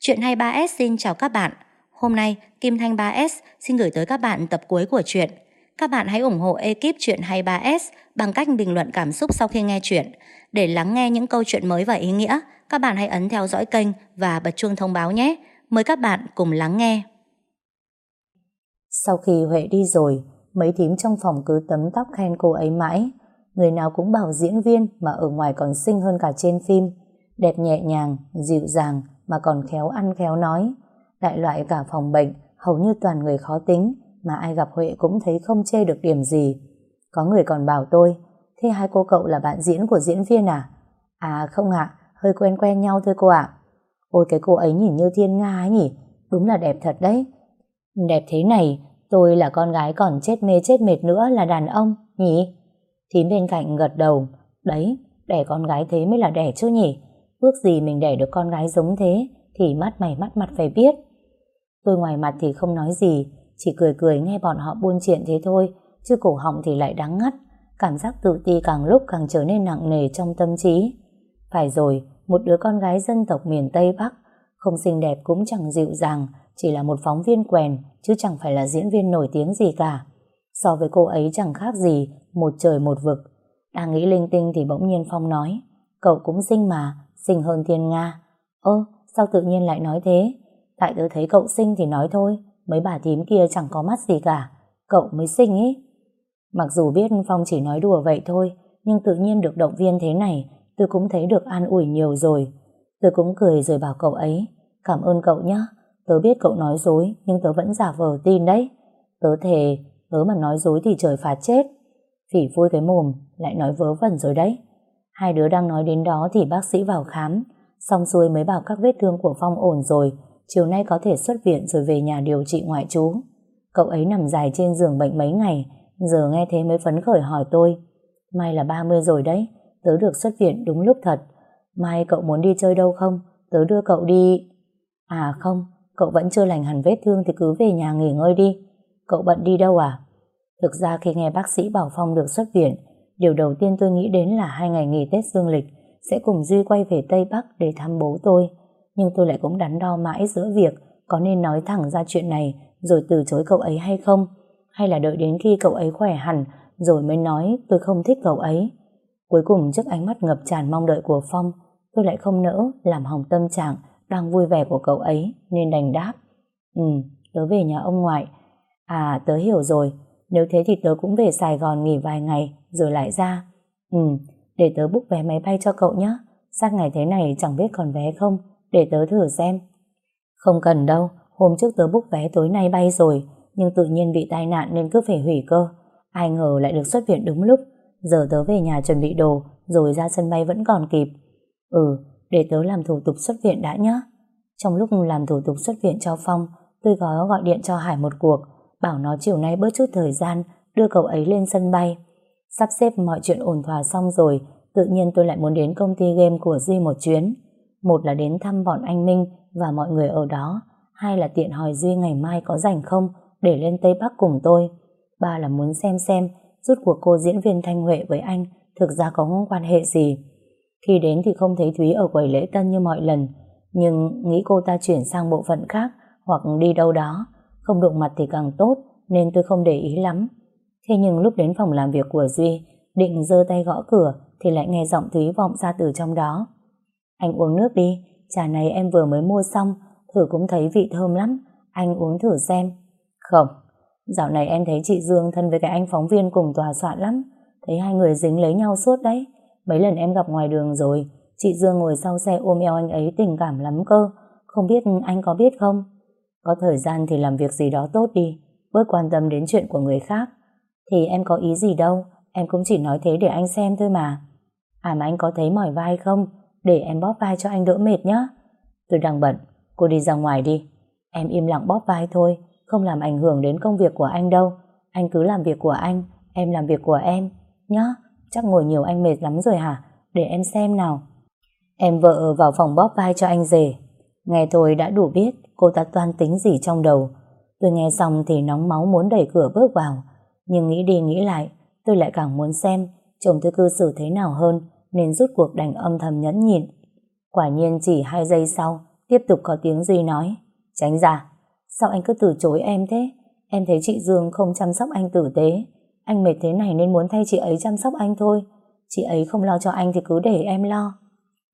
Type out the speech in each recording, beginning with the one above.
Chuyện 23S xin chào các bạn. Hôm nay, Kim Thanh 3S xin gửi tới các bạn tập cuối của chuyện. Các bạn hãy ủng hộ ekip Chuyện 23S bằng cách bình luận cảm xúc sau khi nghe chuyện. Để lắng nghe những câu chuyện mới và ý nghĩa, các bạn hãy ấn theo dõi kênh và bật chuông thông báo nhé. Mời các bạn cùng lắng nghe. Sau khi Huệ đi rồi, mấy thím trong phòng cứ tấm tóc khen cô ấy mãi. Người nào cũng bảo diễn viên mà ở ngoài còn xinh hơn cả trên phim. Đẹp nhẹ nhàng, dịu dàng mà còn khéo ăn khéo nói. Đại loại cả phòng bệnh, hầu như toàn người khó tính mà ai gặp Huệ cũng thấy không chê được điểm gì. Có người còn bảo tôi, thế hai cô cậu là bạn diễn của diễn viên à? À không ạ, hơi quen quen nhau thôi cô ạ. Ôi cái cô ấy nhìn như thiên nga ấy nhỉ, đúng là đẹp thật đấy. Đẹp thế này, tôi là con gái còn chết mê chết mệt nữa là đàn ông, nhỉ? Thím bên cạnh gật đầu, đấy, đẻ con gái thế mới là đẻ chứ nhỉ? Ước gì mình đẻ được con gái giống thế, thì mắt mày mắt mặt phải biết. Tôi ngoài mặt thì không nói gì, chỉ cười cười nghe bọn họ buôn chuyện thế thôi, chứ cổ họng thì lại đắng ngắt. Cảm giác tự ti càng lúc càng trở nên nặng nề trong tâm trí. Phải rồi, một đứa con gái dân tộc miền Tây Bắc, không xinh đẹp cũng chẳng dịu dàng, chỉ là một phóng viên quèn, chứ chẳng phải là diễn viên nổi tiếng gì cả. So với cô ấy chẳng khác gì, một trời một vực. Đang nghĩ linh tinh thì bỗng nhiên Phong nói, cậu cũng xinh mà, xinh hơn Thiên Nga. Ơ, sao tự nhiên lại nói thế? Tại tớ thấy cậu xinh thì nói thôi, mấy bà thím kia chẳng có mắt gì cả, cậu mới xinh ý. Mặc dù biết Phong chỉ nói đùa vậy thôi, nhưng tự nhiên được động viên thế này, tôi cũng thấy được an ủi nhiều rồi. Tôi cũng cười rồi bảo cậu ấy, cảm ơn cậu nhé, tớ biết cậu nói dối, nhưng tớ vẫn giả vờ tin đấy. Tớ thề, tớ mà nói dối thì trời phạt chết. Phỉ vui cái mồm, lại nói vớ vẩn rồi đấy. Hai đứa đang nói đến đó thì bác sĩ vào khám, xong xuôi mới bảo các vết thương của Phong ổn rồi, chiều nay có thể xuất viện rồi về nhà điều trị ngoại trú. Cậu ấy nằm dài trên giường bệnh mấy ngày, giờ nghe thế mới phấn khởi hỏi tôi. Mai là 30 rồi đấy, tớ được xuất viện đúng lúc thật. Mai cậu muốn đi chơi đâu không? Tớ đưa cậu đi... À không, cậu vẫn chưa lành hẳn vết thương thì cứ về nhà nghỉ ngơi đi. Cậu bận đi đâu à? Thực ra khi nghe bác sĩ bảo Phong được xuất viện, điều đầu tiên tôi nghĩ đến là hai ngày nghỉ Tết Dương lịch sẽ cùng Duy quay về Tây Bắc để thăm bố tôi. Nhưng tôi lại cũng đắn đo mãi giữa việc có nên nói thẳng ra chuyện này rồi từ chối cậu ấy hay không, hay là đợi đến khi cậu ấy khỏe hẳn rồi mới nói tôi không thích cậu ấy. Cuối cùng trước ánh mắt ngập tràn mong đợi của Phong, tôi lại không nỡ làm hỏng tâm trạng đang vui vẻ của cậu ấy nên đành đáp. Ừ, tớ về nhà ông ngoại. À, tớ hiểu rồi. Nếu thế thì tớ cũng về Sài Gòn nghỉ vài ngày rồi lại ra. Ừ, để tớ book vé máy bay cho cậu nhé. Sát ngày thế này chẳng biết còn vé không, để tớ thử xem. Không cần đâu, hôm trước tớ book vé tối nay bay rồi, nhưng tự nhiên bị tai nạn nên cứ phải hủy cơ. Ai ngờ lại được xuất viện đúng lúc, giờ tớ về nhà chuẩn bị đồ, rồi ra sân bay vẫn còn kịp. Ừ, để tớ làm thủ tục xuất viện đã nhé. Trong lúc làm thủ tục xuất viện cho Phong, tôi có gọi điện cho Hải một cuộc, bảo nó chiều nay bớt chút thời gian đưa cậu ấy lên sân bay. Sắp xếp mọi chuyện ổn thỏa xong rồi, tự nhiên tôi lại muốn đến công ty game của Duy một chuyến. Một là đến thăm bọn anh Minh và mọi người ở đó, hai là tiện hỏi Duy ngày mai có rảnh không để lên Tây Bắc cùng tôi. Ba là muốn xem xem rút cuộc cô diễn viên Thanh Huệ với anh thực ra có quan hệ gì. Khi đến thì không thấy Thúy ở quầy lễ tân như mọi lần, nhưng nghĩ cô ta chuyển sang bộ phận khác hoặc đi đâu đó, không đụng mặt thì càng tốt nên tôi không để ý lắm. Thế nhưng lúc đến phòng làm việc của Duy, định giơ tay gõ cửa thì lại nghe giọng Thúy vọng ra từ trong đó. Anh uống nước đi, trà này em vừa mới mua xong, thử cũng thấy vị thơm lắm, anh uống thử xem. Không, dạo này em thấy chị Dương thân với cái anh phóng viên cùng tòa soạn lắm, thấy hai người dính lấy nhau suốt đấy. Mấy lần em gặp ngoài đường rồi, chị Dương ngồi sau xe ôm eo anh ấy tình cảm lắm cơ, không biết anh có biết không? Có thời gian thì làm việc gì đó tốt đi, bớt quan tâm đến chuyện của người khác. Thì em có ý gì đâu, em cũng chỉ nói thế để anh xem thôi mà. À mà anh có thấy mỏi vai không? Để em bóp vai cho anh đỡ mệt nhé. Tôi đang bận, cô đi ra ngoài đi. Em im lặng bóp vai thôi, không làm ảnh hưởng đến công việc của anh đâu. Anh cứ làm việc của anh, em làm việc của em. Nhá, chắc ngồi nhiều anh mệt lắm rồi hả? Để em xem nào. Em vợ vào phòng bóp vai cho anh rể. Nghe tôi đã đủ biết cô ta toan tính gì trong đầu. Tôi nghe xong thì nóng máu muốn đẩy cửa bước vào. Nhưng nghĩ đi nghĩ lại, tôi lại càng muốn xem chồng tôi cư xử thế nào hơn nên rút cuộc đành âm thầm nhẫn nhịn. Quả nhiên chỉ hai giây sau Tiếp tục có tiếng Duy nói Tránh ra Sao anh cứ từ chối em thế? Em thấy chị Dương không chăm sóc anh tử tế. Anh mệt thế này nên muốn thay chị ấy chăm sóc anh thôi. Chị ấy không lo cho anh thì cứ để em lo.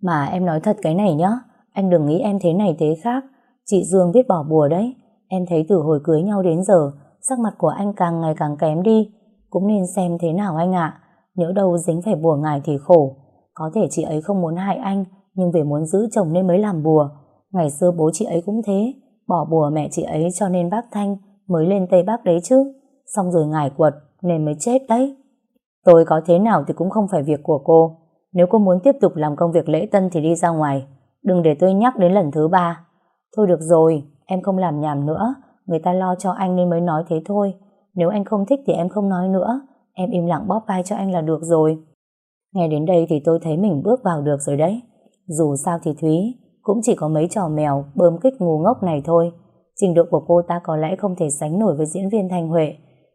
Mà em nói thật cái này nhá Anh đừng nghĩ em thế này thế khác. Chị Dương biết bỏ bùa đấy. Em thấy từ hồi cưới nhau đến giờ Sắc mặt của anh càng ngày càng kém đi. Cũng nên xem thế nào anh ạ. Nhỡ đâu dính phải bùa ngài thì khổ. Có thể chị ấy không muốn hại anh Nhưng vì muốn giữ chồng nên mới làm bùa. Ngày xưa bố chị ấy cũng thế. Bỏ bùa mẹ chị ấy cho nên bác Thanh Mới lên Tây Bắc đấy chứ. Xong rồi ngài quật nên mới chết đấy. Tôi có thế nào thì cũng không phải việc của cô. Nếu cô muốn tiếp tục làm công việc lễ tân Thì đi ra ngoài. Đừng để tôi nhắc đến lần thứ ba. Thôi được rồi, em không làm nhảm nữa. Người ta lo cho anh nên mới nói thế thôi. Nếu anh không thích thì em không nói nữa. Em im lặng bóp vai cho anh là được rồi. Nghe đến đây thì tôi thấy mình bước vào được rồi đấy. Dù sao thì Thúy, Cũng chỉ có mấy trò mèo, Bơm kích ngu ngốc này thôi. Trình độ của cô ta có lẽ không thể sánh nổi với diễn viên Thanh Huệ,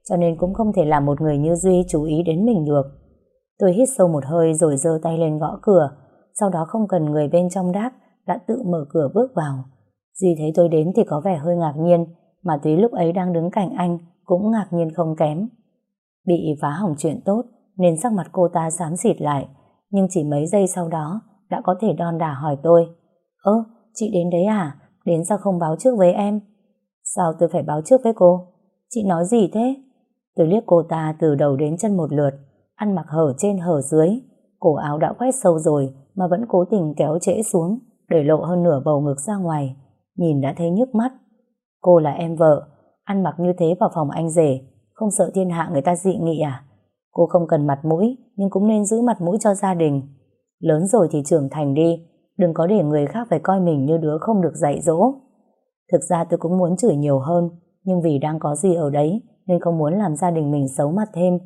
Cho nên cũng không thể làm một người như Duy chú ý đến mình được. Tôi hít sâu một hơi rồi giơ tay lên gõ cửa. Sau đó không cần người bên trong đáp, Đã tự mở cửa bước vào. Duy thấy tôi đến thì có vẻ hơi ngạc nhiên mà Thúy lúc ấy đang đứng cạnh anh cũng ngạc nhiên không kém. Bị phá hỏng chuyện tốt nên sắc mặt cô ta xám xịt lại nhưng chỉ mấy giây sau đó đã có thể đon đả hỏi tôi Ơ, chị đến đấy à? Đến sao không báo trước với em? Sao tôi phải báo trước với cô? Chị nói gì thế? Tôi liếc cô ta từ đầu đến chân một lượt ăn mặc hở trên hở dưới cổ áo đã quét sâu rồi mà vẫn cố tình kéo trễ xuống để lộ hơn nửa bầu ngực ra ngoài nhìn đã thấy nhức mắt Cô là em vợ, ăn mặc như thế vào phòng anh rể, không sợ thiên hạ người ta dị nghị à? Cô không cần mặt mũi, nhưng cũng nên giữ mặt mũi cho gia đình. Lớn rồi thì trưởng thành đi, đừng có để người khác phải coi mình như đứa không được dạy dỗ. Thực ra tôi cũng muốn chửi nhiều hơn, nhưng vì đang có gì ở đấy, nên không muốn làm gia đình mình xấu mặt thêm.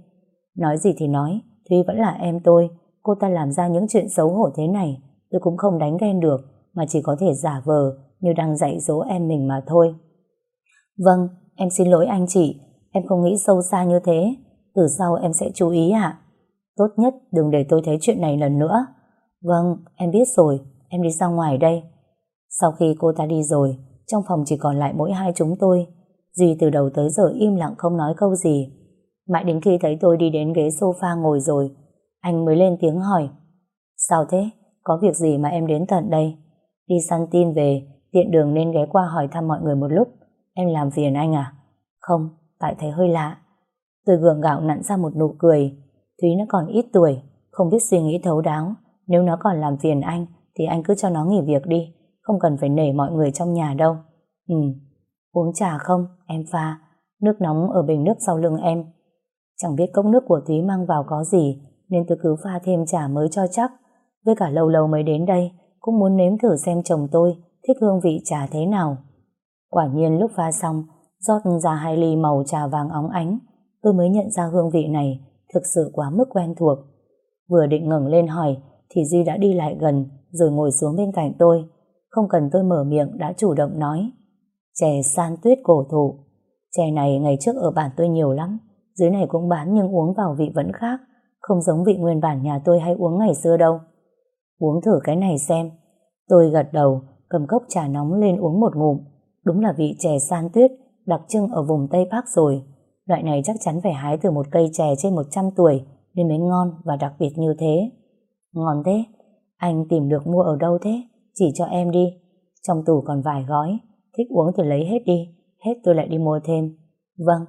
Nói gì thì nói, Thúy vẫn là em tôi, cô ta làm ra những chuyện xấu hổ thế này, tôi cũng không đánh ghen được, mà chỉ có thể giả vờ như đang dạy dỗ em mình mà thôi. Vâng, em xin lỗi anh chị, em không nghĩ sâu xa như thế. Từ sau em sẽ chú ý ạ. Tốt nhất đừng để tôi thấy chuyện này lần nữa. Vâng, em biết rồi, em đi ra ngoài đây. Sau khi cô ta đi rồi, trong phòng chỉ còn lại mỗi hai chúng tôi. Duy từ đầu tới giờ im lặng không nói câu gì. Mãi đến khi thấy tôi đi đến ghế sofa ngồi rồi, anh mới lên tiếng hỏi. Sao thế? Có việc gì mà em đến tận đây? Đi săn tin về, tiện đường nên ghé qua hỏi thăm mọi người một lúc. Em làm phiền anh à? Không, tại thấy hơi lạ. Tôi gượng gạo nặn ra một nụ cười. Thúy nó còn ít tuổi, không biết suy nghĩ thấu đáo. Nếu nó còn làm phiền anh, thì anh cứ cho nó nghỉ việc đi. Không cần phải nể mọi người trong nhà đâu. Ừ, uống trà không? Em pha. Nước nóng ở bình nước sau lưng em. Chẳng biết cốc nước của Thúy mang vào có gì, nên tôi cứ pha thêm trà mới cho chắc. Với cả lâu lâu mới đến đây, cũng muốn nếm thử xem chồng tôi thích hương vị trà thế nào. Quả nhiên lúc pha xong, rót ra hai ly màu trà vàng óng ánh, tôi mới nhận ra hương vị này thực sự quá mức quen thuộc. Vừa định ngẩng lên hỏi, thì Duy đã đi lại gần, rồi ngồi xuống bên cạnh tôi. Không cần tôi mở miệng đã chủ động nói. Chè san tuyết cổ thụ. Chè này ngày trước ở bản tôi nhiều lắm, dưới này cũng bán nhưng uống vào vị vẫn khác, không giống vị nguyên bản nhà tôi hay uống ngày xưa đâu. Uống thử cái này xem. Tôi gật đầu, cầm cốc trà nóng lên uống một ngụm. Đúng là vị chè san tuyết đặc trưng ở vùng Tây Bắc rồi. Loại này chắc chắn phải hái từ một cây chè trên 100 tuổi nên mới ngon và đặc biệt như thế. Ngon thế? Anh tìm được mua ở đâu thế? Chỉ cho em đi. Trong tủ còn vài gói. Thích uống thì lấy hết đi. Hết tôi lại đi mua thêm. Vâng.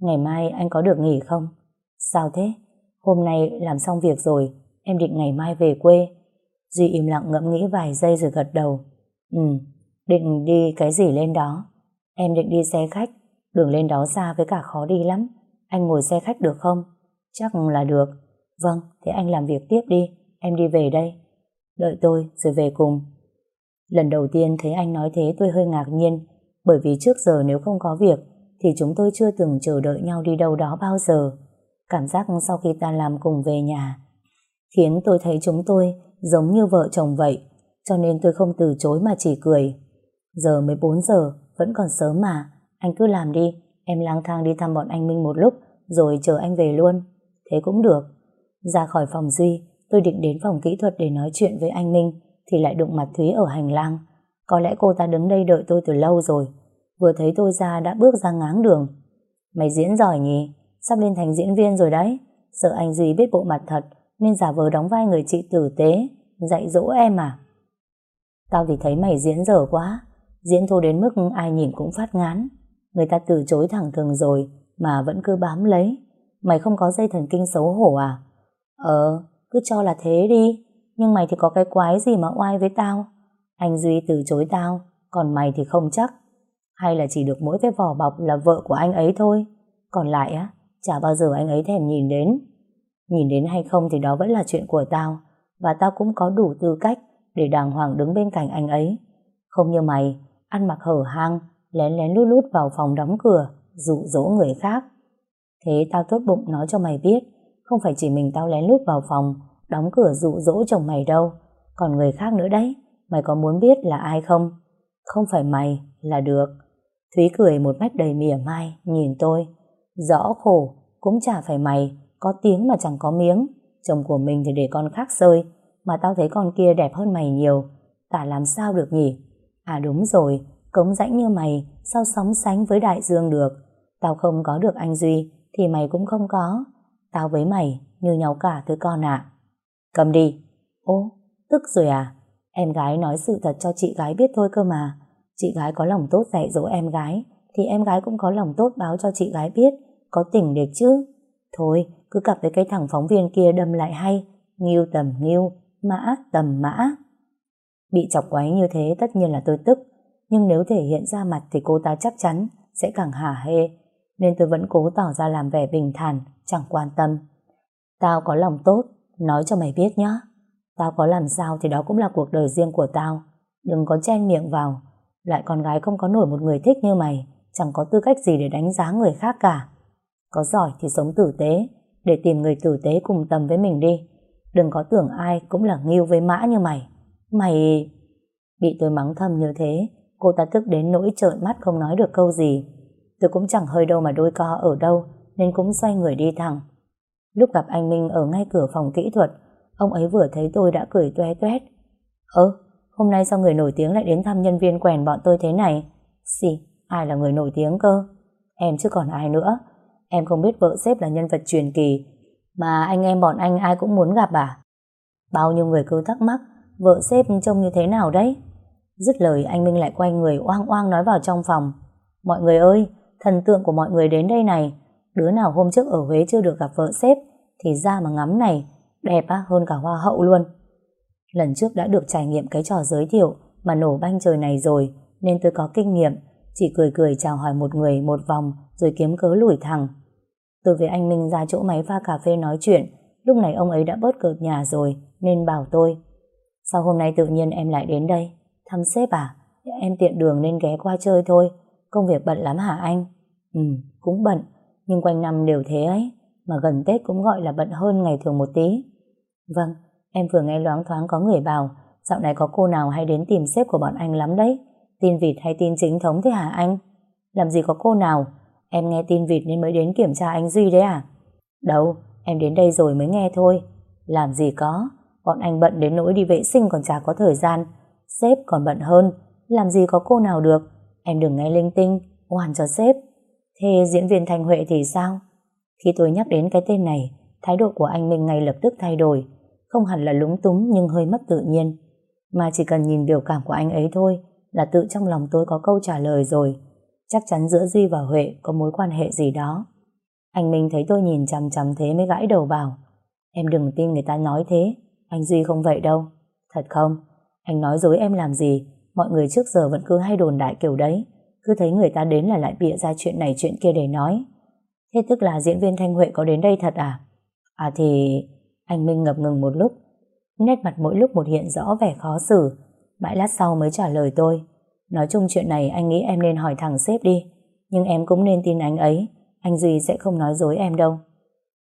Ngày mai anh có được nghỉ không? Sao thế? Hôm nay làm xong việc rồi. Em định ngày mai về quê. Duy im lặng ngẫm nghĩ vài giây rồi gật đầu. Ừ, Định đi cái gì lên đó? Em định đi xe khách, đường lên đó xa với cả khó đi lắm. Anh ngồi xe khách được không? Chắc là được. Vâng, thế anh làm việc tiếp đi, em đi về đây. Đợi tôi rồi về cùng. Lần đầu tiên thấy anh nói thế tôi hơi ngạc nhiên, bởi vì trước giờ nếu không có việc thì chúng tôi chưa từng chờ đợi nhau đi đâu đó bao giờ. Cảm giác sau khi ta làm cùng về nhà khiến tôi thấy chúng tôi giống như vợ chồng vậy, cho nên tôi không từ chối mà chỉ cười. Giờ mới 4 giờ, vẫn còn sớm mà. Anh cứ làm đi, em lang thang đi thăm bọn anh Minh một lúc, rồi chờ anh về luôn. Thế cũng được. Ra khỏi phòng Duy, tôi định đến phòng kỹ thuật để nói chuyện với anh Minh, thì lại đụng mặt Thúy ở hành lang. Có lẽ cô ta đứng đây đợi tôi từ lâu rồi. Vừa thấy tôi ra đã bước ra ngáng đường. Mày diễn giỏi nhỉ? Sắp lên thành diễn viên rồi đấy. Sợ anh Duy biết bộ mặt thật nên giả vờ đóng vai người chị tử tế. Dạy dỗ em à? Tao thì thấy mày diễn dở quá. Diễn thô đến mức ai nhìn cũng phát ngán. Người ta từ chối thẳng thường rồi mà vẫn cứ bám lấy. Mày không có dây thần kinh xấu hổ à? Ờ, cứ cho là thế đi. Nhưng mày thì có cái quái gì mà oai với tao? Anh Duy từ chối tao, còn mày thì không chắc. Hay là chỉ được mỗi cái vỏ bọc là vợ của anh ấy thôi. Còn lại á, chả bao giờ anh ấy thèm nhìn đến. Nhìn đến hay không thì đó vẫn là chuyện của tao. Và tao cũng có đủ tư cách để đàng hoàng đứng bên cạnh anh ấy. Không như mày, ăn mặc hở hang, lén lén lút lút vào phòng đóng cửa, dụ dỗ người khác. Thế tao tốt bụng nói cho mày biết, không phải chỉ mình tao lén lút vào phòng, đóng cửa dụ dỗ chồng mày đâu, còn người khác nữa đấy. Mày có muốn biết là ai không? Không phải mày, là được. Thúy cười một cách đầy mỉa mai, nhìn tôi. Rõ khổ, cũng chả phải mày, có tiếng mà chẳng có miếng. Chồng của mình thì để con khác rơi, mà tao thấy con kia đẹp hơn mày nhiều. Tả làm sao được nhỉ? À đúng rồi, cống rãnh như mày, sao sóng sánh với đại dương được? Tao không có được anh Duy, thì mày cũng không có. Tao với mày, như nhau cả thôi con ạ. Cầm đi. Ô, tức rồi à? Em gái nói sự thật cho chị gái biết thôi cơ mà. Chị gái có lòng tốt dạy dỗ em gái, thì em gái cũng có lòng tốt báo cho chị gái biết, có tỉnh được chứ. Thôi, cứ cặp với cái thằng phóng viên kia đâm lại hay, nghiêu tầm nghiêu, mã tầm mã. Bị chọc quấy như thế tất nhiên là tôi tức, nhưng nếu thể hiện ra mặt thì cô ta chắc chắn sẽ càng hả hê, nên tôi vẫn cố tỏ ra làm vẻ bình thản, chẳng quan tâm. Tao có lòng tốt, nói cho mày biết nhá. Tao có làm sao thì đó cũng là cuộc đời riêng của tao. Đừng có chen miệng vào. Lại con gái không có nổi một người thích như mày, chẳng có tư cách gì để đánh giá người khác cả. Có giỏi thì sống tử tế, để tìm người tử tế cùng tầm với mình đi. Đừng có tưởng ai cũng là nghiêu với mã như mày. Mày... Bị tôi mắng thầm như thế, cô ta tức đến nỗi trợn mắt không nói được câu gì. Tôi cũng chẳng hơi đâu mà đôi co ở đâu, nên cũng xoay người đi thẳng. Lúc gặp anh Minh ở ngay cửa phòng kỹ thuật, Ông ấy vừa thấy tôi đã cười toe toét. Ơ, hôm nay sao người nổi tiếng lại đến thăm nhân viên quèn bọn tôi thế này? Xì, ai là người nổi tiếng cơ? Em chứ còn ai nữa. Em không biết vợ sếp là nhân vật truyền kỳ, mà anh em bọn anh ai cũng muốn gặp à? Bao nhiêu người cứ thắc mắc, vợ sếp trông như thế nào đấy? Dứt lời anh Minh lại quay người oang oang nói vào trong phòng. Mọi người ơi, thần tượng của mọi người đến đây này. Đứa nào hôm trước ở Huế chưa được gặp vợ sếp thì ra mà ngắm này đẹp á, hơn cả hoa hậu luôn. Lần trước đã được trải nghiệm cái trò giới thiệu mà nổ banh trời này rồi, nên tôi có kinh nghiệm, chỉ cười cười chào hỏi một người một vòng rồi kiếm cớ lủi thẳng. Tôi với anh Minh ra chỗ máy pha cà phê nói chuyện, lúc này ông ấy đã bớt cợt nhà rồi, nên bảo tôi. Sao hôm nay tự nhiên em lại đến đây? Thăm sếp à? Em tiện đường nên ghé qua chơi thôi, công việc bận lắm hả anh? Ừ, cũng bận, nhưng quanh năm đều thế ấy, mà gần Tết cũng gọi là bận hơn ngày thường một tí. Vâng, em vừa nghe loáng thoáng có người bảo dạo này có cô nào hay đến tìm sếp của bọn anh lắm đấy. Tin vịt hay tin chính thống thế hả anh? Làm gì có cô nào? Em nghe tin vịt nên mới đến kiểm tra anh Duy đấy à? Đâu, em đến đây rồi mới nghe thôi. Làm gì có, bọn anh bận đến nỗi đi vệ sinh còn chả có thời gian. Sếp còn bận hơn, làm gì có cô nào được. Em đừng nghe linh tinh, hoàn cho sếp. Thế diễn viên Thanh Huệ thì sao? Khi tôi nhắc đến cái tên này, thái độ của anh Minh ngay lập tức thay đổi không hẳn là lúng túng nhưng hơi mất tự nhiên. Mà chỉ cần nhìn biểu cảm của anh ấy thôi là tự trong lòng tôi có câu trả lời rồi. Chắc chắn giữa Duy và Huệ có mối quan hệ gì đó. Anh Minh thấy tôi nhìn chằm chằm thế mới gãi đầu bảo Em đừng tin người ta nói thế anh Duy không vậy đâu Thật không? Anh nói dối em làm gì Mọi người trước giờ vẫn cứ hay đồn đại kiểu đấy Cứ thấy người ta đến là lại bịa ra chuyện này chuyện kia để nói Thế tức là diễn viên Thanh Huệ có đến đây thật à? À thì anh Minh ngập ngừng một lúc, nét mặt mỗi lúc một hiện rõ vẻ khó xử. Mãi lát sau mới trả lời tôi. Nói chung chuyện này anh nghĩ em nên hỏi thằng sếp đi. Nhưng em cũng nên tin anh ấy. Anh Duy sẽ không nói dối em đâu.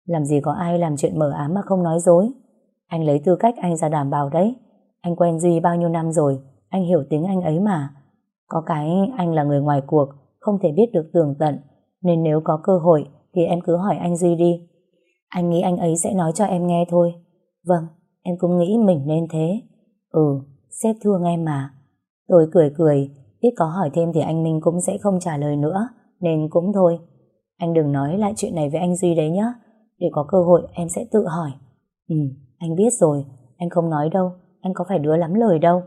Làm gì có ai làm chuyện mờ ám mà không nói dối. Anh lấy tư cách anh ra đảm bảo đấy. Anh quen Duy bao nhiêu năm rồi. Anh hiểu tính anh ấy mà. Có cái anh là người ngoài cuộc, không thể biết được tường tận. Nên nếu có cơ hội thì em cứ hỏi anh Duy đi. Anh nghĩ anh ấy sẽ nói cho em nghe thôi. Vâng, em cũng nghĩ mình nên thế. Ừ, sếp thương em mà. Tôi cười cười, ít có hỏi thêm thì anh Minh cũng sẽ không trả lời nữa, nên cũng thôi. Anh đừng nói lại chuyện này với anh Duy đấy nhé, để có cơ hội em sẽ tự hỏi. Ừ, anh biết rồi, anh không nói đâu, anh có phải đứa lắm lời đâu.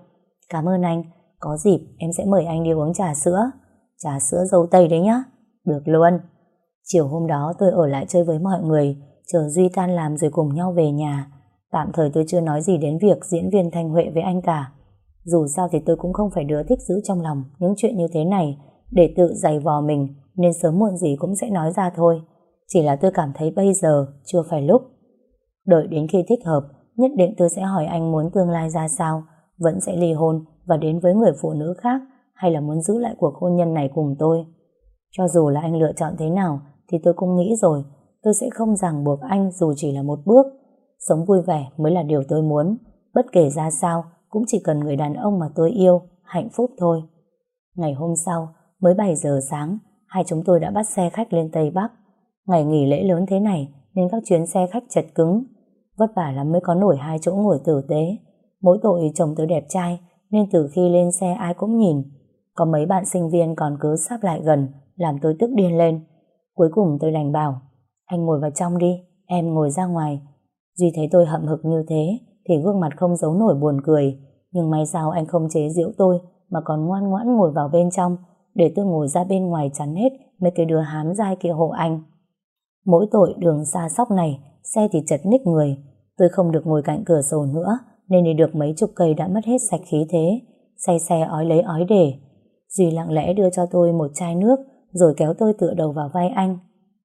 Cảm ơn anh, có dịp em sẽ mời anh đi uống trà sữa. Trà sữa dâu tây đấy nhá. Được luôn. Chiều hôm đó tôi ở lại chơi với mọi người, chờ Duy tan làm rồi cùng nhau về nhà. Tạm thời tôi chưa nói gì đến việc diễn viên Thanh Huệ với anh cả. Dù sao thì tôi cũng không phải đứa thích giữ trong lòng những chuyện như thế này để tự giày vò mình nên sớm muộn gì cũng sẽ nói ra thôi. Chỉ là tôi cảm thấy bây giờ chưa phải lúc. Đợi đến khi thích hợp, nhất định tôi sẽ hỏi anh muốn tương lai ra sao, vẫn sẽ ly hôn và đến với người phụ nữ khác hay là muốn giữ lại cuộc hôn nhân này cùng tôi. Cho dù là anh lựa chọn thế nào thì tôi cũng nghĩ rồi, tôi sẽ không ràng buộc anh dù chỉ là một bước. Sống vui vẻ mới là điều tôi muốn, bất kể ra sao cũng chỉ cần người đàn ông mà tôi yêu, hạnh phúc thôi. Ngày hôm sau, mới 7 giờ sáng, hai chúng tôi đã bắt xe khách lên Tây Bắc. Ngày nghỉ lễ lớn thế này nên các chuyến xe khách chật cứng. Vất vả lắm mới có nổi hai chỗ ngồi tử tế. Mỗi tội chồng tôi đẹp trai nên từ khi lên xe ai cũng nhìn. Có mấy bạn sinh viên còn cứ sắp lại gần làm tôi tức điên lên. Cuối cùng tôi đành bảo anh ngồi vào trong đi, em ngồi ra ngoài. Duy thấy tôi hậm hực như thế thì gương mặt không giấu nổi buồn cười. Nhưng may sao anh không chế giễu tôi mà còn ngoan ngoãn ngồi vào bên trong để tôi ngồi ra bên ngoài chắn hết mấy cái đứa hám dai kia hộ anh. Mỗi tội đường xa sóc này, xe thì chật ních người. Tôi không được ngồi cạnh cửa sổ nữa, nên đi được mấy chục cây đã mất hết sạch khí thế. Say xe ói lấy ói để. Duy lặng lẽ đưa cho tôi một chai nước, rồi kéo tôi tựa đầu vào vai anh.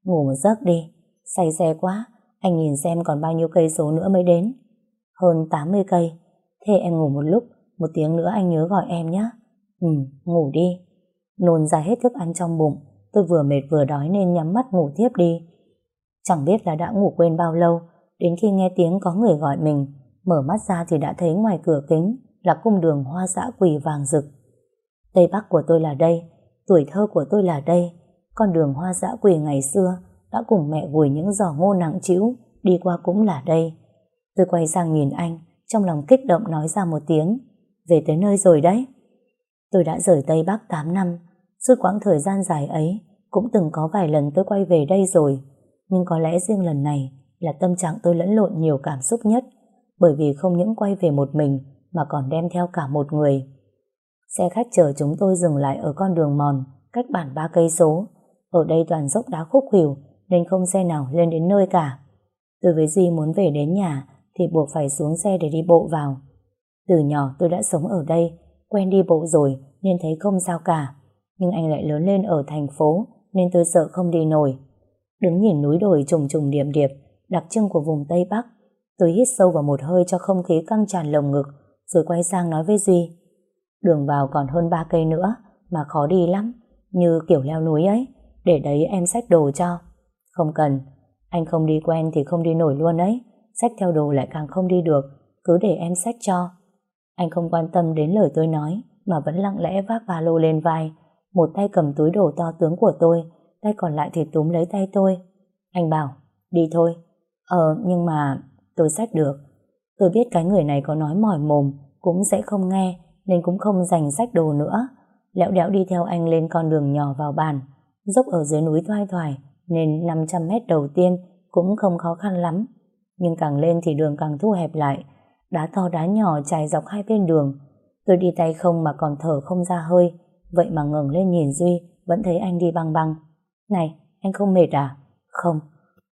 Ngủ một giấc đi. Say xe quá, anh nhìn xem còn bao nhiêu cây số nữa mới đến. Hơn 80 cây. Thế em ngủ một lúc, một tiếng nữa anh nhớ gọi em nhé. Ừ, ngủ đi. Nôn ra hết thức ăn trong bụng, tôi vừa mệt vừa đói nên nhắm mắt ngủ tiếp đi. Chẳng biết là đã ngủ quên bao lâu, đến khi nghe tiếng có người gọi mình, mở mắt ra thì đã thấy ngoài cửa kính là cung đường hoa dã quỳ vàng rực. Tây Bắc của tôi là đây, tuổi thơ của tôi là đây, con đường hoa dã quỳ ngày xưa đã cùng mẹ vùi những giỏ ngô nặng trĩu đi qua cũng là đây. Tôi quay sang nhìn anh, trong lòng kích động nói ra một tiếng, về tới nơi rồi đấy. Tôi đã rời Tây Bắc 8 năm, suốt quãng thời gian dài ấy, cũng từng có vài lần tôi quay về đây rồi, nhưng có lẽ riêng lần này là tâm trạng tôi lẫn lộn nhiều cảm xúc nhất, bởi vì không những quay về một mình mà còn đem theo cả một người. Xe khách chở chúng tôi dừng lại ở con đường mòn, cách bản ba cây số. Ở đây toàn dốc đá khúc khuỷu nên không xe nào lên đến nơi cả. Tôi với Duy muốn về đến nhà thì buộc phải xuống xe để đi bộ vào. Từ nhỏ tôi đã sống ở đây, quen đi bộ rồi nên thấy không sao cả. Nhưng anh lại lớn lên ở thành phố nên tôi sợ không đi nổi. Đứng nhìn núi đồi trùng trùng điểm điệp, đặc trưng của vùng Tây Bắc. Tôi hít sâu vào một hơi cho không khí căng tràn lồng ngực, rồi quay sang nói với Duy. Đường vào còn hơn ba cây nữa, mà khó đi lắm, như kiểu leo núi ấy. Để đấy em xách đồ cho. Không cần, anh không đi quen thì không đi nổi luôn ấy. Xách theo đồ lại càng không đi được, cứ để em xách cho. Anh không quan tâm đến lời tôi nói, mà vẫn lặng lẽ vác ba lô lên vai. Một tay cầm túi đồ to tướng của tôi, tay còn lại thì túm lấy tay tôi. Anh bảo, đi thôi. Ờ, nhưng mà tôi xách được. Tôi biết cái người này có nói mỏi mồm, cũng sẽ không nghe, nên cũng không dành sách đồ nữa. Lẹo đẽo đi theo anh lên con đường nhỏ vào bàn. Dốc ở dưới núi thoai thoải, nên 500 mét đầu tiên cũng không khó khăn lắm. Nhưng càng lên thì đường càng thu hẹp lại. Đá to đá nhỏ trải dọc hai bên đường. Tôi đi tay không mà còn thở không ra hơi. Vậy mà ngừng lên nhìn Duy, vẫn thấy anh đi băng băng. Này, anh không mệt à? Không.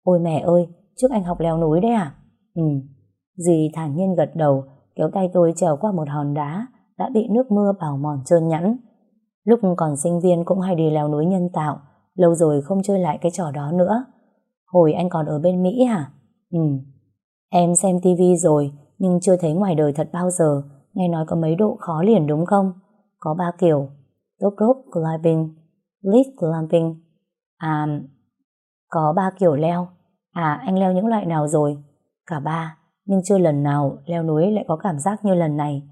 Ôi mẹ ơi, trước anh học leo núi đấy à? Ừ. Dì thản nhiên gật đầu, kéo tay tôi trèo qua một hòn đá, đã bị nước mưa bào mòn trơn nhẵn. Lúc còn sinh viên cũng hay đi leo núi nhân tạo, lâu rồi không chơi lại cái trò đó nữa. Hồi anh còn ở bên Mỹ hả? Ừ. Em xem tivi rồi, nhưng chưa thấy ngoài đời thật bao giờ, nghe nói có mấy độ khó liền đúng không? Có ba kiểu, top rope climbing, lead climbing, à, có ba kiểu leo. À, anh leo những loại nào rồi? Cả ba, nhưng chưa lần nào leo núi lại có cảm giác như lần này.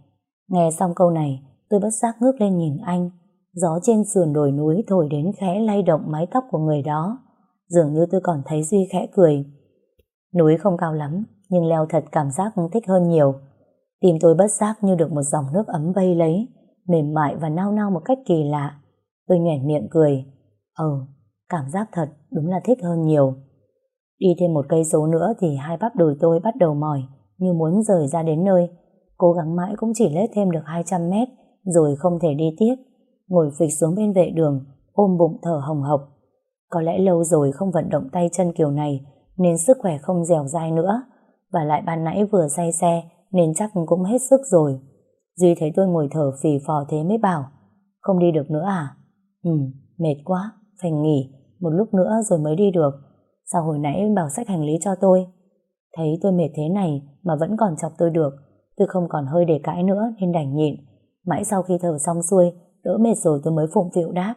Nghe xong câu này, tôi bất giác ngước lên nhìn anh. Gió trên sườn đồi núi thổi đến khẽ lay động mái tóc của người đó. Dường như tôi còn thấy Duy khẽ cười. Núi không cao lắm, nhưng leo thật cảm giác thích hơn nhiều. Tim tôi bất giác như được một dòng nước ấm vây lấy. mềm mại và nao nao một cách kỳ lạ. Tôi nhoẻn miệng cười. Ờ, cảm giác thật, đúng là thích hơn nhiều. Đi thêm một cây số nữa thì hai bắp đùi tôi bắt đầu mỏi, như muốn rời ra đến nơi. Cố gắng mãi cũng chỉ lết thêm được 200 mét, rồi không thể đi tiếp. Ngồi phịch xuống bên vệ đường, ôm bụng thở hồng hộc. Có lẽ lâu rồi không vận động tay chân kiểu này, nên sức khỏe không dẻo dai nữa. Và lại ban nãy vừa say xe, nên chắc cũng hết sức rồi. Duy thấy tôi ngồi thở phì phò thế mới bảo, không đi được nữa à? Ừ, mệt quá, phải nghỉ, một lúc nữa rồi mới đi được. Sao hồi nãy bảo sách hành lý cho tôi? Thấy tôi mệt thế này mà vẫn còn chọc tôi được, tôi không còn hơi để cãi nữa nên đành nhịn. Mãi sau khi thở xong xuôi, đỡ mệt rồi tôi mới phụng phịu đáp.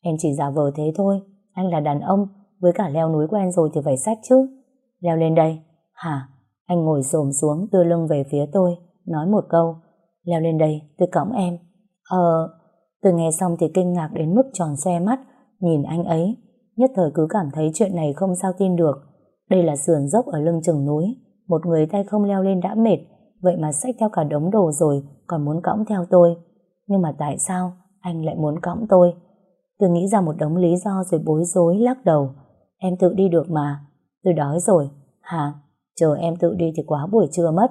Em chỉ giả vờ thế thôi, anh là đàn ông, với cả leo núi quen rồi thì phải sách chứ. Leo lên đây. Hả? Anh ngồi xồm xuống đưa lưng về phía tôi, nói một câu. Leo lên đây, tôi cõng em. Ờ, tôi nghe xong thì kinh ngạc đến mức tròn xe mắt, nhìn anh ấy. Nhất thời cứ cảm thấy chuyện này không sao tin được. Đây là sườn dốc ở lưng chừng núi. Một người tay không leo lên đã mệt, vậy mà xách theo cả đống đồ rồi, còn muốn cõng theo tôi. Nhưng mà tại sao anh lại muốn cõng tôi? Tôi nghĩ ra một đống lý do rồi bối rối lắc đầu. Em tự đi được mà. Tôi đói rồi. Hả? Chờ em tự đi thì quá buổi trưa mất.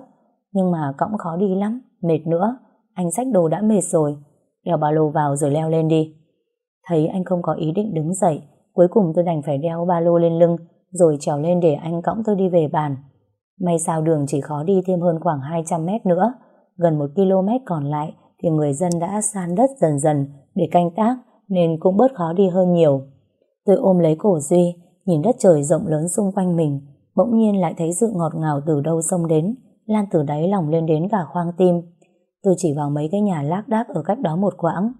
Nhưng mà cõng khó đi lắm, mệt nữa. Anh xách đồ đã mệt rồi. Đeo ba lô vào rồi leo lên đi. Thấy anh không có ý định đứng dậy, cuối cùng tôi đành phải đeo ba lô lên lưng, rồi trèo lên để anh cõng tôi đi về bàn. May sao đường chỉ khó đi thêm hơn khoảng 200 mét nữa. Gần một km còn lại thì người dân đã san đất dần dần để canh tác nên cũng bớt khó đi hơn nhiều. Tôi ôm lấy cổ Duy, nhìn đất trời rộng lớn xung quanh mình, bỗng nhiên lại thấy sự ngọt ngào từ đâu xông đến, lan từ đáy lòng lên đến cả khoang tim. Tôi chỉ vào mấy cái nhà lác đác ở cách đó một quãng.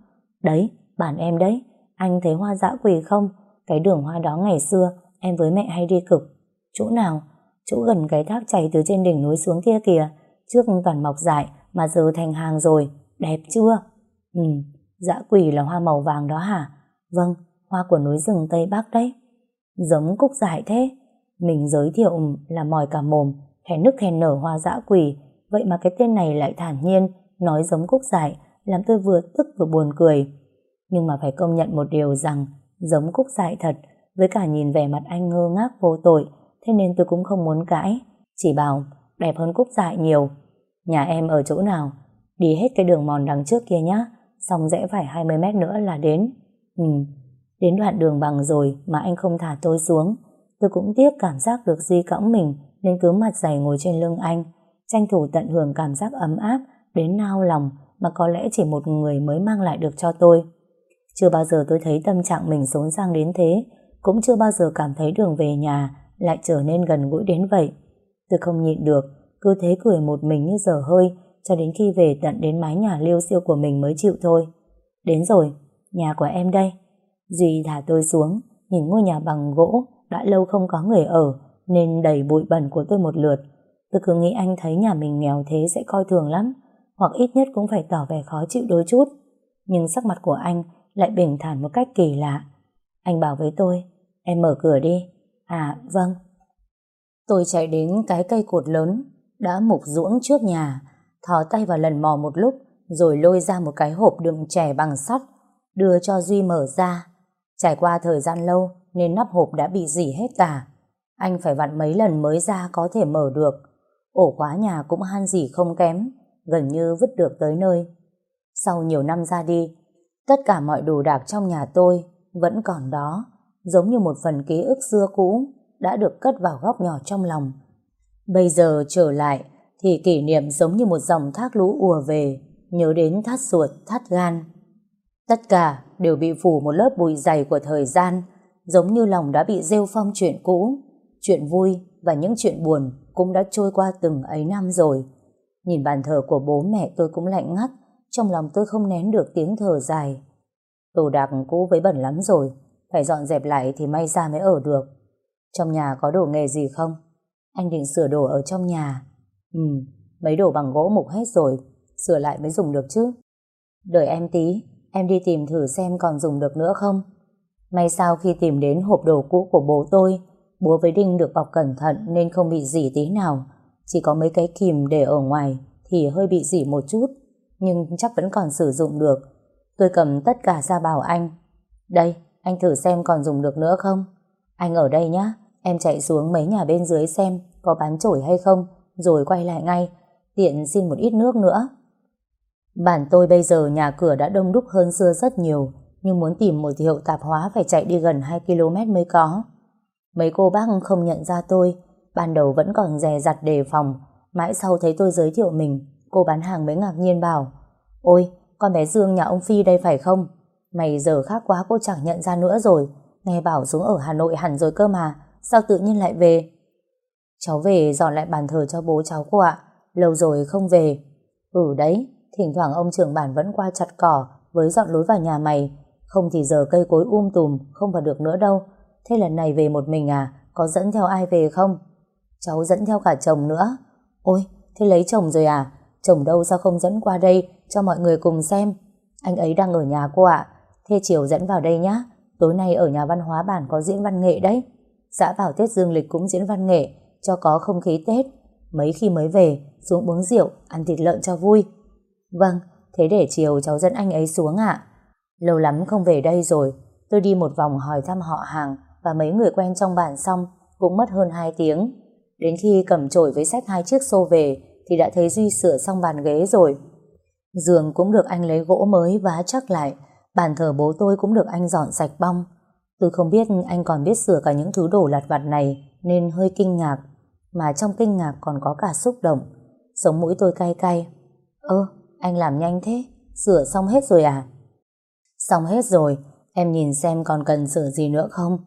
Đấy, bản em đấy, anh thấy hoa dã quỳ không? Cái đường hoa đó ngày xưa, em với mẹ hay đi cực. Chỗ nào? Chỗ gần cái thác chảy từ trên đỉnh núi xuống kia kìa. Trước toàn mọc dại, mà giờ thành hàng rồi. Đẹp chưa? Ừ, dã quỳ là hoa màu vàng đó hả? Vâng, hoa của núi rừng Tây Bắc đấy. Giống cúc dại thế. Mình giới thiệu là mỏi cả mồm, khen nức khen nở hoa dã quỳ. Vậy mà cái tên này lại thản nhiên, nói giống cúc dại, làm tôi vừa tức vừa buồn cười. Nhưng mà phải công nhận một điều rằng, giống cúc dại thật, với cả nhìn vẻ mặt anh ngơ ngác vô tội, thế nên tôi cũng không muốn cãi. Chỉ bảo, đẹp hơn cúc dại nhiều. Nhà em ở chỗ nào? Đi hết cái đường mòn đằng trước kia nhá, xong rẽ phải 20 mét nữa là đến. Ừ, đến đoạn đường bằng rồi mà anh không thả tôi xuống. Tôi cũng tiếc cảm giác được Duy cõng mình nên cứ mặt dày ngồi trên lưng anh, tranh thủ tận hưởng cảm giác ấm áp đến nao lòng mà có lẽ chỉ một người mới mang lại được cho tôi. Chưa bao giờ tôi thấy tâm trạng mình xốn sang đến thế, cũng chưa bao giờ cảm thấy đường về nhà lại trở nên gần gũi đến vậy. Tôi không nhịn được, cứ thế cười một mình như dở hơi, cho đến khi về tận đến mái nhà liêu siêu của mình mới chịu thôi. Đến rồi, nhà của em đây. Duy thả tôi xuống, nhìn ngôi nhà bằng gỗ, đã lâu không có người ở, nên đầy bụi bẩn của tôi một lượt. Tôi cứ nghĩ anh thấy nhà mình nghèo thế sẽ coi thường lắm, hoặc ít nhất cũng phải tỏ vẻ khó chịu đôi chút. Nhưng sắc mặt của anh lại bình thản một cách kỳ lạ. Anh bảo với tôi, em mở cửa đi. À, vâng. Tôi chạy đến cái cây cột lớn, đã mục ruỗng trước nhà, thò tay vào lần mò một lúc, rồi lôi ra một cái hộp đựng chè bằng sắt, đưa cho Duy mở ra. Trải qua thời gian lâu, nên nắp hộp đã bị dỉ hết cả. Anh phải vặn mấy lần mới ra có thể mở được. Ổ khóa nhà cũng han dỉ không kém, gần như vứt được tới nơi. Sau nhiều năm ra đi, tất cả mọi đồ đạc trong nhà tôi vẫn còn đó, giống như một phần ký ức xưa cũ đã được cất vào góc nhỏ trong lòng. Bây giờ trở lại thì kỷ niệm giống như một dòng thác lũ ùa về, nhớ đến thắt ruột, thắt gan. Tất cả đều bị phủ một lớp bụi dày của thời gian, giống như lòng đã bị rêu phong chuyện cũ, chuyện vui và những chuyện buồn cũng đã trôi qua từng ấy năm rồi. Nhìn bàn thờ của bố mẹ tôi cũng lạnh ngắt, trong lòng tôi không nén được tiếng thở dài. Đồ đạc cũ với bẩn lắm rồi, phải dọn dẹp lại thì may ra mới ở được. Trong nhà có đồ nghề gì không? Anh định sửa đồ ở trong nhà. Ừ, mấy đồ bằng gỗ mục hết rồi, sửa lại mới dùng được chứ. Đợi em tí, em đi tìm thử xem còn dùng được nữa không. May sao khi tìm đến hộp đồ cũ của bố tôi, búa với đinh được bọc cẩn thận nên không bị dỉ tí nào. Chỉ có mấy cái kìm để ở ngoài thì hơi bị dỉ một chút nhưng chắc vẫn còn sử dụng được. Tôi cầm tất cả ra bảo anh. Đây, anh thử xem còn dùng được nữa không? Anh ở đây nhá, em chạy xuống mấy nhà bên dưới xem có bán chổi hay không, rồi quay lại ngay. Tiện xin một ít nước nữa. Bản tôi bây giờ nhà cửa đã đông đúc hơn xưa rất nhiều, nhưng muốn tìm một hiệu tạp hóa phải chạy đi gần 2 km mới có. Mấy cô bác không nhận ra tôi, ban đầu vẫn còn dè dặt đề phòng, mãi sau thấy tôi giới thiệu mình, cô bán hàng mới ngạc nhiên bảo, Ôi, con bé Dương nhà ông Phi đây phải không? Mày giờ khác quá cô chẳng nhận ra nữa rồi, nghe bảo xuống ở Hà Nội hẳn rồi cơ mà, sao tự nhiên lại về? Cháu về dọn lại bàn thờ cho bố cháu cô ạ, lâu rồi không về. Ừ đấy, thỉnh thoảng ông trưởng bản vẫn qua chặt cỏ với dọn lối vào nhà mày, không thì giờ cây cối um tùm, không vào được nữa đâu. Thế lần này về một mình à, có dẫn theo ai về không? Cháu dẫn theo cả chồng nữa. Ôi, thế lấy chồng rồi à? Chồng đâu sao không dẫn qua đây cho mọi người cùng xem? Anh ấy đang ở nhà cô ạ. Thế chiều dẫn vào đây nhá. Tối nay ở nhà văn hóa bản có diễn văn nghệ đấy. Xã vào Tết Dương Lịch cũng diễn văn nghệ cho có không khí Tết. Mấy khi mới về, xuống uống rượu, ăn thịt lợn cho vui. Vâng, thế để chiều cháu dẫn anh ấy xuống ạ. Lâu lắm không về đây rồi, tôi đi một vòng hỏi thăm họ hàng và mấy người quen trong bản xong cũng mất hơn 2 tiếng. Đến khi cầm chổi với sách hai chiếc xô về thì đã thấy Duy sửa xong bàn ghế rồi. Giường cũng được anh lấy gỗ mới vá chắc lại, bàn thờ bố tôi cũng được anh dọn sạch bong. Tôi không biết anh còn biết sửa cả những thứ đồ lặt vặt này nên hơi kinh ngạc, mà trong kinh ngạc còn có cả xúc động. Sống mũi tôi cay cay. Ơ, anh làm nhanh thế, sửa xong hết rồi à? Xong hết rồi, em nhìn xem còn cần sửa gì nữa không?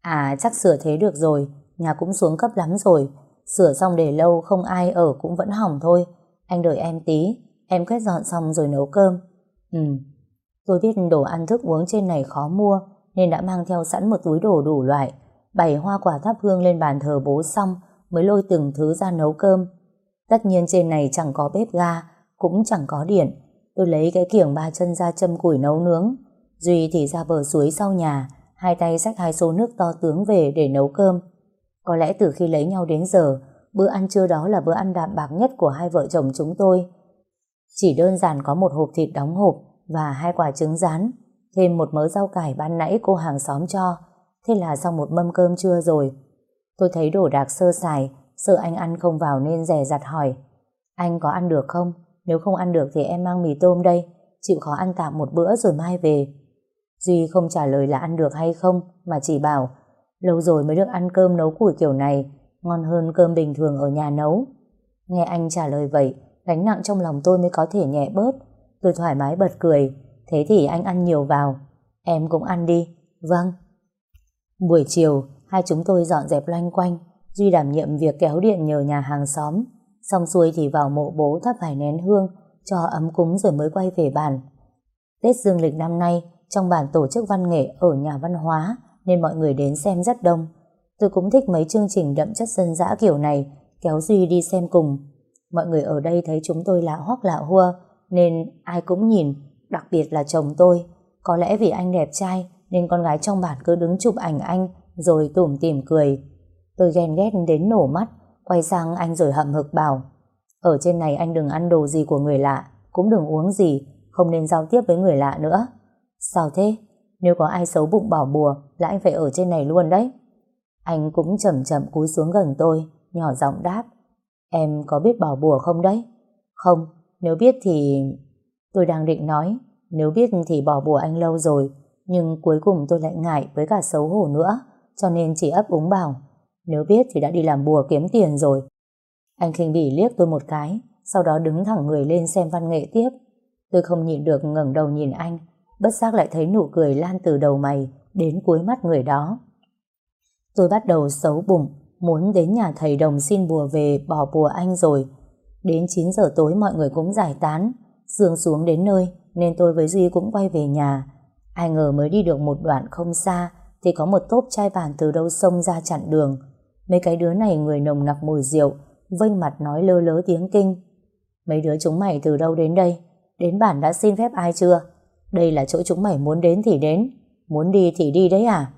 À chắc sửa thế được rồi, nhà cũng xuống cấp lắm rồi. Sửa xong để lâu không ai ở cũng vẫn hỏng thôi. Anh đợi em tí, em quét dọn xong rồi nấu cơm. Ừ, tôi biết đồ ăn thức uống trên này khó mua nên đã mang theo sẵn một túi đồ đủ loại. Bày hoa quả thắp hương lên bàn thờ bố xong mới lôi từng thứ ra nấu cơm. Tất nhiên trên này chẳng có bếp ga, cũng chẳng có điện. Tôi lấy cái kiểng ba chân ra châm củi nấu nướng. Duy thì ra bờ suối sau nhà, hai tay xách hai xô nước to tướng về để nấu cơm. Có lẽ từ khi lấy nhau đến giờ, bữa ăn trưa đó là bữa ăn đạm bạc nhất của hai vợ chồng chúng tôi. Chỉ đơn giản có một hộp thịt đóng hộp và hai quả trứng rán, thêm một mớ rau cải ban nãy cô hàng xóm cho. Thế là xong một mâm cơm trưa rồi. Tôi thấy đồ đạc sơ sài, sợ anh ăn không vào nên rè rặt hỏi. Anh có ăn được không? Nếu không ăn được thì em mang mì tôm đây, chịu khó ăn tạm một bữa rồi mai về. Duy không trả lời là ăn được hay không, mà chỉ bảo lâu rồi mới được ăn cơm nấu củi kiểu này, ngon hơn cơm bình thường ở nhà nấu. Nghe anh trả lời vậy, gánh nặng trong lòng tôi mới có thể nhẹ bớt. Tôi thoải mái bật cười, thế thì anh ăn nhiều vào. Em cũng ăn đi. Vâng. Buổi chiều, hai chúng tôi dọn dẹp loanh quanh, Duy đảm nhiệm việc kéo điện nhờ nhà hàng xóm, xong xuôi thì vào mộ bố thắp vài nén hương, cho ấm cúng rồi mới quay về bàn. Tết Dương lịch năm nay, trong bản tổ chức văn nghệ ở nhà văn hóa, nên mọi người đến xem rất đông. Tôi cũng thích mấy chương trình đậm chất dân dã kiểu này, kéo Duy đi xem cùng. Mọi người ở đây thấy chúng tôi lạ hoắc lạ hua, nên ai cũng nhìn, đặc biệt là chồng tôi. Có lẽ vì anh đẹp trai, nên con gái trong bản cứ đứng chụp ảnh anh, rồi tủm tỉm cười. Tôi ghen ghét đến nổ mắt, quay sang anh rồi hậm hực bảo, ở trên này anh đừng ăn đồ gì của người lạ, cũng đừng uống gì, không nên giao tiếp với người lạ nữa. Sao thế? Nếu có ai xấu bụng bỏ bùa là anh phải ở trên này luôn đấy. Anh cũng chậm chậm cúi xuống gần tôi, nhỏ giọng đáp. Em có biết bỏ bùa không đấy? Không, nếu biết thì... Tôi đang định nói, nếu biết thì bỏ bùa anh lâu rồi, nhưng cuối cùng tôi lại ngại với cả xấu hổ nữa, cho nên chỉ ấp úng bảo. Nếu biết thì đã đi làm bùa kiếm tiền rồi. Anh khinh bỉ liếc tôi một cái, sau đó đứng thẳng người lên xem văn nghệ tiếp. Tôi không nhịn được ngẩng đầu nhìn anh, bất giác lại thấy nụ cười lan từ đầu mày đến cuối mắt người đó. Tôi bắt đầu xấu bụng, muốn đến nhà thầy đồng xin bùa về bỏ bùa anh rồi. Đến 9 giờ tối mọi người cũng giải tán, sương xuống đến nơi nên tôi với Duy cũng quay về nhà. Ai ngờ mới đi được một đoạn không xa thì có một tốp chai bàn từ đâu xông ra chặn đường. Mấy cái đứa này người nồng nặc mùi rượu, vênh mặt nói lơ lớ tiếng kinh. Mấy đứa chúng mày từ đâu đến đây? Đến bản đã xin phép ai chưa? Đây là chỗ chúng mày muốn đến thì đến, muốn đi thì đi đấy à?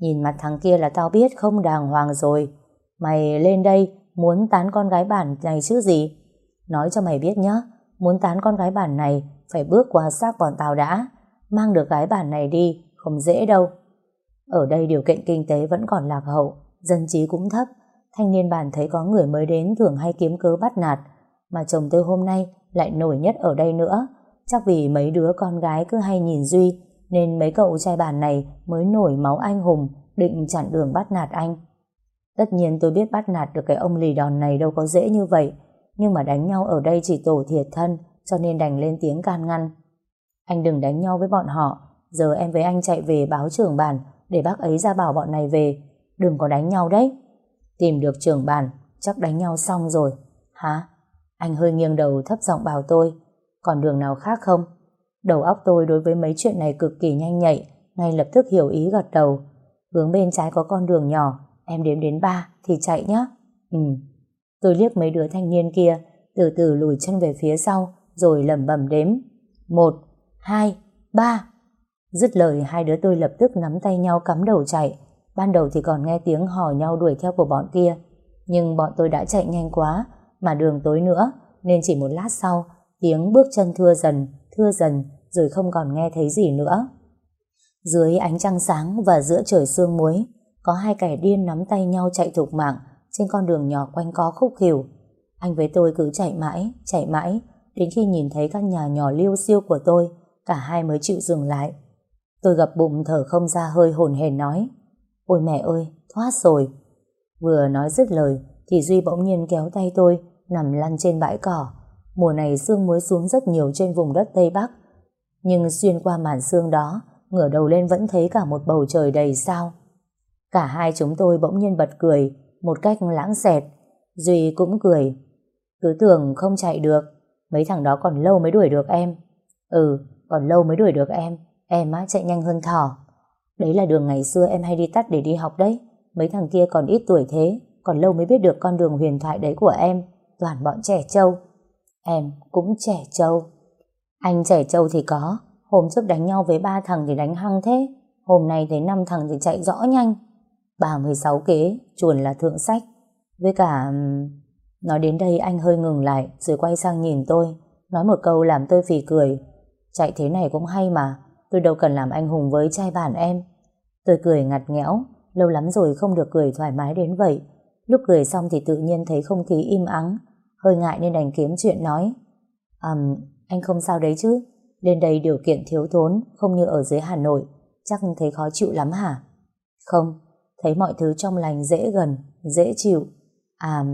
Nhìn mặt thằng kia là tao biết không đàng hoàng rồi. Mày lên đây muốn tán con gái bản này chứ gì? Nói cho mày biết nhá, Muốn tán con gái bản này phải bước qua xác bọn tao đã. Mang được gái bản này đi, không dễ đâu. Ở đây điều kiện kinh tế vẫn còn lạc hậu, dân trí cũng thấp. Thanh niên bản thấy có người mới đến thường hay kiếm cớ bắt nạt. Mà chồng tôi hôm nay lại nổi nhất ở đây nữa. Chắc vì mấy đứa con gái cứ hay nhìn Duy, nên mấy cậu trai bản này mới nổi máu anh hùng, định chặn đường bắt nạt anh. Tất nhiên tôi biết bắt nạt được cái ông lì đòn này đâu có dễ như vậy, nhưng mà đánh nhau ở đây chỉ tổ thiệt thân, cho nên đành lên tiếng can ngăn. Anh đừng đánh nhau với bọn họ, giờ em với anh chạy về báo trưởng bản để bác ấy ra bảo bọn này về đừng có đánh nhau đấy. Tìm được trưởng bản, chắc đánh nhau xong rồi. Hả? Anh hơi nghiêng đầu thấp giọng bảo tôi còn đường nào khác không? Đầu óc tôi đối với mấy chuyện này cực kỳ nhanh nhạy ngay lập tức hiểu ý gật đầu. Hướng bên trái có con đường nhỏ em đếm đến ba thì chạy nhé. Ừ. Tôi liếc mấy đứa thanh niên kia từ từ lùi chân về phía sau rồi lẩm bẩm đếm. Một, hai, ba. Dứt lời hai đứa tôi lập tức nắm tay nhau cắm đầu chạy. Ban đầu thì còn nghe tiếng hò nhau đuổi theo của bọn kia. Nhưng bọn tôi đã chạy nhanh quá mà đường tối nữa nên chỉ một lát sau tiếng bước chân thưa dần, thưa dần rồi không còn nghe thấy gì nữa. Dưới ánh trăng sáng và giữa trời sương muối có hai kẻ điên nắm tay nhau chạy thục mạng trên con đường nhỏ quanh có khúc khỉu. Anh với tôi cứ chạy mãi, chạy mãi, đến khi nhìn thấy căn nhà nhỏ liêu siêu của tôi, cả hai mới chịu dừng lại. Tôi gập bụng thở không ra hơi hồn hển nói, Ôi mẹ ơi, thoát rồi. Vừa nói dứt lời, thì Duy bỗng nhiên kéo tay tôi, nằm lăn trên bãi cỏ. Mùa này sương muối xuống rất nhiều trên vùng đất Tây Bắc. Nhưng xuyên qua màn sương đó, ngửa đầu lên vẫn thấy cả một bầu trời đầy sao. Cả hai chúng tôi bỗng nhiên bật cười, một cách lãng xẹt. Duy cũng cười. Cứ tưởng không chạy được, mấy thằng đó còn lâu mới đuổi được em. Ừ, còn lâu mới đuổi được em, em á chạy nhanh hơn thỏ. Đấy là đường ngày xưa em hay đi tắt để đi học đấy. Mấy thằng kia còn ít tuổi thế, còn lâu mới biết được con đường huyền thoại đấy của em. Toàn bọn trẻ trâu. Em cũng trẻ trâu. Anh trẻ trâu thì có, hôm trước đánh nhau với ba thằng thì đánh hăng thế. Hôm nay thấy năm thằng thì chạy rõ nhanh. 36 kế, chuồn là thượng sách. Với cả... Nói đến đây anh hơi ngừng lại rồi quay sang nhìn tôi. Nói một câu làm tôi phì cười. Chạy thế này cũng hay mà. Tôi đâu cần làm anh hùng với trai bản em. Tôi cười ngặt nghẽo. Lâu lắm rồi không được cười thoải mái đến vậy. Lúc cười xong thì tự nhiên thấy không khí im ắng. Hơi ngại nên đành kiếm chuyện nói. Um, anh không sao đấy chứ. Lên đây điều kiện thiếu thốn, không như ở dưới Hà Nội. Chắc thấy khó chịu lắm hả? Không, thấy mọi thứ trong lành dễ gần, dễ chịu. À,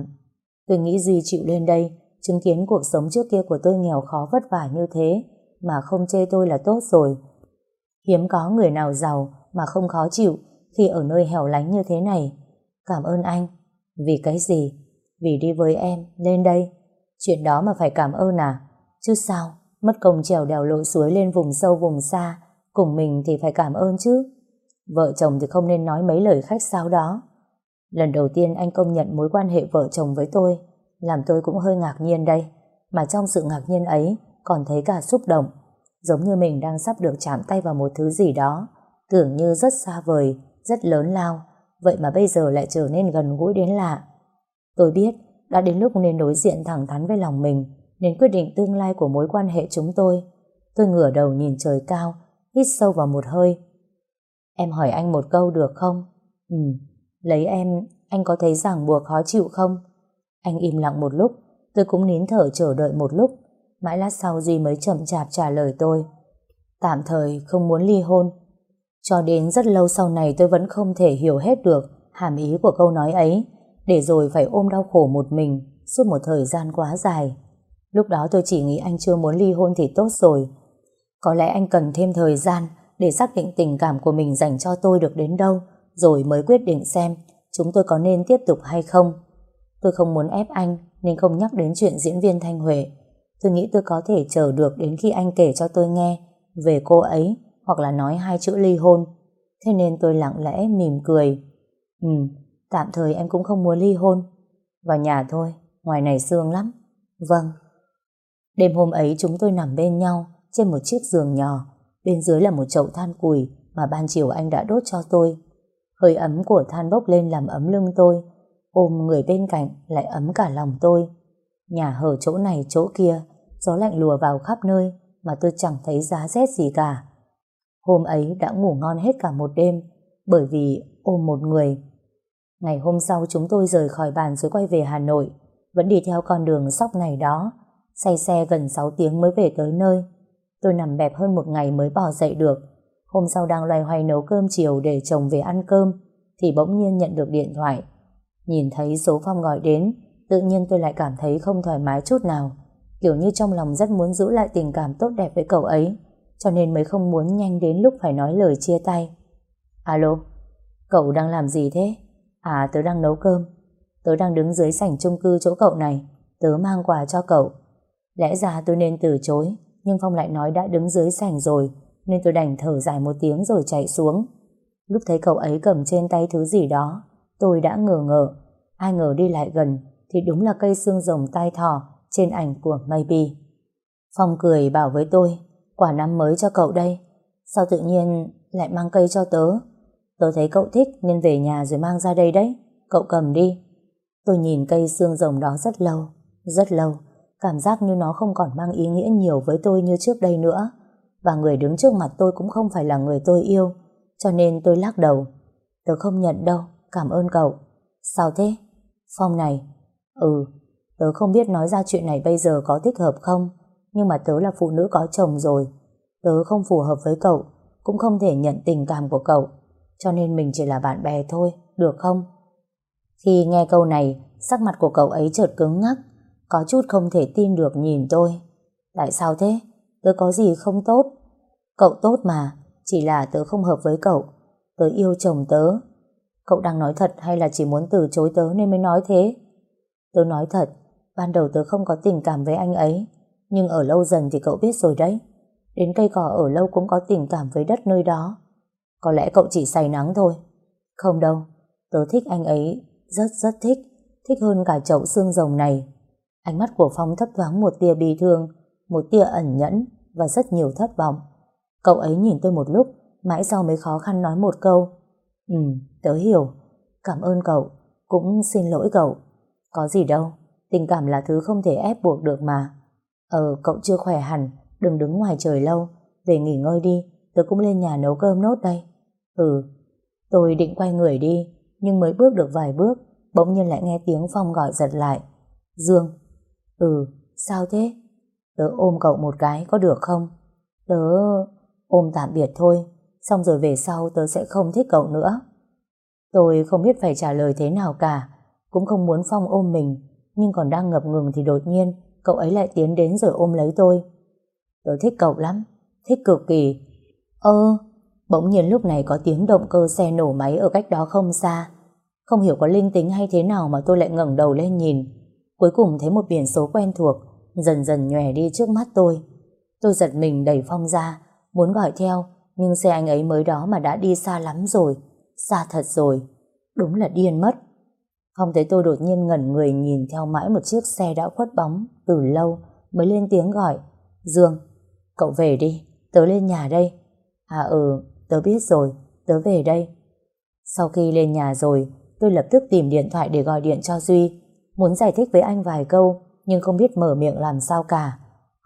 tôi nghĩ Duy chịu lên đây, chứng kiến cuộc sống trước kia của tôi nghèo khó vất vả như thế, mà không chê tôi là tốt rồi. Hiếm có người nào giàu mà không khó chịu khi ở nơi hẻo lánh như thế này. Cảm ơn anh. Vì cái gì? Vì đi với em, lên đây. Chuyện đó mà phải cảm ơn à? Chứ sao? Mất công trèo đèo lội suối lên vùng sâu vùng xa, cùng mình thì phải cảm ơn chứ. Vợ chồng thì không nên nói mấy lời khách sáo đó. Lần đầu tiên anh công nhận mối quan hệ vợ chồng với tôi, làm tôi cũng hơi ngạc nhiên đây. Mà trong sự ngạc nhiên ấy, còn thấy cả xúc động. Giống như mình đang sắp được chạm tay vào một thứ gì đó, tưởng như rất xa vời, rất lớn lao, vậy mà bây giờ lại trở nên gần gũi đến lạ. Tôi biết, đã đến lúc nên đối diện thẳng thắn với lòng mình, nên quyết định tương lai của mối quan hệ chúng tôi. Tôi ngửa đầu nhìn trời cao, hít sâu vào một hơi, Em hỏi anh một câu được không? Ừ, lấy em, anh có thấy ràng buộc khó chịu không? Anh im lặng một lúc, tôi cũng nín thở chờ đợi một lúc. Mãi lát sau Duy mới chậm chạp trả lời tôi. Tạm thời không muốn ly hôn. Cho đến rất lâu sau này tôi vẫn không thể hiểu hết được hàm ý của câu nói ấy, để rồi phải ôm đau khổ một mình suốt một thời gian quá dài. Lúc đó tôi chỉ nghĩ anh chưa muốn ly hôn thì tốt rồi. Có lẽ anh cần thêm thời gian để xác định tình cảm của mình dành cho tôi được đến đâu, rồi mới quyết định xem chúng tôi có nên tiếp tục hay không. Tôi không muốn ép anh, nên không nhắc đến chuyện diễn viên Thanh Huệ. Tôi nghĩ tôi có thể chờ được đến khi anh kể cho tôi nghe về cô ấy, hoặc là nói hai chữ ly hôn. Thế nên tôi lặng lẽ mỉm cười. Ừ, tạm thời em cũng không muốn ly hôn. Vào nhà thôi, ngoài này sương lắm. Vâng. Đêm hôm ấy chúng tôi nằm bên nhau trên một chiếc giường nhỏ Bên dưới là một chậu than củi mà ban chiều anh đã đốt cho tôi. Hơi ấm của than bốc lên làm ấm lưng tôi, ôm người bên cạnh lại ấm cả lòng tôi. Nhà hở chỗ này chỗ kia, gió lạnh lùa vào khắp nơi mà tôi chẳng thấy giá rét gì cả. Hôm ấy đã ngủ ngon hết cả một đêm bởi vì ôm một người. Ngày hôm sau chúng tôi rời khỏi bàn rồi quay về Hà Nội vẫn đi theo con đường sóc này đó say xe gần 6 tiếng mới về tới nơi. Tôi nằm bẹp hơn một ngày mới bỏ dậy được. Hôm sau đang loay hoay nấu cơm chiều để chồng về ăn cơm thì bỗng nhiên nhận được điện thoại. Nhìn thấy số Phong gọi đến tự nhiên tôi lại cảm thấy không thoải mái chút nào. Kiểu như trong lòng rất muốn giữ lại tình cảm tốt đẹp với cậu ấy cho nên mới không muốn nhanh đến lúc phải nói lời chia tay. Alo, cậu đang làm gì thế? À, tớ đang nấu cơm. Tớ đang đứng dưới sảnh chung cư chỗ cậu này. Tớ mang quà cho cậu. Lẽ ra tôi nên từ chối, nhưng Phong lại nói đã đứng dưới sảnh rồi, nên tôi đành thở dài một tiếng rồi chạy xuống. Lúc thấy cậu ấy cầm trên tay thứ gì đó, tôi đã ngờ ngờ. Ai ngờ đi lại gần, thì đúng là cây xương rồng tai thỏ trên ảnh của Maybe. Phong cười bảo với tôi, quả năm mới cho cậu đây. Sao tự nhiên lại mang cây cho tớ? Tôi thấy cậu thích nên về nhà rồi mang ra đây đấy. Cậu cầm đi. Tôi nhìn cây xương rồng đó rất lâu, rất lâu. Cảm giác như nó không còn mang ý nghĩa nhiều với tôi như trước đây nữa. Và người đứng trước mặt tôi cũng không phải là người tôi yêu. Cho nên tôi lắc đầu. tôi không nhận đâu, cảm ơn cậu. Sao thế? Phong này. Ừ, tớ không biết nói ra chuyện này bây giờ có thích hợp không. Nhưng mà tớ là phụ nữ có chồng rồi. Tớ không phù hợp với cậu, cũng không thể nhận tình cảm của cậu. Cho nên mình chỉ là bạn bè thôi, được không? Khi nghe câu này, sắc mặt của cậu ấy chợt cứng ngắc, có chút không thể tin được nhìn tôi. Tại sao thế? Tớ có gì không tốt? Cậu tốt mà, chỉ là tớ không hợp với cậu. Tớ yêu chồng tớ. Cậu đang nói thật hay là chỉ muốn từ chối tớ nên mới nói thế? Tớ nói thật, ban đầu tớ không có tình cảm với anh ấy, nhưng ở lâu dần thì cậu biết rồi đấy. Đến cây cỏ ở lâu cũng có tình cảm với đất nơi đó. Có lẽ cậu chỉ say nắng thôi. Không đâu, tớ thích anh ấy, rất rất thích, thích hơn cả chậu xương rồng này. Ánh mắt của Phong thấp thoáng một tia bi thương, một tia ẩn nhẫn và rất nhiều thất vọng. Cậu ấy nhìn tôi một lúc, mãi sau mới khó khăn nói một câu. Ừ, tớ hiểu. Cảm ơn cậu, cũng xin lỗi cậu. Có gì đâu, tình cảm là thứ không thể ép buộc được mà. Ờ, cậu chưa khỏe hẳn, đừng đứng ngoài trời lâu. Về nghỉ ngơi đi, tớ cũng lên nhà nấu cơm nốt đây. Ừ, tôi định quay người đi, nhưng mới bước được vài bước, bỗng nhiên lại nghe tiếng Phong gọi giật lại. Dương, Ừ, sao thế? Tớ ôm cậu một cái có được không? Tớ ôm tạm biệt thôi, xong rồi về sau tớ sẽ không thích cậu nữa. Tôi không biết phải trả lời thế nào cả, cũng không muốn Phong ôm mình, nhưng còn đang ngập ngừng thì đột nhiên cậu ấy lại tiến đến rồi ôm lấy tôi. Tớ thích cậu lắm, thích cực kỳ. Ơ, bỗng nhiên lúc này có tiếng động cơ xe nổ máy ở cách đó không xa. Không hiểu có linh tính hay thế nào mà tôi lại ngẩng đầu lên nhìn. Cuối cùng thấy một biển số quen thuộc dần dần nhòe đi trước mắt tôi. Tôi giật mình đẩy Phong ra, muốn gọi theo, nhưng xe anh ấy mới đó mà đã đi xa lắm rồi, xa thật rồi. Đúng là điên mất. Phong thấy tôi đột nhiên ngẩn người nhìn theo mãi một chiếc xe đã khuất bóng từ lâu mới lên tiếng gọi. Dương, cậu về đi, tớ lên nhà đây. À ừ, tớ biết rồi, tớ về đây. Sau khi lên nhà rồi, tôi lập tức tìm điện thoại để gọi điện cho Duy. Muốn giải thích với anh vài câu nhưng không biết mở miệng làm sao cả.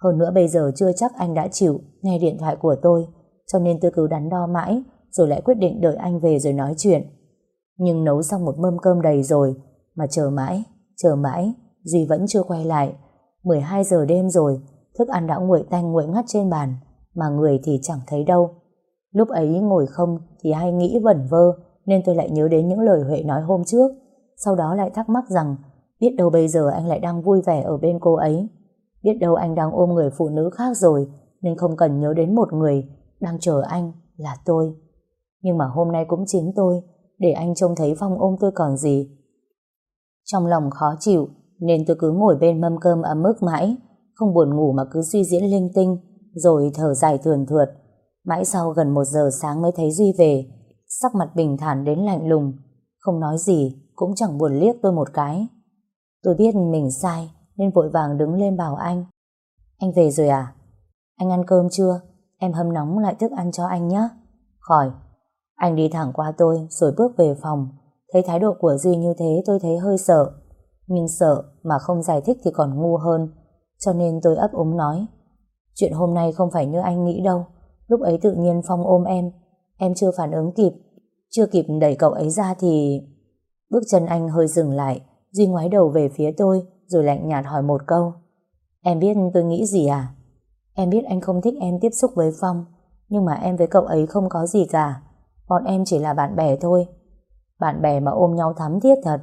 Hơn nữa bây giờ chưa chắc anh đã chịu nghe điện thoại của tôi cho nên tôi cứ đắn đo mãi rồi lại quyết định đợi anh về rồi nói chuyện. Nhưng nấu xong một mâm cơm đầy rồi mà chờ mãi, chờ mãi Duy vẫn chưa quay lại. 12 giờ đêm rồi thức ăn đã nguội tanh nguội ngắt trên bàn mà người thì chẳng thấy đâu. Lúc ấy ngồi không thì hay nghĩ vẩn vơ nên tôi lại nhớ đến những lời Huệ nói hôm trước sau đó lại thắc mắc rằng Biết đâu bây giờ anh lại đang vui vẻ ở bên cô ấy. Biết đâu anh đang ôm người phụ nữ khác rồi, nên không cần nhớ đến một người đang chờ anh là tôi. Nhưng mà hôm nay cũng chính tôi, để anh trông thấy Phong ôm tôi còn gì. Trong lòng khó chịu, nên tôi cứ ngồi bên mâm cơm ấm ức mãi, không buồn ngủ mà cứ suy diễn linh tinh, rồi thở dài thườn thượt. Mãi sau gần một giờ sáng mới thấy Duy về, sắc mặt bình thản đến lạnh lùng, không nói gì, cũng chẳng buồn liếc tôi một cái. Tôi biết mình sai nên vội vàng đứng lên bảo anh. Anh về rồi à? Anh ăn cơm chưa? Em hâm nóng lại thức ăn cho anh nhé. Khỏi. Anh đi thẳng qua tôi rồi bước về phòng. Thấy thái độ của Duy như thế tôi thấy hơi sợ. Nhưng sợ mà không giải thích thì còn ngu hơn. cho nên tôi ấp úng nói. Chuyện hôm nay không phải như anh nghĩ đâu. Lúc ấy tự nhiên Phong ôm em, em chưa phản ứng kịp, chưa kịp đẩy cậu ấy ra thì... Bước chân anh hơi dừng lại, Duy ngoái đầu về phía tôi, rồi lạnh nhạt hỏi một câu. Em biết tôi nghĩ gì à? Em biết anh không thích em tiếp xúc với Phong, nhưng mà em với cậu ấy không có gì cả. Bọn em chỉ là bạn bè thôi. Bạn bè mà ôm nhau thắm thiết thật.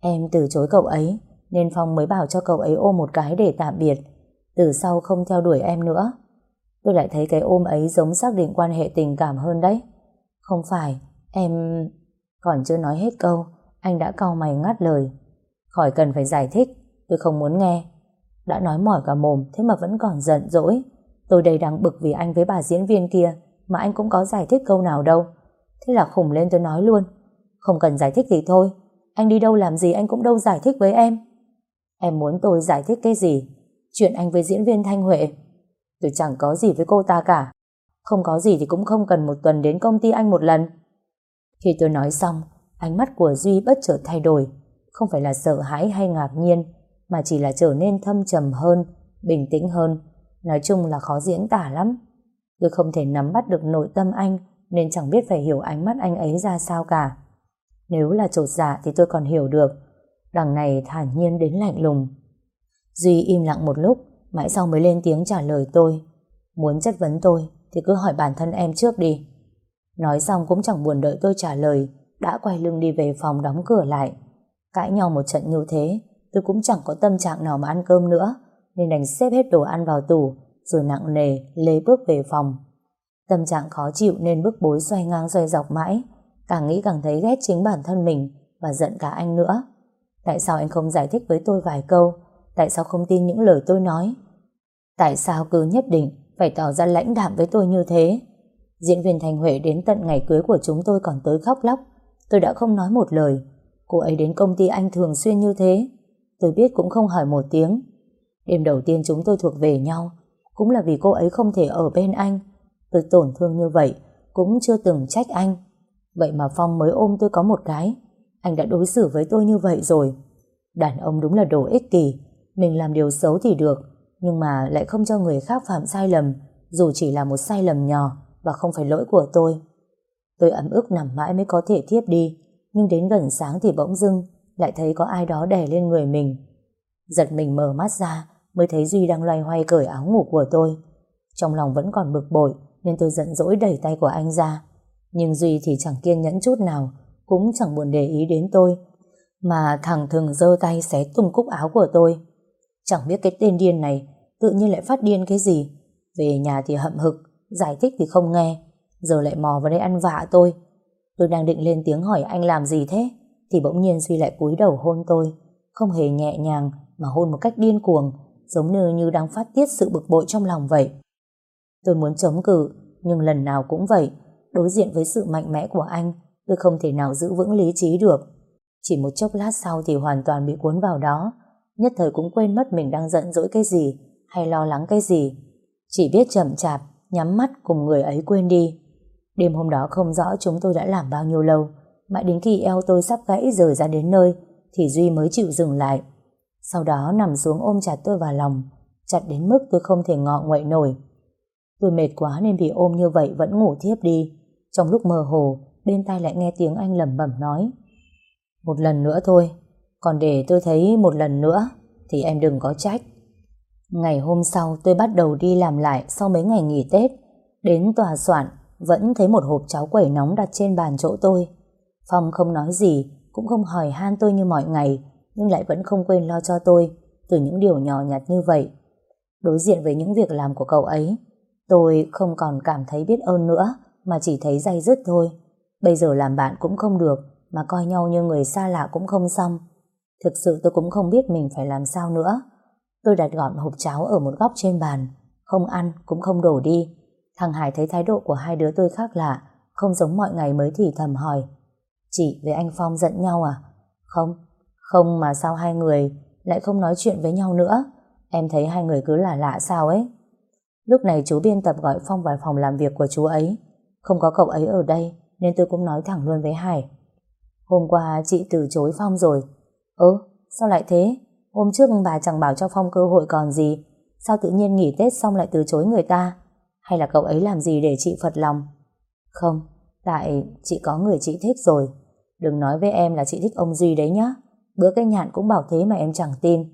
Em từ chối cậu ấy, nên Phong mới bảo cho cậu ấy ôm một cái để tạm biệt. Từ sau không theo đuổi em nữa. Tôi lại thấy cái ôm ấy giống xác định quan hệ tình cảm hơn đấy. Không phải, em... Còn chưa nói hết câu, anh đã cau mày ngắt lời. Khỏi cần phải giải thích, tôi không muốn nghe. Đã nói mỏi cả mồm, thế mà vẫn còn giận dỗi. Tôi đầy đang bực vì anh với bà diễn viên kia, mà anh cũng có giải thích câu nào đâu. Thế là khủng lên tôi nói luôn. Không cần giải thích thì thôi, anh đi đâu làm gì anh cũng đâu giải thích với em. Em muốn tôi giải thích cái gì? Chuyện anh với diễn viên Thanh Huệ. Tôi chẳng có gì với cô ta cả. Không có gì thì cũng không cần một tuần đến công ty anh một lần. Khi tôi nói xong, ánh mắt của Duy bất chợt thay đổi. Không phải là sợ hãi hay ngạc nhiên, mà chỉ là trở nên thâm trầm hơn, bình tĩnh hơn. Nói chung là khó diễn tả lắm. Tôi không thể nắm bắt được nội tâm anh, nên chẳng biết phải hiểu ánh mắt anh ấy ra sao cả. Nếu là trột dạ thì tôi còn hiểu được. Đằng này thản nhiên đến lạnh lùng. Duy im lặng một lúc, mãi sau mới lên tiếng trả lời tôi. Muốn chất vấn tôi thì cứ hỏi bản thân em trước đi. Nói xong cũng chẳng buồn đợi tôi trả lời, đã quay lưng đi về phòng đóng cửa lại. Cãi nhau một trận như thế, tôi cũng chẳng có tâm trạng nào mà ăn cơm nữa, nên đành xếp hết đồ ăn vào tủ, rồi nặng nề lấy bước về phòng. Tâm trạng khó chịu nên bước bối xoay ngang xoay dọc mãi, càng nghĩ càng thấy ghét chính bản thân mình và giận cả anh nữa. Tại sao anh không giải thích với tôi vài câu? Tại sao không tin những lời tôi nói? Tại sao cứ nhất định phải tỏ ra lãnh đạm với tôi như thế? Diễn viên Thành Huệ đến tận ngày cưới của chúng tôi còn tới khóc lóc. Tôi đã không nói một lời. Cô ấy đến công ty anh thường xuyên như thế. Tôi biết cũng không hỏi một tiếng. Đêm đầu tiên chúng tôi thuộc về nhau, cũng là vì cô ấy không thể ở bên anh. Tôi tổn thương như vậy, cũng chưa từng trách anh. Vậy mà Phong mới ôm tôi có một cái. Anh đã đối xử với tôi như vậy rồi. Đàn ông đúng là đồ ích kỷ. Mình làm điều xấu thì được, nhưng mà lại không cho người khác phạm sai lầm, dù chỉ là một sai lầm nhỏ và không phải lỗi của tôi. Tôi ấm ức nằm mãi mới có thể thiếp đi, nhưng đến gần sáng thì bỗng dưng lại thấy có ai đó đè lên người mình. Giật mình mở mắt ra mới thấy Duy đang loay hoay cởi áo ngủ của tôi. Trong lòng vẫn còn bực bội nên tôi giận dỗi đẩy tay của anh ra. Nhưng Duy thì chẳng kiên nhẫn chút nào, cũng chẳng buồn để ý đến tôi, mà thằng thường giơ tay xé tung cúc áo của tôi. Chẳng biết cái tên điên này tự nhiên lại phát điên cái gì. Về nhà thì hậm hực, giải thích thì không nghe, giờ lại mò vào đây ăn vạ tôi. Tôi đang định lên tiếng hỏi anh làm gì thế, thì bỗng nhiên Duy lại cúi đầu hôn tôi, không hề nhẹ nhàng mà hôn một cách điên cuồng, giống như như đang phát tiết sự bực bội trong lòng vậy. Tôi muốn chống cự, nhưng lần nào cũng vậy, đối diện với sự mạnh mẽ của anh, tôi không thể nào giữ vững lý trí được. Chỉ một chốc lát sau thì hoàn toàn bị cuốn vào đó, nhất thời cũng quên mất mình đang giận dỗi cái gì, hay lo lắng cái gì. Chỉ biết chậm chạp, nhắm mắt cùng người ấy quên đi. Đêm hôm đó không rõ chúng tôi đã làm bao nhiêu lâu, mãi đến khi eo tôi sắp gãy rời ra đến nơi, thì Duy mới chịu dừng lại. Sau đó nằm xuống ôm chặt tôi vào lòng, chặt đến mức tôi không thể ngọ nguậy nổi. Tôi mệt quá nên vì ôm như vậy vẫn ngủ thiếp đi. Trong lúc mơ hồ, bên tai lại nghe tiếng anh lẩm bẩm nói. Một lần nữa thôi, còn để tôi thấy một lần nữa, thì em đừng có trách. Ngày hôm sau tôi bắt đầu đi làm lại sau mấy ngày nghỉ Tết. Đến tòa soạn, vẫn thấy một hộp cháo quẩy nóng đặt trên bàn chỗ tôi. Phong không nói gì, cũng không hỏi han tôi như mọi ngày, nhưng lại vẫn không quên lo cho tôi từ những điều nhỏ nhặt như vậy. Đối diện với những việc làm của cậu ấy, tôi không còn cảm thấy biết ơn nữa, mà chỉ thấy day dứt thôi. Bây giờ làm bạn cũng không được, mà coi nhau như người xa lạ cũng không xong. Thực sự tôi cũng không biết mình phải làm sao nữa. Tôi đặt gọn hộp cháo ở một góc trên bàn, không ăn cũng không đổ đi. Thằng Hải thấy thái độ của hai đứa tôi khác lạ, không giống mọi ngày mới thì thầm hỏi. Chị với anh Phong giận nhau à? Không, không mà sao hai người lại không nói chuyện với nhau nữa? Em thấy hai người cứ là lạ sao ấy? Lúc này chú biên tập gọi Phong vào phòng làm việc của chú ấy. Không có cậu ấy ở đây nên tôi cũng nói thẳng luôn với Hải. Hôm qua chị từ chối Phong rồi. Ừ, sao lại thế? Hôm trước bà chẳng bảo cho Phong cơ hội còn gì. Sao tự nhiên nghỉ Tết xong lại từ chối người ta? Hay là cậu ấy làm gì để chị phật lòng? Không Tại chị có người chị thích rồi. Đừng nói với em là chị thích ông Duy đấy nhá. Bữa cái nhạn cũng bảo thế mà em chẳng tin.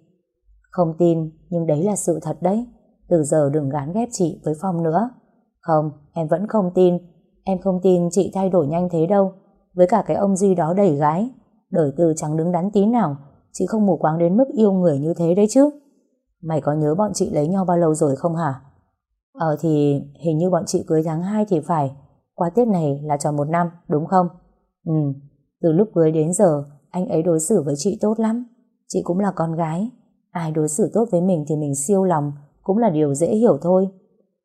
Không tin Nhưng đấy là sự thật đấy. Từ giờ đừng gán ghép chị với Phong nữa. Không em vẫn không tin. Em không tin chị thay đổi nhanh thế đâu. Với cả cái ông Duy đó đầy gái. Đời tư chẳng đứng đắn tí nào, Chị không mù quáng đến mức yêu người như thế đấy chứ. Mày có nhớ bọn chị lấy nhau bao lâu rồi không hả? Ờ thì hình như bọn chị cưới tháng 2 thì phải. Qua Tết này là tròn một năm, đúng không? Ừ Từ lúc cưới đến giờ, Anh ấy đối xử với chị tốt lắm. Chị cũng là con gái. Ai đối xử tốt với mình thì mình siêu lòng, Cũng là điều dễ hiểu thôi.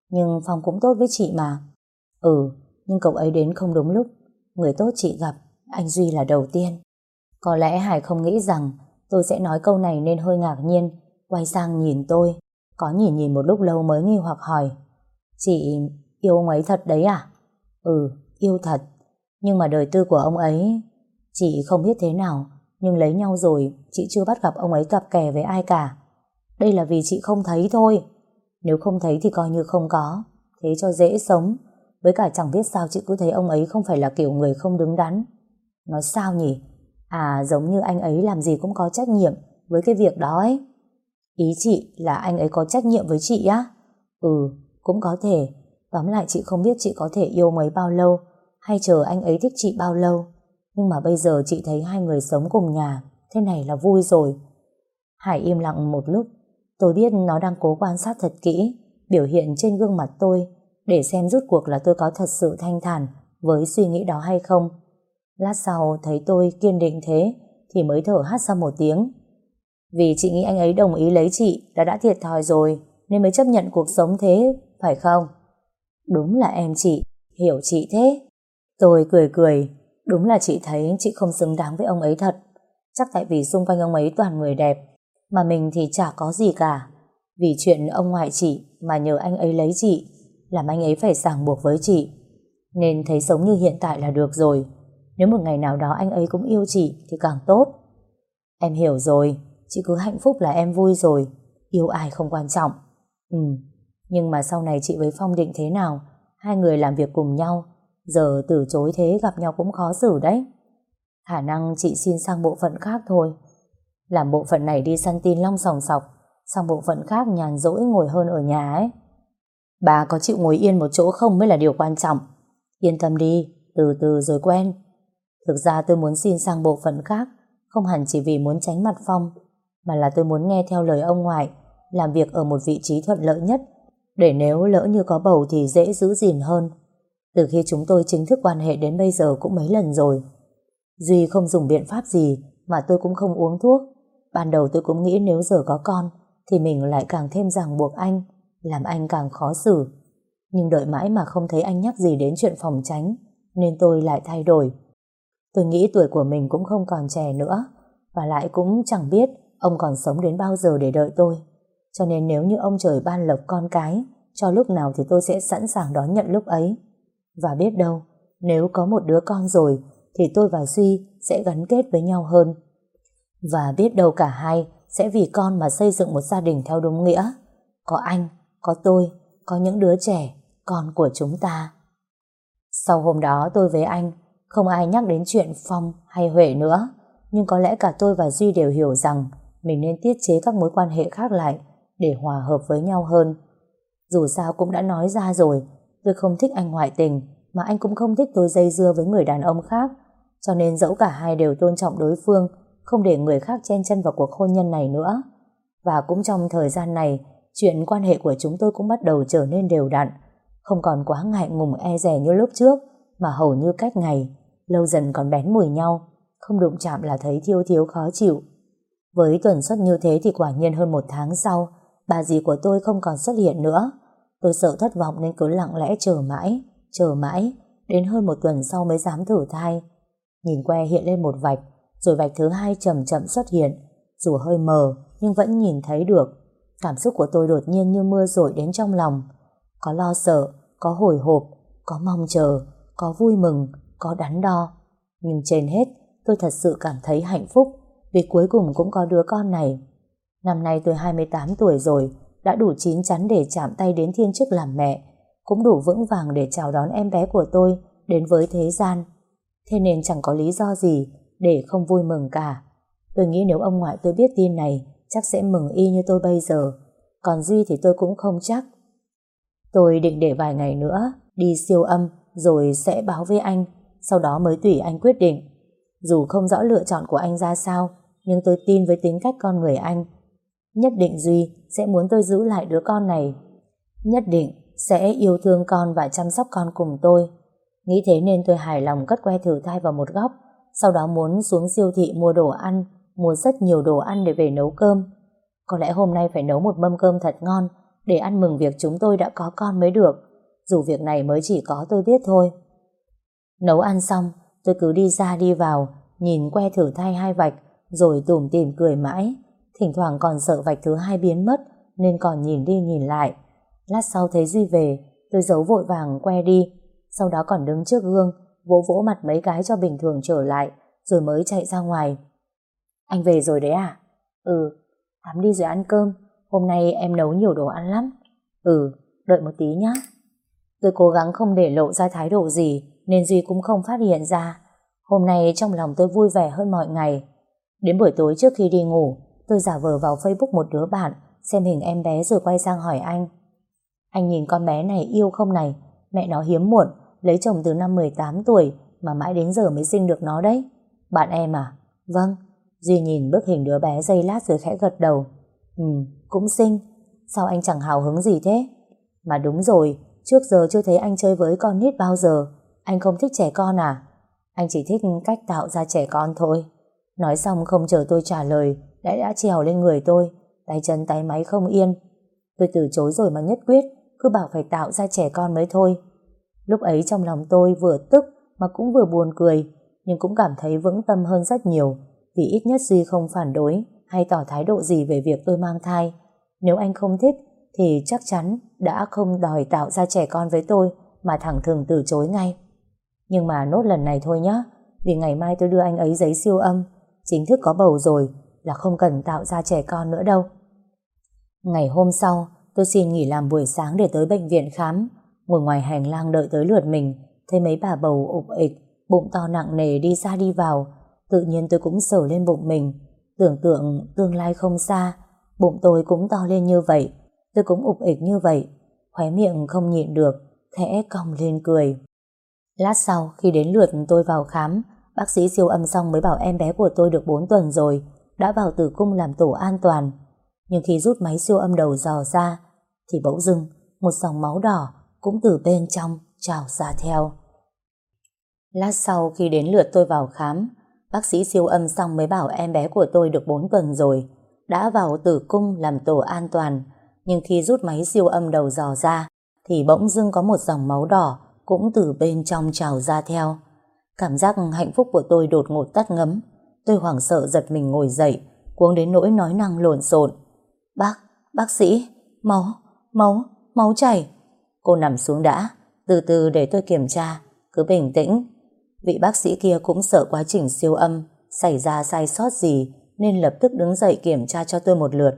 Nhưng Phong cũng tốt với chị mà. Ừ Nhưng cậu ấy đến không đúng lúc. Người tốt chị gặp, Anh Duy là đầu tiên. Có lẽ Hải không nghĩ rằng Tôi sẽ nói câu này nên hơi ngạc nhiên. Quay sang nhìn tôi Có nhìn nhìn một lúc lâu mới nghi hoặc hỏi Chị yêu ông ấy thật đấy à? Ừ, yêu thật. Nhưng mà đời tư của ông ấy Chị không biết thế nào. Nhưng lấy nhau rồi Chị chưa bắt gặp ông ấy cặp kè với ai cả. Đây là vì chị không thấy thôi. Nếu không thấy thì coi như không có. Thế cho dễ sống. Với cả chẳng biết sao chị cứ thấy ông ấy không phải là kiểu người không đứng đắn. Nói sao nhỉ? À giống như anh ấy làm gì cũng có trách nhiệm Với cái việc đó ấy. Ý chị là anh ấy có trách nhiệm với chị á. Ừ cũng có thể. Tóm lại chị không biết chị có thể yêu mấy bao lâu, Hay chờ anh ấy thích chị bao lâu. Nhưng mà bây giờ chị thấy hai người sống cùng nhà, Thế này là vui rồi. Hải im lặng một lúc. Tôi biết nó đang cố quan sát thật kỹ, Biểu hiện trên gương mặt tôi, Để xem rút cuộc là tôi có thật sự thanh thản Với suy nghĩ đó hay không. Lát sau thấy tôi kiên định thế, Thì mới thở hát ra một tiếng. Vì chị nghĩ anh ấy đồng ý lấy chị Đã đã thiệt thòi rồi, Nên mới chấp nhận cuộc sống thế, Phải không? Đúng là em chị, Hiểu chị thế. Tôi cười cười, Đúng là chị thấy chị không xứng đáng với ông ấy thật. Chắc tại vì xung quanh ông ấy toàn người đẹp, Mà mình thì chả có gì cả. Vì chuyện ông ngoại chị Mà nhờ anh ấy lấy chị, Làm anh ấy phải ràng buộc với chị. Nên thấy sống như hiện tại là được rồi nếu một ngày nào đó anh ấy cũng yêu chị, Thì càng tốt. Em hiểu rồi. Chị cứ hạnh phúc là em vui rồi. Yêu ai không quan trọng. Ừ. Nhưng mà sau này chị với Phong định thế nào? Hai người làm việc cùng nhau. Giờ từ chối thế gặp nhau cũng khó xử đấy. Khả năng chị xin sang bộ phận khác thôi. Làm bộ phận này đi săn tin long sòng sọc, Sang bộ phận khác nhàn rỗi ngồi hơn ở nhà ấy. Bà có chịu ngồi yên một chỗ không mới là điều quan trọng. Yên tâm đi, Từ từ rồi quen. Thực ra tôi muốn xin sang bộ phận khác, Không hẳn chỉ vì muốn tránh mặt Phong, Mà là tôi muốn nghe theo lời ông ngoại, Làm việc ở một vị trí thuận lợi nhất. Để nếu lỡ như có bầu Thì dễ giữ gìn hơn. Từ khi chúng tôi chính thức quan hệ đến bây giờ Cũng mấy lần rồi. Duy không dùng biện pháp gì Mà tôi cũng không uống thuốc. Ban đầu tôi cũng nghĩ nếu giờ có con Thì mình lại càng thêm ràng buộc anh, Làm anh càng khó xử. Nhưng đợi mãi mà không thấy anh nhắc gì đến chuyện phòng tránh, Nên tôi lại thay đổi. Tôi nghĩ tuổi của mình cũng không còn trẻ nữa và lại cũng chẳng biết ông còn sống đến bao giờ để đợi tôi. Cho nên nếu như ông trời ban lộc con cái cho lúc nào thì tôi sẽ sẵn sàng đón nhận lúc ấy. Và biết đâu, nếu có một đứa con rồi thì tôi và Duy sẽ gắn kết với nhau hơn. Và biết đâu cả hai sẽ vì con mà xây dựng một gia đình theo đúng nghĩa. Có anh, có tôi, có những đứa trẻ, con của chúng ta. Sau hôm đó tôi với anh không ai nhắc đến chuyện Phong hay Huệ nữa, nhưng có lẽ cả tôi và Duy đều hiểu rằng mình nên tiết chế các mối quan hệ khác lại để hòa hợp với nhau hơn. Dù sao cũng đã nói ra rồi, tôi không thích anh ngoại tình, mà anh cũng không thích tôi dây dưa với người đàn ông khác, cho nên dẫu cả hai đều tôn trọng đối phương, không để người khác chen chân vào cuộc hôn nhân này nữa. Và cũng trong thời gian này, chuyện quan hệ của chúng tôi cũng bắt đầu trở nên đều đặn, không còn quá ngại ngùng e rè như lúc trước, mà hầu như cách ngày lâu dần còn bén mùi nhau, không đụng chạm là thấy thiêu thiếu khó chịu. Với tuần suất như thế thì quả nhiên hơn một tháng sau, bà dì của tôi không còn xuất hiện nữa. Tôi sợ thất vọng nên cứ lặng lẽ chờ mãi, chờ mãi, đến hơn một tuần sau mới dám thử thai. Nhìn que hiện lên một vạch, rồi vạch thứ hai chậm chậm xuất hiện, dù hơi mờ nhưng vẫn nhìn thấy được. Cảm xúc của tôi đột nhiên như mưa rội đến trong lòng. Có lo sợ, có hồi hộp, có mong chờ, có vui mừng, có đắn đo. Nhưng trên hết, tôi thật sự cảm thấy hạnh phúc vì cuối cùng cũng có đứa con này. Năm nay tôi 28 tuổi rồi, đã đủ chín chắn để chạm tay đến thiên chức làm mẹ, cũng đủ vững vàng để chào đón em bé của tôi đến với thế gian. Thế nên chẳng có lý do gì để không vui mừng cả. Tôi nghĩ nếu ông ngoại tôi biết tin này, chắc sẽ mừng y như tôi bây giờ. Còn Duy thì tôi cũng không chắc. Tôi định để vài ngày nữa, đi siêu âm, rồi sẽ báo với anh, sau đó mới tùy anh quyết định. Dù không rõ lựa chọn của anh ra sao, nhưng tôi tin với tính cách con người anh. Nhất định Duy sẽ muốn tôi giữ lại đứa con này. Nhất định sẽ yêu thương con và chăm sóc con cùng tôi. Nghĩ thế nên tôi hài lòng cất que thử thai vào một góc, sau đó muốn xuống siêu thị mua đồ ăn, mua rất nhiều đồ ăn để về nấu cơm. Có lẽ hôm nay phải nấu một mâm cơm thật ngon để ăn mừng việc chúng tôi đã có con mới được. Dù việc này mới chỉ có tôi biết thôi. Nấu ăn xong, tôi cứ đi ra đi vào, nhìn que thử thai hai vạch, rồi tủm tỉm cười mãi. Thỉnh thoảng còn sợ vạch thứ hai biến mất, nên còn nhìn đi nhìn lại. Lát sau thấy Duy về, tôi giấu vội vàng que đi, sau đó còn đứng trước gương, vỗ vỗ mặt mấy cái cho bình thường trở lại, rồi mới chạy ra ngoài. Anh về rồi đấy à? Ừ, tắm đi rồi ăn cơm, hôm nay em nấu nhiều đồ ăn lắm. Ừ, đợi một tí nhá Tôi cố gắng không để lộ ra thái độ gì, nên Duy cũng không phát hiện ra. Hôm nay trong lòng tôi vui vẻ hơn mọi ngày. Đến buổi tối trước khi đi ngủ, tôi giả vờ vào Facebook một đứa bạn, xem hình em bé rồi quay sang hỏi anh. Anh nhìn con bé này yêu không này, mẹ nó hiếm muộn, lấy chồng từ năm 18 tuổi mà mãi đến giờ mới sinh được nó đấy. Bạn em à? Vâng. Duy nhìn bức hình đứa bé dây lát rồi khẽ gật đầu. Ừ, cũng xinh. Sao anh chẳng hào hứng gì thế? Mà đúng rồi, trước giờ chưa thấy anh chơi với con nít bao giờ. Anh không thích trẻ con à? Anh chỉ thích cách tạo ra trẻ con thôi. Nói xong không chờ tôi trả lời, đã đã trèo lên người tôi, tay chân tay máy không yên. Tôi từ chối rồi mà nhất quyết, cứ bảo phải tạo ra trẻ con mới thôi. Lúc ấy trong lòng tôi vừa tức mà cũng vừa buồn cười, nhưng cũng cảm thấy vững tâm hơn rất nhiều, vì ít nhất Duy không phản đối hay tỏ thái độ gì về việc tôi mang thai. Nếu anh không thích, thì chắc chắn đã không đòi tạo ra trẻ con với tôi, mà thẳng thừng từ chối ngay. Nhưng mà nốt lần này thôi nhé, vì ngày mai tôi đưa anh ấy giấy siêu âm, chính thức có bầu rồi, là không cần tạo ra trẻ con nữa đâu. Ngày hôm sau, tôi xin nghỉ làm buổi sáng để tới bệnh viện khám, ngồi ngoài hành lang đợi tới lượt mình, thấy mấy bà bầu ụp ịch, bụng to nặng nề đi ra đi vào, tự nhiên tôi cũng sờ lên bụng mình, tưởng tượng tương lai không xa, bụng tôi cũng to lên như vậy, tôi cũng ụp ịch như vậy, khóe miệng không nhịn được, khẽ cong lên cười. Lát sau khi đến lượt tôi vào khám, bác sĩ siêu âm xong mới bảo em bé của tôi được 4 tuần rồi, đã vào tử cung làm tổ an toàn. Nhưng khi rút máy siêu âm đầu dò ra, thì bỗng dưng một dòng máu đỏ cũng từ bên trong trào ra theo. Lát sau khi đến lượt tôi vào khám, bác sĩ siêu âm xong mới bảo em bé của tôi được 4 tuần rồi, đã vào tử cung làm tổ an toàn, nhưng khi rút máy siêu âm đầu dò ra, thì bỗng dưng có một dòng máu đỏ cũng từ bên trong trào ra theo. Cảm giác hạnh phúc của tôi đột ngột tắt ngấm, tôi hoảng sợ giật mình ngồi dậy, cuống đến nỗi nói năng lộn xộn. Bác, bác sĩ, máu, máu, máu chảy. Cô nằm xuống đã, từ từ để tôi kiểm tra, cứ bình tĩnh. Vị bác sĩ kia cũng sợ quá trình siêu âm, xảy ra sai sót gì, nên lập tức đứng dậy kiểm tra cho tôi một lượt.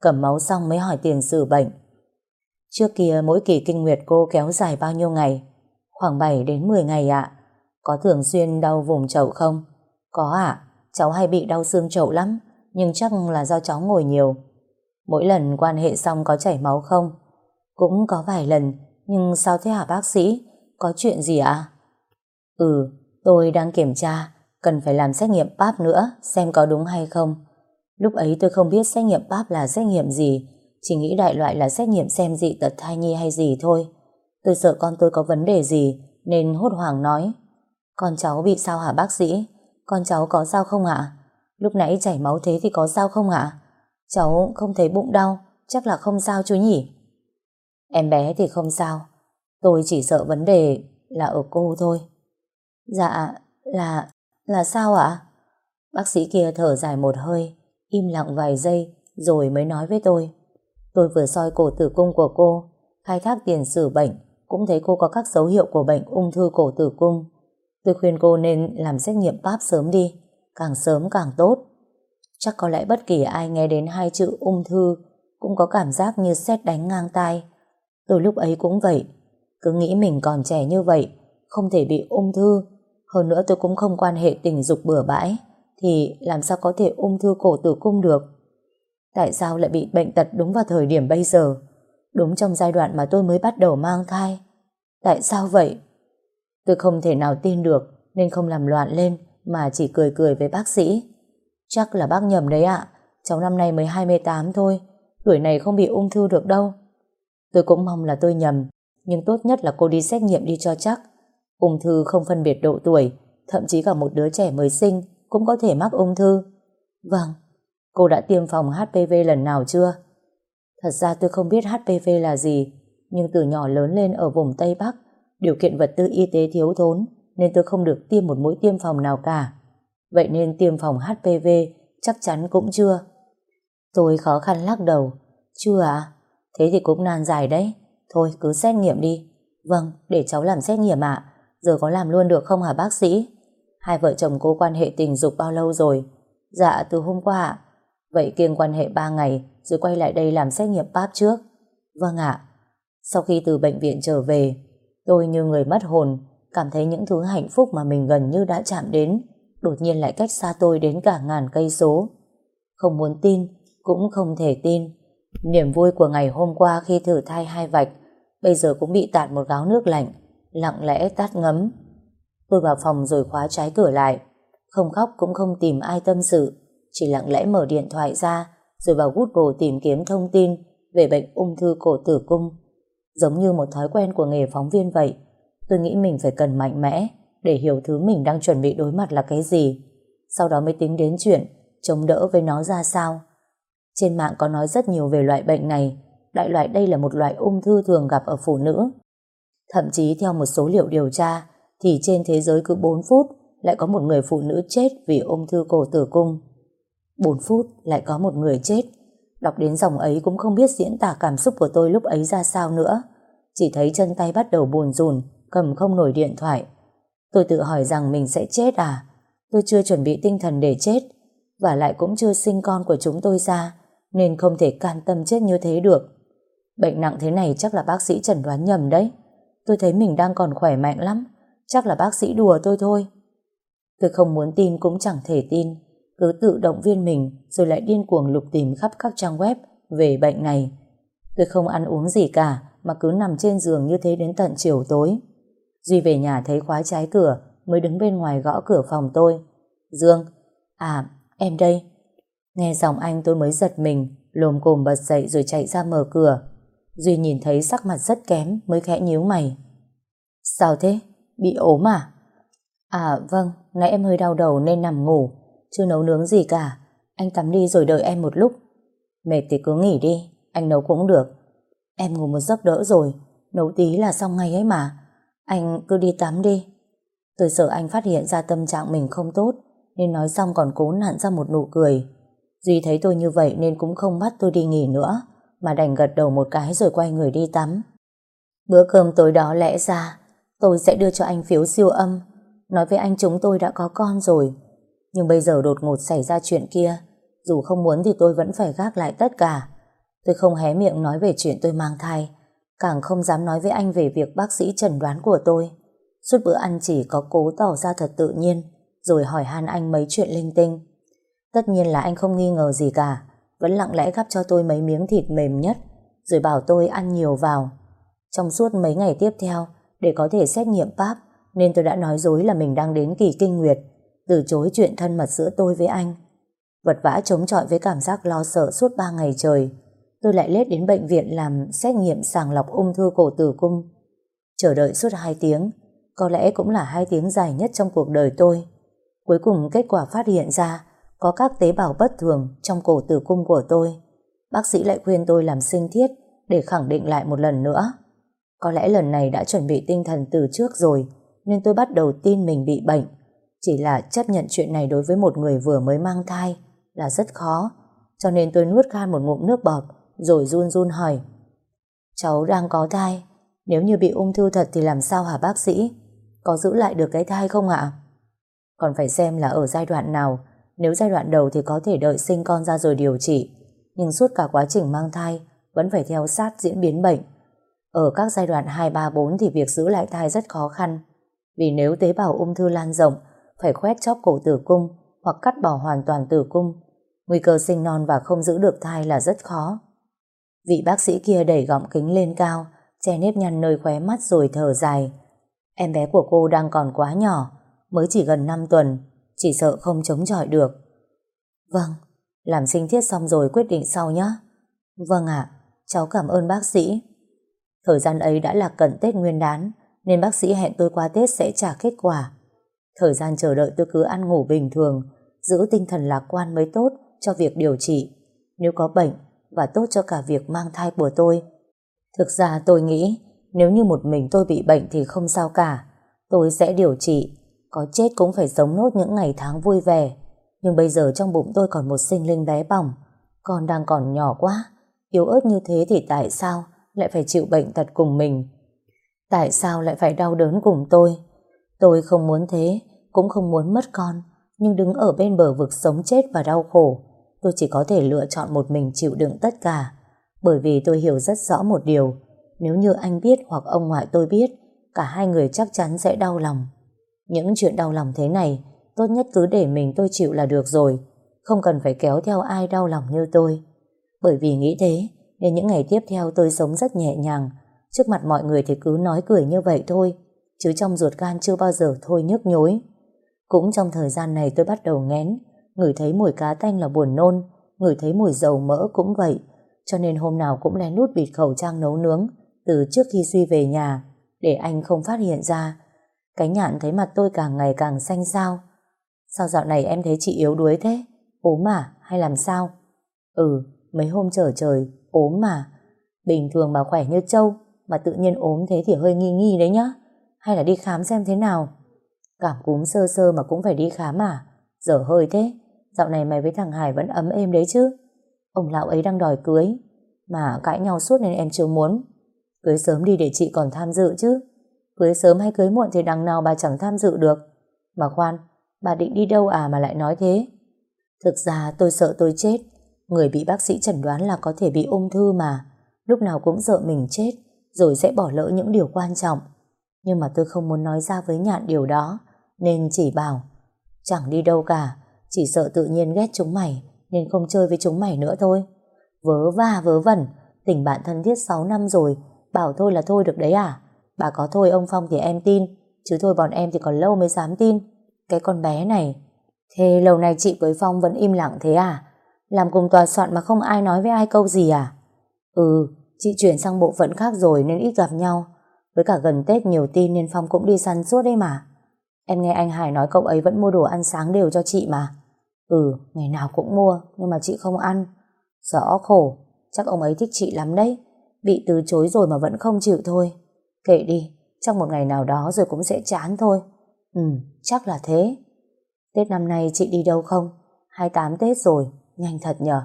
Cầm máu xong mới hỏi tiền sử bệnh. Trước kia mỗi kỳ kinh nguyệt cô kéo dài bao nhiêu ngày? Khoảng 7 đến 10 ngày ạ. Có thường xuyên đau vùng chậu không? Có ạ, cháu hay bị đau xương chậu lắm, nhưng chắc là do cháu ngồi nhiều. Mỗi lần quan hệ xong có chảy máu không? Cũng có vài lần, nhưng sao thế hả bác sĩ? Có chuyện gì ạ? Ừ, tôi đang kiểm tra, cần phải làm xét nghiệm PAP nữa, xem có đúng hay không. Lúc ấy tôi không biết xét nghiệm PAP là xét nghiệm gì, chỉ nghĩ đại loại là xét nghiệm xem dị tật thai nhi hay gì thôi. Tôi sợ con tôi có vấn đề gì, nên hốt hoảng nói. Con cháu bị sao hả bác sĩ? Con cháu có sao không ạ? Lúc nãy chảy máu thế thì có sao không ạ? Cháu không thấy bụng đau, chắc là không sao chú nhỉ? Em bé thì không sao, tôi chỉ sợ vấn đề là ở cô thôi. Dạ, là, là sao ạ? Bác sĩ kia thở dài một hơi, im lặng vài giây rồi mới nói với tôi. Tôi vừa soi cổ tử cung của cô, khai thác tiền sử bệnh, cũng thấy cô có các dấu hiệu của bệnh ung thư cổ tử cung. Tôi khuyên cô nên làm xét nghiệm PAP sớm đi, càng sớm càng tốt. Chắc có lẽ bất kỳ ai nghe đến hai chữ ung thư cũng có cảm giác như xét đánh ngang tai. Tôi lúc ấy cũng vậy. Cứ nghĩ mình còn trẻ như vậy, không thể bị ung thư. Hơn nữa tôi cũng không quan hệ tình dục bừa bãi. Thì làm sao có thể ung thư cổ tử cung được? Tại sao lại bị bệnh tật đúng vào thời điểm bây giờ? Đúng trong giai đoạn mà tôi mới bắt đầu mang thai. Tại sao vậy? Tôi không thể nào tin được, nên không làm loạn lên, mà chỉ cười cười với bác sĩ. Chắc là bác nhầm đấy ạ. Cháu năm nay mới 28 thôi. Tuổi này không bị ung thư được đâu. Tôi cũng mong là tôi nhầm. Nhưng tốt nhất là cô đi xét nghiệm đi cho chắc. Ung thư không phân biệt độ tuổi. Thậm chí cả một đứa trẻ mới sinh cũng có thể mắc ung thư. Vâng. Cô đã tiêm phòng HPV lần nào chưa? Thật ra tôi không biết HPV là gì. Nhưng từ nhỏ lớn lên ở vùng Tây Bắc điều kiện vật tư y tế thiếu thốn nên tôi không được tiêm một mũi tiêm phòng nào cả. Vậy nên tiêm phòng HPV chắc chắn cũng chưa. Tôi khó khăn lắc đầu. Chưa à? Thế thì cũng nan dài đấy. Thôi cứ xét nghiệm đi. Vâng, để cháu làm xét nghiệm ạ. Giờ có làm luôn được không hả bác sĩ? Hai vợ chồng cô quan hệ tình dục bao lâu rồi? Dạ từ hôm qua ạ. Vậy kiêng quan hệ 3 ngày rồi quay lại đây làm xét nghiệm PAP trước. Vâng ạ. Sau khi từ bệnh viện trở về, tôi như người mất hồn, cảm thấy những thứ hạnh phúc mà mình gần như đã chạm đến, đột nhiên lại cách xa tôi đến cả ngàn cây số. Không muốn tin, cũng không thể tin. Niềm vui của ngày hôm qua khi thử thai hai vạch, bây giờ cũng bị tạt một gáo nước lạnh, lặng lẽ tát ngấm. Tôi vào phòng rồi khóa trái cửa lại, không khóc cũng không tìm ai tâm sự, chỉ lặng lẽ mở điện thoại ra, rồi vào Google tìm kiếm thông tin về bệnh ung thư cổ tử cung. Giống như một thói quen của nghề phóng viên vậy, tôi nghĩ mình phải cần mạnh mẽ để hiểu thứ mình đang chuẩn bị đối mặt là cái gì. Sau đó mới tính đến chuyện chống đỡ với nó ra sao. Trên mạng có nói rất nhiều về loại bệnh này, đại loại đây là một loại ung thư thường gặp ở phụ nữ. Thậm chí theo một số liệu điều tra, thì trên thế giới cứ 4 phút lại có một người phụ nữ chết vì ung thư cổ tử cung. 4 phút lại có một người chết. Đọc đến dòng ấy cũng không biết diễn tả cảm xúc của tôi lúc ấy ra sao nữa. Chỉ thấy chân tay bắt đầu buồn rùn, cầm không nổi điện thoại. Tôi tự hỏi rằng mình sẽ chết à? Tôi chưa chuẩn bị tinh thần để chết, và lại cũng chưa sinh con của chúng tôi ra, nên không thể can tâm chết như thế được. Bệnh nặng thế này chắc là bác sĩ chẩn đoán nhầm đấy. Tôi thấy mình đang còn khỏe mạnh lắm, chắc là bác sĩ đùa tôi thôi. Tôi không muốn tin cũng chẳng thể tin, cứ tự động viên mình rồi lại điên cuồng lục tìm khắp các trang web về bệnh này. Tôi không ăn uống gì cả mà cứ nằm trên giường như thế đến tận chiều tối. Duy về nhà thấy khóa trái cửa mới đứng bên ngoài gõ cửa phòng tôi. Dương, à, em đây. Nghe giọng anh tôi mới giật mình, lồm cồm bật dậy rồi chạy ra mở cửa. Duy nhìn thấy sắc mặt rất kém mới khẽ nhíu mày. Sao thế? Bị ốm à? À vâng, nãy em hơi đau đầu nên nằm ngủ, chưa nấu nướng gì cả. Anh tắm đi rồi đợi em một lúc. Mệt thì cứ nghỉ đi, anh nấu cũng được. Em ngủ một giấc đỡ rồi, nấu tí là xong ngay ấy mà. Anh cứ đi tắm đi. Tôi sợ anh phát hiện ra tâm trạng mình không tốt, nên nói xong còn cố nặn ra một nụ cười. Duy thấy tôi như vậy nên cũng không bắt tôi đi nghỉ nữa, mà đành gật đầu một cái rồi quay người đi tắm. Bữa cơm tối đó lẽ ra, tôi sẽ đưa cho anh phiếu siêu âm, nói với anh chúng tôi đã có con rồi. Nhưng bây giờ đột ngột xảy ra chuyện kia, dù không muốn thì tôi vẫn phải gác lại tất cả. Tôi không hé miệng nói về chuyện tôi mang thai, càng không dám nói với anh về việc bác sĩ chẩn đoán của tôi. Suốt bữa ăn chỉ có cố tỏ ra thật tự nhiên, rồi hỏi han anh mấy chuyện linh tinh. Tất nhiên là anh không nghi ngờ gì cả, vẫn lặng lẽ gắp cho tôi mấy miếng thịt mềm nhất, rồi bảo tôi ăn nhiều vào. Trong suốt mấy ngày tiếp theo, để có thể xét nghiệm PAP, nên tôi đã nói dối là mình đang đến kỳ kinh nguyệt, từ chối chuyện thân mật giữa tôi với anh. Vật vã chống chọi với cảm giác lo sợ suốt ba ngày trời, tôi lại lết đến bệnh viện làm xét nghiệm sàng lọc ung thư cổ tử cung. Chờ đợi suốt 2 tiếng, có lẽ cũng là hai tiếng dài nhất trong cuộc đời tôi. Cuối cùng kết quả phát hiện ra có các tế bào bất thường trong cổ tử cung của tôi. Bác sĩ lại khuyên tôi làm sinh thiết để khẳng định lại một lần nữa. Có lẽ lần này đã chuẩn bị tinh thần từ trước rồi, nên tôi bắt đầu tin mình bị bệnh. Chỉ là chấp nhận chuyện này đối với một người vừa mới mang thai là rất khó, cho nên tôi nuốt khan một ngụm nước bọt rồi run run hỏi. Cháu đang có thai, nếu như bị ung thư thật thì làm sao hả bác sĩ? Có giữ lại được cái thai không ạ? Còn phải xem là ở giai đoạn nào Nếu giai đoạn đầu thì có thể đợi sinh con ra rồi điều trị, nhưng suốt cả quá trình mang thai vẫn phải theo sát diễn biến bệnh. Ở các giai đoạn 2, 3, 4 thì việc giữ lại thai rất khó khăn, vì nếu tế bào ung thư lan rộng, phải khoét chóp cổ tử cung hoặc cắt bỏ hoàn toàn tử cung, nguy cơ sinh non và không giữ được thai là rất khó. Vị bác sĩ kia đẩy gọng kính lên cao, che nếp nhăn nơi khóe mắt rồi thở dài. Em bé của cô đang còn quá nhỏ, mới chỉ gần 5 tuần, chỉ sợ không chống chọi được. Vâng, làm sinh thiết xong rồi quyết định sau nhé. Vâng ạ, cháu cảm ơn bác sĩ. Thời gian ấy đã là cận Tết Nguyên đán, nên bác sĩ hẹn tôi qua Tết sẽ trả kết quả. Thời gian chờ đợi tôi cứ ăn ngủ bình thường, giữ tinh thần lạc quan mới tốt cho việc điều trị. Nếu có bệnh và tốt cho cả việc mang thai của tôi. Thực ra tôi nghĩ nếu như một mình tôi bị bệnh thì không sao cả. Tôi sẽ điều trị. Có chết cũng phải sống nốt những ngày tháng vui vẻ. Nhưng bây giờ trong bụng tôi còn một sinh linh bé bỏng. Con đang còn nhỏ quá. Yếu ớt như thế thì tại sao lại phải chịu bệnh tật cùng mình? Tại sao lại phải đau đớn cùng tôi? Tôi không muốn thế, cũng không muốn mất con. Nhưng đứng ở bên bờ vực sống chết và đau khổ tôi chỉ có thể lựa chọn một mình chịu đựng tất cả. Bởi vì tôi hiểu rất rõ một điều, nếu như anh biết hoặc ông ngoại tôi biết, cả hai người chắc chắn sẽ đau lòng. Những chuyện đau lòng thế này, tốt nhất cứ để mình tôi chịu là được rồi, không cần phải kéo theo ai đau lòng như tôi. Bởi vì nghĩ thế, nên những ngày tiếp theo tôi sống rất nhẹ nhàng, trước mặt mọi người thì cứ nói cười như vậy thôi, chứ trong ruột gan chưa bao giờ thôi nhức nhối. Cũng trong thời gian này tôi bắt đầu ngén, ngửi thấy mùi cá tanh là buồn nôn, ngửi thấy mùi dầu mỡ cũng vậy, cho nên hôm nào cũng lén lút bịt khẩu trang nấu nướng từ trước khi Duy về nhà, để anh không phát hiện ra. Cái nhạn thấy mặt tôi càng ngày càng xanh xao. Sao dạo này em thấy chị yếu đuối thế? Ốm à? Hay làm sao? Ừ, mấy hôm trở trời, ốm mà. Bình thường mà khỏe như trâu, mà tự nhiên ốm thế thì hơi nghi nghi đấy nhá. Hay là đi khám xem thế nào? Cảm cúm sơ sơ mà cũng phải đi khám à? Dở hơi thế. Dạo này mày với thằng Hải vẫn ấm êm đấy chứ. Ông lão ấy đang đòi cưới. Mà cãi nhau suốt nên em chưa muốn. Cưới sớm đi để chị còn tham dự chứ. Cưới sớm hay cưới muộn thì đằng nào bà chẳng tham dự được. Mà khoan, bà định đi đâu à mà lại nói thế? Thực ra tôi sợ tôi chết. Người bị bác sĩ chẩn đoán là có thể bị ung thư mà. Lúc nào cũng sợ mình chết, rồi sẽ bỏ lỡ những điều quan trọng. Nhưng mà tôi không muốn nói ra với nhạn điều đó, nên chỉ bảo, chẳng đi đâu cả, chỉ sợ tự nhiên ghét chúng mày Nên không chơi với chúng mày nữa thôi. Vớ va vớ vẩn Tình bạn thân thiết 6 năm rồi Bảo thôi là thôi được đấy à? Bà có thôi ông Phong thì em tin Chứ thôi bọn em thì còn lâu mới dám tin. Cái con bé này Thế lâu nay chị với Phong vẫn im lặng thế à? Làm cùng tòa soạn mà không ai nói với ai câu gì à? Ừ Chị chuyển sang bộ phận khác rồi nên ít gặp nhau. Với cả gần Tết nhiều tin nên Phong cũng đi săn suốt đấy mà. Em nghe anh Hải nói cậu ấy vẫn mua đồ ăn sáng đều cho chị mà Ừ, ngày nào cũng mua, nhưng mà chị không ăn. Rõ khổ, chắc ông ấy thích chị lắm đấy. Bị từ chối rồi mà vẫn không chịu thôi. Kệ đi, trong một ngày nào đó rồi cũng sẽ chán thôi. Ừ, chắc là thế. Tết năm nay chị đi đâu không? 28 Tết rồi, nhanh thật nhở.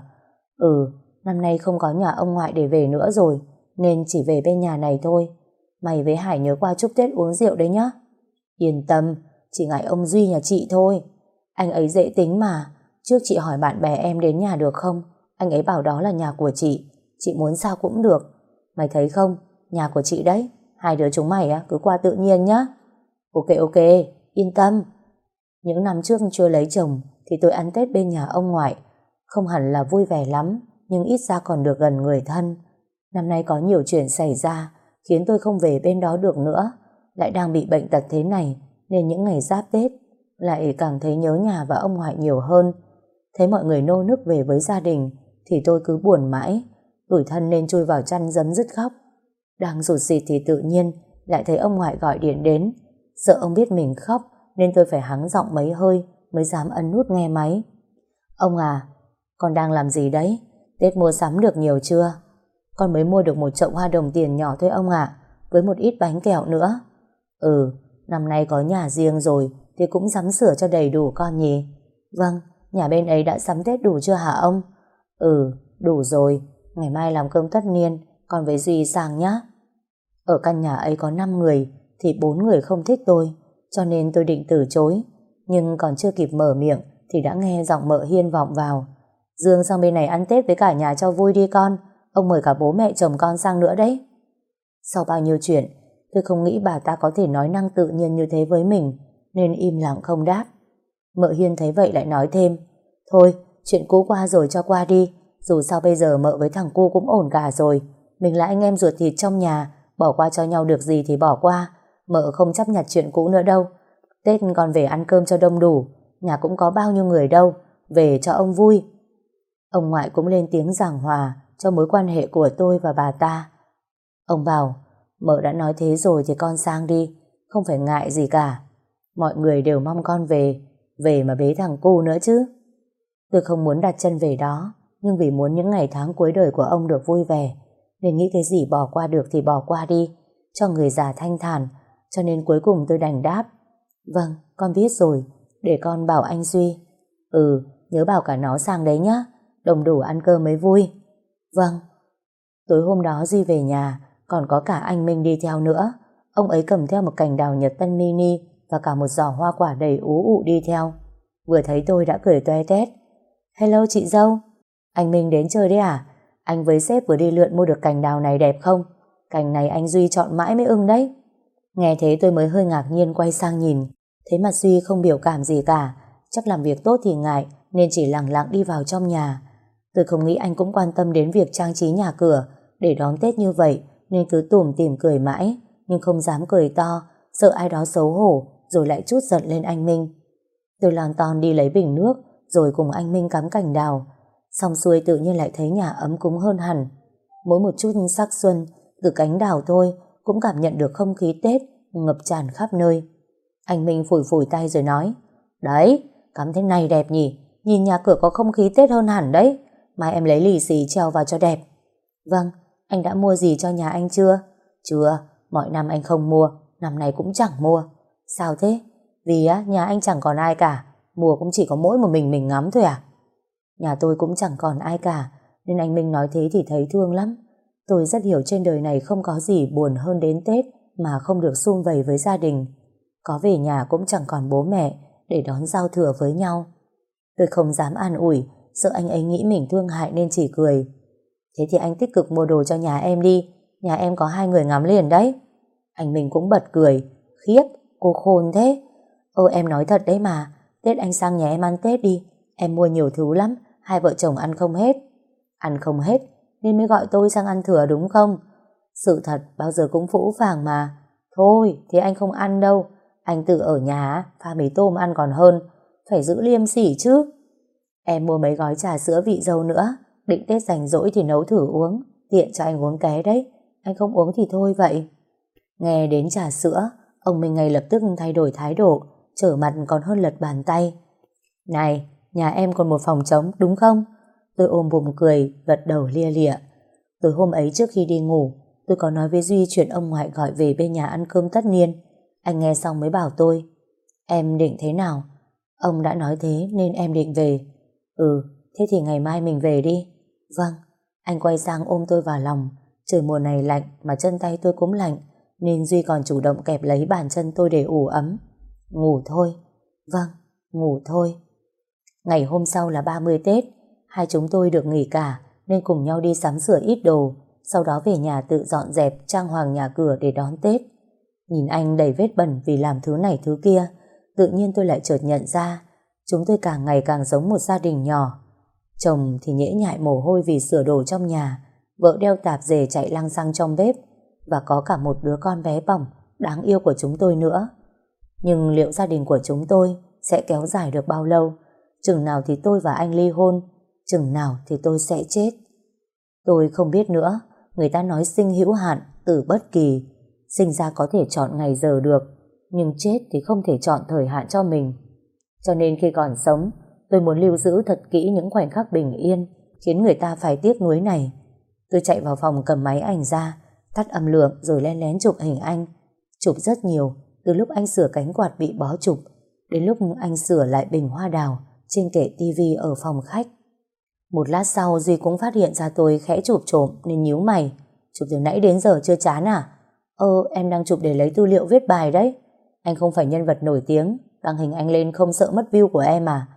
Ừ, năm nay không có nhà ông ngoại để về nữa rồi, nên chỉ về bên nhà này thôi. Mày với Hải nhớ qua chúc Tết uống rượu đấy nhá. Yên tâm, chỉ ngại ông Duy nhà chị thôi. Anh ấy dễ tính mà, Trước chị hỏi bạn bè em đến nhà được không? Anh ấy bảo đó là nhà của chị. Chị muốn sao cũng được. Mày thấy không? Nhà của chị đấy. Hai đứa chúng mày cứ qua tự nhiên nhá. Ok ok, yên tâm. Những năm trước chưa lấy chồng thì tôi ăn Tết bên nhà ông ngoại. Không hẳn là vui vẻ lắm, nhưng ít ra còn được gần người thân. Năm nay có nhiều chuyện xảy ra khiến tôi không về bên đó được nữa. Lại đang bị bệnh tật thế này nên những ngày giáp Tết lại càng thấy nhớ nhà và ông ngoại nhiều hơn. Thấy mọi người nô nức về với gia đình thì tôi cứ buồn mãi, tủi thân nên chui vào chăn dấm dứt khóc. Đang rụt rịt thì tự nhiên lại thấy ông ngoại gọi điện đến. Sợ ông biết mình khóc nên tôi phải hắng giọng mấy hơi mới dám ấn nút nghe máy. Ông à, con đang làm gì đấy? Tết mua sắm được nhiều chưa? Con mới mua được một chậu hoa đồng tiền nhỏ thôi ông ạ, với một ít bánh kẹo nữa. Ừ, năm nay có nhà riêng rồi thì cũng sắm sửa cho đầy đủ con nhỉ? Vâng, Nhà bên ấy đã sắm Tết đủ chưa hả ông? Ừ, đủ rồi. Ngày mai làm cơm tất niên, còn với Duy sang nhá. Ở căn nhà ấy có 5 người, thì bốn người không thích tôi, cho nên tôi định từ chối. Nhưng còn chưa kịp mở miệng, thì đã nghe giọng mợ Hiên vọng vào. Dương sang bên này ăn Tết với cả nhà cho vui đi con. Ông mời cả bố mẹ chồng con sang nữa đấy. Sau bao nhiêu chuyện, tôi không nghĩ bà ta có thể nói năng tự nhiên như thế với mình, nên im lặng không đáp. Mợ Hiên thấy vậy lại nói thêm, Thôi, chuyện cũ qua rồi cho qua đi, dù sao bây giờ mợ với thằng cu cũng ổn cả rồi. Mình là anh em ruột thịt trong nhà, bỏ qua cho nhau được gì thì bỏ qua. Mợ không chấp nhặt chuyện cũ nữa đâu. Tết còn về ăn cơm cho đông đủ, nhà cũng có bao nhiêu người đâu, về cho ông vui. Ông ngoại cũng lên tiếng giảng hòa cho mối quan hệ của tôi và bà ta. Ông bảo, mợ đã nói thế rồi thì con sang đi, không phải ngại gì cả. Mọi người đều mong con về, về mà bế thằng cu nữa chứ. Tôi không muốn đặt chân về đó, nhưng vì muốn những ngày tháng cuối đời của ông được vui vẻ, nên nghĩ cái gì bỏ qua được thì bỏ qua đi, cho người già thanh thản, cho nên cuối cùng tôi đành đáp. Vâng, con biết rồi, để con bảo anh Duy. Ừ, nhớ bảo cả nó sang đấy nhá, đồng đủ ăn cơm mới vui. Vâng. Tối hôm đó Duy về nhà, còn có cả anh Minh đi theo nữa. Ông ấy cầm theo một cành đào nhật tân mini và cả một giỏ hoa quả đầy ú ụ đi theo. Vừa thấy tôi đã cười toe tét. Hello, chị dâu. Anh Minh đến chơi đấy à? Anh với sếp vừa đi lượn mua được cành đào này đẹp không? Cành này anh Duy chọn mãi mới ưng đấy. Nghe thế tôi mới hơi ngạc nhiên quay sang nhìn. Thế mà Duy không biểu cảm gì cả. Chắc làm việc tốt thì ngại, nên chỉ lặng lặng đi vào trong nhà. Tôi không nghĩ anh cũng quan tâm đến việc trang trí nhà cửa để đón Tết như vậy nên cứ tủm tìm cười mãi nhưng không dám cười to sợ ai đó xấu hổ rồi lại chút giận lên anh Minh. Tôi lon ton đi lấy bình nước rồi cùng anh Minh cắm cành đào xong xuôi tự nhiên lại thấy nhà ấm cúng hơn hẳn. Mỗi một chút sắc xuân từ cánh đào thôi cũng cảm nhận được không khí Tết ngập tràn khắp nơi. Anh Minh phủi phủi tay rồi nói Đấy, cắm thế này đẹp nhỉ Nhìn nhà cửa có không khí Tết hơn hẳn đấy Mai em lấy lì xì treo vào cho đẹp Vâng, anh đã mua gì cho nhà anh chưa? Chưa, mọi năm anh không mua Năm nay cũng chẳng mua. Sao thế? Vì á, nhà anh chẳng còn ai cả Mua cũng chỉ có mỗi một mình mình ngắm thôi à? Nhà tôi cũng chẳng còn ai cả Nên anh Minh nói thế thì thấy thương lắm. Tôi rất hiểu trên đời này không có gì buồn hơn đến Tết Mà không được sum vầy với gia đình. Có về nhà cũng chẳng còn bố mẹ Để đón giao thừa với nhau. Tôi không dám an ủi Sợ anh ấy nghĩ mình thương hại nên chỉ cười. Thế thì anh tích cực mua đồ cho nhà em đi. Nhà em có hai người ngắm liền đấy. Anh mình cũng bật cười. Khiếp, cô khôn thế. Ơ em nói thật đấy mà. Tết anh sang nhà em ăn Tết đi. Em mua nhiều thứ lắm. Hai vợ chồng ăn không hết. Ăn không hết Nên mới gọi tôi sang ăn thừa đúng không? Sự thật bao giờ cũng phũ phàng mà. Thôi thế anh không ăn đâu. Anh tự ở nhà Pha mì tôm ăn còn hơn. Phải giữ liêm sỉ chứ. Em mua mấy gói trà sữa vị dâu nữa. Định Tết rảnh rỗi thì nấu thử uống. Tiện cho anh uống ké đấy. Anh không uống thì thôi vậy. Nghe đến trà sữa, Ông Minh ngay lập tức thay đổi thái độ, Trở mặt còn hơn lật bàn tay. Này, Nhà em còn một phòng trống, đúng không? Tôi ôm bụng cười, Gật đầu lia lịa. Tối hôm ấy trước khi đi ngủ, Tôi có nói với Duy chuyện ông ngoại gọi về bên nhà ăn cơm tất niên. Anh nghe xong mới bảo tôi, Em định thế nào? Ông đã nói thế nên em định về. Ừ thế thì ngày mai mình về đi. Vâng Anh quay sang ôm tôi vào lòng Trời mùa này lạnh mà chân tay tôi cũng lạnh Nên Duy còn chủ động kẹp lấy bàn chân tôi để ủ ấm Ngủ thôi Vâng ngủ thôi Ngày hôm sau là 30 Tết, hai chúng tôi được nghỉ cả nên cùng nhau đi sắm sửa ít đồ, sau đó về nhà tự dọn dẹp trang hoàng nhà cửa để đón Tết. Nhìn anh đầy vết bẩn vì làm thứ này thứ kia, tự nhiên tôi lại chợt nhận ra chúng tôi càng ngày càng giống một gia đình nhỏ. Chồng thì nhễ nhại mồ hôi vì sửa đồ trong nhà, vợ đeo tạp dề chạy lăng sang trong bếp và có cả một đứa con bé bỏng đáng yêu của chúng tôi nữa. Nhưng liệu gia đình của chúng tôi sẽ kéo dài được bao lâu? Chừng nào thì tôi và anh ly hôn, chừng nào thì tôi sẽ chết. Tôi không biết nữa, người ta nói sinh hữu hạn, tử bất kỳ. Sinh ra có thể chọn ngày giờ được, nhưng chết thì không thể chọn thời hạn cho mình. Cho nên khi còn sống, tôi muốn lưu giữ thật kỹ những khoảnh khắc bình yên, khiến người ta phải tiếc nuối này. Tôi chạy vào phòng cầm máy ảnh ra, tắt âm lượng rồi len lén chụp hình anh. Chụp rất nhiều, từ lúc anh sửa cánh quạt bị bó chụp, đến lúc anh sửa lại bình hoa đào, trên kệ tivi ở phòng khách. Một lát sau Duy cũng phát hiện ra tôi khẽ chụp trộm nên nhíu mày. Chụp từ nãy đến giờ chưa chán à? Ơ, em đang chụp để lấy tư liệu viết bài đấy. Anh không phải nhân vật nổi tiếng, đăng hình anh lên không sợ mất view của em à?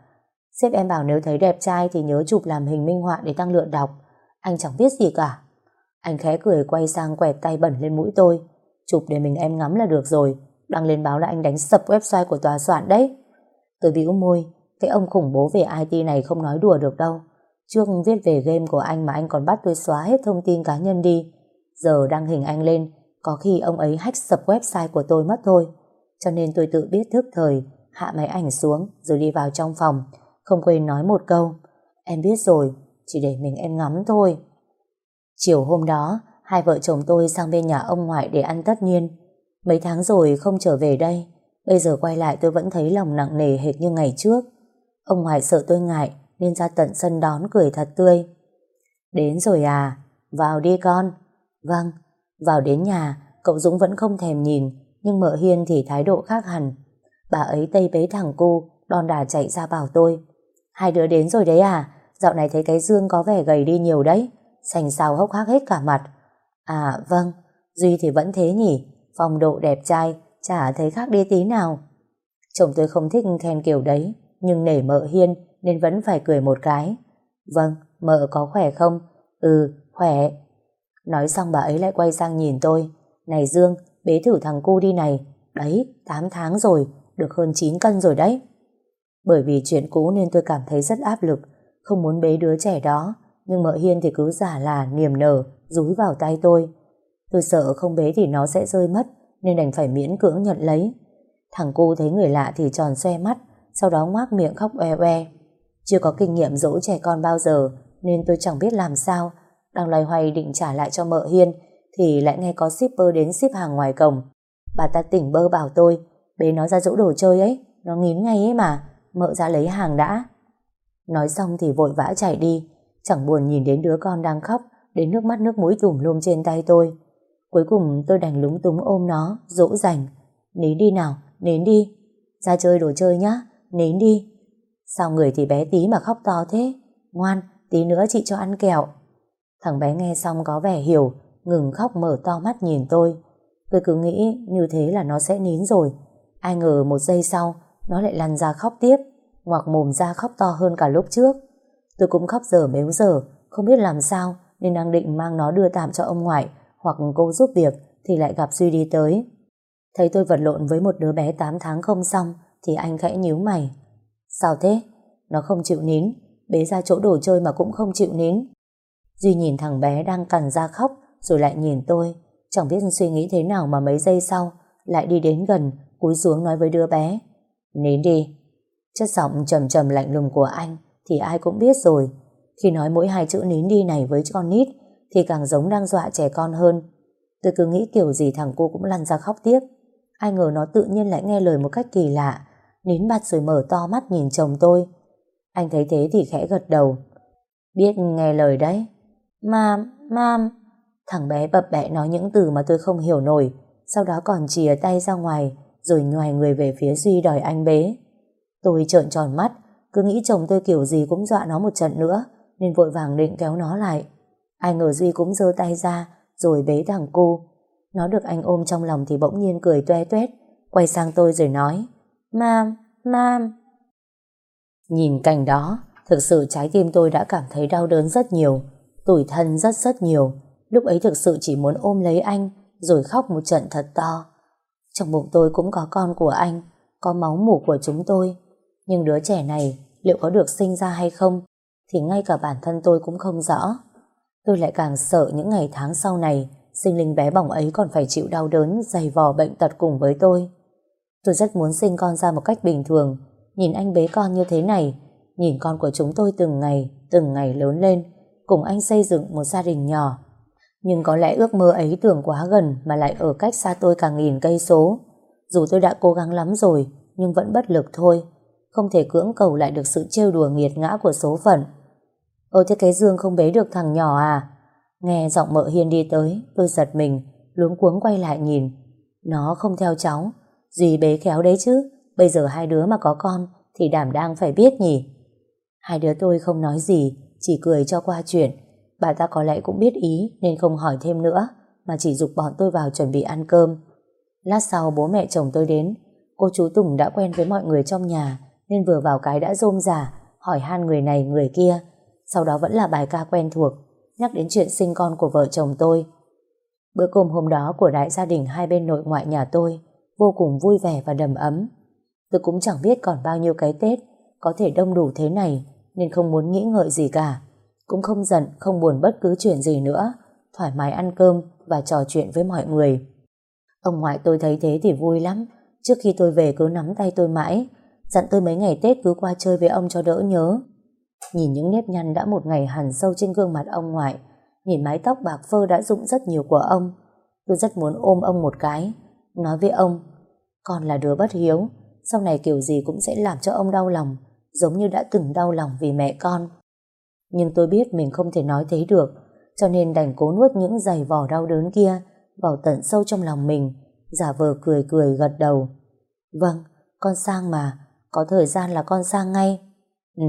Sếp em bảo nếu thấy đẹp trai thì nhớ chụp làm hình minh họa để tăng lượng đọc. Anh chẳng biết gì cả. Anh khẽ cười quay sang quẹt tay bẩn lên mũi tôi. Chụp để mình em ngắm là được rồi. Đăng lên báo là anh đánh sập website của tòa soạn đấy. Tôi bĩu môi, cái ông khủng bố về IT này không nói đùa được đâu. Trước viết về game của anh mà anh còn bắt tôi xóa hết thông tin cá nhân đi. Giờ đăng hình anh lên, có khi ông ấy hack sập website của tôi mất thôi. Cho nên tôi tự biết thức thời, hạ máy ảnh xuống rồi đi vào trong phòng, không quên nói một câu. Em biết rồi, chỉ để mình em ngắm thôi. Chiều hôm đó, hai vợ chồng tôi sang bên nhà ông ngoại để ăn tất nhiên. Mấy tháng rồi không trở về đây, bây giờ quay lại tôi vẫn thấy lòng nặng nề hệt như ngày trước. Ông ngoại sợ tôi ngại nên ra tận sân đón cười thật tươi. Đến rồi à, vào đi con. Vâng, vào đến nhà, cậu Dũng vẫn không thèm nhìn, nhưng mợ Hiên thì thái độ khác hẳn. Bà ấy tây bế thằng cu, đòn đà chạy ra bảo tôi. Hai đứa đến rồi đấy à, dạo này thấy cái Dương có vẻ gầy đi nhiều đấy, sành xao hốc hác hết cả mặt. À vâng, Duy thì vẫn thế nhỉ, phong độ đẹp trai, chả thấy khác đi tí nào. Chồng tôi không thích khen kiểu đấy, nhưng nể mợ Hiên nên vẫn phải cười một cái. Vâng, mợ có khỏe không? Ừ, khỏe. Nói xong bà ấy lại quay sang nhìn tôi. Này Dương, bế thử thằng cu đi này. Đấy, 8 tháng rồi, được hơn 9 cân rồi đấy. Bởi vì chuyện cũ nên tôi cảm thấy rất áp lực, không muốn bế đứa trẻ đó, nhưng mợ Hiên thì cứ giả là niềm nở, rúi vào tay tôi. Tôi sợ không bế thì nó sẽ rơi mất, nên đành phải miễn cưỡng nhận lấy. Thằng cu thấy người lạ thì tròn xoe mắt, sau đó ngoác miệng khóc oe oe. Chưa có kinh nghiệm dỗ trẻ con bao giờ, nên tôi chẳng biết làm sao. Đang loay hoay định trả lại cho mợ Hiên, thì lại nghe có shipper đến ship hàng ngoài cổng. Bà ta tỉnh bơ bảo tôi, bế nó ra dỗ đồ chơi ấy, nó nghín ngay ấy mà, mợ ra lấy hàng đã. Nói xong thì vội vã chạy đi, chẳng buồn nhìn đến đứa con đang khóc, đến nước mắt nước mũi tùm lum trên tay tôi. Cuối cùng tôi đành lúng túng ôm nó, dỗ dành. Nín đi nào, nín đi. Ra chơi đồ chơi nhá, nín đi. Sao người thì bé tí mà khóc to thế? Ngoan, tí nữa chị cho ăn kẹo. Thằng bé nghe xong có vẻ hiểu, ngừng khóc mở to mắt nhìn tôi. Tôi cứ nghĩ như thế là nó sẽ nín rồi. Ai ngờ một giây sau, nó lại lăn ra khóc tiếp, ngoặc mồm ra khóc to hơn cả lúc trước. Tôi cũng khóc dở mếu dở, không biết làm sao, nên đang định mang nó đưa tạm cho ông ngoại hoặc cô giúp việc thì lại gặp Duy đi tới. Thấy tôi vật lộn với một đứa bé 8 tháng không xong thì anh khẽ nhíu mày. Sao thế? Nó không chịu nín, bế ra chỗ đồ chơi mà cũng không chịu nín. Duy nhìn thằng bé đang cằn ra khóc rồi lại nhìn tôi, chẳng biết suy nghĩ thế nào mà mấy giây sau lại đi đến gần, cúi xuống nói với đứa bé. Nín đi. Chất giọng trầm trầm lạnh lùng của anh thì ai cũng biết rồi. Khi nói mỗi hai chữ nín đi này với con nít thì càng giống đang dọa trẻ con hơn. Tôi cứ nghĩ kiểu gì thằng cô cũng lăn ra khóc tiếp. Ai ngờ nó tự nhiên lại nghe lời một cách kỳ lạ, nín bặt rồi mở to mắt nhìn chồng tôi. Anh thấy thế thì khẽ gật đầu. Biết nghe lời đấy. Mam, mam. Thằng bé bập bẹ nói những từ mà tôi không hiểu nổi, sau đó còn chìa tay ra ngoài, rồi nhoài người về phía Duy đòi anh bế. Tôi trợn tròn mắt, cứ nghĩ chồng tôi kiểu gì cũng dọa nó một trận nữa, nên vội vàng định kéo nó lại. Ai ngờ Duy cũng giơ tay ra, rồi bế thằng cu Nó được anh ôm trong lòng thì bỗng nhiên cười toe toét, quay sang tôi rồi nói, Mam, Mam. Nhìn cảnh đó, thực sự trái tim tôi đã cảm thấy đau đớn rất nhiều, tủi thân rất rất nhiều. Lúc ấy thực sự chỉ muốn ôm lấy anh, rồi khóc một trận thật to. Trong bụng tôi cũng có con của anh, có máu mủ của chúng tôi. Nhưng đứa trẻ này liệu có được sinh ra hay không thì ngay cả bản thân tôi cũng không rõ. Tôi lại càng sợ những ngày tháng sau này sinh linh bé bỏng ấy còn phải chịu đau đớn dày vò bệnh tật cùng với tôi. Tôi rất muốn sinh con ra một cách bình thường nhìn anh bế con như thế này nhìn con của chúng tôi từng ngày từng ngày lớn lên cùng anh xây dựng một gia đình nhỏ nhưng có lẽ ước mơ ấy tưởng quá gần mà lại ở cách xa tôi cả nghìn cây số. Dù tôi đã cố gắng lắm rồi, nhưng vẫn bất lực thôi. Không thể cưỡng cầu lại được sự trêu đùa nghiệt ngã của số phận. Ơ thế cái Dương không bế được thằng nhỏ à? Nghe giọng mợ Hiên đi tới, tôi giật mình, luống cuống quay lại nhìn. Nó không theo cháu, Duy bế khéo đấy chứ. Bây giờ hai đứa mà có con thì đảm đang phải biết nhỉ. Hai đứa tôi không nói gì, chỉ cười cho qua chuyện. Bà ta có lẽ cũng biết ý nên không hỏi thêm nữa mà chỉ dục bọn tôi vào chuẩn bị ăn cơm. Lát sau bố mẹ chồng tôi đến cô chú Tùng đã quen với mọi người trong nhà nên vừa vào cái đã rôm giả hỏi han người này người kia, sau đó vẫn là bài ca quen thuộc, nhắc đến chuyện sinh con của vợ chồng tôi. Bữa cơm hôm đó của đại gia đình hai bên nội ngoại nhà tôi vô cùng vui vẻ và đầm ấm. Tôi cũng chẳng biết còn bao nhiêu cái Tết có thể đông đủ thế này nên không muốn nghĩ ngợi gì cả. Cũng không giận, không buồn bất cứ chuyện gì nữa. Thoải mái ăn cơm và trò chuyện với mọi người. Ông ngoại tôi thấy thế thì vui lắm. Trước khi tôi về cứ nắm tay tôi mãi. Dặn tôi mấy ngày Tết cứ qua chơi với ông cho đỡ nhớ. Nhìn những nếp nhăn đã một ngày hẳn sâu trên gương mặt ông ngoại. Nhìn mái tóc bạc phơ đã rụng rất nhiều của ông. Tôi rất muốn ôm ông một cái. Nói với ông, con là đứa bất hiếu. Sau này kiểu gì cũng sẽ làm cho ông đau lòng. Giống như đã từng đau lòng vì mẹ con. Nhưng tôi biết mình không thể nói thế được. Cho nên đành cố nuốt những giày vò đau đớn kia vào tận sâu trong lòng mình, giả vờ cười cười gật đầu. Vâng, con sang mà, có thời gian là con sang ngay. Ừ,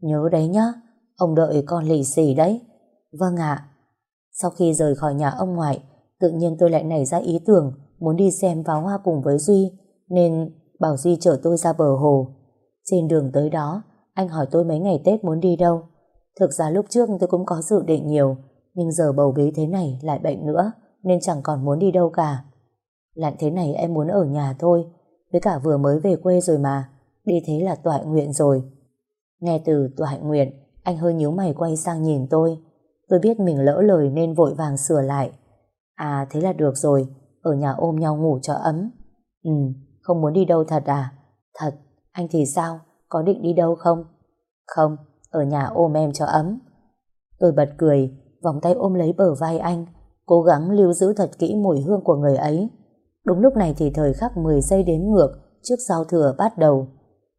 nhớ đấy nhá, ông đợi con lì xì đấy. Vâng ạ. Sau khi rời khỏi nhà ông ngoại, tự nhiên tôi lại nảy ra ý tưởng muốn đi xem pháo hoa cùng với Duy, nên bảo Duy chở tôi ra bờ hồ. Trên đường tới đó, anh hỏi tôi mấy ngày Tết muốn đi đâu. Thực ra lúc trước tôi cũng có dự định nhiều, nhưng giờ bầu bí thế này lại bệnh nữa, nên chẳng còn muốn đi đâu cả. Lạnh thế này em muốn ở nhà thôi, với cả vừa mới về quê rồi mà, đi thế là toại nguyện rồi. Nghe từ toại nguyện, anh hơi nhíu mày quay sang nhìn tôi. Tôi biết mình lỡ lời nên vội vàng sửa lại. À thế là được rồi, ở nhà ôm nhau ngủ cho ấm. Ừ, không muốn đi đâu thật à? Thật, anh thì sao? Có định đi đâu không? Không, ở nhà ôm em cho ấm. Tôi bật cười, vòng tay ôm lấy bờ vai anh, cố gắng lưu giữ thật kỹ mùi hương của người ấy. Đúng lúc này thì thời khắc 10 giây đếm ngược trước giao thừa bắt đầu.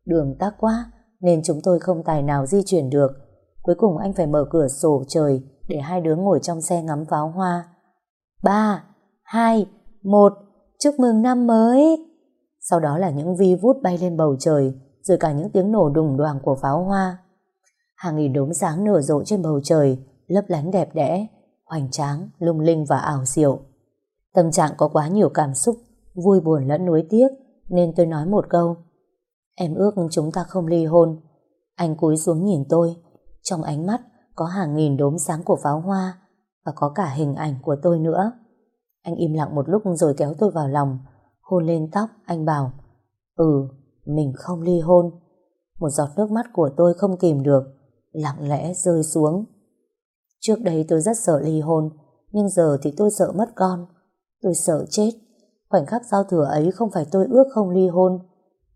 Đường tắc quá, nên chúng tôi không tài nào di chuyển được. Cuối cùng anh phải mở cửa sổ trời để hai đứa ngồi trong xe ngắm pháo hoa. 3, 2, 1, chúc mừng năm mới! Sau đó là những vi vút bay lên bầu trời, rồi cả những tiếng nổ đùng đoàn của pháo hoa. Hàng nghìn đốm sáng nở rộ trên bầu trời, lấp lánh đẹp đẽ, hoành tráng, lung linh và ảo diệu. Tâm trạng có quá nhiều cảm xúc, vui buồn lẫn nuối tiếc, nên tôi nói một câu. Em ước chúng ta không ly hôn. Anh cúi xuống nhìn tôi, trong ánh mắt có hàng nghìn đốm sáng của pháo hoa và có cả hình ảnh của tôi nữa. Anh im lặng một lúc rồi kéo tôi vào lòng, hôn lên tóc, anh bảo Ừ, mình không ly hôn. Một giọt nước mắt của tôi không kìm được, lặng lẽ rơi xuống. Trước đây tôi rất sợ ly hôn, nhưng giờ thì tôi sợ mất con. Tôi sợ chết. Khoảnh khắc giao thừa ấy không phải tôi ước không ly hôn,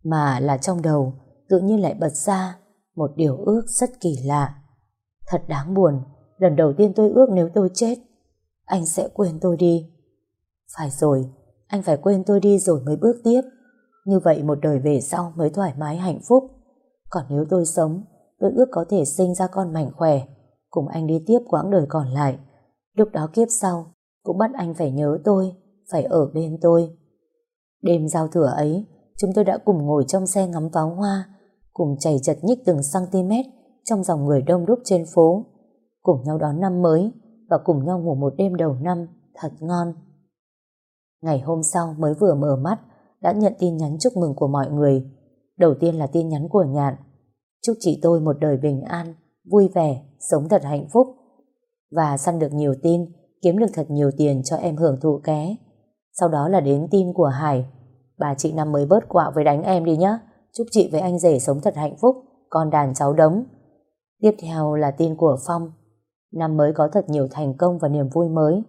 mà là trong đầu tự nhiên lại bật ra một điều ước rất kỳ lạ. Thật đáng buồn, lần đầu tiên tôi ước nếu tôi chết, anh sẽ quên tôi đi. Phải rồi, anh phải quên tôi đi rồi mới bước tiếp. Như vậy một đời về sau mới thoải mái hạnh phúc. Còn nếu tôi sống, tôi ước có thể sinh ra con mạnh khỏe, cùng anh đi tiếp quãng đời còn lại. Lúc đó kiếp sau, cũng bắt anh phải nhớ tôi, phải ở bên tôi. Đêm giao thừa ấy, chúng tôi đã cùng ngồi trong xe ngắm pháo hoa, cùng chảy chật nhích từng cm trong dòng người đông đúc trên phố, cùng nhau đón năm mới và cùng nhau ngủ một đêm đầu năm thật ngon. Ngày hôm sau mới vừa mở mắt, đã nhận tin nhắn chúc mừng của mọi người. Đầu tiên là tin nhắn của Nhạn. Chúc chị tôi một đời bình an, vui vẻ, sống thật hạnh phúc. Và săn được nhiều tin, kiếm được thật nhiều tiền cho em hưởng thụ ké. Sau đó là đến tin của Hải. Bà chị năm mới bớt quạo với đánh em đi nhé. Chúc chị với anh rể sống thật hạnh phúc, con đàn cháu đống. Tiếp theo là tin của Phong. Năm mới có thật nhiều thành công và niềm vui mới.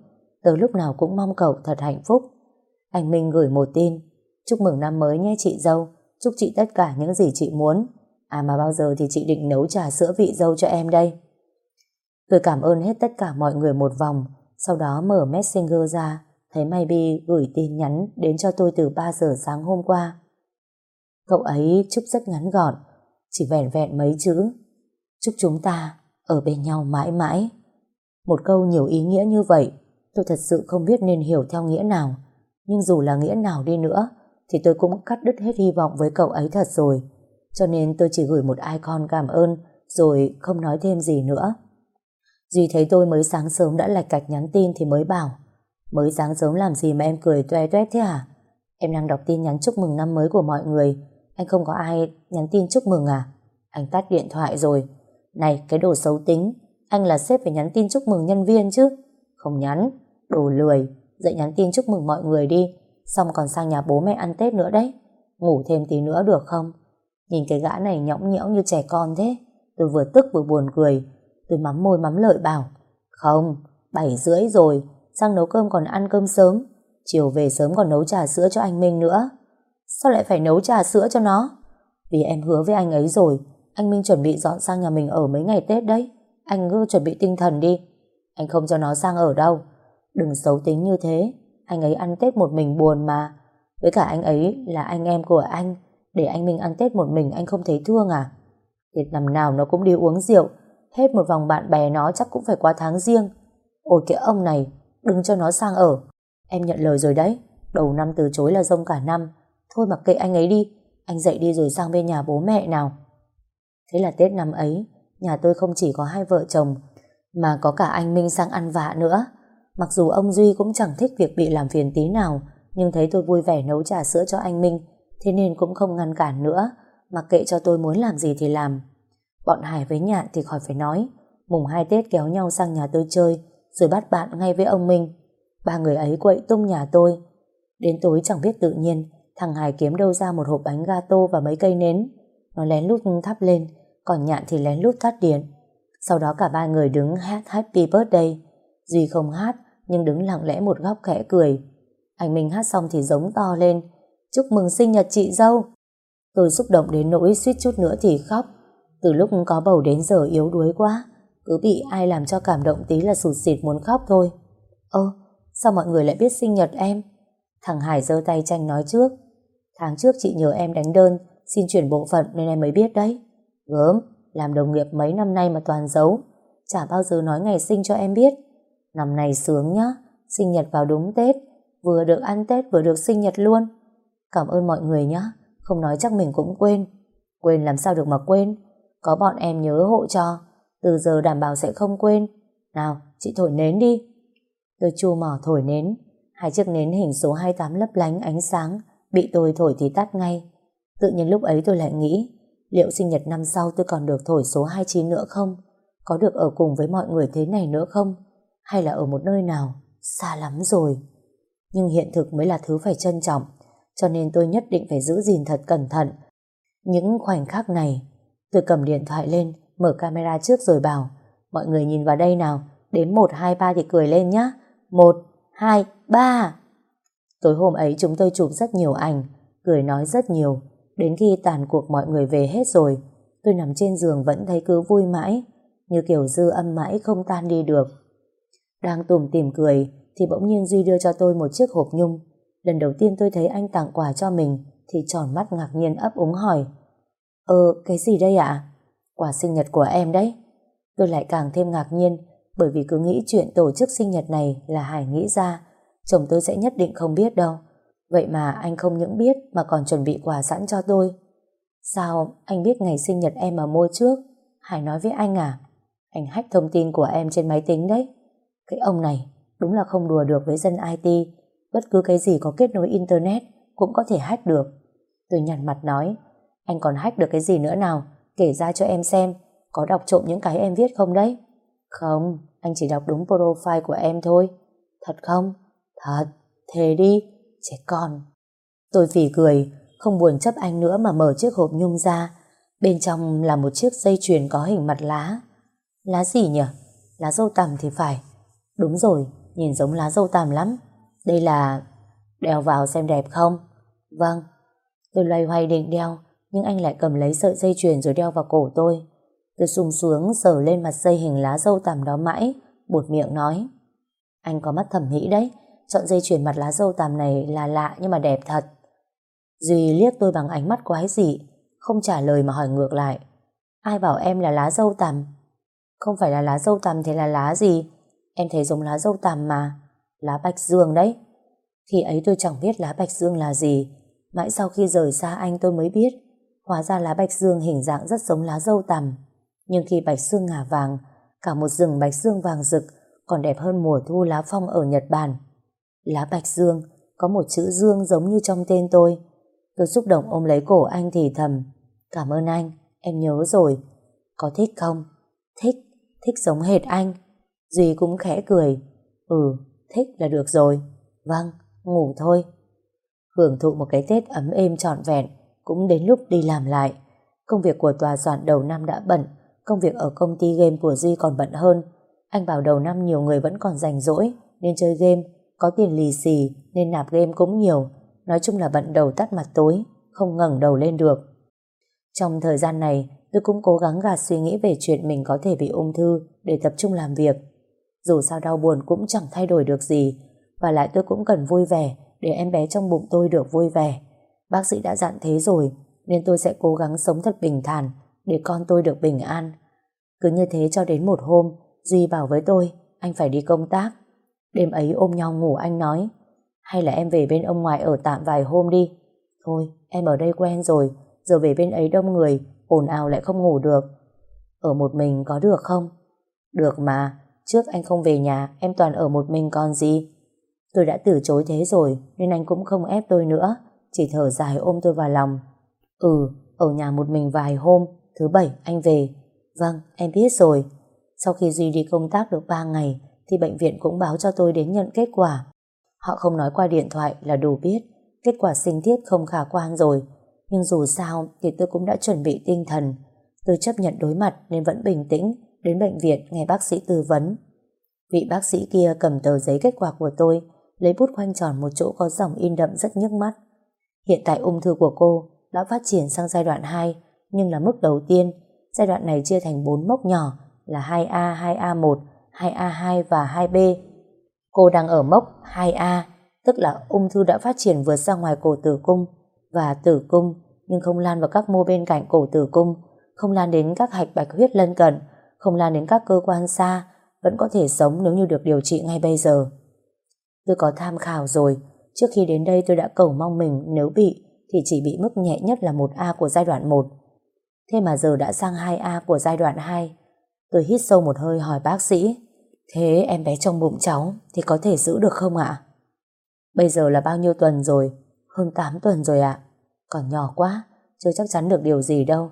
Từ lúc nào cũng mong cậu thật hạnh phúc. Anh Minh gửi một tin. Chúc mừng năm mới nhé chị dâu. Chúc chị tất cả những gì chị muốn. À mà bao giờ thì chị định nấu trà sữa vị dâu cho em đây? Tôi cảm ơn hết tất cả mọi người một vòng. Sau đó mở Messenger ra. Thấy Maybe gửi tin nhắn đến cho tôi từ 3 giờ sáng hôm qua. Cậu ấy chúc rất ngắn gọn. Chỉ vẹn vẹn mấy chữ. Chúc chúng ta ở bên nhau mãi mãi. Một câu nhiều ý nghĩa như vậy tôi thật sự không biết nên hiểu theo nghĩa nào. Nhưng dù là nghĩa nào đi nữa, thì tôi cũng cắt đứt hết hy vọng với cậu ấy thật rồi. Cho nên tôi chỉ gửi một icon cảm ơn, rồi không nói thêm gì nữa. Duy thấy tôi mới sáng sớm đã lạch cạch nhắn tin thì mới bảo Mới sáng sớm làm gì mà em cười toe toét thế hả? Em đang đọc tin nhắn chúc mừng năm mới của mọi người Anh không có ai nhắn tin chúc mừng à? Anh tắt điện thoại rồi. Này, cái đồ xấu tính, anh là sếp phải nhắn tin chúc mừng nhân viên chứ. Không nhắn, đồ lười, dậy nhắn tin chúc mừng mọi người đi, xong còn sang nhà bố mẹ ăn Tết nữa đấy. Ngủ thêm tí nữa được không? Nhìn cái gã này nhõng nhẽo như trẻ con thế. Tôi vừa tức vừa buồn cười. Tôi mắm môi mắm lợi bảo. Không, bảy rưỡi rồi, sang nấu cơm còn ăn cơm sớm. Chiều về sớm còn nấu trà sữa cho anh Minh nữa. Sao lại phải nấu trà sữa cho nó? Vì em hứa với anh ấy rồi, anh Minh chuẩn bị dọn sang nhà mình ở mấy ngày Tết đấy. Anh cứ chuẩn bị tinh thần đi. Anh không cho nó sang ở đâu. Đừng xấu tính như thế. Anh ấy ăn Tết một mình buồn mà. Với cả anh ấy là anh em của anh. Để anh Minh ăn Tết một mình anh không thấy thương à? Tết năm nào nó cũng đi uống rượu. Hết một vòng bạn bè nó chắc cũng phải qua tháng riêng. Ôi cái ông này, đừng cho nó sang ở. Em nhận lời rồi đấy. Đầu năm từ chối là rông cả năm. Thôi mặc kệ anh ấy đi. Anh dậy đi rồi sang bên nhà bố mẹ nào. Thế là Tết năm ấy, nhà tôi không chỉ có hai vợ chồng, mà có cả anh Minh sang ăn vạ nữa. Mặc dù ông Duy cũng chẳng thích việc bị làm phiền tí nào, nhưng thấy tôi vui vẻ nấu trà sữa cho anh Minh, thế nên cũng không ngăn cản nữa, mặc kệ cho tôi muốn làm gì thì làm. Bọn Hải với Nhạn thì khỏi phải nói, mùng hai Tết kéo nhau sang nhà tôi chơi, rồi bắt bạn ngay với ông Minh. Ba người ấy quậy tung nhà tôi. Đến tối chẳng biết tự nhiên, thằng Hải kiếm đâu ra một hộp bánh gato và mấy cây nến. Nó lén lút thắp lên, còn Nhạn thì lén lút tắt điện. Sau đó cả ba người đứng hát Happy Birthday. Duy không hát, nhưng đứng lặng lẽ một góc khẽ cười. Anh Minh hát xong thì giống to lên. Chúc mừng sinh nhật chị dâu. Tôi xúc động đến nỗi suýt chút nữa thì khóc. Từ lúc có bầu đến giờ yếu đuối quá. Cứ bị ai làm cho cảm động tí là sụt xịt muốn khóc thôi. Ơ, sao mọi người lại biết sinh nhật em? Thằng Hải giơ tay tranh nói trước. Tháng trước chị nhờ em đánh đơn, xin chuyển bộ phận nên em mới biết đấy. Gớm, làm đồng nghiệp mấy năm nay mà toàn giấu. Chả bao giờ nói ngày sinh cho em biết. Năm nay sướng nhá, sinh nhật vào đúng Tết, vừa được ăn Tết vừa được sinh nhật luôn. Cảm ơn mọi người nhé không nói chắc mình cũng quên. Quên làm sao được mà quên, có bọn em nhớ hộ cho, từ giờ đảm bảo sẽ không quên. Nào, chị thổi nến đi. Tôi chu mỏ thổi nến, hai chiếc nến hình số 28 lấp lánh ánh sáng, bị tôi thổi thì tắt ngay. Tự nhiên lúc ấy tôi lại nghĩ, liệu sinh nhật năm sau tôi còn được thổi số 29 nữa không? Có được ở cùng với mọi người thế này nữa không? hay là ở một nơi nào xa lắm rồi. Nhưng hiện thực mới là thứ phải trân trọng, cho nên tôi nhất định phải giữ gìn thật cẩn thận. Những khoảnh khắc này, tôi cầm điện thoại lên, mở camera trước rồi bảo, mọi người nhìn vào đây nào, đến 1, 2, 3 thì cười lên nhé. 1, 2, 3. Tối hôm ấy chúng tôi chụp rất nhiều ảnh, cười nói rất nhiều. Đến khi tàn cuộc mọi người về hết rồi, tôi nằm trên giường vẫn thấy cứ vui mãi, như kiểu dư âm mãi không tan đi được. Đang tùm tìm cười thì bỗng nhiên Duy đưa cho tôi một chiếc hộp nhung. Lần đầu tiên tôi thấy anh tặng quà cho mình thì tròn mắt ngạc nhiên ấp úng hỏi Ờ, cái gì đây ạ? Quà sinh nhật của em đấy. Tôi lại càng thêm ngạc nhiên bởi vì cứ nghĩ chuyện tổ chức sinh nhật này là Hải nghĩ ra. Chồng tôi sẽ nhất định không biết đâu. Vậy mà anh không những biết mà còn chuẩn bị quà sẵn cho tôi. Sao anh biết ngày sinh nhật em mà mua trước? Hải nói với anh à? Anh hách thông tin của em trên máy tính đấy. Cái ông này đúng là không đùa được với dân IT. Bất cứ cái gì có kết nối Internet cũng có thể hack được. Tôi nhằn mặt nói, anh còn hack được cái gì nữa nào? Kể ra cho em xem, có đọc trộm những cái em viết không đấy? Không, anh chỉ đọc đúng profile của em thôi. Thật không? Thật, thề đi, trẻ con. Tôi phỉ cười, không buồn chấp anh nữa mà mở chiếc hộp nhung ra. Bên trong là một chiếc dây chuyền có hình mặt lá. Lá gì nhỉ? Lá dâu tằm thì phải. Đúng rồi, nhìn giống lá dâu tằm lắm. Đây là... Đeo vào xem đẹp không? Vâng. Tôi loay hoay định đeo, nhưng anh lại cầm lấy sợi dây chuyền rồi đeo vào cổ tôi. Tôi sung sướng sờ lên mặt dây hình lá dâu tằm đó mãi, buột miệng nói. Anh có mắt thẩm mỹ đấy, chọn dây chuyền mặt lá dâu tằm này là lạ nhưng mà đẹp thật. Duy liếc tôi bằng ánh mắt quái dị, không trả lời mà hỏi ngược lại. Ai bảo em là lá dâu tằm? Không phải là lá dâu tằm thì là lá gì? Em thấy giống lá dâu tằm mà. Lá bạch dương đấy. Khi ấy tôi chẳng biết lá bạch dương là gì. Mãi sau khi rời xa anh tôi mới biết. Hóa ra lá bạch dương hình dạng rất giống lá dâu tằm. Nhưng khi bạch dương ngả vàng, cả một rừng bạch dương vàng rực còn đẹp hơn mùa thu lá phong ở Nhật Bản. Lá bạch dương có một chữ dương giống như trong tên tôi. Tôi xúc động ôm lấy cổ anh thì thầm. Cảm ơn anh, em nhớ rồi. Có thích không? Thích, thích giống hệt anh. Duy cũng khẽ cười. Ừ, thích là được rồi. Vâng, ngủ thôi. Hưởng thụ một cái Tết ấm êm trọn vẹn, cũng đến lúc đi làm lại. Công việc của tòa soạn đầu năm đã bận, công việc ở công ty game của Duy còn bận hơn. Anh bảo đầu năm nhiều người vẫn còn rảnh rỗi, nên chơi game, có tiền lì xì nên nạp game cũng nhiều. Nói chung là bận đầu tắt mặt tối, không ngẩng đầu lên được. Trong thời gian này, tôi cũng cố gắng gạt suy nghĩ về chuyện mình có thể bị ung thư để tập trung làm việc. Dù sao đau buồn cũng chẳng thay đổi được gì, và lại tôi cũng cần vui vẻ để em bé trong bụng tôi được vui vẻ. Bác sĩ đã dặn thế rồi, nên tôi sẽ cố gắng sống thật bình thản để con tôi được bình an. Cứ như thế cho đến một hôm, Duy bảo với tôi, anh phải đi công tác. Đêm ấy ôm nhau ngủ anh nói, hay là em về bên ông ngoại ở tạm vài hôm đi. Thôi, em ở đây quen rồi, giờ về bên ấy đông người, ồn ào lại không ngủ được. Ở một mình có được không? Được mà, trước anh không về nhà, em toàn ở một mình còn gì. Tôi đã từ chối thế rồi, nên anh cũng không ép tôi nữa, chỉ thở dài ôm tôi vào lòng. Ừ, ở nhà một mình vài hôm, thứ bảy anh về. Vâng, em biết rồi. Sau khi Duy đi công tác được 3 ngày, thì bệnh viện cũng báo cho tôi đến nhận kết quả. Họ không nói qua điện thoại là đủ biết, kết quả sinh thiết không khả quan rồi. Nhưng dù sao thì tôi cũng đã chuẩn bị tinh thần. Tôi chấp nhận đối mặt nên vẫn bình tĩnh, đến bệnh viện nghe bác sĩ tư vấn. Vị bác sĩ kia cầm tờ giấy kết quả của tôi, lấy bút khoanh tròn một chỗ có dòng in đậm rất nhức mắt. Hiện tại ung thư của cô đã phát triển sang giai đoạn 2, nhưng là mức đầu tiên. Giai đoạn này chia thành 4 mốc nhỏ là 2A, 2A1, 2A2 và 2B. Cô đang ở mốc 2A, tức là ung thư đã phát triển vượt ra ngoài cổ tử cung và tử cung, nhưng không lan vào các mô bên cạnh cổ tử cung, không lan đến các hạch bạch huyết lân cận, không lan đến các cơ quan xa, vẫn có thể sống nếu như được điều trị ngay bây giờ. Tôi có tham khảo rồi, trước khi đến đây tôi đã cầu mong mình nếu bị thì chỉ bị mức nhẹ nhất là 1A của giai đoạn 1. Thế mà giờ đã sang 2A của giai đoạn 2. Tôi hít sâu một hơi hỏi bác sĩ, thế em bé trong bụng cháu thì có thể giữ được không ạ? Bây giờ là bao nhiêu tuần rồi? Hơn 8 tuần rồi ạ. Còn nhỏ quá, chưa chắc chắn được điều gì đâu.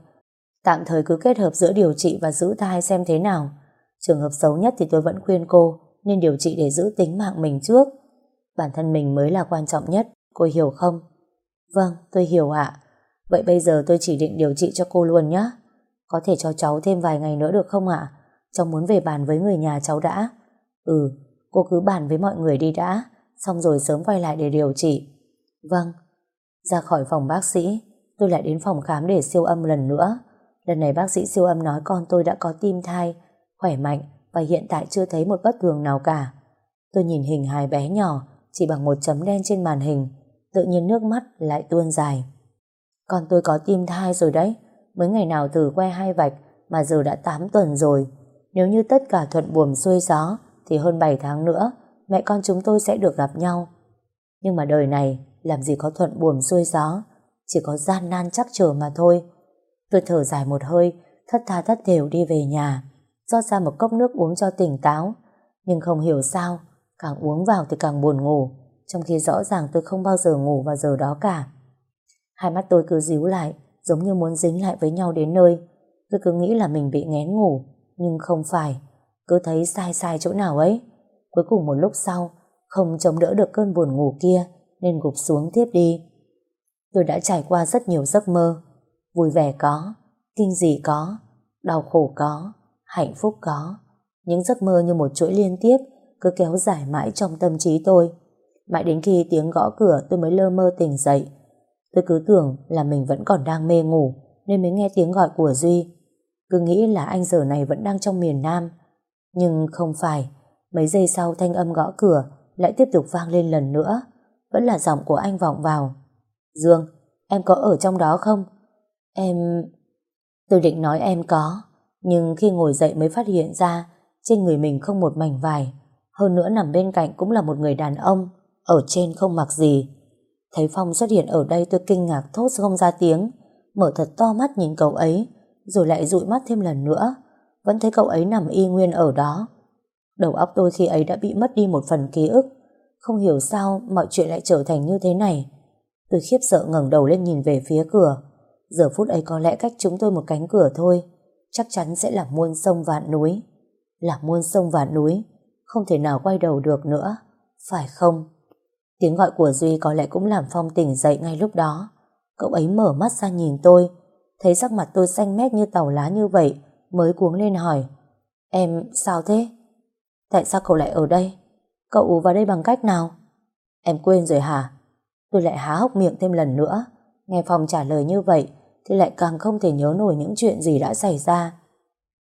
Tạm thời cứ kết hợp giữa điều trị và giữ thai xem thế nào. Trường hợp xấu nhất thì tôi vẫn khuyên cô nên điều trị để giữ tính mạng mình trước. Bản thân mình mới là quan trọng nhất, cô hiểu không? Vâng, tôi hiểu ạ. Vậy bây giờ tôi chỉ định điều trị cho cô luôn nhé. Có thể cho cháu thêm vài ngày nữa được không ạ? Cháu muốn về bàn với người nhà cháu đã. Ừ, cô cứ bàn với mọi người đi đã, xong rồi sớm quay lại để điều trị. Vâng. Ra khỏi phòng bác sĩ, tôi lại đến phòng khám để siêu âm lần nữa. Lần này bác sĩ siêu âm nói con tôi đã có tim thai, khỏe mạnh và hiện tại chưa thấy một bất thường nào cả. Tôi nhìn hình hài bé nhỏ chỉ bằng một chấm đen trên màn hình, tự nhiên nước mắt lại tuôn dài. Con tôi có tim thai rồi đấy, mới ngày nào từ que hai vạch mà giờ đã 8 tuần rồi. Nếu như tất cả thuận buồm xuôi gió thì hơn 7 tháng nữa mẹ con chúng tôi sẽ được gặp nhau. Nhưng mà đời này làm gì có thuận buồm xuôi gió, chỉ có gian nan chắc trở mà thôi. Tôi thở dài một hơi, thất tha thất thểu đi về nhà, rót ra một cốc nước uống cho tỉnh táo. Nhưng không hiểu sao, càng uống vào thì càng buồn ngủ, trong khi rõ ràng tôi không bao giờ ngủ vào giờ đó cả. Hai mắt tôi cứ díu lại, giống như muốn dính lại với nhau đến nơi. Tôi cứ nghĩ là mình bị ngén ngủ, nhưng không phải, cứ thấy sai sai chỗ nào ấy. Cuối cùng một lúc sau, không chống đỡ được cơn buồn ngủ kia, nên gục xuống tiếp đi. Tôi đã trải qua rất nhiều giấc mơ, vui vẻ có, kinh dị có, đau khổ có, hạnh phúc có. Những giấc mơ như một chuỗi liên tiếp cứ kéo dài mãi trong tâm trí tôi. Mãi đến khi tiếng gõ cửa tôi mới lơ mơ tỉnh dậy. Tôi cứ tưởng là mình vẫn còn đang mê ngủ nên mới nghe tiếng gọi của Duy. Cứ nghĩ là anh giờ này vẫn đang trong miền Nam. Nhưng không phải. Mấy giây sau thanh âm gõ cửa lại tiếp tục vang lên lần nữa. Vẫn là giọng của anh vọng vào. Dương, em có ở trong đó không? Em... Tôi định nói em có, nhưng khi ngồi dậy mới phát hiện ra trên người mình không một mảnh vải. Hơn nữa nằm bên cạnh cũng là một người đàn ông, ở trên không mặc gì. Thấy Phong xuất hiện ở đây tôi kinh ngạc thốt không ra tiếng, mở thật to mắt nhìn cậu ấy, rồi lại dụi mắt thêm lần nữa. Vẫn thấy cậu ấy nằm y nguyên ở đó. Đầu óc tôi khi ấy đã bị mất đi một phần ký ức. Không hiểu sao mọi chuyện lại trở thành như thế này. Tôi khiếp sợ ngẩng đầu lên nhìn về phía cửa. Giờ phút ấy có lẽ cách chúng tôi một cánh cửa thôi. Chắc chắn sẽ là muôn sông vạn núi. Là muôn sông vạn núi. Không thể nào quay đầu được nữa. Phải không? Tiếng gọi của Duy có lẽ cũng làm Phong tỉnh dậy ngay lúc đó. Cậu ấy mở mắt ra nhìn tôi. Thấy sắc mặt tôi xanh mét như tàu lá như vậy, Mới cuống lên hỏi. Em, sao thế? Tại sao cậu lại ở đây? Cậu vào đây bằng cách nào? Em quên rồi hả? Tôi lại há hốc miệng thêm lần nữa. Nghe Phong trả lời như vậy thì lại càng không thể nhớ nổi những chuyện gì đã xảy ra.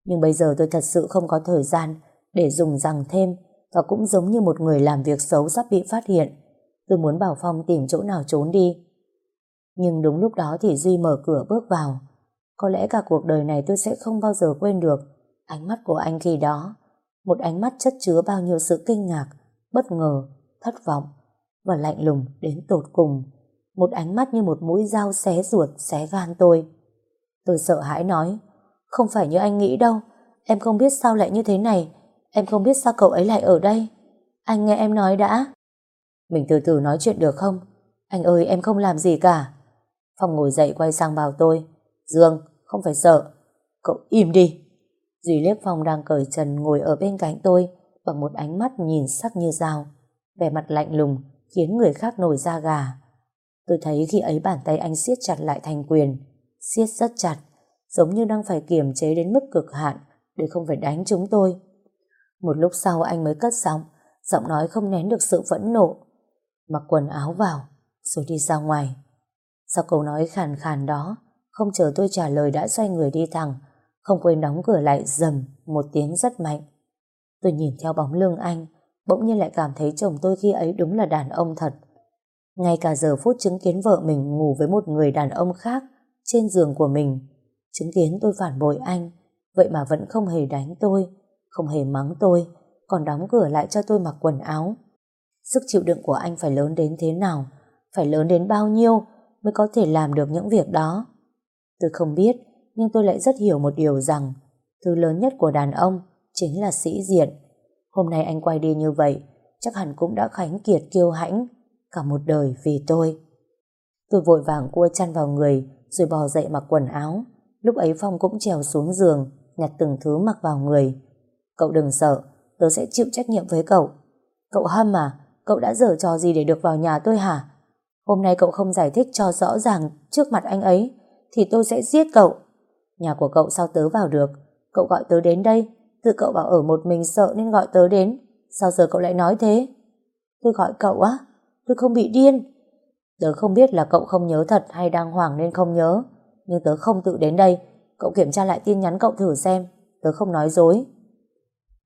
Nhưng bây giờ tôi thật sự không có thời gian để dùng rằng thêm và cũng giống như một người làm việc xấu sắp bị phát hiện. Tôi muốn bảo Phong tìm chỗ nào trốn đi. Nhưng đúng lúc đó thì Duy mở cửa bước vào. Có lẽ cả cuộc đời này tôi sẽ không bao giờ quên được ánh mắt của anh khi đó. Một ánh mắt chất chứa bao nhiêu sự kinh ngạc, bất ngờ, thất vọng và lạnh lùng đến tột cùng. Một ánh mắt như một mũi dao xé ruột, xé gan tôi. Tôi sợ hãi nói, không phải như anh nghĩ đâu, em không biết sao lại như thế này, em không biết sao cậu ấy lại ở đây. Anh nghe em nói đã. Mình từ từ nói chuyện được không? Anh ơi em không làm gì cả. Phong ngồi dậy quay sang bảo tôi, Dương, không phải sợ, cậu im đi. Duy liếc Phong đang cởi trần ngồi ở bên cạnh tôi bằng một ánh mắt nhìn sắc như dao, vẻ mặt lạnh lùng khiến người khác nổi da gà. Tôi thấy khi ấy bàn tay anh siết chặt lại thành quyền, siết rất chặt, giống như đang phải kiềm chế đến mức cực hạn để không phải đánh chúng tôi. Một lúc sau anh mới cất giọng, giọng nói không nén được sự phẫn nộ. Mặc quần áo vào, rồi đi ra ngoài. Sau câu nói khàn khàn đó, không chờ tôi trả lời đã xoay người đi thẳng, không quên đóng cửa lại dầm một tiếng rất mạnh. Tôi nhìn theo bóng lưng anh, bỗng nhiên lại cảm thấy chồng tôi khi ấy đúng là đàn ông thật. Ngay cả giờ phút chứng kiến vợ mình ngủ với một người đàn ông khác trên giường của mình, chứng kiến tôi phản bội anh, vậy mà vẫn không hề đánh tôi, không hề mắng tôi, còn đóng cửa lại cho tôi mặc quần áo. Sức chịu đựng của anh phải lớn đến thế nào, phải lớn đến bao nhiêu mới có thể làm được những việc đó. Tôi không biết, nhưng tôi lại rất hiểu một điều rằng thứ lớn nhất của đàn ông chính là sĩ diện. Hôm nay anh quay đi như vậy, chắc hẳn cũng đã khánh kiệt kiêu hãnh cả một đời vì tôi. Tôi vội vàng cua chăn vào người rồi bò dậy mặc quần áo. Lúc ấy Phong cũng trèo xuống giường nhặt từng thứ mặc vào người. Cậu đừng sợ, tớ sẽ chịu trách nhiệm với cậu. Cậu hâm à, cậu đã dở trò gì để được vào nhà tôi hả? Hôm nay cậu không giải thích cho rõ ràng trước mặt anh ấy thì tôi sẽ giết cậu. Nhà của cậu sao tớ vào được? Cậu gọi tớ đến đây, tự cậu bảo ở một mình sợ nên gọi tớ đến. Sao giờ cậu lại nói thế? Tôi gọi cậu á? Tôi không bị điên. Tớ không biết là cậu không nhớ thật hay đang hoảng nên không nhớ, nhưng tớ không tự đến đây. Cậu kiểm tra lại tin nhắn cậu thử xem, tớ không nói dối.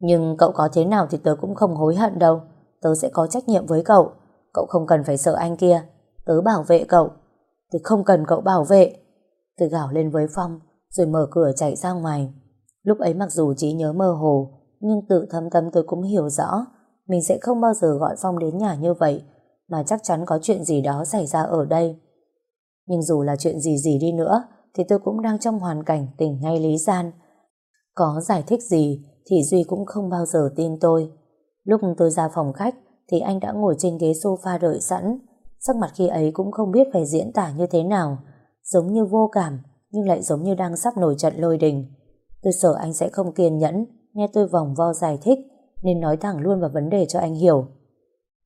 Nhưng cậu có thế nào thì tớ cũng không hối hận đâu, tớ sẽ có trách nhiệm với cậu. Cậu không cần phải sợ anh kia, tớ bảo vệ cậu. Tớ không cần cậu bảo vệ. Tớ gào lên với Phong, rồi mở cửa chạy ra ngoài. Lúc ấy mặc dù trí nhớ mơ hồ, nhưng tự thâm tâm tôi cũng hiểu rõ mình sẽ không bao giờ gọi Phong đến nhà như vậy mà chắc chắn có chuyện gì đó xảy ra ở đây. Nhưng dù là chuyện gì gì đi nữa, thì tôi cũng đang trong hoàn cảnh tình ngay lý gian. Có giải thích gì thì Duy cũng không bao giờ tin tôi. Lúc tôi ra phòng khách thì anh đã ngồi trên ghế sofa đợi sẵn. Sắc mặt khi ấy cũng không biết phải diễn tả như thế nào. Giống như vô cảm, nhưng lại giống như đang sắp nổi trận lôi đình. Tôi sợ anh sẽ không kiên nhẫn, nghe tôi vòng vo giải thích, nên nói thẳng luôn vào vấn đề cho anh hiểu.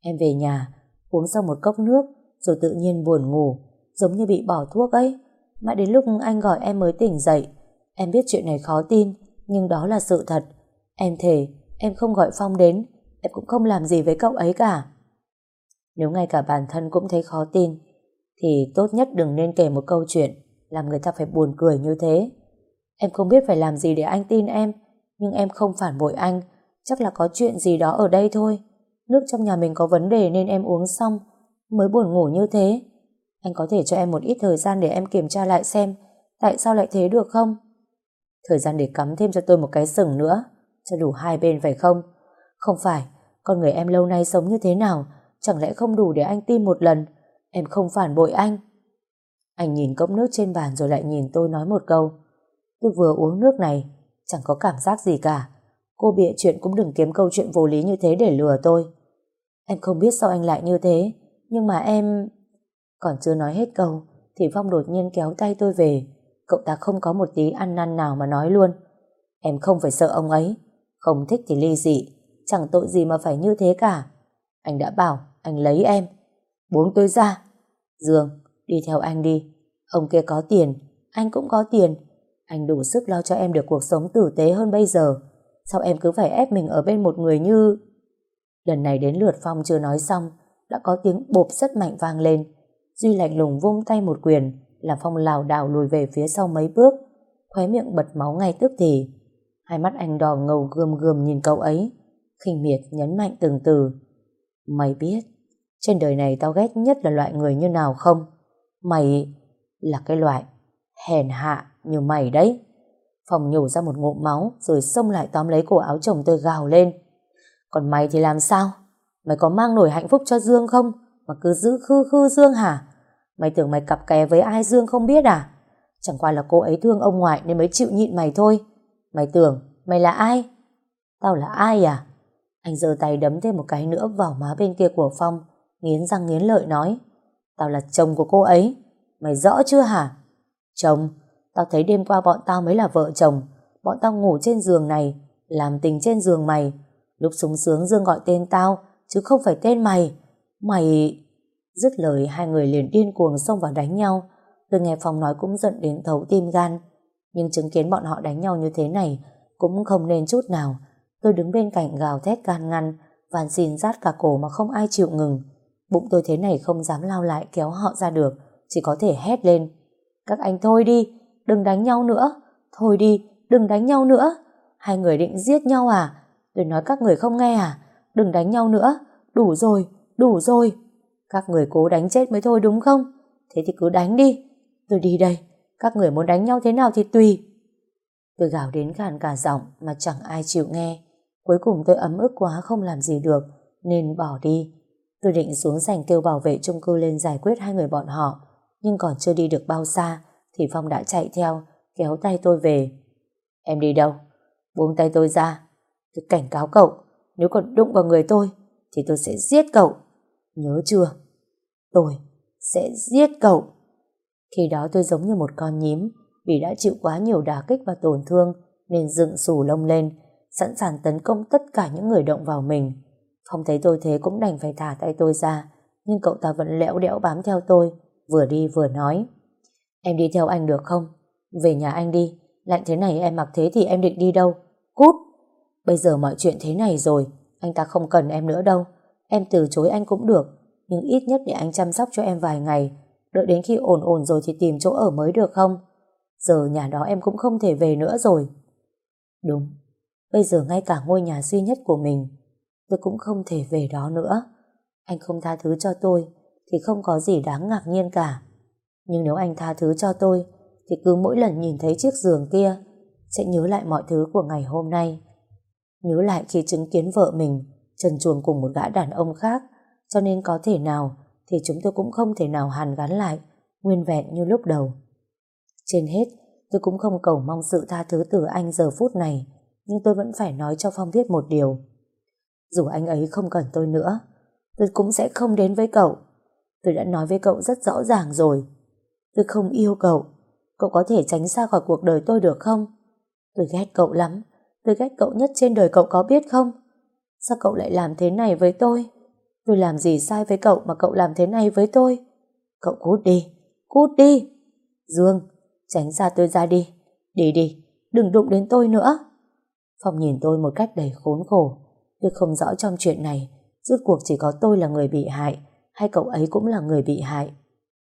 Em về nhà, uống xong một cốc nước, rồi tự nhiên buồn ngủ, giống như bị bỏ thuốc ấy. Mãi đến lúc anh gọi em mới tỉnh dậy, em biết chuyện này khó tin, nhưng đó là sự thật. Em thề, em không gọi Phong đến, em cũng không làm gì với cậu ấy cả. Nếu ngay cả bản thân cũng thấy khó tin, thì tốt nhất đừng nên kể một câu chuyện làm người ta phải buồn cười như thế. Em không biết phải làm gì để anh tin em, nhưng em không phản bội anh. Chắc là có chuyện gì đó ở đây thôi. Nước trong nhà mình có vấn đề nên em uống xong mới buồn ngủ như thế. Anh có thể cho em một ít thời gian để em kiểm tra lại xem tại sao lại thế được không? Thời gian để cắm thêm cho tôi một cái sừng nữa cho đủ hai bên phải không? Không phải, con người em lâu nay sống như thế nào chẳng lẽ không đủ để anh tin một lần em không phản bội anh. Anh nhìn cốc nước trên bàn rồi lại nhìn tôi nói một câu Tôi vừa uống nước này chẳng có cảm giác gì cả Cô bịa chuyện cũng đừng kiếm câu chuyện vô lý như thế để lừa tôi. Em không biết sao anh lại như thế, nhưng mà em... Còn chưa nói hết câu, thì Phong đột nhiên kéo tay tôi về. Cậu ta không có một tí ăn năn nào mà nói luôn. Em không phải sợ ông ấy. Không thích thì ly dị. Chẳng tội gì mà phải như thế cả. Anh đã bảo anh lấy em. Buông tôi ra. Dương, đi theo anh đi. Ông kia có tiền, anh cũng có tiền. Anh đủ sức lo cho em được cuộc sống tử tế hơn bây giờ. Sao em cứ phải ép mình ở bên một người như... Lần này đến lượt Phong chưa nói xong, đã có tiếng bộp rất mạnh vang lên. Duy lạnh lùng vung tay một quyền, làm Phong lảo đảo lùi về phía sau mấy bước, khóe miệng bật máu ngay tức thì. Hai mắt anh đỏ ngầu gườm gườm nhìn cậu ấy, khinh miệt nhấn mạnh từng từ. Mày biết, trên đời này tao ghét nhất là loại người như nào không? Mày là cái loại hèn hạ như mày đấy. Phòng nhổ ra một ngụm máu rồi xông lại tóm lấy cổ áo chồng tôi gào lên. Còn mày thì làm sao? Mày có mang nổi hạnh phúc cho Dương không? Mà cứ giữ khư khư Dương hả? Mày tưởng mày cặp kè với ai Dương không biết à? Chẳng qua là cô ấy thương ông ngoại nên mới chịu nhịn mày thôi. Mày tưởng mày là ai? Tao là ai à? Anh giơ tay đấm thêm một cái nữa vào má bên kia của Phong, nghiến răng nghiến lợi nói. Tao là chồng của cô ấy. Mày rõ chưa hả? Chồng, tao thấy đêm qua bọn tao mới là vợ chồng. Bọn tao ngủ trên giường này, làm tình trên giường mày. Lúc sung sướng Dương gọi tên tao, chứ không phải tên mày. Mày... Dứt lời hai người liền điên cuồng xông vào đánh nhau. Tôi nghe Phong nói cũng giận đến thấu tim gan. Nhưng chứng kiến bọn họ đánh nhau như thế này cũng không nên chút nào. Tôi đứng bên cạnh gào thét can ngăn, van xin rát cả cổ mà không ai chịu ngừng. Bụng tôi thế này không dám lao lại kéo họ ra được, chỉ có thể hét lên. Các anh thôi đi, đừng đánh nhau nữa. Thôi đi, đừng đánh nhau nữa. Hai người định giết nhau à? Tôi nói các người không nghe à? Đừng đánh nhau nữa. Đủ rồi, đủ rồi. Các người cố đánh chết mới thôi đúng không? Thế thì cứ đánh đi. Tôi đi đây. Các người muốn đánh nhau thế nào thì tùy. Tôi gào đến khàn cả giọng mà chẳng ai chịu nghe. Cuối cùng tôi ấm ức quá không làm gì được nên bỏ đi. Tôi định xuống sảnh kêu bảo vệ chung cư lên giải quyết hai người bọn họ nhưng còn chưa đi được bao xa thì Phong đã chạy theo kéo tay tôi về. Em đi đâu? Buông tay tôi ra. Tôi cảnh cáo cậu, nếu còn đụng vào người tôi, thì tôi sẽ giết cậu. Nhớ chưa? Tôi sẽ giết cậu. Khi đó tôi giống như một con nhím, vì đã chịu quá nhiều đả kích và tổn thương, nên dựng xù lông lên, sẵn sàng tấn công tất cả những người động vào mình. Phong thấy tôi thế cũng đành phải thả tay tôi ra, nhưng cậu ta vẫn lẽo đẽo bám theo tôi, vừa đi vừa nói Em đi theo anh được không? Về nhà anh đi, Lạnh thế này em mặc thế thì em định đi đâu? Cút! Bây giờ mọi chuyện thế này rồi, Anh ta không cần em nữa đâu. Em từ chối anh cũng được, Nhưng ít nhất để anh chăm sóc cho em vài ngày. Đợi đến khi ổn ổn rồi thì tìm chỗ ở mới được không? Giờ nhà đó em cũng không thể về nữa rồi. Đúng, Bây giờ ngay cả ngôi nhà duy nhất của mình, Tôi cũng không thể về đó nữa. Anh không tha thứ cho tôi Thì không có gì đáng ngạc nhiên cả. Nhưng nếu anh tha thứ cho tôi Thì cứ mỗi lần nhìn thấy chiếc giường kia Sẽ nhớ lại mọi thứ của ngày hôm nay. Nhớ lại khi chứng kiến vợ mình Trần chuồng cùng một gã đàn ông khác, Cho nên có thể nào Thì chúng tôi cũng không thể nào hàn gắn lại, Nguyên vẹn như lúc đầu. Trên hết, Tôi cũng không cầu mong sự tha thứ từ anh giờ phút này, Nhưng tôi vẫn phải nói cho Phong biết một điều. Dù anh ấy không cần tôi nữa, Tôi cũng sẽ không đến với cậu. Tôi đã nói với cậu rất rõ ràng rồi. Tôi không yêu cậu. Cậu có thể tránh xa khỏi cuộc đời tôi được không? Tôi ghét cậu lắm. Tôi ghét cậu nhất trên đời cậu có biết không? Sao cậu lại làm thế này với tôi? Tôi làm gì sai với cậu Mà cậu làm thế này với tôi? Cậu cút đi Cút đi. Dương, Tránh xa tôi ra đi. Đi đi, Đừng đụng đến tôi nữa. Phong nhìn tôi một cách đầy khốn khổ. Tôi không rõ trong chuyện này, Rốt cuộc chỉ có tôi là người bị hại, Hay cậu ấy cũng là người bị hại.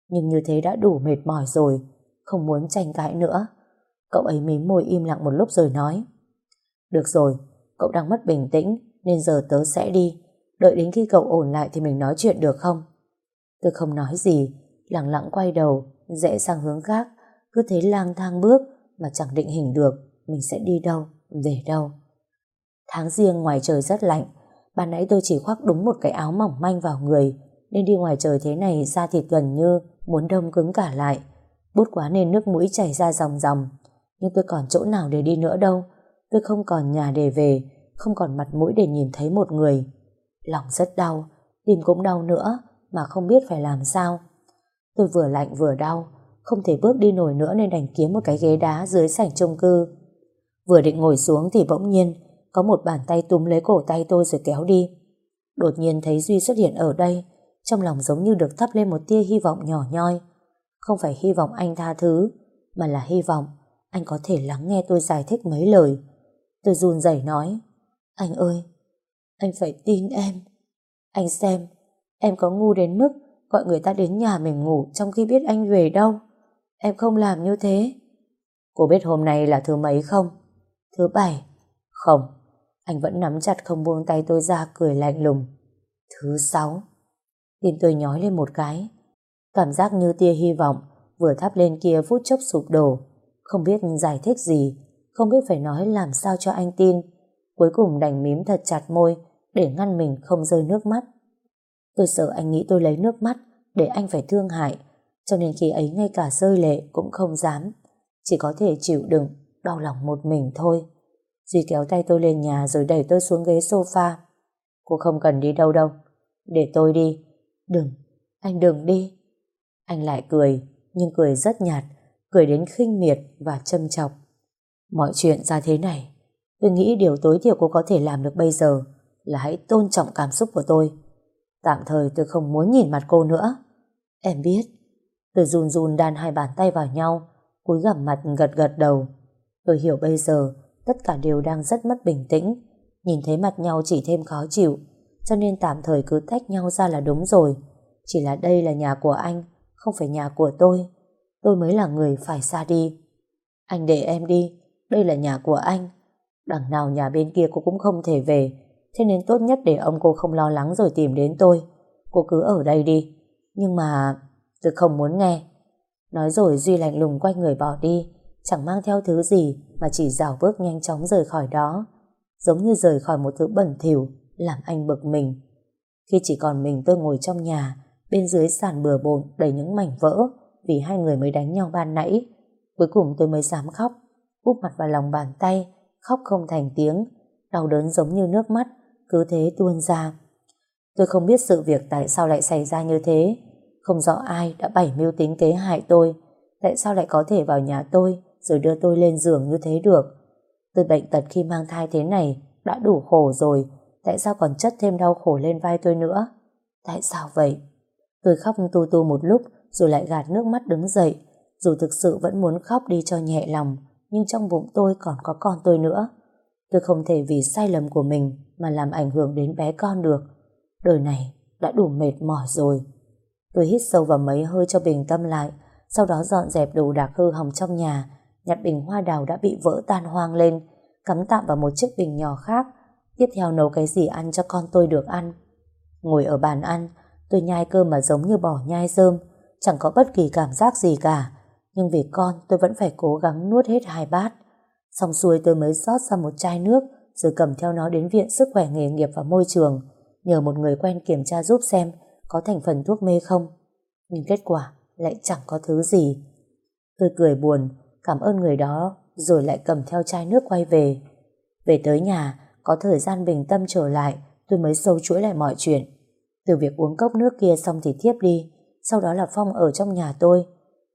Nhưng như thế đã đủ mệt mỏi rồi, Không muốn tranh cãi nữa. Cậu ấy mím môi im lặng một lúc rồi nói. Được rồi Cậu đang mất bình tĩnh Nên giờ tớ sẽ đi Đợi đến khi cậu ổn lại thì mình nói chuyện được không Tôi không nói gì Lặng lặng quay đầu Rẽ sang hướng khác cứ thế lang thang bước mà chẳng định hình được mình sẽ đi đâu, về đâu. Tháng riêng ngoài trời rất lạnh, ban nãy tôi chỉ khoác đúng một cái áo mỏng manh vào người, nên đi ngoài trời thế này da thịt gần như muốn đông cứng cả lại. Bút quá nên nước mũi chảy ra dòng dòng, nhưng tôi còn chỗ nào để đi nữa đâu. Tôi không còn nhà để về, không còn mặt mũi để nhìn thấy một người. Lòng rất đau, tim cũng đau nữa, mà không biết phải làm sao. Tôi vừa lạnh vừa đau, không thể bước đi nổi nữa nên đành kiếm một cái ghế đá dưới sảnh chung cư. Vừa định ngồi xuống thì bỗng nhiên có một bàn tay túm lấy cổ tay tôi rồi kéo đi. Đột nhiên thấy Duy xuất hiện ở đây, trong lòng giống như được thắp lên một tia hy vọng nhỏ nhoi. Không phải hy vọng anh tha thứ, mà là hy vọng anh có thể lắng nghe tôi giải thích mấy lời. Tôi run rẩy nói, anh ơi, anh phải tin em. Anh xem, em có ngu đến mức gọi người ta đến nhà mình ngủ trong khi biết anh về đâu. Em không làm như thế. Cô biết hôm nay là thứ mấy không? Thứ bảy. Không. Anh vẫn nắm chặt không buông tay tôi ra cười lạnh lùng. Thứ sáu. Tim tôi nhói lên một cái. Cảm giác như tia hy vọng vừa thắp lên kia phút chốc sụp đổ. Không biết giải thích gì, không biết phải nói làm sao cho anh tin. Cuối cùng đành mím thật chặt môi để ngăn mình không rơi nước mắt. Tôi sợ anh nghĩ tôi lấy nước mắt để anh phải thương hại, cho nên khi ấy ngay cả rơi lệ cũng không dám. Chỉ có thể chịu đựng, đau lòng một mình thôi. Duy kéo tay tôi lên nhà rồi đẩy tôi xuống ghế sofa. Cô không cần đi đâu đâu. Để tôi đi. Đừng, anh đừng đi. Anh lại cười, nhưng cười rất nhạt, cười đến khinh miệt và châm chọc. Mọi chuyện ra thế này, tôi nghĩ điều tối thiểu cô có thể làm được bây giờ là hãy tôn trọng cảm xúc của tôi. Tạm thời tôi không muốn nhìn mặt cô nữa. Em biết. Tôi run run đan hai bàn tay vào nhau, cúi gằm mặt gật gật đầu. Tôi hiểu bây giờ tất cả đều đang rất mất bình tĩnh. Nhìn thấy mặt nhau chỉ thêm khó chịu, cho nên tạm thời cứ tách nhau ra là đúng rồi. Chỉ là đây là nhà của anh, không phải nhà của tôi. Tôi mới là người phải xa đi. Anh để em đi, đây là nhà của anh. Đằng nào nhà bên kia cô cũng không thể về, thế nên tốt nhất để ông cô không lo lắng rồi tìm đến tôi. Cô cứ ở đây đi. Nhưng mà tôi không muốn nghe. Nói rồi Duy lạnh lùng quay người bỏ đi, chẳng mang theo thứ gì mà chỉ rào bước nhanh chóng rời khỏi đó. Giống như rời khỏi một thứ bẩn thỉu làm anh bực mình. Khi chỉ còn mình tôi ngồi trong nhà, bên dưới sàn bừa bộn đầy những mảnh vỡ vì hai người mới đánh nhau ban nãy. Cuối cùng tôi mới dám khóc, úp mặt vào lòng bàn tay, khóc không thành tiếng, đau đớn giống như nước mắt, cứ thế tuôn ra. Tôi không biết sự việc tại sao lại xảy ra như thế, không rõ ai đã bày mưu tính kế hại tôi, tại sao lại có thể vào nhà tôi rồi đưa tôi lên giường như thế được. Tôi bệnh tật khi mang thai thế này đã đủ khổ rồi, tại sao còn chất thêm đau khổ lên vai tôi nữa? Tại sao vậy? Tôi khóc tu tu một lúc rồi lại gạt nước mắt đứng dậy, dù thực sự vẫn muốn khóc đi cho nhẹ lòng, nhưng trong bụng tôi còn có con tôi nữa. Tôi không thể vì sai lầm của mình mà làm ảnh hưởng đến bé con được. Đời này đã đủ mệt mỏi rồi. Tôi hít sâu vào mấy hơi cho bình tâm lại, sau đó dọn dẹp đồ đạc hư hỏng trong nhà, nhặt bình hoa đào đã bị vỡ tan hoang lên, cắm tạm vào một chiếc bình nhỏ khác, tiếp theo nấu cái gì ăn cho con tôi được ăn. Ngồi ở bàn ăn, tôi nhai cơm mà giống như bỏ nhai rơm, chẳng có bất kỳ cảm giác gì cả, nhưng vì con tôi vẫn phải cố gắng nuốt hết hai bát. Xong xuôi tôi mới rót ra một chai nước, rồi cầm theo nó đến Viện Sức khỏe Nghề nghiệp và Môi trường, nhờ một người quen kiểm tra giúp xem có thành phần thuốc mê không. Nhưng kết quả lại chẳng có thứ gì. Tôi cười buồn, cảm ơn người đó, rồi lại cầm theo chai nước quay về. Về tới nhà, có thời gian bình tâm trở lại, tôi mới sâu chuỗi lại mọi chuyện. Từ việc uống cốc nước kia xong thì thiếp đi, sau đó là Phong ở trong nhà tôi.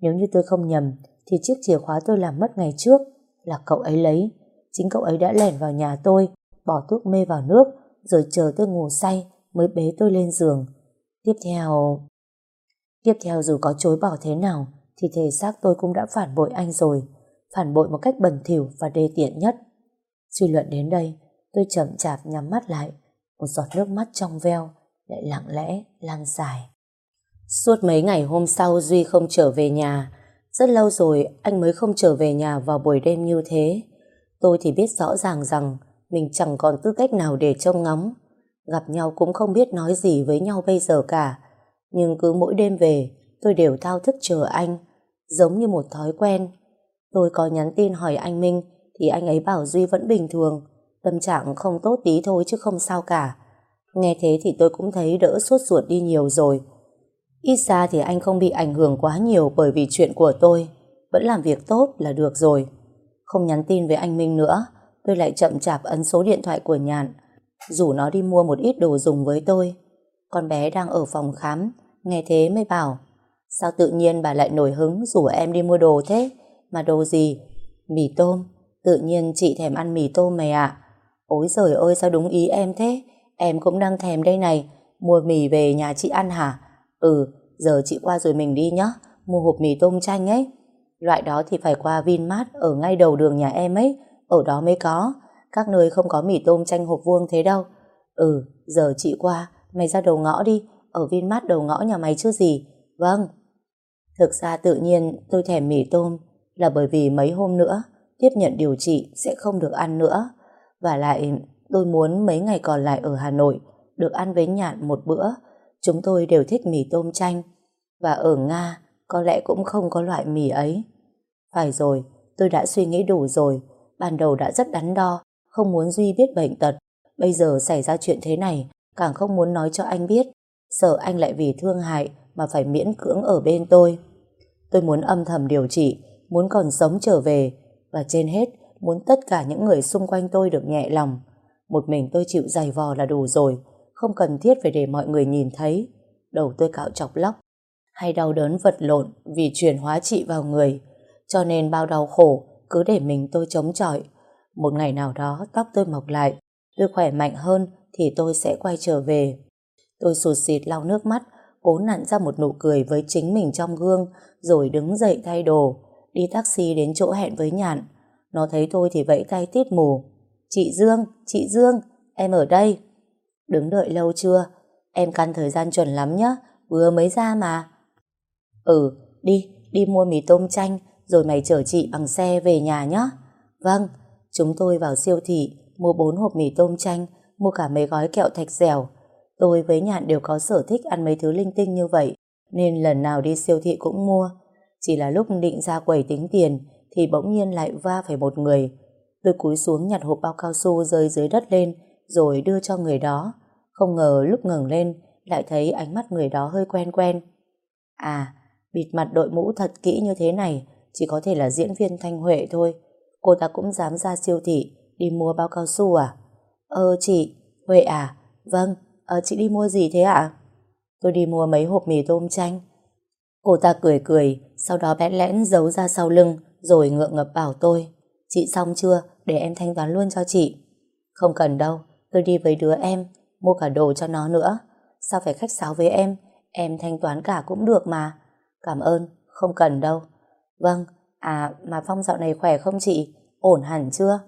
Nếu như tôi không nhầm, thì chiếc chìa khóa tôi làm mất ngày trước là cậu ấy lấy. Chính cậu ấy đã lẻn vào nhà tôi, bỏ thuốc mê vào nước, rồi chờ tôi ngủ say mới bế tôi lên giường. Tiếp theo... Tiếp theo dù có chối bỏ thế nào, thì thể xác tôi cũng đã phản bội anh rồi. Phản bội một cách bẩn thỉu và đê tiện nhất. Suy luận đến đây, tôi chậm chạp nhắm mắt lại. Một giọt nước mắt trong veo lại lặng lẽ lan dài. Suốt mấy ngày hôm sau Duy không trở về nhà. Rất lâu rồi anh mới không trở về nhà vào buổi đêm như thế. Tôi thì biết rõ ràng rằng mình chẳng còn tư cách nào để trông ngóng. Gặp nhau cũng không biết nói gì với nhau bây giờ cả. Nhưng cứ mỗi đêm về, tôi đều thao thức chờ anh, giống như một thói quen. Tôi có nhắn tin hỏi anh Minh, thì anh ấy bảo Duy vẫn bình thường, tâm trạng không tốt tí thôi chứ không sao cả. Nghe thế thì tôi cũng thấy đỡ sốt ruột đi nhiều rồi. Ít ra thì anh không bị ảnh hưởng quá nhiều bởi vì chuyện của tôi. Vẫn làm việc tốt là được rồi. Không nhắn tin với anh Minh nữa, tôi lại chậm chạp ấn số điện thoại của Nhàn, rủ nó đi mua một ít đồ dùng với tôi. Con bé đang ở phòng khám, nghe thế mới bảo, Sao tự nhiên bà lại nổi hứng rủ em đi mua đồ thế? Mà đồ gì? Mì tôm. Tự nhiên chị thèm ăn mì tôm mày ạ. Ôi giời ơi sao đúng ý em thế? Em cũng đang thèm đây này. Mua mì về nhà chị ăn hả? Ừ, giờ chị qua rồi mình đi nhá. Mua hộp mì tôm chanh ấy. Loại đó thì phải qua Vinmart ở ngay đầu đường nhà em ấy. Ở đó mới có. Các nơi không có mì tôm chanh hộp vuông thế đâu. Ừ, giờ chị qua. Mày ra đầu ngõ đi. Ở Vinmart đầu ngõ nhà mày chứ gì. Vâng. Thực ra tự nhiên tôi thèm mì tôm là bởi vì mấy hôm nữa tiếp nhận điều trị sẽ không được ăn nữa. Và lại tôi muốn mấy ngày còn lại ở Hà Nội được ăn với nhạn một bữa. Chúng tôi đều thích mì tôm chanh. Và ở Nga có lẽ cũng không có loại mì ấy. Phải rồi, tôi đã suy nghĩ đủ rồi. Ban đầu đã rất đắn đo, không muốn Duy biết bệnh tật. Bây giờ xảy ra chuyện thế này, càng không muốn nói cho anh biết. Sợ anh lại vì thương hại mà phải miễn cưỡng ở bên tôi. Tôi muốn âm thầm điều trị, muốn còn sống trở về, và trên hết, muốn tất cả những người xung quanh tôi được nhẹ lòng. Một mình tôi chịu dày vò là đủ rồi, không cần thiết phải để mọi người nhìn thấy. Đầu tôi cạo chọc lóc, hay đau đớn vật lộn vì chuyển hóa trị vào người. Cho nên bao đau khổ, cứ để mình tôi chống chọi. Một ngày nào đó tóc tôi mọc lại, tôi khỏe mạnh hơn thì tôi sẽ quay trở về. Tôi sụt xịt lau nước mắt, cố nặn ra một nụ cười với chính mình trong gương, rồi đứng dậy thay đồ, đi taxi đến chỗ hẹn với Nhạn. Nó thấy tôi thì vẫy tay tít mù. Chị Dương, chị Dương, em ở đây. Đứng đợi lâu chưa? Em căn thời gian chuẩn lắm nhá, vừa mới ra mà. Ừ, đi, đi mua mì tôm chanh, rồi mày chở chị bằng xe về nhà nhá. Vâng, chúng tôi vào siêu thị, mua bốn hộp mì tôm chanh, mua cả mấy gói kẹo thạch dẻo. Tôi với Nhạn đều có sở thích ăn mấy thứ linh tinh như vậy, nên lần nào đi siêu thị cũng mua. Chỉ là lúc định ra quầy tính tiền, thì bỗng nhiên lại va phải một người. Tôi cúi xuống nhặt hộp bao cao su rơi dưới đất lên, rồi đưa cho người đó. Không ngờ lúc ngẩng lên, lại thấy ánh mắt người đó hơi quen quen. À, bịt mặt đội mũ thật kỹ như thế này, chỉ có thể là diễn viên Thanh Huệ thôi. Cô ta cũng dám ra siêu thị, đi mua bao cao su à? Ơ chị, Huệ à? Vâng, ờ, chị đi mua gì thế ạ? Tôi đi mua mấy hộp mì tôm chanh. Cô ta cười cười, sau đó bẽn lẽn giấu ra sau lưng, rồi ngượng ngập bảo tôi. Chị xong chưa? Để em thanh toán luôn cho chị. Không cần đâu, tôi đi với đứa em, mua cả đồ cho nó nữa. Sao phải khách sáo với em? Em thanh toán cả cũng được mà. Cảm ơn, không cần đâu. Vâng, à mà Phong dạo này khỏe không chị? Ổn hẳn chưa?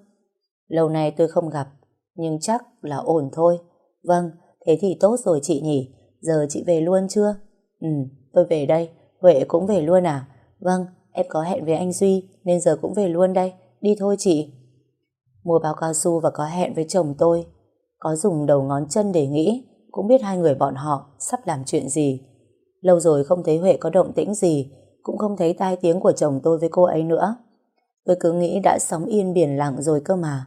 Lâu nay tôi không gặp, nhưng chắc là ổn thôi. Vâng, thế thì tốt rồi chị nhỉ. Giờ chị về luôn chưa? Ừ, tôi về đây. Huệ cũng về luôn à? Vâng, em có hẹn với anh Duy nên giờ cũng về luôn đây. Đi thôi chị. Mua bao cao su và có hẹn với chồng tôi. Có dùng đầu ngón chân để nghĩ cũng biết hai người bọn họ sắp làm chuyện gì. Lâu rồi không thấy Huệ có động tĩnh gì cũng không thấy tai tiếng của chồng tôi với cô ấy nữa. Tôi cứ nghĩ đã sóng yên biển lặng rồi cơ mà.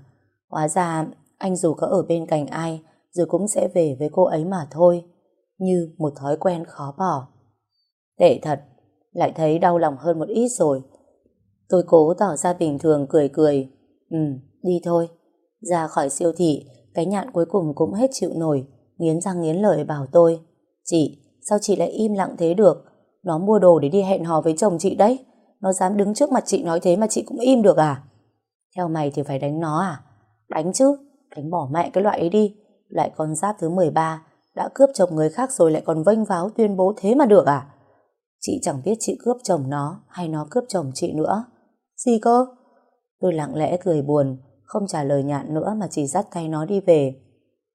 Hóa ra anh dù có ở bên cạnh ai rồi cũng sẽ về với cô ấy mà thôi. Như một thói quen khó bỏ. Tệ thật, lại thấy đau lòng hơn một ít rồi. Tôi cố tỏ ra bình thường cười cười. Ừ, đi thôi. Ra khỏi siêu thị, cái nhạn cuối cùng cũng hết chịu nổi, nghiến răng nghiến lợi bảo tôi. Chị, sao chị lại im lặng thế được? Nó mua đồ để đi hẹn hò với chồng chị đấy. Nó dám đứng trước mặt chị nói thế mà chị cũng im được à? Theo mày thì phải đánh nó à? Đánh chứ, đánh bỏ mẹ cái loại ấy đi. Lại con giáp thứ 13, đã cướp chồng người khác rồi lại còn vênh váo tuyên bố thế mà được à? Chị chẳng biết chị cướp chồng nó hay nó cướp chồng chị nữa. Gì cơ? Tôi lặng lẽ cười buồn, không trả lời nhạn nữa mà chỉ dắt tay nó đi về.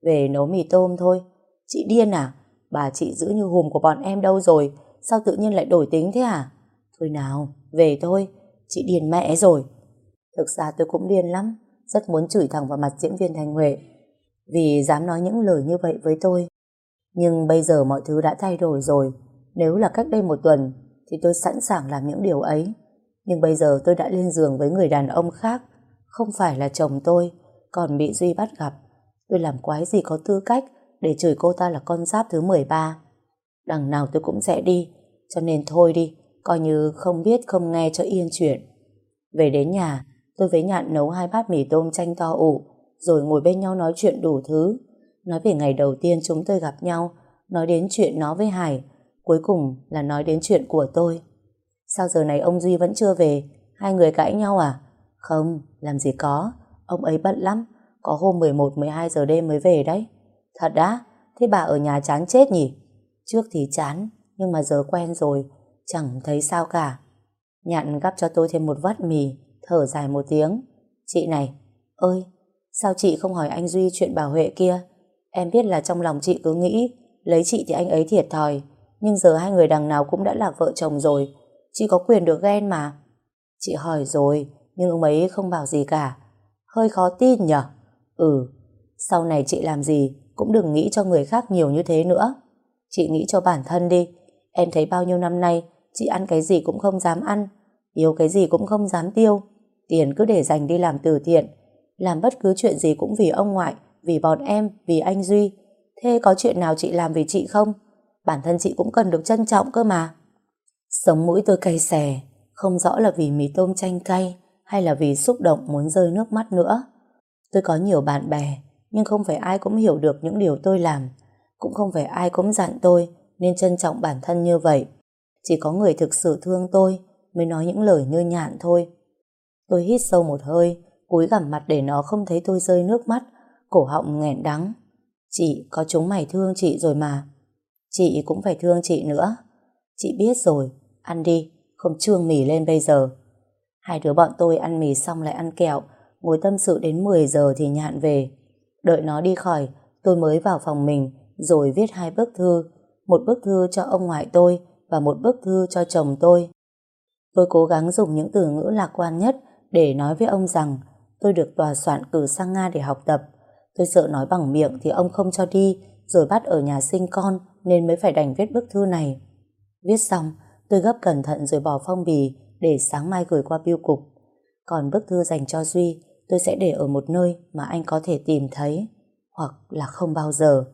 Về nấu mì tôm thôi. Chị điên à? Bà chị giữ như hùm của bọn em đâu rồi? Sao tự nhiên lại đổi tính thế à? Thôi nào, về thôi. Chị điên mẹ rồi. Thực ra tôi cũng điên lắm. Rất muốn chửi thẳng vào mặt diễn viên Thành Huệ. Vì dám nói những lời như vậy với tôi. Nhưng bây giờ mọi thứ đã thay đổi rồi. Nếu là cách đây một tuần thì tôi sẵn sàng làm những điều ấy. Nhưng bây giờ tôi đã lên giường với người đàn ông khác, không phải là chồng tôi, còn bị Duy bắt gặp. Tôi làm quái gì có tư cách để chửi cô ta là con giáp thứ 13. Đằng nào tôi cũng sẽ đi, cho nên thôi đi, coi như không biết không nghe cho yên chuyện. Về đến nhà, tôi với Nhạn nấu hai bát mì tôm chanh to ủ, rồi ngồi bên nhau nói chuyện đủ thứ. Nói về ngày đầu tiên chúng tôi gặp nhau, nói đến chuyện nó với Hải, cuối cùng là nói đến chuyện của tôi. Sao giờ này ông Duy vẫn chưa về? Hai người cãi nhau à? Không, làm gì có. Ông ấy bận lắm. Có hôm 11-12 giờ đêm mới về đấy. Thật đã? Thế bà ở nhà chán chết nhỉ? Trước thì chán, nhưng mà giờ quen rồi. Chẳng thấy sao cả. Nhạn gắp cho tôi thêm một vắt mì, thở dài một tiếng. Chị này, ơi, sao chị không hỏi anh Duy chuyện bà Huệ kia? Em biết là trong lòng chị cứ nghĩ lấy chị thì anh ấy thiệt thòi. Nhưng giờ hai người đằng nào cũng đã là vợ chồng rồi. Chị có quyền được ghen mà. Chị hỏi rồi, nhưng ông ấy không bảo gì cả. Hơi khó tin nhở? Ừ, sau này chị làm gì cũng đừng nghĩ cho người khác nhiều như thế nữa. Chị nghĩ cho bản thân đi. Em thấy bao nhiêu năm nay chị ăn cái gì cũng không dám ăn, yêu cái gì cũng không dám tiêu. Tiền cứ để dành đi làm từ thiện. Làm bất cứ chuyện gì cũng vì ông ngoại, vì bọn em, vì anh Duy. Thế có chuyện nào chị làm vì chị không? Bản thân chị cũng cần được trân trọng cơ mà. Sống mũi tôi cay xè, không rõ là vì mì tôm chanh cay hay là vì xúc động muốn rơi nước mắt nữa. Tôi có nhiều bạn bè, nhưng không phải ai cũng hiểu được những điều tôi làm. Cũng không phải ai cũng dặn tôi nên trân trọng bản thân như vậy. Chỉ có người thực sự thương tôi mới nói những lời như nhạn thôi. Tôi hít sâu một hơi, cúi gằm mặt để nó không thấy tôi rơi nước mắt, cổ họng nghẹn đắng. Chị có chúng mày thương chị rồi mà. Chị cũng phải thương chị nữa. Chị biết rồi, ăn đi, không trương mì lên bây giờ. Hai đứa bọn tôi ăn mì xong lại ăn kẹo, ngồi tâm sự đến 10 giờ thì nhạn về. Đợi nó đi khỏi, tôi mới vào phòng mình, rồi viết hai bức thư. Một bức thư cho ông ngoại tôi và một bức thư cho chồng tôi. Tôi cố gắng dùng những từ ngữ lạc quan nhất để nói với ông rằng tôi được tòa soạn cử sang Nga để học tập. Tôi sợ nói bằng miệng thì ông không cho đi, rồi bắt ở nhà sinh con nên mới phải đành viết bức thư này. Viết xong, tôi gấp cẩn thận rồi bỏ phong bì để sáng mai gửi qua biêu cục. Còn bức thư dành cho Duy, tôi sẽ để ở một nơi mà anh có thể tìm thấy, hoặc là không bao giờ.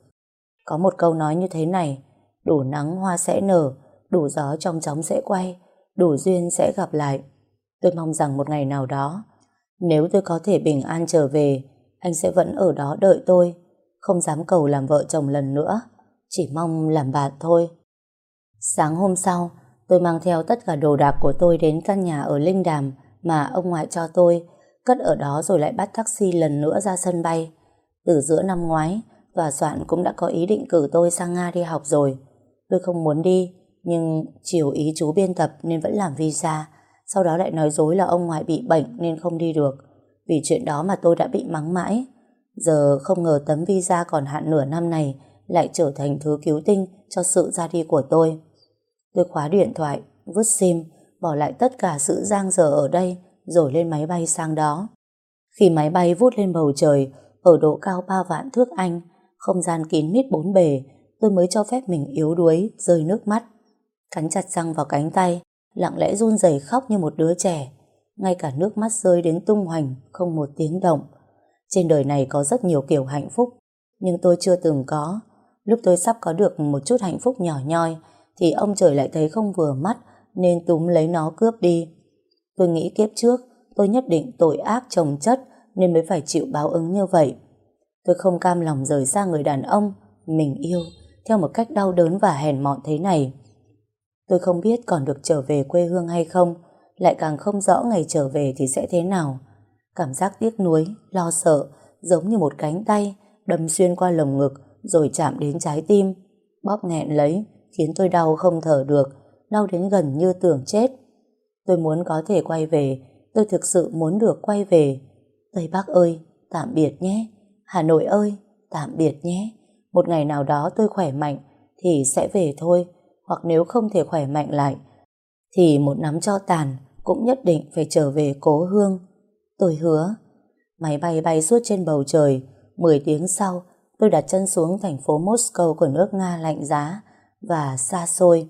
Có một câu nói như thế này, đủ nắng hoa sẽ nở, đủ gió trong chóng sẽ quay, đủ duyên sẽ gặp lại. Tôi mong rằng một ngày nào đó, nếu tôi có thể bình an trở về, anh sẽ vẫn ở đó đợi tôi, không dám cầu làm vợ chồng lần nữa, chỉ mong làm bạn thôi. Sáng hôm sau, tôi mang theo tất cả đồ đạc của tôi đến căn nhà ở Linh Đàm mà ông ngoại cho tôi, cất ở đó rồi lại bắt taxi lần nữa ra sân bay. Từ giữa năm ngoái, tòa soạn cũng đã có ý định cử tôi sang Nga đi học rồi. Tôi không muốn đi, nhưng chiều ý chú biên tập nên vẫn làm visa. Sau đó lại nói dối là ông ngoại bị bệnh nên không đi được. Vì chuyện đó mà tôi đã bị mắng mãi. Giờ không ngờ tấm visa còn hạn nửa năm này lại trở thành thứ cứu tinh cho sự ra đi của tôi. Tôi khóa điện thoại, vứt sim, bỏ lại tất cả sự giang dở ở đây rồi lên máy bay sang đó. Khi máy bay vút lên bầu trời ở độ cao ba vạn thước Anh, không gian kín mít bốn bề, tôi mới cho phép mình yếu đuối, rơi nước mắt. Cắn chặt răng vào cánh tay, lặng lẽ run rẩy khóc như một đứa trẻ. Ngay cả nước mắt rơi đến tung hoành, không một tiếng động. Trên đời này có rất nhiều kiểu hạnh phúc, nhưng tôi chưa từng có. Lúc tôi sắp có được một chút hạnh phúc nhỏ nhoi, thì ông trời lại thấy không vừa mắt, nên túm lấy nó cướp đi. Tôi nghĩ kiếp trước, tôi nhất định tội ác chồng chất, nên mới phải chịu báo ứng như vậy. Tôi không cam lòng rời xa người đàn ông mình yêu theo một cách đau đớn và hèn mọn thế này. Tôi không biết còn được trở về quê hương hay không, lại càng không rõ ngày trở về thì sẽ thế nào. Cảm giác tiếc nuối, lo sợ, giống như một cánh tay đâm xuyên qua lồng ngực rồi chạm đến trái tim, bóp nghẹn lấy, khiến tôi đau không thở được, đau đến gần như tưởng chết. Tôi muốn có thể quay về, tôi thực sự muốn được quay về. Tây Bắc ơi, tạm biệt nhé. Hà Nội ơi, tạm biệt nhé. Một ngày nào đó tôi khỏe mạnh thì sẽ về thôi, hoặc nếu không thể khỏe mạnh lại, thì một nắm cho tàn cũng nhất định phải trở về cố hương. Tôi hứa. Máy bay bay suốt trên bầu trời, 10 tiếng sau, tôi đặt chân xuống thành phố Moscow của nước Nga lạnh giá và xa xôi.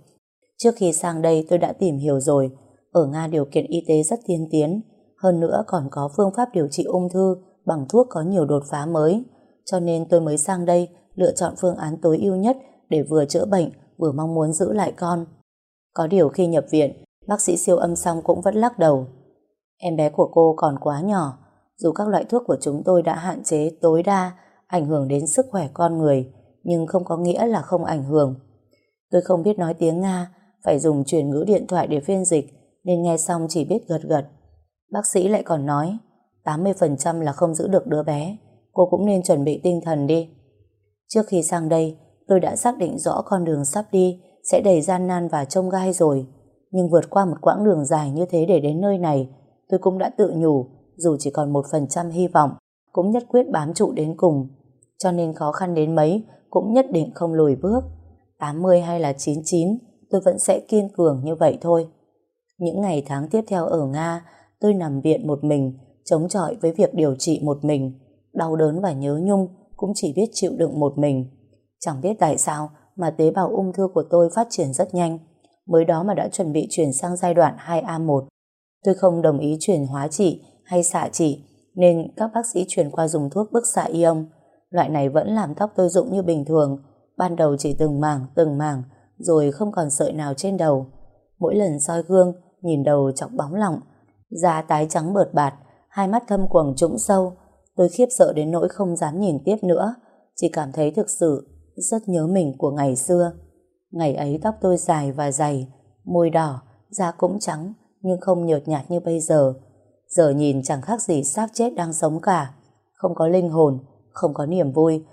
Trước khi sang đây tôi đã tìm hiểu rồi, ở Nga điều kiện y tế rất tiên tiến, hơn nữa còn có phương pháp điều trị ung thư bằng thuốc có nhiều đột phá mới, cho nên tôi mới sang đây lựa chọn phương án tối ưu nhất để vừa chữa bệnh vừa mong muốn giữ lại con. Có điều khi nhập viện, bác sĩ siêu âm xong cũng vẫn lắc đầu. Em bé của cô còn quá nhỏ, dù các loại thuốc của chúng tôi đã hạn chế tối đa ảnh hưởng đến sức khỏe con người, nhưng không có nghĩa là không ảnh hưởng. Tôi không biết nói tiếng Nga, phải dùng truyền ngữ điện thoại để phiên dịch, nên nghe xong chỉ biết gật gật. Bác sĩ lại còn nói, 80% là không giữ được đứa bé, cô cũng nên chuẩn bị tinh thần đi. Trước khi sang đây, tôi đã xác định rõ con đường sắp đi sẽ đầy gian nan và trông gai rồi. Nhưng vượt qua một quãng đường dài như thế để đến nơi này, tôi cũng đã tự nhủ, dù chỉ còn một phần trăm hy vọng, cũng nhất quyết bám trụ đến cùng. Cho nên khó khăn đến mấy, cũng nhất định không lùi bước. 80 hay là 99, tôi vẫn sẽ kiên cường như vậy thôi. Những ngày tháng tiếp theo ở Nga, tôi nằm viện một mình, chống chọi với việc điều trị một mình. Đau đớn và nhớ nhung, cũng chỉ biết chịu đựng một mình. Chẳng biết tại sao mà tế bào ung thư của tôi phát triển rất nhanh. Mới đó mà đã chuẩn bị chuyển sang giai đoạn 2A1. Tôi không đồng ý chuyển hóa trị hay xạ trị, nên các bác sĩ chuyển qua dùng thuốc bức xạ ion. Loại này vẫn làm tóc tôi rụng như bình thường, ban đầu chỉ từng mảng, từng mảng, rồi không còn sợi nào trên đầu. Mỗi lần soi gương, nhìn đầu chọc bóng lọng, da tái trắng bợt bạt, hai mắt thâm quầng trũng sâu. Tôi khiếp sợ đến nỗi không dám nhìn tiếp nữa, chỉ cảm thấy thực sự rất nhớ mình của ngày xưa. Ngày ấy tóc tôi dài và dày, môi đỏ, da cũng trắng, nhưng không nhợt nhạt như bây giờ. Giờ nhìn chẳng khác gì xác chết đang sống cả. Không có linh hồn, không có niềm vui,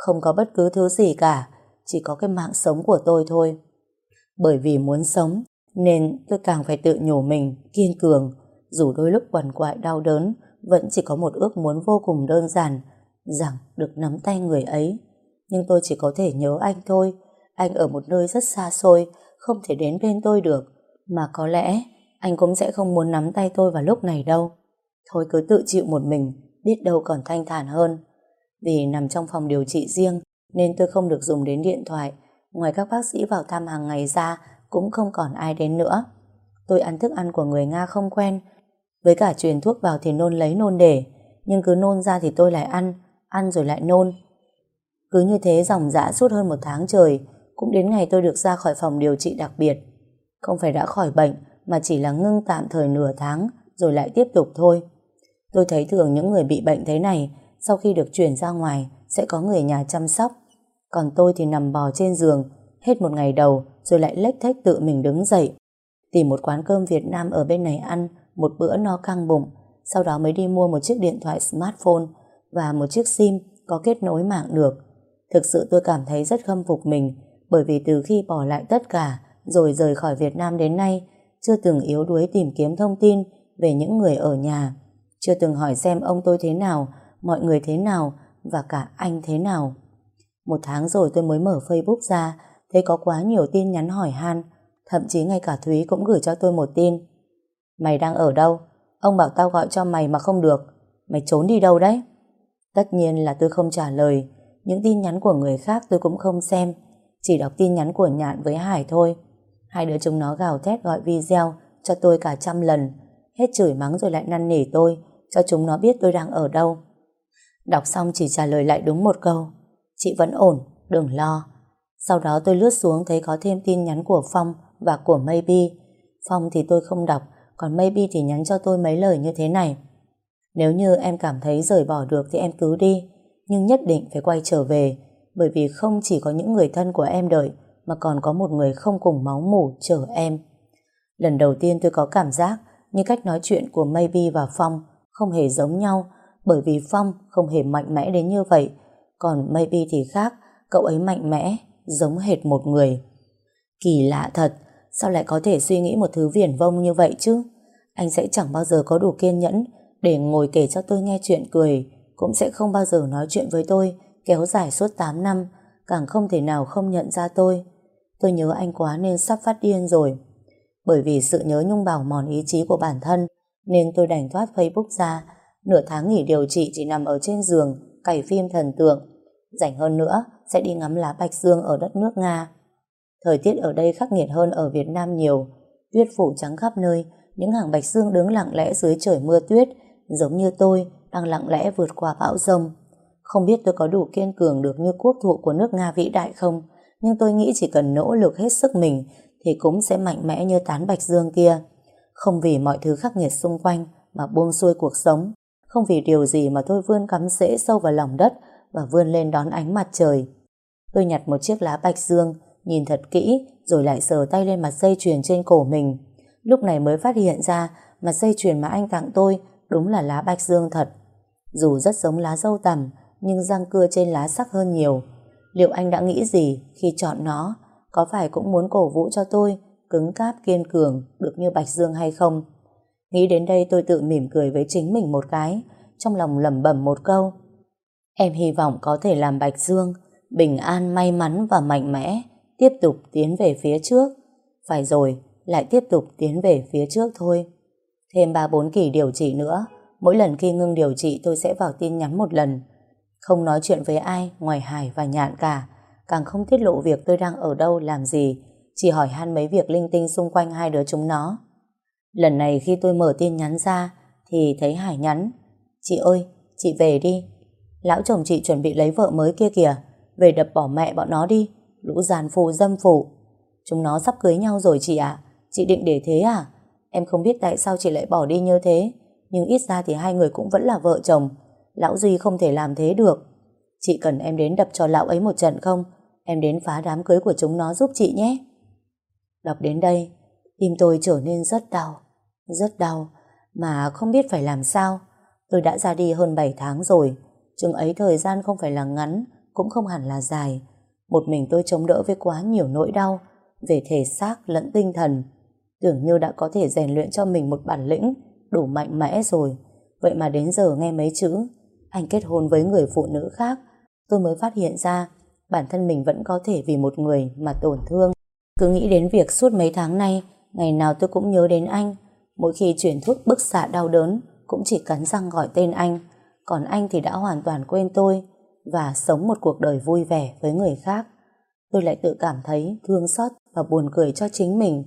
không có bất cứ thứ gì cả, chỉ có cái mạng sống của tôi thôi. Bởi vì muốn sống, nên tôi càng phải tự nhủ mình, kiên cường, dù đôi lúc quằn quại đau đớn, vẫn chỉ có một ước muốn vô cùng đơn giản, rằng được nắm tay người ấy. Nhưng tôi chỉ có thể nhớ anh thôi, anh ở một nơi rất xa xôi, không thể đến bên tôi được, mà có lẽ anh cũng sẽ không muốn nắm tay tôi vào lúc này đâu. Thôi cứ tự chịu một mình, biết đâu còn thanh thản hơn. Vì nằm trong phòng điều trị riêng, nên tôi không được dùng đến điện thoại. Ngoài các bác sĩ vào thăm hàng ngày ra, cũng không còn ai đến nữa. Tôi ăn thức ăn của người Nga không quen, với cả truyền thuốc vào thì nôn lấy nôn để, nhưng cứ nôn ra thì tôi lại ăn, ăn rồi lại nôn. Cứ như thế dòng dã suốt hơn một tháng trời, cũng đến ngày tôi được ra khỏi phòng điều trị đặc biệt. Không phải đã khỏi bệnh, mà chỉ là ngưng tạm thời nửa tháng, rồi lại tiếp tục thôi. Tôi thấy thường những người bị bệnh thế này, sau khi được chuyển ra ngoài, sẽ có người nhà chăm sóc. Còn tôi thì nằm bò trên giường, hết một ngày đầu, rồi lại lếch thếch tự mình đứng dậy. Tìm một quán cơm Việt Nam ở bên này ăn, một bữa no căng bụng, sau đó mới đi mua một chiếc điện thoại smartphone và một chiếc SIM có kết nối mạng được. Thực sự tôi cảm thấy rất khâm phục mình bởi vì từ khi bỏ lại tất cả rồi rời khỏi Việt Nam đến nay chưa từng yếu đuối tìm kiếm thông tin về những người ở nhà. Chưa từng hỏi xem ông tôi thế nào, mọi người thế nào và cả anh thế nào. Một tháng rồi tôi mới mở Facebook ra thấy có quá nhiều tin nhắn hỏi han thậm chí ngay cả Thúy cũng gửi cho tôi một tin. Mày đang ở đâu? Ông bảo tao gọi cho mày mà không được. Mày trốn đi đâu đấy? Tất nhiên là tôi không trả lời những tin nhắn của người khác tôi cũng không xem, chỉ đọc tin nhắn của Nhạn với Hải thôi. Hai đứa chúng nó gào thét gọi video cho tôi cả trăm lần, hết chửi mắng rồi lại năn nỉ tôi, cho chúng nó biết tôi đang ở đâu. Đọc xong chỉ trả lời lại đúng một câu, chị vẫn ổn, đừng lo. Sau đó tôi lướt xuống thấy có thêm tin nhắn của Phong và của Maybe. Phong thì tôi không đọc, còn Maybe thì nhắn cho tôi mấy lời như thế này. Nếu như em cảm thấy rời bỏ được thì em cứ đi, nhưng nhất định phải quay trở về bởi vì không chỉ có những người thân của em đợi mà còn có một người không cùng máu mủ chờ em. Lần đầu tiên tôi có cảm giác như cách nói chuyện của Maybe và Phong không hề giống nhau bởi vì Phong không hề mạnh mẽ đến như vậy còn Maybe thì khác, cậu ấy mạnh mẽ, giống hệt một người. Kỳ lạ thật, sao lại có thể suy nghĩ một thứ viển vông như vậy chứ? Anh sẽ chẳng bao giờ có đủ kiên nhẫn để ngồi kể cho tôi nghe chuyện cười, cũng sẽ không bao giờ nói chuyện với tôi, kéo dài suốt 8 năm, càng không thể nào không nhận ra tôi tôi nhớ anh quá nên sắp phát điên rồi bởi vì sự nhớ nhung bào mòn ý chí của bản thân, nên tôi đành thoát Facebook ra nửa tháng nghỉ điều trị chỉ nằm ở trên giường cày phim thần tượng rảnh hơn nữa sẽ đi ngắm lá bạch dương ở đất nước Nga thời tiết ở đây khắc nghiệt hơn ở Việt Nam nhiều tuyết phủ trắng khắp nơi những hàng bạch dương đứng lặng lẽ dưới trời mưa tuyết giống như tôi đang lặng lẽ vượt qua bão rông. Không biết tôi có đủ kiên cường được như quốc thụ của nước Nga vĩ đại không, nhưng tôi nghĩ chỉ cần nỗ lực hết sức mình thì cũng sẽ mạnh mẽ như tán bạch dương kia. Không vì mọi thứ khắc nghiệt xung quanh mà buông xuôi cuộc sống, không vì điều gì mà tôi vươn cắm rễ sâu vào lòng đất và vươn lên đón ánh mặt trời. Tôi nhặt một chiếc lá bạch dương nhìn thật kỹ rồi lại sờ tay lên mặt dây chuyền trên cổ mình. Lúc này mới phát hiện ra mặt dây chuyền mà anh tặng tôi đúng là lá bạch dương thật. Dù rất giống lá dâu tằm, nhưng răng cưa trên lá sắc hơn nhiều. Liệu anh đã nghĩ gì khi chọn nó? Có phải cũng muốn cổ vũ cho tôi cứng cáp kiên cường được như Bạch Dương hay không? Nghĩ đến đây tôi tự mỉm cười với chính mình một cái, trong lòng lẩm bẩm một câu. Em hy vọng có thể làm Bạch Dương bình an, may mắn và mạnh mẽ, tiếp tục tiến về phía trước. Phải rồi, lại tiếp tục tiến về phía trước thôi. Thêm 3-4 kỳ điều trị nữa, mỗi lần khi ngưng điều trị tôi sẽ vào tin nhắn một lần. Không nói chuyện với ai ngoài Hải và Nhạn cả, càng không tiết lộ việc tôi đang ở đâu làm gì, chỉ hỏi han mấy việc linh tinh xung quanh hai đứa chúng nó. Lần này khi tôi mở tin nhắn ra, thì thấy Hải nhắn, Chị ơi, chị về đi. Lão chồng chị chuẩn bị lấy vợ mới kia kìa, về đập bỏ mẹ bọn nó đi, lũ giàn phù dâm phụ. Chúng nó sắp cưới nhau rồi chị ạ, chị định để thế à? Em không biết tại sao chị lại bỏ đi như thế, nhưng ít ra thì hai người cũng vẫn là vợ chồng. Lão Duy không thể làm thế được. Chị cần em đến đập cho lão ấy một trận không? Em đến phá đám cưới của chúng nó giúp chị nhé. Đọc đến đây, tim tôi trở nên rất đau, rất đau, mà không biết phải làm sao. Tôi đã ra đi hơn 7 tháng rồi, chừng ấy thời gian không phải là ngắn, cũng không hẳn là dài. Một mình tôi chống đỡ với quá nhiều nỗi đau, về thể xác lẫn tinh thần. Tưởng như đã có thể rèn luyện cho mình một bản lĩnh đủ mạnh mẽ rồi. Vậy mà đến giờ nghe mấy chữ anh kết hôn với người phụ nữ khác, tôi mới phát hiện ra bản thân mình vẫn có thể vì một người mà tổn thương. Cứ nghĩ đến việc suốt mấy tháng nay, ngày nào tôi cũng nhớ đến anh. Mỗi khi chuyển thuốc bức xạ đau đớn, cũng chỉ cắn răng gọi tên anh. Còn anh thì đã hoàn toàn quên tôi và sống một cuộc đời vui vẻ với người khác. Tôi lại tự cảm thấy thương xót và buồn cười cho chính mình.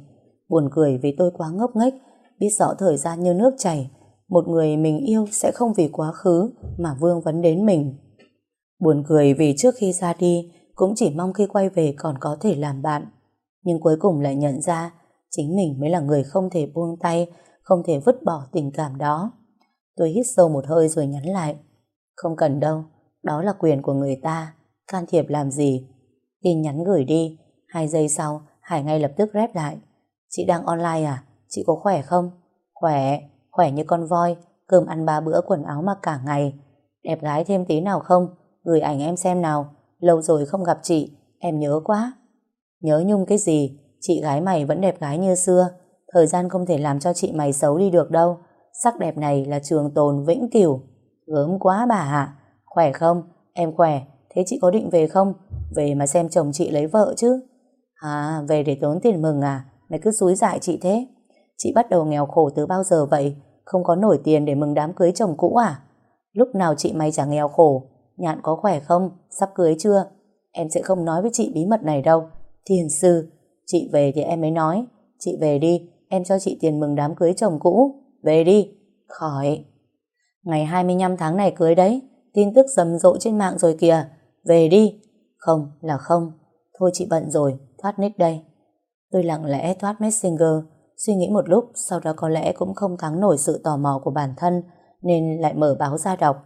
Buồn cười vì tôi quá ngốc nghếch, biết rõ thời gian như nước chảy. Một người mình yêu sẽ không vì quá khứ mà vương vấn đến mình. Buồn cười vì trước khi ra đi cũng chỉ mong khi quay về còn có thể làm bạn. Nhưng cuối cùng lại nhận ra chính mình mới là người không thể buông tay, không thể vứt bỏ tình cảm đó. Tôi hít sâu một hơi rồi nhắn lại. Không cần đâu, đó là quyền của người ta, can thiệp làm gì. Tin nhắn gửi đi, hai giây sau, Hải ngay lập tức rep lại. Chị đang online à? Chị có khỏe không? Khỏe, khỏe như con voi, cơm ăn ba bữa quần áo mặc cả ngày. Đẹp gái thêm tí nào không? Gửi ảnh em xem nào. Lâu rồi không gặp chị, em nhớ quá. Nhớ nhung cái gì? Chị gái mày vẫn đẹp gái như xưa. Thời gian không thể làm cho chị mày xấu đi được đâu. Sắc đẹp này là trường tồn vĩnh cửu. Gớm quá bà ạ. Khỏe không? Em khỏe. Thế chị có định về không? Về mà xem chồng chị lấy vợ chứ. À, về để tốn tiền mừng à? Mày cứ xúi dại chị thế. Chị bắt đầu nghèo khổ từ bao giờ vậy? Không có nổi tiền để mừng đám cưới chồng cũ à? Lúc nào chị mày chẳng nghèo khổ. Nhạn có khỏe không? Sắp cưới chưa? Em sẽ không nói với chị bí mật này đâu. Thiền sư, chị về thì em mới nói. Chị về đi, em cho chị tiền mừng đám cưới chồng cũ. Về đi. Khỏi. Ngày 25 tháng này cưới đấy. Tin tức rầm rộ trên mạng rồi kìa. Về đi. Không là không. Thôi chị bận rồi, thoát nick đây. Tôi lặng lẽ thoát Messenger, suy nghĩ một lúc, sau đó có lẽ cũng không thắng nổi sự tò mò của bản thân, nên lại mở báo ra đọc.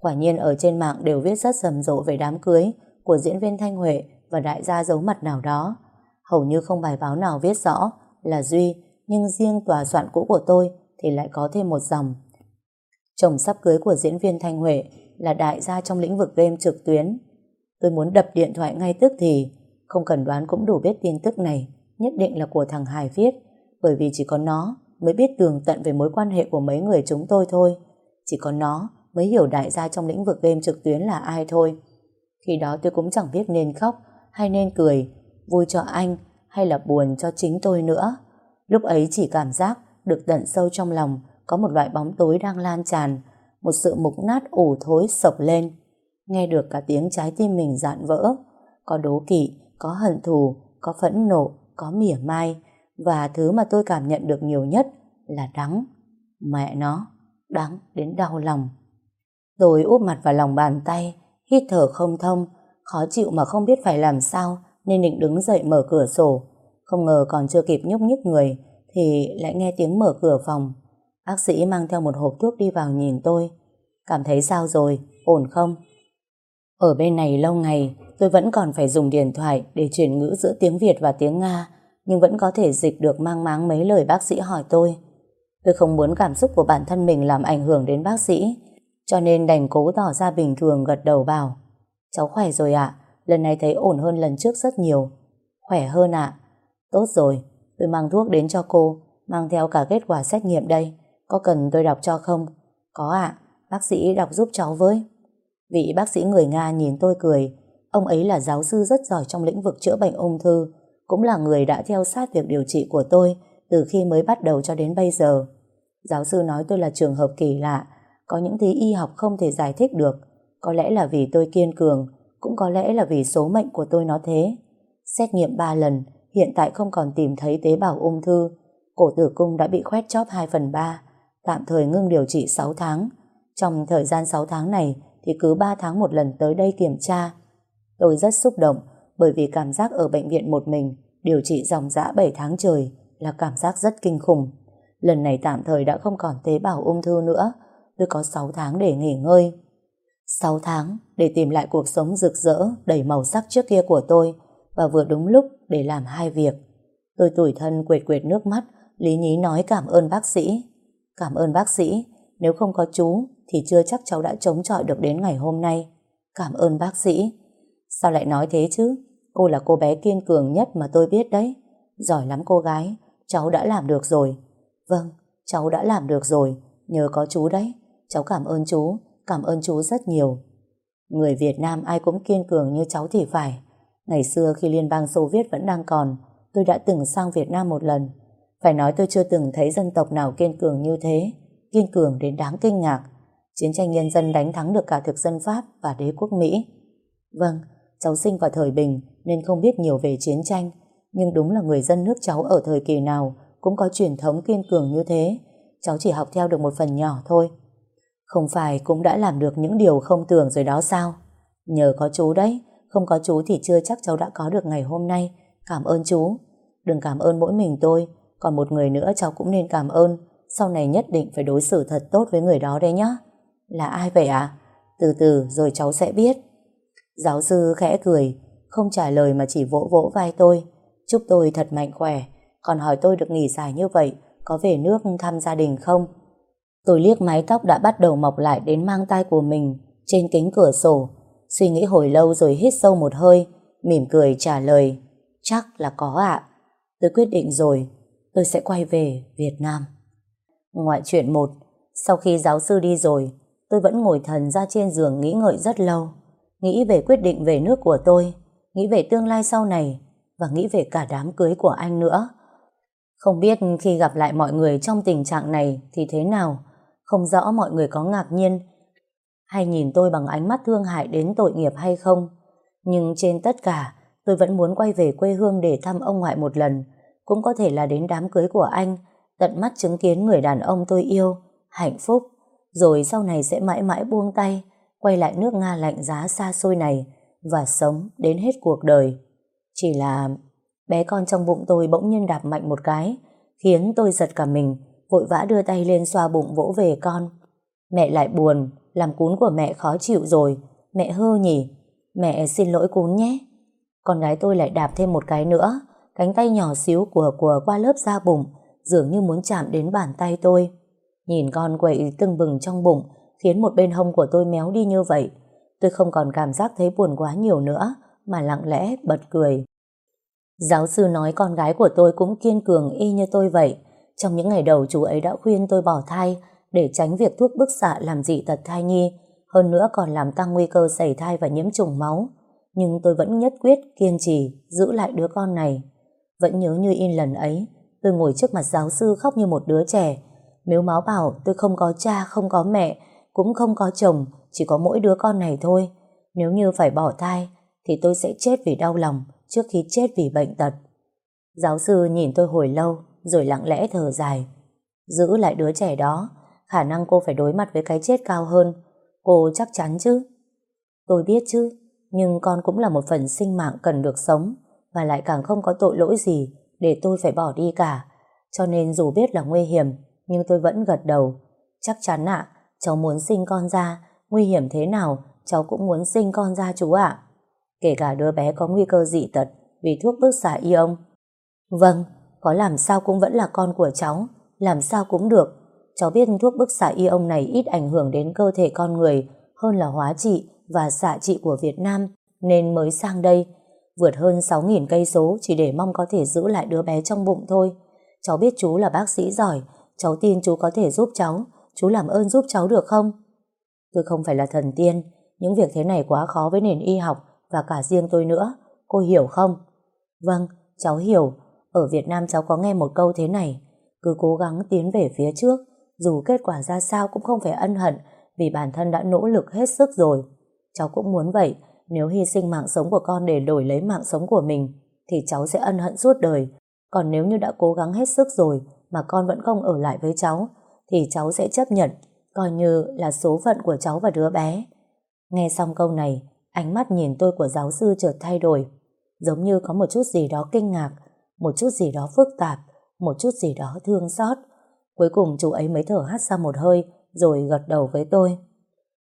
Quả nhiên ở trên mạng đều viết rất rầm rộ về đám cưới của diễn viên Thanh Huệ và đại gia giấu mặt nào đó. Hầu như không bài báo nào viết rõ là Duy, nhưng riêng tòa soạn cũ của tôi thì lại có thêm một dòng. Chồng sắp cưới của diễn viên Thanh Huệ là đại gia trong lĩnh vực game trực tuyến. Tôi muốn đập điện thoại ngay tức thì, không cần đoán cũng đủ biết tin tức này, nhất định là của thằng Hải viết, bởi vì chỉ có nó mới biết tường tận về mối quan hệ của mấy người chúng tôi thôi. Chỉ có nó mới hiểu đại gia trong lĩnh vực game trực tuyến là ai thôi. Khi đó tôi cũng chẳng biết nên khóc hay nên cười, vui cho anh hay là buồn cho chính tôi nữa. Lúc ấy chỉ cảm giác được tận sâu trong lòng có một loại bóng tối đang lan tràn, một sự mục nát ủ thối sộc lên. Nghe được cả tiếng trái tim mình dạn vỡ, có đố kỵ, có hận thù, có phẫn nộ, có mỉa mai, và thứ mà tôi cảm nhận được nhiều nhất là đắng. Mẹ nó, đắng đến đau lòng. Tôi úp mặt vào lòng bàn tay, hít thở không thông, khó chịu mà không biết phải làm sao, nên định đứng dậy mở cửa sổ. Không ngờ còn chưa kịp nhúc nhích người, thì lại nghe tiếng mở cửa phòng. Bác sĩ mang theo một hộp thuốc đi vào nhìn tôi. Cảm thấy sao rồi, ổn không? Ở bên này lâu ngày, Tôi vẫn còn phải dùng điện thoại để chuyển ngữ giữa tiếng Việt và tiếng Nga, nhưng vẫn có thể dịch được mang máng mấy lời bác sĩ hỏi tôi. Tôi không muốn cảm xúc của bản thân mình làm ảnh hưởng đến bác sĩ, cho nên đành cố tỏ ra bình thường gật đầu bảo. Cháu khỏe rồi ạ, lần này thấy ổn hơn lần trước rất nhiều. Khỏe hơn ạ. Tốt rồi, tôi mang thuốc đến cho cô, mang theo cả kết quả xét nghiệm đây. Có cần tôi đọc cho không? Có ạ, bác sĩ đọc giúp cháu với. Vị bác sĩ người Nga nhìn tôi cười. Ông ấy là giáo sư rất giỏi trong lĩnh vực chữa bệnh ung thư, cũng là người đã theo sát việc điều trị của tôi từ khi mới bắt đầu cho đến bây giờ. Giáo sư nói tôi là trường hợp kỳ lạ, có những thứ y học không thể giải thích được. Có lẽ là vì tôi kiên cường, cũng có lẽ là vì số mệnh của tôi nó thế. Xét nghiệm 3 lần, hiện tại không còn tìm thấy tế bào ung thư. Cổ tử cung đã bị khoét chóp 2 phần 3, tạm thời ngưng điều trị 6 tháng. Trong thời gian 6 tháng này thì cứ 3 tháng một lần tới đây kiểm tra. Tôi rất xúc động bởi vì cảm giác ở bệnh viện một mình điều trị dòng dã 7 tháng trời là cảm giác rất kinh khủng. Lần này tạm thời đã không còn tế bào ung thư nữa, tôi có 6 tháng để nghỉ ngơi. 6 tháng để tìm lại cuộc sống rực rỡ, đầy màu sắc trước kia của tôi và vừa đúng lúc để làm hai việc. Tôi tủi thân quệt quệt nước mắt, lý nhí nói cảm ơn bác sĩ. Cảm ơn bác sĩ, nếu không có chú thì chưa chắc cháu đã chống chọi được đến ngày hôm nay. Cảm ơn bác sĩ. Sao lại nói thế chứ? Cô là cô bé kiên cường nhất mà tôi biết đấy. Giỏi lắm cô gái, cháu đã làm được rồi. Vâng, cháu đã làm được rồi, nhờ có chú đấy. Cháu cảm ơn chú, cảm ơn chú rất nhiều. Người Việt Nam ai cũng kiên cường như cháu thì phải. Ngày xưa khi Liên bang Xô Viết vẫn đang còn, tôi đã từng sang Việt Nam một lần. Phải nói tôi chưa từng thấy dân tộc nào kiên cường như thế, kiên cường đến đáng kinh ngạc. Chiến tranh nhân dân đánh thắng được cả thực dân Pháp và đế quốc Mỹ. Vâng, cháu sinh vào thời bình nên không biết nhiều về chiến tranh, nhưng đúng là người dân nước cháu ở thời kỳ nào cũng có truyền thống kiên cường như thế. Cháu chỉ học theo được một phần nhỏ thôi. Không phải cũng đã làm được những điều không tưởng rồi đó sao? Nhờ có chú đấy, không có chú thì chưa chắc cháu đã có được ngày hôm nay. Cảm ơn chú. Đừng cảm ơn mỗi mình tôi, còn một người nữa cháu cũng nên cảm ơn. Sau này nhất định phải đối xử thật tốt với người đó đấy nhá. Là ai vậy ạ? À? Từ từ rồi cháu sẽ biết. Giáo sư khẽ cười, không trả lời mà chỉ vỗ vỗ vai tôi. Chúc tôi thật mạnh khỏe, còn hỏi tôi được nghỉ dài như vậy, có về nước thăm gia đình không? Tôi liếc mái tóc đã bắt đầu mọc lại đến mang tai của mình trên kính cửa sổ, suy nghĩ hồi lâu rồi hít sâu một hơi, mỉm cười trả lời, chắc là có ạ. Tôi quyết định rồi, tôi sẽ quay về Việt Nam. Ngoại chuyện một, sau khi giáo sư đi rồi, tôi vẫn ngồi thần ra trên giường nghĩ ngợi rất lâu. Nghĩ về quyết định về nước của tôi, nghĩ về tương lai sau này và nghĩ về cả đám cưới của anh nữa. Không biết khi gặp lại mọi người trong tình trạng này thì thế nào, không rõ mọi người có ngạc nhiên hay nhìn tôi bằng ánh mắt thương hại đến tội nghiệp hay không. Nhưng trên tất cả, tôi vẫn muốn quay về quê hương để thăm ông ngoại một lần, cũng có thể là đến đám cưới của anh, tận mắt chứng kiến người đàn ông tôi yêu, hạnh phúc, rồi sau này sẽ mãi mãi buông tay, quay lại nước Nga lạnh giá xa xôi này và sống đến hết cuộc đời. Chỉ là bé con trong bụng tôi bỗng nhiên đạp mạnh một cái, khiến tôi giật cả mình, vội vã đưa tay lên xoa bụng vỗ về con. Mẹ lại buồn, làm cún của mẹ khó chịu rồi, mẹ hơ nhỉ, mẹ xin lỗi cún nhé. Con gái tôi lại đạp thêm một cái nữa, cánh tay nhỏ xíu của của qua lớp da bụng, dường như muốn chạm đến bàn tay tôi. Nhìn con quậy tưng bừng trong bụng, khiến một bên hông của tôi méo đi như vậy. Tôi không còn cảm giác thấy buồn quá nhiều nữa, mà lặng lẽ bật cười. Giáo sư nói con gái của tôi cũng kiên cường y như tôi vậy. Trong những ngày đầu chú ấy đã khuyên tôi bỏ thai để tránh việc thuốc bức xạ làm dị tật thai nhi, hơn nữa còn làm tăng nguy cơ xảy thai và nhiễm trùng máu. Nhưng tôi vẫn nhất quyết kiên trì giữ lại đứa con này. Vẫn nhớ như in lần ấy, tôi ngồi trước mặt giáo sư khóc như một đứa trẻ. Nếu máu bảo tôi không có cha, không có mẹ, cũng không có chồng, chỉ có mỗi đứa con này thôi. Nếu như phải bỏ thai, thì tôi sẽ chết vì đau lòng trước khi chết vì bệnh tật. Giáo sư nhìn tôi hồi lâu, rồi lặng lẽ thở dài. Giữ lại đứa trẻ đó, khả năng cô phải đối mặt với cái chết cao hơn. Cô chắc chắn chứ? Tôi biết chứ, nhưng con cũng là một phần sinh mạng cần được sống, và lại càng không có tội lỗi gì để tôi phải bỏ đi cả. Cho nên dù biết là nguy hiểm, nhưng tôi vẫn gật đầu. Chắc chắn ạ, cháu muốn sinh con ra, nguy hiểm thế nào, cháu cũng muốn sinh con ra chú ạ. kể cả đứa bé có nguy cơ dị tật vì thuốc bức xạ ion. Vâng, có làm sao cũng vẫn là con của cháu, làm sao cũng được. Cháu biết thuốc bức xạ y ông này ít ảnh hưởng đến cơ thể con người hơn là hóa trị và xạ trị của Việt Nam nên mới sang đây. Vượt hơn 6.000 cây số chỉ để mong có thể giữ lại đứa bé trong bụng thôi. Cháu biết chú là bác sĩ giỏi, cháu tin chú có thể giúp cháu. Chú làm ơn giúp cháu được không? Tôi không phải là thần tiên, những việc thế này quá khó với nền y học và cả riêng tôi nữa. Cô hiểu không? Vâng, cháu hiểu. Ở Việt Nam cháu có nghe một câu thế này. Cứ cố gắng tiến về phía trước, dù kết quả ra sao cũng không phải ân hận vì bản thân đã nỗ lực hết sức rồi. Cháu cũng muốn vậy, nếu hy sinh mạng sống của con để đổi lấy mạng sống của mình, thì cháu sẽ ân hận suốt đời. Còn nếu như đã cố gắng hết sức rồi mà con vẫn không ở lại với cháu, thì cháu sẽ chấp nhận, coi như là số phận của cháu và đứa bé. Nghe xong câu này, ánh mắt nhìn tôi của giáo sư chợt thay đổi, giống như có một chút gì đó kinh ngạc, một chút gì đó phức tạp, một chút gì đó thương xót. Cuối cùng chú ấy mới thở hắt ra một hơi, rồi gật đầu với tôi.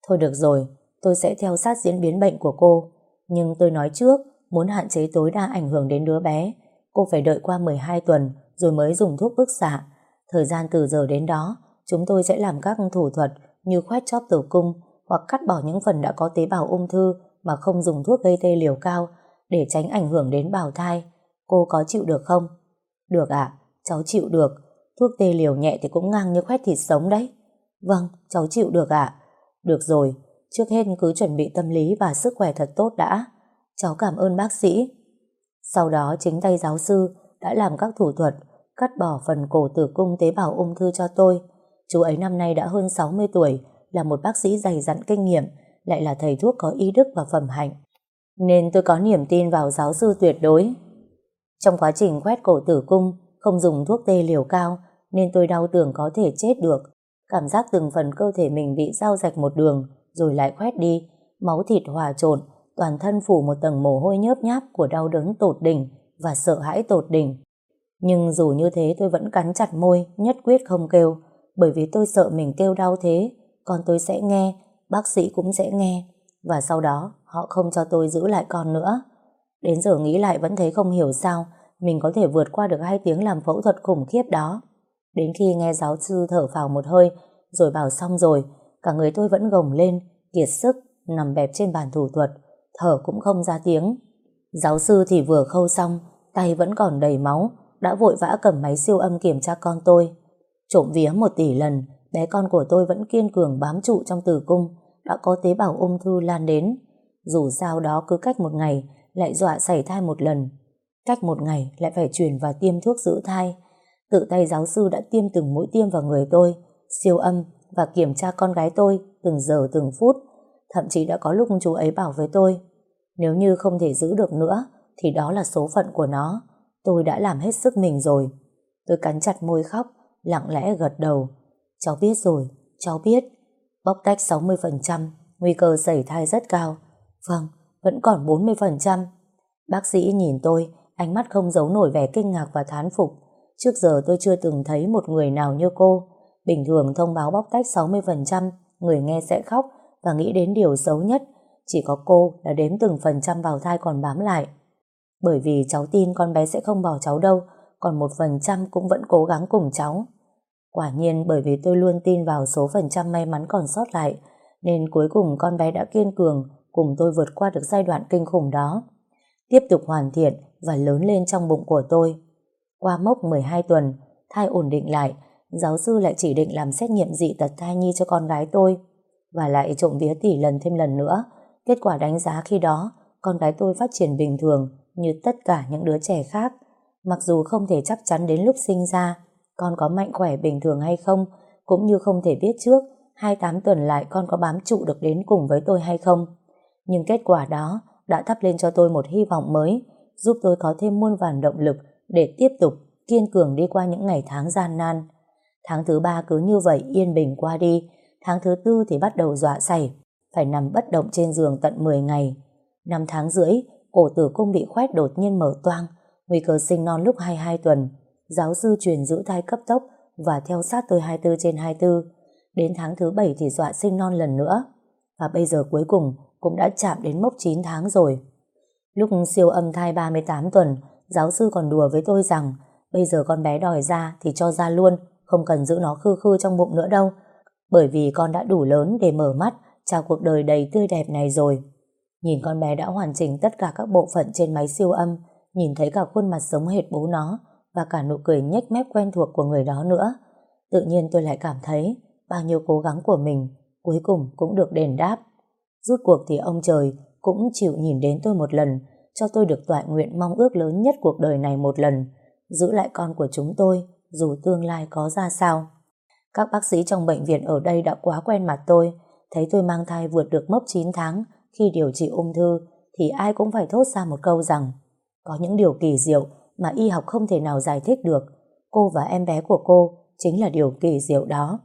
Thôi được rồi, tôi sẽ theo sát diễn biến bệnh của cô. Nhưng tôi nói trước, muốn hạn chế tối đa ảnh hưởng đến đứa bé, cô phải đợi qua 12 tuần rồi mới dùng thuốc bức xạ. Thời gian từ giờ đến đó, chúng tôi sẽ làm các thủ thuật như khoét chóp tử cung hoặc cắt bỏ những phần đã có tế bào ung thư mà không dùng thuốc gây tê liều cao để tránh ảnh hưởng đến bào thai. Cô có chịu được không? Được ạ, cháu chịu được. Thuốc tê liều nhẹ thì cũng ngang như khoét thịt sống đấy. Vâng, cháu chịu được ạ. Được rồi, trước hết cứ chuẩn bị tâm lý và sức khỏe thật tốt đã. Cháu cảm ơn bác sĩ. Sau đó chính tay giáo sư đã làm các thủ thuật cắt bỏ phần cổ tử cung tế bào ung thư cho tôi. Chú ấy năm nay đã hơn 60 tuổi, là một bác sĩ dày dặn kinh nghiệm, lại là thầy thuốc có ý đức và phẩm hạnh. Nên tôi có niềm tin vào giáo sư tuyệt đối. Trong quá trình quét cổ tử cung, không dùng thuốc tê liều cao, nên tôi đau tưởng có thể chết được. Cảm giác từng phần cơ thể mình bị dao rạch một đường, rồi lại quét đi, máu thịt hòa trộn, toàn thân phủ một tầng mồ hôi nhớp nháp của đau đớn tột đỉnh và sợ hãi tột đỉnh. Nhưng dù như thế tôi vẫn cắn chặt môi, nhất quyết không kêu, bởi vì tôi sợ mình kêu đau thế, con tôi sẽ nghe, bác sĩ cũng sẽ nghe, và sau đó họ không cho tôi giữ lại con nữa. Đến giờ nghĩ lại vẫn thấy không hiểu sao mình có thể vượt qua được hai tiếng làm phẫu thuật khủng khiếp đó. Đến khi nghe giáo sư thở phào một hơi, rồi bảo xong rồi, cả người tôi vẫn gồng lên, kiệt sức, nằm bẹp trên bàn thủ thuật, thở cũng không ra tiếng. Giáo sư thì vừa khâu xong, tay vẫn còn đầy máu, đã vội vã cầm máy siêu âm kiểm tra con tôi. Trộm vía một tỷ lần, bé con của tôi vẫn kiên cường bám trụ trong tử cung, đã có tế bào ung thư lan đến. Dù sao đó cứ cách một ngày, lại dọa xảy thai một lần. Cách một ngày lại phải chuyển và tiêm thuốc giữ thai. Tự tay giáo sư đã tiêm từng mũi tiêm vào người tôi, siêu âm và kiểm tra con gái tôi từng giờ từng phút. Thậm chí đã có lúc chú ấy bảo với tôi, nếu như không thể giữ được nữa, thì đó là số phận của nó. Tôi đã làm hết sức mình rồi. Tôi cắn chặt môi khóc, lặng lẽ gật đầu. Cháu biết rồi, cháu biết. Bóc tách 60%, nguy cơ xảy thai rất cao. Vâng, vẫn còn 40%. Bác sĩ nhìn tôi, ánh mắt không giấu nổi vẻ kinh ngạc và thán phục. Trước giờ tôi chưa từng thấy một người nào như cô. Bình thường thông báo bóc tách 60%, người nghe sẽ khóc và nghĩ đến điều xấu nhất. Chỉ có cô là đếm từng phần trăm vào thai còn bám lại. Bởi vì cháu tin con bé sẽ không bỏ cháu đâu, còn một phần trăm cũng vẫn cố gắng cùng cháu. Quả nhiên bởi vì tôi luôn tin vào số phần trăm may mắn còn sót lại, nên cuối cùng con bé đã kiên cường cùng tôi vượt qua được giai đoạn kinh khủng đó. Tiếp tục hoàn thiện và lớn lên trong bụng của tôi. Qua mốc 12 tuần, thai ổn định lại, giáo sư lại chỉ định làm xét nghiệm dị tật thai nhi cho con gái tôi và lại trộm vía tỷ lần thêm lần nữa. Kết quả đánh giá khi đó, con gái tôi phát triển bình thường như tất cả những đứa trẻ khác. Mặc dù không thể chắc chắn đến lúc sinh ra con có mạnh khỏe bình thường hay không, cũng như không thể biết trước 28 tuần lại con có bám trụ được đến cùng với tôi hay không. Nhưng kết quả đó đã thắp lên cho tôi một hy vọng mới, giúp tôi có thêm muôn vàn động lực để tiếp tục kiên cường đi qua những ngày tháng gian nan. Tháng thứ ba cứ như vậy yên bình qua đi, tháng thứ tư thì bắt đầu dọa xảy, phải nằm bất động trên giường tận 10 ngày. Năm tháng rưỡi, cổ tử cung bị khoét đột nhiên mở toang, nguy cơ sinh non lúc 22 tuần. Giáo sư truyền giữ thai cấp tốc và theo sát tôi 24 trên 24. Đến tháng thứ 7 thì dọa sinh non lần nữa. Và bây giờ cuối cùng cũng đã chạm đến mốc 9 tháng rồi. Lúc siêu âm thai 38 tuần, giáo sư còn đùa với tôi rằng bây giờ con bé đòi ra thì cho ra luôn, không cần giữ nó khư khư trong bụng nữa đâu. Bởi vì con đã đủ lớn để mở mắt chào cuộc đời đầy tươi đẹp này rồi. Nhìn con bé đã hoàn chỉnh tất cả các bộ phận trên máy siêu âm, nhìn thấy cả khuôn mặt giống hệt bố nó và cả nụ cười nhếch mép quen thuộc của người đó nữa. Tự nhiên tôi lại cảm thấy bao nhiêu cố gắng của mình cuối cùng cũng được đền đáp. Rút cuộc thì ông trời cũng chịu nhìn đến tôi một lần, cho tôi được tọa nguyện mong ước lớn nhất cuộc đời này một lần, giữ lại con của chúng tôi, dù tương lai có ra sao. Các bác sĩ trong bệnh viện ở đây đã quá quen mặt tôi, thấy tôi mang thai vượt được mốc 9 tháng khi điều trị ung thư, thì ai cũng phải thốt ra một câu rằng có những điều kỳ diệu mà y học không thể nào giải thích được. Cô và em bé của cô chính là điều kỳ diệu đó.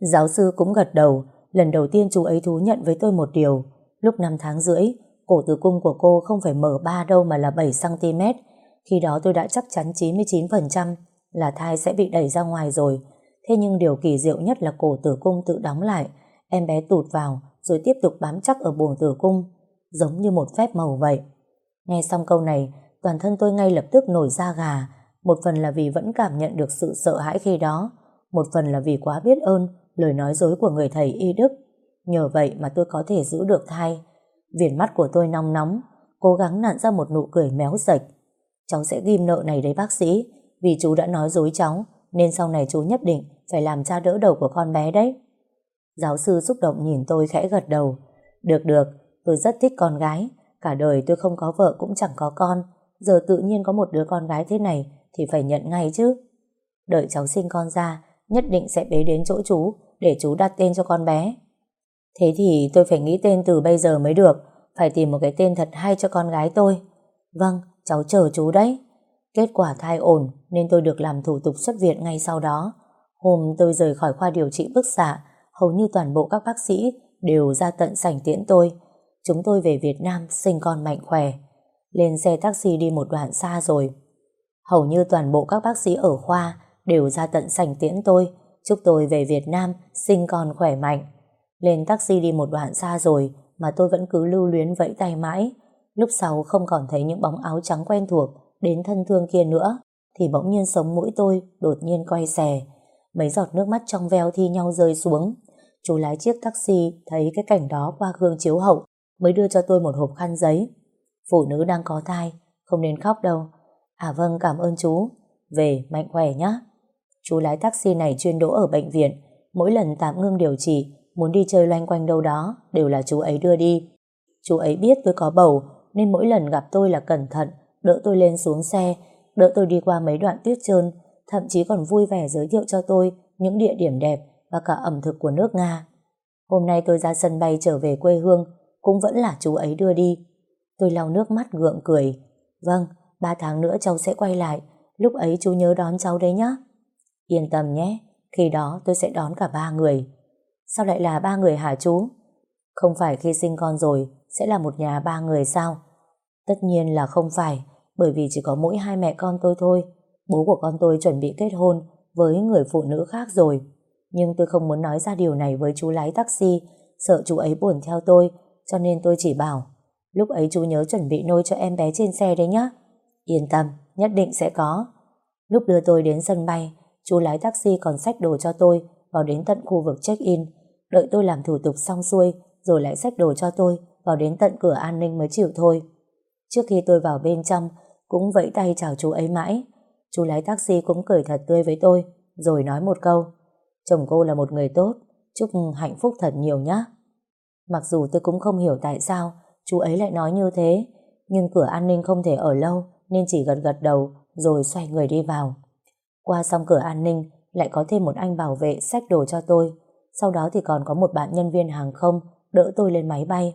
Giáo sư cũng gật đầu, lần đầu tiên chú ấy thú nhận với tôi một điều. Lúc 5 tháng rưỡi, cổ tử cung của cô không phải mở 3 đâu mà là 7cm. Khi đó tôi đã chắc chắn 99% là thai sẽ bị đẩy ra ngoài rồi. Thế nhưng điều kỳ diệu nhất là cổ tử cung tự đóng lại, em bé tụt vào rồi tiếp tục bám chắc ở buồng tử cung, giống như một phép màu vậy. Nghe xong câu này, toàn thân tôi ngay lập tức nổi da gà, một phần là vì vẫn cảm nhận được sự sợ hãi khi đó, một phần là vì quá biết ơn lời nói dối của người thầy y đức. Nhờ vậy mà tôi có thể giữ được thai. Viền mắt của tôi nóng nóng, cố gắng nặn ra một nụ cười méo sạch. Cháu sẽ ghim nợ này đấy bác sĩ, vì chú đã nói dối cháu, nên sau này chú nhất định phải làm cha đỡ đầu của con bé đấy. Giáo sư xúc động nhìn tôi khẽ gật đầu. Được được, tôi rất thích con gái. Cả đời tôi không có vợ cũng chẳng có con. Giờ tự nhiên có một đứa con gái thế này thì phải nhận ngay chứ. Đợi cháu sinh con ra, nhất định sẽ bế đến chỗ chú để chú đặt tên cho con bé. Thế thì tôi phải nghĩ tên từ bây giờ mới được. Phải tìm một cái tên thật hay cho con gái tôi. Vâng, cháu chờ chú đấy. Kết quả thai ổn nên tôi được làm thủ tục xuất viện ngay sau đó. Hôm tôi rời khỏi khoa điều trị bức xạ, hầu như toàn bộ các bác sĩ đều ra tận sảnh tiễn tôi. Chúng tôi về Việt Nam sinh con mạnh khỏe. Lên xe taxi đi một đoạn xa rồi. Hầu như toàn bộ các bác sĩ ở khoa đều ra tận sảnh tiễn tôi, chúc tôi về Việt Nam sinh con khỏe mạnh. Lên taxi đi một đoạn xa rồi mà tôi vẫn cứ lưu luyến vẫy tay mãi. Lúc sau không còn thấy những bóng áo trắng quen thuộc đến thân thương kia nữa, thì bỗng nhiên sống mũi tôi đột nhiên quay xè. Mấy giọt nước mắt trong veo thi nhau rơi xuống. Chú lái chiếc taxi thấy cái cảnh đó qua gương chiếu hậu mới đưa cho tôi một hộp khăn giấy. Phụ nữ đang có thai, không nên khóc đâu. À vâng, cảm ơn chú. Về, mạnh khỏe nhé. Chú lái taxi này chuyên đỗ ở bệnh viện. Mỗi lần tạm ngưng điều trị, muốn đi chơi loanh quanh đâu đó, đều là chú ấy đưa đi. Chú ấy biết tôi có bầu, nên mỗi lần gặp tôi là cẩn thận, đỡ tôi lên xuống xe, đỡ tôi đi qua mấy đoạn tuyết trơn, thậm chí còn vui vẻ giới thiệu cho tôi những địa điểm đẹp và cả ẩm thực của nước Nga. Hôm nay tôi ra sân bay trở về quê hương, cũng vẫn là chú ấy đưa đi. Tôi lau nước mắt gượng cười. Vâng, ba tháng nữa cháu sẽ quay lại, lúc ấy chú nhớ đón cháu đấy nhé. Yên tâm nhé, khi đó tôi sẽ đón cả ba người. Sao lại là ba người hả chú? Không phải khi sinh con rồi sẽ là một nhà ba người sao? Tất nhiên là không phải, bởi vì chỉ có mỗi hai mẹ con tôi thôi. Bố của con tôi chuẩn bị kết hôn với người phụ nữ khác rồi. Nhưng tôi không muốn nói ra điều này với chú lái taxi, sợ chú ấy buồn theo tôi, cho nên tôi chỉ bảo, lúc ấy chú nhớ chuẩn bị nôi cho em bé trên xe đấy nhá. Yên tâm, nhất định sẽ có. Lúc đưa tôi đến sân bay, chú lái taxi còn xách đồ cho tôi vào đến tận khu vực check-in, đợi tôi làm thủ tục xong xuôi, rồi lại xách đồ cho tôi vào đến tận cửa an ninh mới chịu thôi. Trước khi tôi vào bên trong, cũng vẫy tay chào chú ấy mãi. Chú lái taxi cũng cười thật tươi với tôi, rồi nói một câu. Chồng cô là một người tốt, chúc hạnh phúc thật nhiều nhé. Mặc dù tôi cũng không hiểu tại sao chú ấy lại nói như thế, nhưng cửa an ninh không thể ở lâu nên chỉ gật gật đầu rồi xoay người đi vào. Qua xong cửa an ninh lại có thêm một anh bảo vệ xách đồ cho tôi. Sau đó thì còn có một bạn nhân viên hàng không đỡ tôi lên máy bay.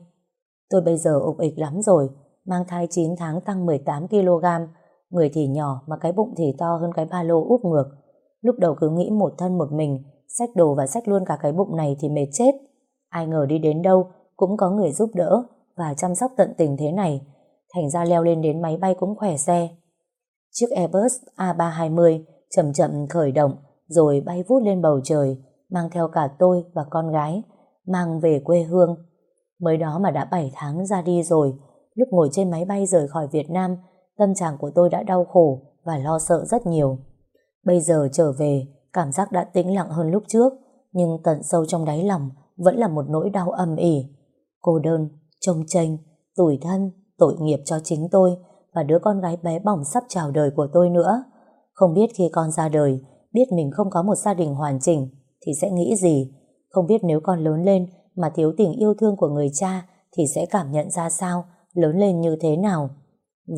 Tôi bây giờ ục ịch lắm rồi, mang thai 9 tháng tăng 18kg, người thì nhỏ mà cái bụng thì to hơn cái ba lô úp ngược. Lúc đầu cứ nghĩ một thân một mình, xách đồ và xách luôn cả cái bụng này thì mệt chết. Ai ngờ đi đến đâu cũng có người giúp đỡ và chăm sóc tận tình thế này. Thành ra leo lên đến máy bay cũng khỏe xe. Chiếc Airbus A320 chậm chậm khởi động rồi bay vút lên bầu trời mang theo cả tôi và con gái mang về quê hương. Mới đó mà đã 7 tháng ra đi rồi lúc ngồi trên máy bay rời khỏi Việt Nam, tâm trạng của tôi đã đau khổ và lo sợ rất nhiều. Bây giờ trở về, cảm giác đã tĩnh lặng hơn lúc trước, nhưng tận sâu trong đáy lòng vẫn là một nỗi đau âm ỉ. Cô đơn, trông chênh, tủi thân, tội nghiệp cho chính tôi và đứa con gái bé bỏng sắp chào đời của tôi nữa. Không biết khi con ra đời, biết mình không có một gia đình hoàn chỉnh thì sẽ nghĩ gì. Không biết nếu con lớn lên mà thiếu tình yêu thương của người cha thì sẽ cảm nhận ra sao, lớn lên như thế nào.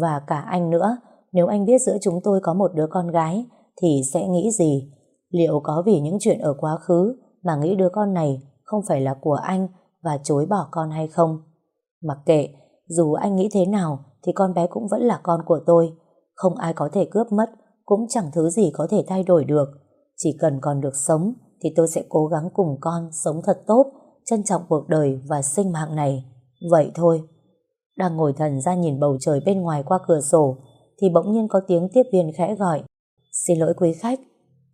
Và cả anh nữa, nếu anh biết giữa chúng tôi có một đứa con gái thì sẽ nghĩ gì? Liệu có vì những chuyện ở quá khứ mà nghĩ đứa con này không phải là của anh và chối bỏ con hay không? Mặc kệ, dù anh nghĩ thế nào thì con bé cũng vẫn là con của tôi. Không ai có thể cướp mất, cũng chẳng thứ gì có thể thay đổi được. Chỉ cần còn được sống thì tôi sẽ cố gắng cùng con sống thật tốt, trân trọng cuộc đời và sinh mạng này. Vậy thôi. Đang ngồi thần ra nhìn bầu trời bên ngoài qua cửa sổ thì bỗng nhiên có tiếng tiếp viên khẽ gọi. Xin lỗi quý khách.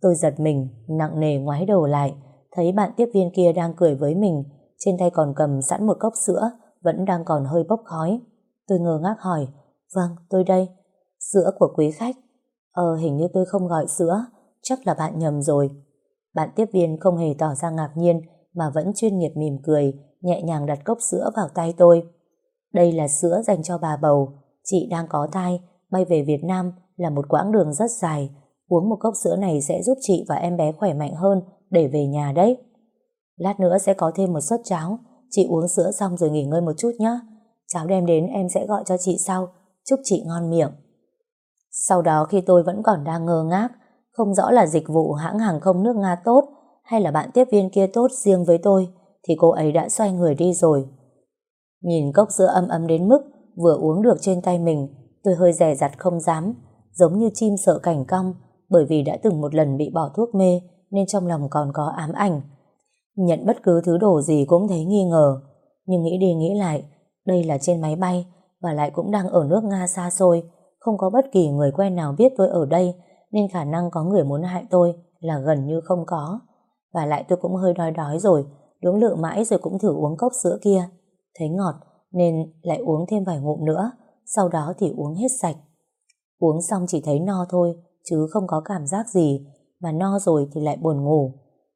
Tôi giật mình, nặng nề ngoái đầu lại, thấy bạn tiếp viên kia đang cười với mình, trên tay còn cầm sẵn một cốc sữa, vẫn đang còn hơi bốc khói. Tôi ngơ ngác hỏi, vâng, tôi đây. Sữa của quý khách. Ờ, hình như tôi không gọi sữa, chắc là bạn nhầm rồi. Bạn tiếp viên không hề tỏ ra ngạc nhiên, mà vẫn chuyên nghiệp mỉm cười, nhẹ nhàng đặt cốc sữa vào tay tôi. Đây là sữa dành cho bà bầu, chị đang có thai, bay về Việt Nam là một quãng đường rất dài. Uống một cốc sữa này sẽ giúp chị và em bé khỏe mạnh hơn để về nhà đấy. Lát nữa sẽ có thêm một suất cháo, chị uống sữa xong rồi nghỉ ngơi một chút nhé. Cháo đem đến em sẽ gọi cho chị sau, chúc chị ngon miệng. Sau đó khi tôi vẫn còn đang ngơ ngác, không rõ là dịch vụ hãng hàng không nước Nga tốt hay là bạn tiếp viên kia tốt riêng với tôi, thì cô ấy đã xoay người đi rồi. Nhìn cốc sữa âm ấm đến mức vừa uống được trên tay mình, tôi hơi rè rặt không dám, giống như chim sợ cảnh cong, bởi vì đã từng một lần bị bỏ thuốc mê nên trong lòng còn có ám ảnh. Nhận bất cứ thứ đồ gì cũng thấy nghi ngờ, nhưng nghĩ đi nghĩ lại, đây là trên máy bay và lại cũng đang ở nước Nga xa xôi, không có bất kỳ người quen nào biết tôi ở đây nên khả năng có người muốn hại tôi là gần như không có. Và lại tôi cũng hơi đói đói rồi, lưỡng lự mãi rồi cũng thử uống cốc sữa kia. Thấy ngọt nên lại uống thêm vài ngụm nữa, sau đó thì uống hết sạch. Uống xong chỉ thấy no thôi, chứ không có cảm giác gì, mà no rồi thì lại buồn ngủ.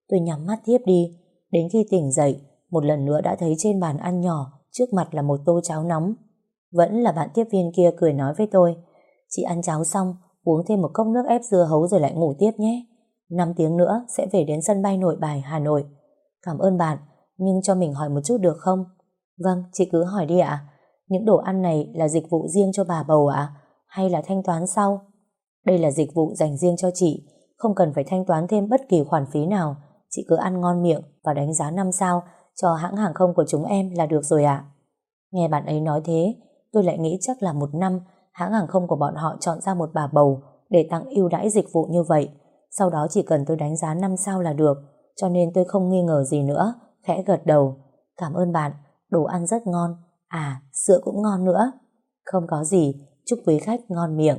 Tôi nhắm mắt thiếp đi, đến khi tỉnh dậy, một lần nữa đã thấy trên bàn ăn nhỏ, trước mặt là một tô cháo nóng. Vẫn là bạn tiếp viên kia cười nói với tôi, chị ăn cháo xong, uống thêm một cốc nước ép dưa hấu rồi lại ngủ tiếp nhé. 5 tiếng nữa sẽ về đến sân bay nội bài Hà Nội. Cảm ơn bạn, nhưng cho mình hỏi một chút được không? Vâng, chị cứ hỏi đi ạ. Những đồ ăn này là dịch vụ riêng cho bà bầu ạ? Hay là thanh toán sau? Đây là dịch vụ dành riêng cho chị, không cần phải thanh toán thêm bất kỳ khoản phí nào. Chị cứ ăn ngon miệng và đánh giá 5 sao cho hãng hàng không của chúng em là được rồi ạ. Nghe bạn ấy nói thế, tôi lại nghĩ chắc là một năm hãng hàng không của bọn họ chọn ra một bà bầu để tặng ưu đãi dịch vụ như vậy. Sau đó chỉ cần tôi đánh giá 5 sao là được, cho nên tôi không nghi ngờ gì nữa, khẽ gật đầu. Cảm ơn bạn, đồ ăn rất ngon, à, sữa cũng ngon nữa. Không có gì, chúc quý khách ngon miệng.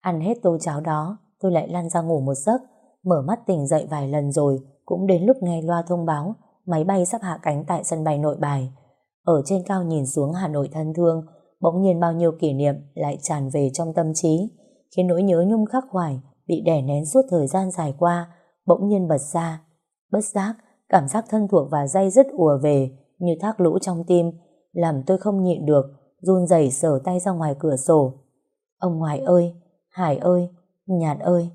Ăn hết tô cháo đó, tôi lại lăn ra ngủ một giấc, mở mắt tỉnh dậy vài lần rồi, cũng đến lúc nghe loa thông báo máy bay sắp hạ cánh tại sân bay nội bài. Ở trên cao nhìn xuống Hà Nội thân thương, bỗng nhiên bao nhiêu kỷ niệm lại tràn về trong tâm trí, khiến nỗi nhớ nhung khắc khoải bị đè nén suốt thời gian dài qua, bỗng nhiên bật ra. Bất giác, cảm giác thân thuộc và dây dứt ùa về như thác lũ trong tim, làm tôi không nhịn được, run rẩy sờ tay ra ngoài cửa sổ. Ông ngoại ơi, Hải ơi, Nhạt ơi,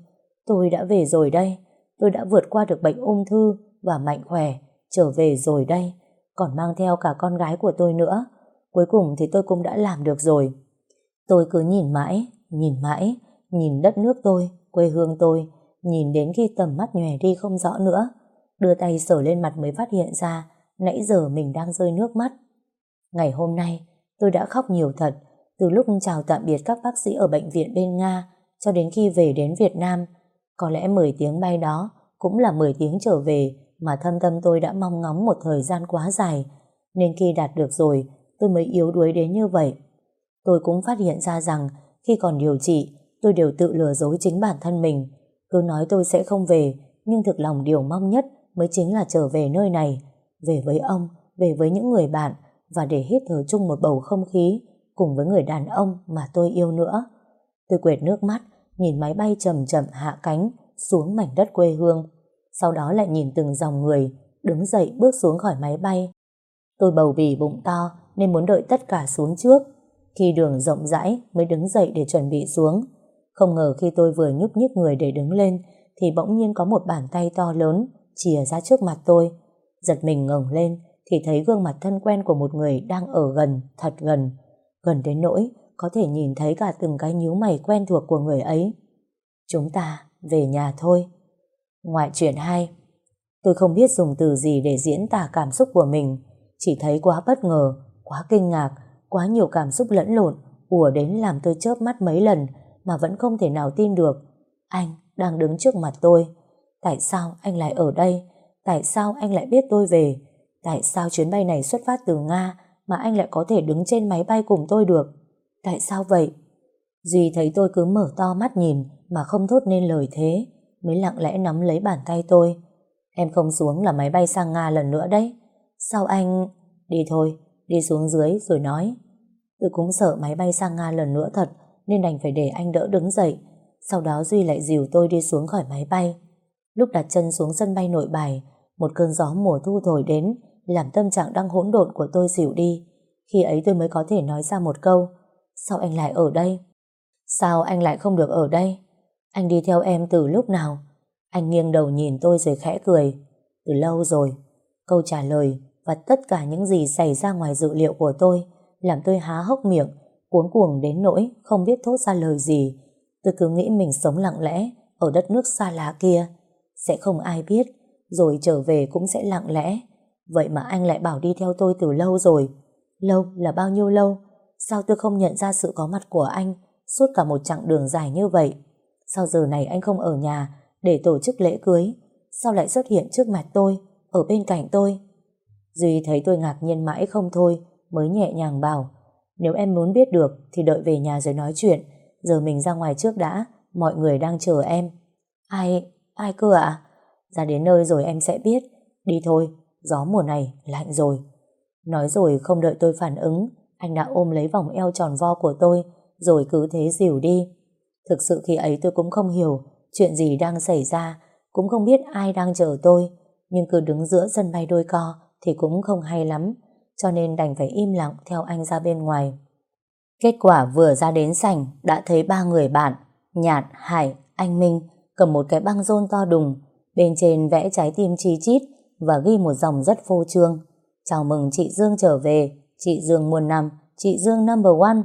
tôi đã về rồi đây, tôi đã vượt qua được bệnh ung thư và mạnh khỏe, trở về rồi đây, còn mang theo cả con gái của tôi nữa. Cuối cùng thì tôi cũng đã làm được rồi. Tôi cứ nhìn mãi, nhìn mãi, nhìn đất nước tôi, quê hương tôi, nhìn đến khi tầm mắt nhòe đi không rõ nữa, đưa tay sờ lên mặt mới phát hiện ra nãy giờ mình đang rơi nước mắt. Ngày hôm nay, tôi đã khóc nhiều thật, từ lúc chào tạm biệt các bác sĩ ở bệnh viện bên Nga cho đến khi về đến Việt Nam. Có lẽ 10 tiếng bay đó cũng là 10 tiếng trở về mà thâm tâm tôi đã mong ngóng một thời gian quá dài, nên khi đạt được rồi, tôi mới yếu đuối đến như vậy. Tôi cũng phát hiện ra rằng khi còn điều trị, tôi đều tự lừa dối chính bản thân mình. Cứ nói tôi sẽ không về, nhưng thực lòng điều mong nhất mới chính là trở về nơi này, về với ông, về với những người bạn và để hít thở chung một bầu không khí cùng với người đàn ông mà tôi yêu nữa. Tôi quệt nước mắt, nhìn máy bay chậm chậm hạ cánh xuống mảnh đất quê hương. Sau đó lại nhìn từng dòng người đứng dậy bước xuống khỏi máy bay. Tôi bầu bì bụng to nên muốn đợi tất cả xuống trước. Khi đường rộng rãi mới đứng dậy để chuẩn bị xuống. Không ngờ khi tôi vừa nhúc nhích người để đứng lên thì bỗng nhiên có một bàn tay to lớn chìa ra trước mặt tôi. Giật mình ngẩng lên thì thấy gương mặt thân quen của một người đang ở gần, thật gần. Gần đến nỗi có thể nhìn thấy cả từng cái nhíu mày quen thuộc của người ấy. Chúng ta về nhà thôi. Ngoại chuyện hay tôi không biết dùng từ gì để diễn tả cảm xúc của mình, chỉ thấy quá bất ngờ, quá kinh ngạc, quá nhiều cảm xúc lẫn lộn, ùa đến làm tôi chớp mắt mấy lần mà vẫn không thể nào tin được. Anh đang đứng trước mặt tôi. Tại sao anh lại ở đây? Tại sao anh lại biết tôi về? Tại sao chuyến bay này xuất phát từ Nga mà anh lại có thể đứng trên máy bay cùng tôi được? Tại sao vậy? Duy thấy tôi cứ mở to mắt nhìn mà không thốt nên lời thế, mới lặng lẽ nắm lấy bàn tay tôi. Em không xuống là máy bay sang Nga lần nữa đấy. Sao anh... Đi thôi, đi xuống dưới rồi nói. Tôi cũng sợ máy bay sang Nga lần nữa thật, nên đành phải để anh đỡ đứng dậy. Sau đó Duy lại dìu tôi đi xuống khỏi máy bay. Lúc đặt chân xuống sân bay nội bài, một cơn gió mùa thu thổi đến, làm tâm trạng đang hỗn độn của tôi dịu đi. Khi ấy tôi mới có thể nói ra một câu, sao anh lại ở đây? Sao anh lại không được ở đây? Anh đi theo em từ lúc nào? Anh nghiêng đầu nhìn tôi rồi khẽ cười. Từ lâu rồi. Câu trả lời và tất cả những gì xảy ra ngoài dự liệu của tôi làm tôi há hốc miệng, cuống cuồng đến nỗi không biết thốt ra lời gì. Tôi cứ nghĩ mình sống lặng lẽ ở đất nước xa lạ kia. Sẽ không ai biết, rồi trở về cũng sẽ lặng lẽ. Vậy mà anh lại bảo đi theo tôi từ lâu rồi. Lâu là bao nhiêu lâu? Sao tôi không nhận ra sự có mặt của anh suốt cả một chặng đường dài như vậy? Sao giờ này anh không ở nhà để tổ chức lễ cưới? Sao lại xuất hiện trước mặt tôi, ở bên cạnh tôi? Duy thấy tôi ngạc nhiên mãi không thôi, mới nhẹ nhàng bảo nếu em muốn biết được thì đợi về nhà rồi nói chuyện. Giờ mình ra ngoài trước đã, mọi người đang chờ em. Ai, ai cơ ạ? Ra đến nơi rồi em sẽ biết. Đi thôi, gió mùa này lạnh rồi. Nói rồi không đợi tôi phản ứng, anh đã ôm lấy vòng eo tròn vo của tôi, rồi cứ thế dìu đi. Thực sự khi ấy tôi cũng không hiểu chuyện gì đang xảy ra, cũng không biết ai đang chờ tôi, nhưng cứ đứng giữa sân bay đôi co thì cũng không hay lắm, cho nên đành phải im lặng theo anh ra bên ngoài. Kết quả vừa ra đến sảnh đã thấy ba người bạn, Nhạt, Hải, anh Minh cầm một cái băng rôn to đùng, bên trên vẽ trái tim chi chít và ghi một dòng rất phô trương. Chào mừng chị Dương trở về, chị Dương muôn năm, chị Dương number one.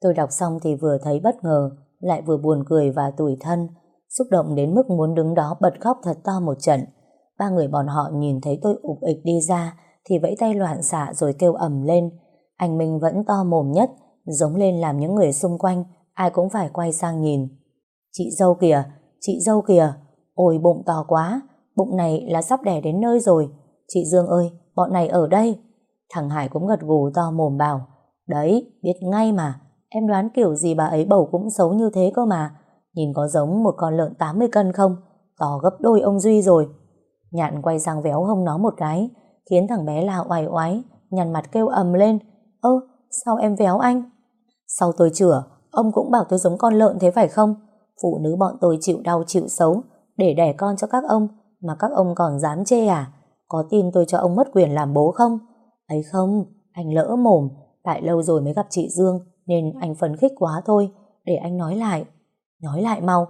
Tôi đọc xong thì vừa thấy bất ngờ, lại vừa buồn cười và tủi thân, xúc động đến mức muốn đứng đó bật khóc thật to một trận. Ba người bọn họ nhìn thấy tôi ụp ịch đi ra, thì vẫy tay loạn xạ rồi kêu ầm lên. Anh Minh vẫn to mồm nhất, giống lên làm những người xung quanh, ai cũng phải quay sang nhìn. Chị dâu kìa, chị dâu kìa, ôi bụng to quá, bụng này là sắp đẻ đến nơi rồi. Chị Dương ơi, bọn này ở đây. Thằng Hải cũng gật gù to mồm bảo, đấy, biết ngay mà, em đoán kiểu gì bà ấy bầu cũng xấu như thế cơ mà. Nhìn có giống một con lợn 80 cân không? To gấp đôi ông Duy rồi. Nhạn quay sang véo hông nó một cái, khiến thằng bé la oai oái, nhằn mặt kêu ầm lên. Ơ, sao em véo anh? Sau tôi chửa, ông cũng bảo tôi giống con lợn thế phải không? Phụ nữ bọn tôi chịu đau chịu xấu để đẻ con cho các ông, mà các ông còn dám chê à? Có tin tôi cho ông mất quyền làm bố không? ấy không, anh lỡ mồm, tại lâu rồi mới gặp chị Dương, nên anh phấn khích quá thôi, để anh nói lại. Nói lại mau.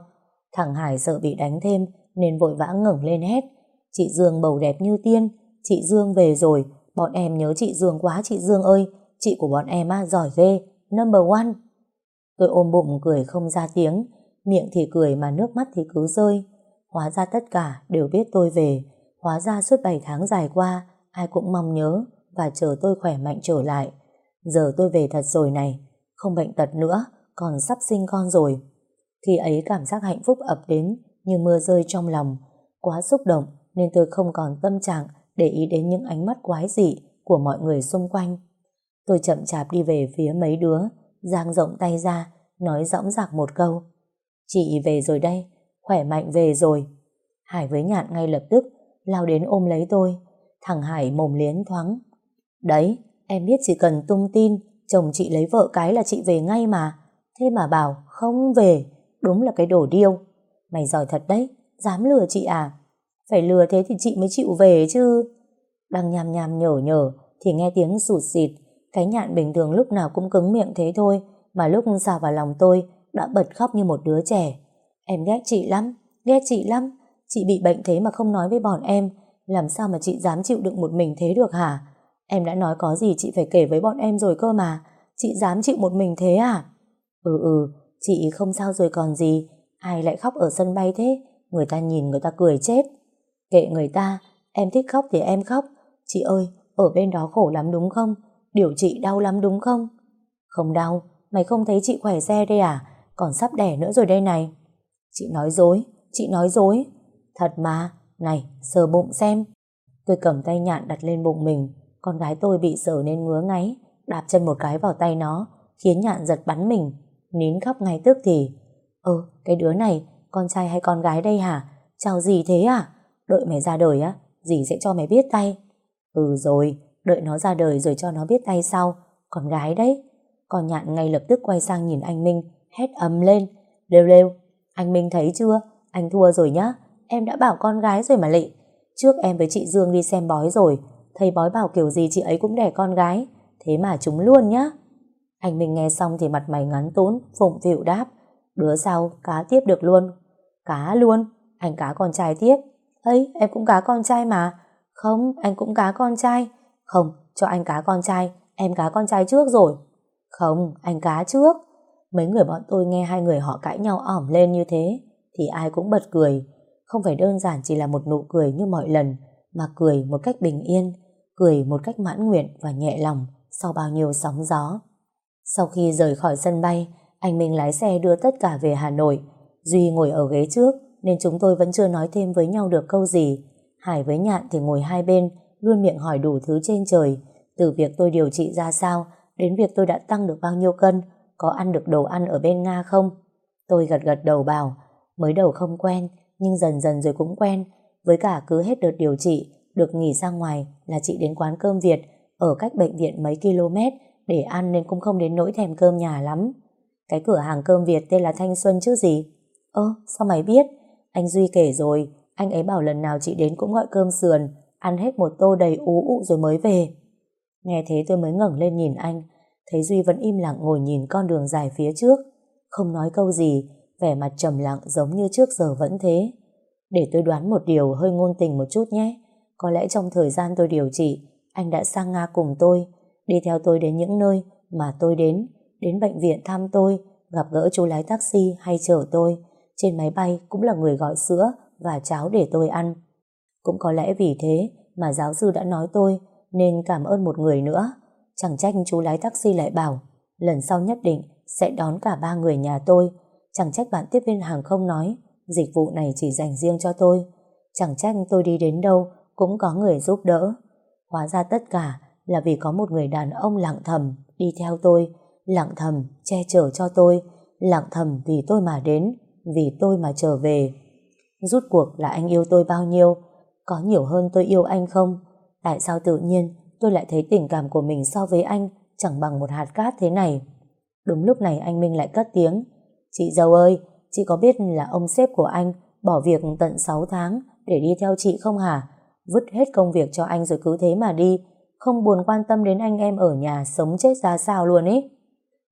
Thằng Hải sợ bị đánh thêm, nên vội vã ngẩng lên hét. Chị Dương bầu đẹp như tiên, chị Dương về rồi, bọn em nhớ chị Dương quá chị Dương ơi, chị của bọn em á, giỏi ghê, number one. Tôi ôm bụng cười không ra tiếng, miệng thì cười mà nước mắt thì cứ rơi. Hóa ra tất cả đều biết tôi về, hóa ra suốt 7 tháng dài qua, ai cũng mong nhớ và chờ tôi khỏe mạnh trở lại. Giờ tôi về thật rồi này, không bệnh tật nữa, còn sắp sinh con rồi. Khi ấy cảm giác hạnh phúc ập đến như mưa rơi trong lòng, quá xúc động nên tôi không còn tâm trạng để ý đến những ánh mắt quái dị của mọi người xung quanh. Tôi chậm chạp đi về phía mấy đứa, giang rộng tay ra, nói dõng dạc một câu. Chị về rồi đây, khỏe mạnh về rồi. Hải với nhạn ngay lập tức, lao đến ôm lấy tôi. Thằng Hải mồm liến thoáng. Đấy, em biết chỉ cần tung tin, Chồng chị lấy vợ cái là chị về ngay mà. Thế mà bảo không về, đúng là cái đồ điêu. Mày giỏi thật đấy, dám lừa chị à? Phải lừa thế thì chị mới chịu về chứ. Đang nhàm nhàm nhở nhở thì nghe tiếng sụt xịt. Cái nhạn bình thường lúc nào cũng cứng miệng thế thôi, mà lúc xào vào lòng tôi đã bật khóc như một đứa trẻ. Em ghét chị lắm, ghét chị lắm. Chị bị bệnh thế mà không nói với bọn em, làm sao mà chị dám chịu đựng một mình thế được hả? Em đã nói có gì chị phải kể với bọn em rồi cơ mà. Chị dám chịu một mình thế à? Ừ ừ, chị không sao rồi còn gì. Ai lại khóc ở sân bay thế? Người ta nhìn người ta cười chết. Kệ người ta, em thích khóc thì em khóc. Chị ơi, ở bên đó khổ lắm đúng không? Điều trị đau lắm đúng không? Không đau, mày không thấy chị khỏe xe đây à? Còn sắp đẻ nữa rồi đây này. Chị nói dối, chị nói dối. Thật mà, này, sờ bụng xem. Tôi cầm tay nhạn đặt lên bụng mình, con gái tôi bị sờ nên ngứa ngáy, đạp chân một cái vào tay nó, khiến nhạn giật bắn mình, nín khóc ngay tức thì. Ơ, cái đứa này, con trai hay con gái đây hả? Chào gì thế à? Đợi mày ra đời á, dì sẽ cho mày biết tay. Ừ rồi, đợi nó ra đời rồi cho nó biết tay sau. Con gái đấy. Con nhạn ngay lập tức quay sang nhìn anh Minh, hét ầm lên. Lêu lêu, anh Minh thấy chưa? Anh thua rồi nhá. Em đã bảo con gái rồi mà lị. Trước em với chị Dương đi xem bói rồi. Thầy bói bảo kiểu gì chị ấy cũng đẻ con gái. Thế mà chúng luôn nhá. Anh Minh nghe xong thì mặt mày ngắn tốn, phụng phịu đáp. Đứa sau, cá tiếp được luôn. Cá luôn? Anh cá con trai tiếp ấy em cũng cá con trai mà. Không, anh cũng cá con trai. Không, cho anh cá con trai, em cá con trai trước rồi. Không, anh cá trước. Mấy người bọn tôi nghe hai người họ cãi nhau ỏm lên như thế, thì ai cũng bật cười. Không phải đơn giản chỉ là một nụ cười như mọi lần, mà cười một cách bình yên, cười một cách mãn nguyện và nhẹ lòng sau bao nhiêu sóng gió. Sau khi rời khỏi sân bay, anh Minh lái xe đưa tất cả về Hà Nội. Duy ngồi ở ghế trước, nên chúng tôi vẫn chưa nói thêm với nhau được câu gì. Hải với Nhạn thì ngồi hai bên, luôn miệng hỏi đủ thứ trên trời, từ việc tôi điều trị ra sao, đến việc tôi đã tăng được bao nhiêu cân, có ăn được đồ ăn ở bên Nga không. Tôi gật gật đầu bảo, mới đầu không quen, nhưng dần dần rồi cũng quen, với cả cứ hết đợt điều trị, được nghỉ ra ngoài là chị đến quán cơm Việt, ở cách bệnh viện mấy km, để ăn nên cũng không đến nỗi thèm cơm nhà lắm. Cái cửa hàng cơm Việt tên là Thanh Xuân chứ gì? Ơ, sao mày biết? Anh Duy kể rồi, anh ấy bảo lần nào chị đến cũng gọi cơm sườn, ăn hết một tô đầy ú ụ rồi mới về. Nghe thế tôi mới ngẩng lên nhìn anh, thấy Duy vẫn im lặng ngồi nhìn con đường dài phía trước, không nói câu gì, vẻ mặt trầm lặng giống như trước giờ vẫn thế. Để tôi đoán một điều hơi ngôn tình một chút nhé, có lẽ trong thời gian tôi điều trị, anh đã sang Nga cùng tôi, đi theo tôi đến những nơi mà tôi đến, đến bệnh viện thăm tôi, gặp gỡ chú lái taxi hay chở tôi, trên máy bay cũng là người gọi sữa và cháo để tôi ăn. Cũng có lẽ vì thế mà giáo sư đã nói tôi nên cảm ơn một người nữa. Chẳng trách chú lái taxi lại bảo lần sau nhất định sẽ đón cả ba người nhà tôi. Chẳng trách bạn tiếp viên hàng không nói dịch vụ này chỉ dành riêng cho tôi. Chẳng trách tôi đi đến đâu cũng có người giúp đỡ. Hóa ra tất cả là vì có một người đàn ông lặng thầm đi theo tôi, lặng thầm che chở cho tôi, lặng thầm vì tôi mà đến, vì tôi mà trở về. Rút cuộc là anh yêu tôi bao nhiêu? Có nhiều hơn tôi yêu anh không? Tại sao tự nhiên tôi lại thấy tình cảm của mình so với anh chẳng bằng một hạt cát thế này? Đúng lúc này anh Minh lại cất tiếng. Chị dâu ơi, chị có biết là ông sếp của anh bỏ việc tận 6 tháng để đi theo chị không hả? Vứt hết công việc cho anh rồi cứ thế mà đi, không buồn quan tâm đến anh em ở nhà sống chết ra sao luôn ấy.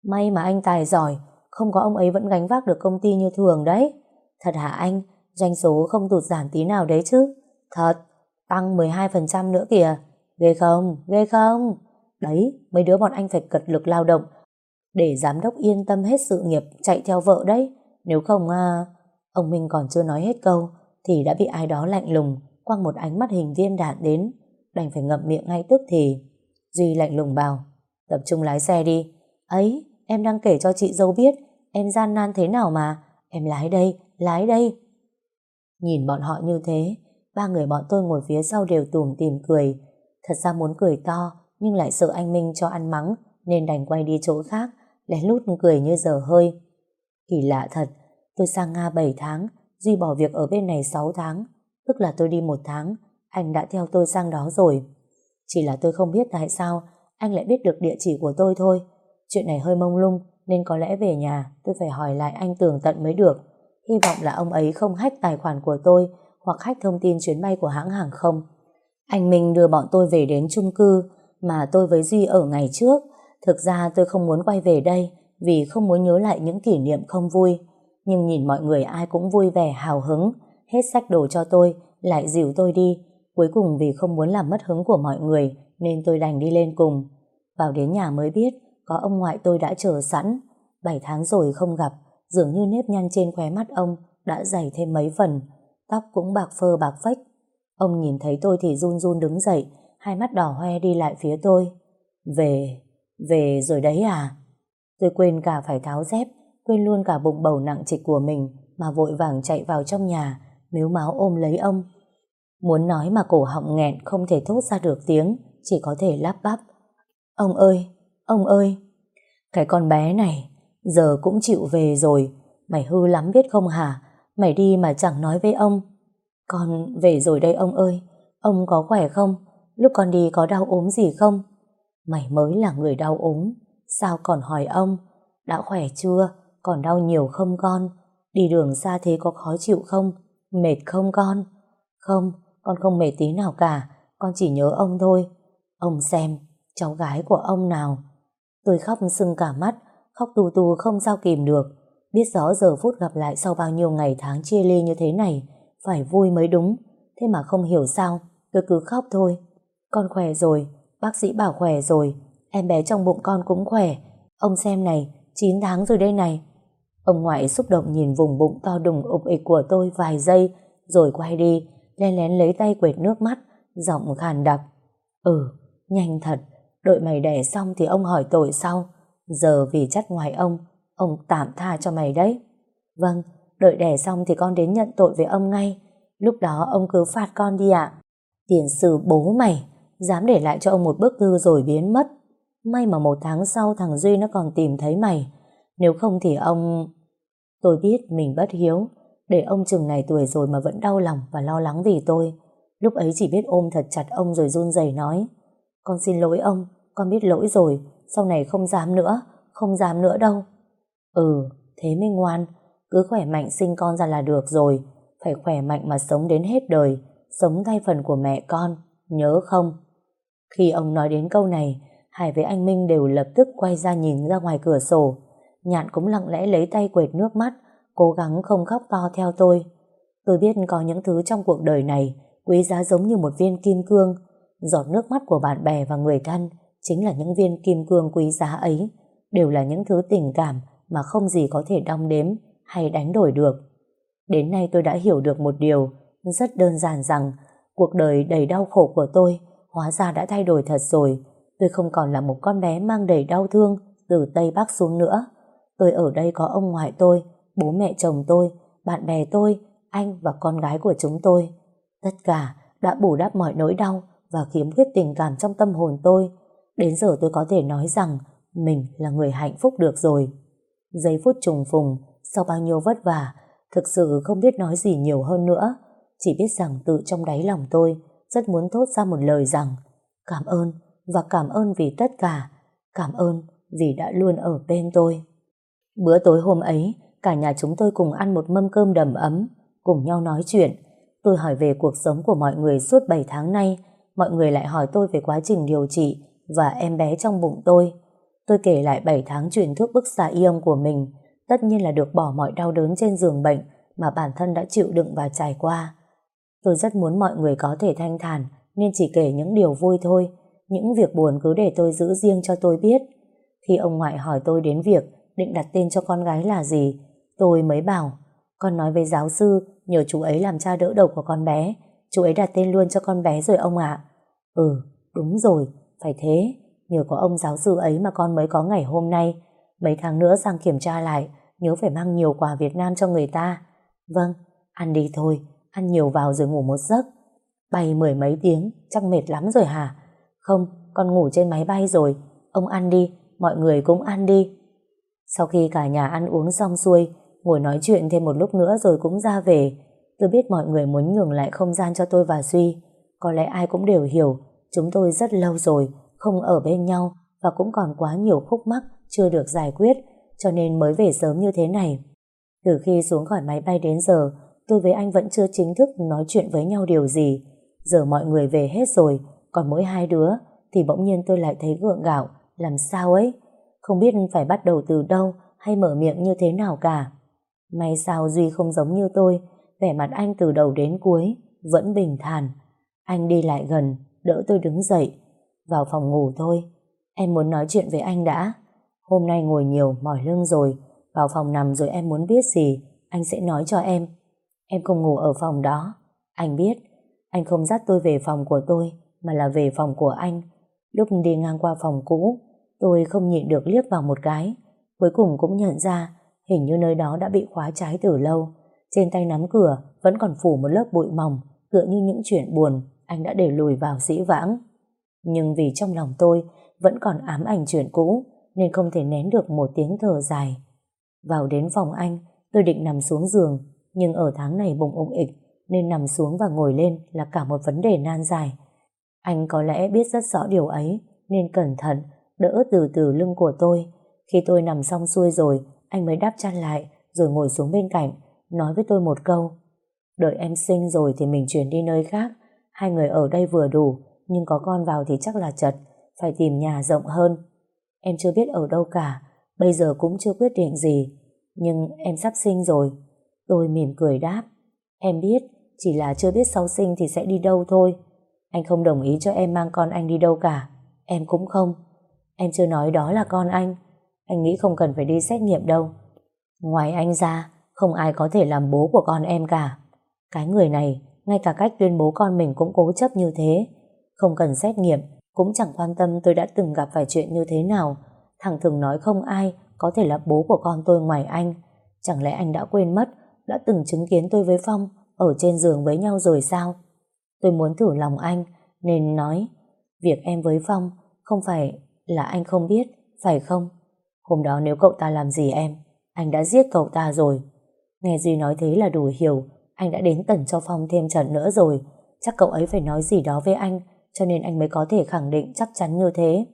May mà anh tài giỏi, không có ông ấy vẫn gánh vác được công ty như thường đấy. Thật hả anh? Doanh số không tụt giảm tí nào đấy chứ? Thật, tăng 12% nữa kìa. Ghê không? Ghê không? Đấy, mấy đứa bọn anh phải cật lực lao động để giám đốc yên tâm hết sự nghiệp chạy theo vợ đấy. Nếu không, à... ông Minh còn chưa nói hết câu thì đã bị ai đó lạnh lùng quăng một ánh mắt hình viên đạn đến đành phải ngậm miệng ngay tức thì Duy lạnh lùng bảo tập trung lái xe đi ấy em đang kể cho chị dâu biết em gian nan thế nào mà em lái đây, lái đây nhìn bọn họ như thế ba người bọn tôi ngồi phía sau đều tùm tìm cười thật ra muốn cười to nhưng lại sợ anh Minh cho ăn mắng nên đành quay đi chỗ khác lén lút cười như giờ hơi kỳ lạ thật tôi sang Nga 7 tháng Duy bỏ việc ở bên này 6 tháng tức là tôi đi một tháng anh đã theo tôi sang đó rồi. Chỉ là tôi không biết tại sao anh lại biết được địa chỉ của tôi thôi. Chuyện này hơi mông lung nên có lẽ về nhà tôi phải hỏi lại anh Tường tận mới được. Hy vọng là ông ấy không hack tài khoản của tôi hoặc hack thông tin chuyến bay của hãng hàng không. Anh Minh đưa bọn tôi về đến chung cư mà tôi với Duy ở ngày trước. Thực ra tôi không muốn quay về đây vì không muốn nhớ lại những kỷ niệm không vui. Nhưng nhìn mọi người ai cũng vui vẻ hào hứng, hết sách đồ cho tôi, lại dìu tôi đi. Cuối cùng vì không muốn làm mất hứng của mọi người nên tôi đành đi lên cùng. Vào đến nhà mới biết có ông ngoại tôi đã chờ sẵn. Bảy tháng rồi không gặp, dường như nếp nhăn trên khóe mắt ông đã dày thêm mấy phần, tóc cũng bạc phơ bạc phách. Ông nhìn thấy tôi thì run run đứng dậy, hai mắt đỏ hoe đi lại phía tôi. Về, về rồi đấy à? Tôi quên cả phải tháo dép, quên luôn cả bụng bầu nặng trịch của mình mà vội vàng chạy vào trong nhà, miếu máu ôm lấy ông. Muốn nói mà cổ họng nghẹn không thể thốt ra được tiếng, chỉ có thể lắp bắp. Ông ơi, ông ơi, cái con bé này, giờ cũng chịu về rồi, mày hư lắm biết không hả? Mày đi mà chẳng nói với ông. Con về rồi đây ông ơi, ông có khỏe không? Lúc con đi có đau ốm gì không? Mày mới là người đau ốm, sao còn hỏi ông? Đã khỏe chưa? Còn đau nhiều không con? Đi đường xa thế có khó chịu không? Mệt không con? Không, con không mệt tí nào cả, con chỉ nhớ ông thôi. Ông xem, cháu gái của ông nào. Tôi khóc sưng cả mắt, khóc tù tù không sao kìm được. Biết rõ giờ phút gặp lại sau bao nhiêu ngày tháng chia ly như thế này, phải vui mới đúng. Thế mà không hiểu sao, tôi cứ khóc thôi. Con khỏe rồi, bác sĩ bảo khỏe rồi, em bé trong bụng con cũng khỏe. Ông xem này, 9 tháng rồi đây này. Ông ngoại xúc động nhìn vùng bụng to đùng ục ịch của tôi vài giây, rồi quay đi, len lén lấy tay quệt nước mắt, giọng khàn đặc. Ừ, nhanh thật, đợi mày đẻ xong thì ông hỏi tội sau. Giờ vì chắc ngoài ông, ông tạm tha cho mày đấy. Vâng, đợi đẻ xong thì con đến nhận tội với ông ngay. Lúc đó ông cứ phạt con đi ạ. Tiền sử bố mày, dám để lại cho ông một bức thư rồi biến mất. May mà một tháng sau thằng Duy nó còn tìm thấy mày. Nếu không thì ông... Tôi biết mình bất hiếu, để ông chừng này tuổi rồi mà vẫn đau lòng và lo lắng vì tôi. Lúc ấy chỉ biết ôm thật chặt ông rồi run rẩy nói con xin lỗi ông, con biết lỗi rồi, sau này không dám nữa, không dám nữa đâu. Ừ, thế mới ngoan, cứ khỏe mạnh sinh con ra là được rồi, phải khỏe mạnh mà sống đến hết đời, sống thay phần của mẹ con, nhớ không? Khi ông nói đến câu này, Hải với anh Minh đều lập tức quay ra nhìn ra ngoài cửa sổ. Nhạn cũng lặng lẽ lấy tay quệt nước mắt, cố gắng không khóc to theo tôi. Tôi biết có những thứ trong cuộc đời này quý giá giống như một viên kim cương. Giọt nước mắt của bạn bè và người thân chính là những viên kim cương quý giá ấy, đều là những thứ tình cảm mà không gì có thể đong đếm hay đánh đổi được. Đến nay tôi đã hiểu được một điều rất đơn giản rằng cuộc đời đầy đau khổ của tôi hóa ra đã thay đổi thật rồi. Tôi không còn là một con bé mang đầy đau thương từ Tây Bắc xuống nữa. Tôi ở đây có ông ngoại tôi, bố mẹ chồng tôi, bạn bè tôi, anh và con gái của chúng tôi. Tất cả đã bù đắp mọi nỗi đau và khiếm khuyết tình cảm trong tâm hồn tôi. Đến giờ tôi có thể nói rằng mình là người hạnh phúc được rồi. Giây phút trùng phùng, sau bao nhiêu vất vả, thực sự không biết nói gì nhiều hơn nữa. Chỉ biết rằng tự trong đáy lòng tôi rất muốn thốt ra một lời rằng cảm ơn và cảm ơn vì tất cả. Cảm ơn vì đã luôn ở bên tôi. Bữa tối hôm ấy, cả nhà chúng tôi cùng ăn một mâm cơm đầm ấm, cùng nhau nói chuyện. Tôi hỏi về cuộc sống của mọi người suốt 7 tháng nay, mọi người lại hỏi tôi về quá trình điều trị và em bé trong bụng tôi. Tôi kể lại 7 tháng truyền thuốc bức xạ ion của mình, tất nhiên là được bỏ mọi đau đớn trên giường bệnh mà bản thân đã chịu đựng và trải qua. Tôi rất muốn mọi người có thể thanh thản, nên chỉ kể những điều vui thôi, những việc buồn cứ để tôi giữ riêng cho tôi biết. Khi ông ngoại hỏi tôi đến việc định đặt tên cho con gái là gì, tôi mới bảo, con nói với giáo sư nhờ chú ấy làm cha đỡ đầu của con bé, chú ấy đặt tên luôn cho con bé rồi ông ạ. Ừ, đúng rồi, phải thế, nhờ có ông giáo sư ấy mà con mới có ngày hôm nay. Mấy tháng nữa sang kiểm tra lại, nhớ phải mang nhiều quà Việt Nam cho người ta. Vâng, ăn đi thôi, ăn nhiều vào rồi ngủ một giấc. Bay mười mấy tiếng, chắc mệt lắm rồi hả? Không, con ngủ trên máy bay rồi. Ông ăn đi, mọi người cũng ăn đi. Sau khi cả nhà ăn uống xong xuôi, ngồi nói chuyện thêm một lúc nữa rồi cũng ra về. Tôi biết mọi người muốn nhường lại không gian cho tôi và Duy. Có lẽ ai cũng đều hiểu, chúng tôi rất lâu rồi, không ở bên nhau, và cũng còn quá nhiều khúc mắc chưa được giải quyết cho nên mới về sớm như thế này. Từ khi xuống khỏi máy bay đến giờ tôi với anh vẫn chưa chính thức nói chuyện với nhau điều gì. Giờ mọi người về hết rồi còn mỗi hai đứa thì bỗng nhiên tôi lại thấy gượng gạo làm sao ấy không biết phải bắt đầu từ đâu hay mở miệng như thế nào cả. May sao Duy không giống như tôi vẻ mặt anh từ đầu đến cuối vẫn bình thản. Anh đi lại gần đỡ tôi đứng dậy vào phòng ngủ thôi. Em muốn nói chuyện với anh đã. Hôm nay ngồi nhiều, mỏi lưng rồi. Vào phòng nằm rồi em muốn biết gì, anh sẽ nói cho em. Em không ngủ ở phòng đó. Anh biết, anh không dắt tôi về phòng của tôi, mà là về phòng của anh. Lúc đi ngang qua phòng cũ, tôi không nhịn được liếc vào một cái. Cuối cùng cũng nhận ra, hình như nơi đó đã bị khóa trái từ lâu. Trên tay nắm cửa vẫn còn phủ một lớp bụi mỏng, tựa như những chuyện buồn anh đã để lùi vào dĩ vãng. Nhưng vì trong lòng tôi vẫn còn ám ảnh chuyện cũ, nên không thể nén được một tiếng thở dài. Vào đến phòng anh, tôi định nằm xuống giường, nhưng ở tháng này bụng ủng ịch, nên nằm xuống và ngồi lên là cả một vấn đề nan dài. Anh có lẽ biết rất rõ điều ấy, nên cẩn thận, đỡ từ từ lưng của tôi. Khi tôi nằm xong xuôi rồi, anh mới đáp chăn lại, rồi ngồi xuống bên cạnh, nói với tôi một câu. Đợi em sinh rồi thì mình chuyển đi nơi khác, hai người ở đây vừa đủ, nhưng có con vào thì chắc là chật, phải tìm nhà rộng hơn. Em chưa biết ở đâu cả, bây giờ cũng chưa quyết định gì, nhưng em sắp sinh rồi. Tôi mỉm cười đáp, em biết, chỉ là chưa biết sau sinh thì sẽ đi đâu thôi. Anh không đồng ý cho em mang con anh đi đâu cả, em cũng không. Em chưa nói đó là con anh, anh nghĩ không cần phải đi xét nghiệm đâu. Ngoài anh ra, không ai có thể làm bố của con em cả. Cái người này, ngay cả cách tuyên bố con mình cũng cố chấp như thế. Không cần xét nghiệm, cũng chẳng quan tâm tôi đã từng gặp phải chuyện như thế nào. Thằng thường nói không ai có thể là bố của con tôi ngoài anh. Chẳng lẽ anh đã quên mất, đã từng chứng kiến tôi với Phong ở trên giường với nhau rồi sao? Tôi muốn thử lòng anh, nên nói, việc em với Phong không phải là anh không biết, phải không? Hôm đó nếu cậu ta làm gì em, anh đã giết cậu ta rồi. Nghe Duy nói thế là đủ hiểu, anh đã đến tần cho Phong thêm trận nữa rồi. Chắc cậu ấy phải nói gì đó với anh, cho nên anh mới có thể khẳng định chắc chắn như thế.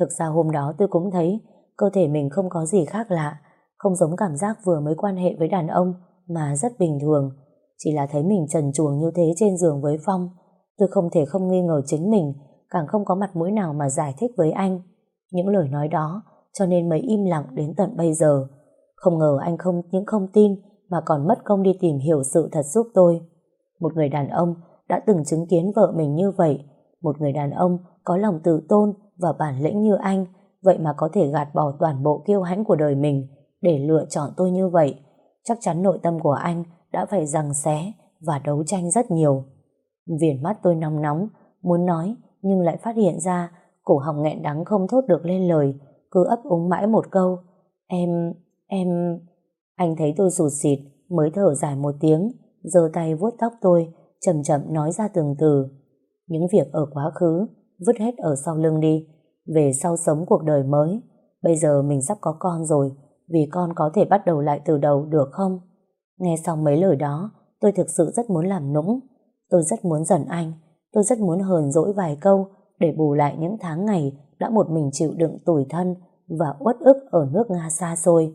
Thực ra hôm đó tôi cũng thấy cơ thể mình không có gì khác lạ, không giống cảm giác vừa mới quan hệ với đàn ông mà rất bình thường. Chỉ là thấy mình trần chuồng như thế trên giường với Phong, tôi không thể không nghi ngờ chính mình, càng không có mặt mũi nào mà giải thích với anh. Những lời nói đó cho nên mới im lặng đến tận bây giờ. Không ngờ anh không những không tin mà còn mất công đi tìm hiểu sự thật giúp tôi. Một người đàn ông đã từng chứng kiến vợ mình như vậy, một người đàn ông có lòng tự tôn và bản lĩnh như anh, vậy mà có thể gạt bỏ toàn bộ kiêu hãnh của đời mình để lựa chọn tôi như vậy. Chắc chắn nội tâm của anh đã phải giằng xé và đấu tranh rất nhiều. Viền mắt tôi nóng nóng, muốn nói nhưng lại phát hiện ra cổ họng nghẹn đắng không thốt được lên lời, cứ ấp úng mãi một câu. Em, em... Anh thấy tôi sụt xịt, mới thở dài một tiếng, giơ tay vuốt tóc tôi, chậm chậm nói ra từng từ. Những việc ở quá khứ, vứt hết ở sau lưng đi, về sau sống cuộc đời mới. Bây giờ mình sắp có con rồi, vì con có thể bắt đầu lại từ đầu được không? Nghe xong mấy lời đó, tôi thực sự rất muốn làm nũng. Tôi rất muốn giận anh, tôi rất muốn hờn dỗi vài câu để bù lại những tháng ngày đã một mình chịu đựng tủi thân và uất ức ở nước Nga xa xôi.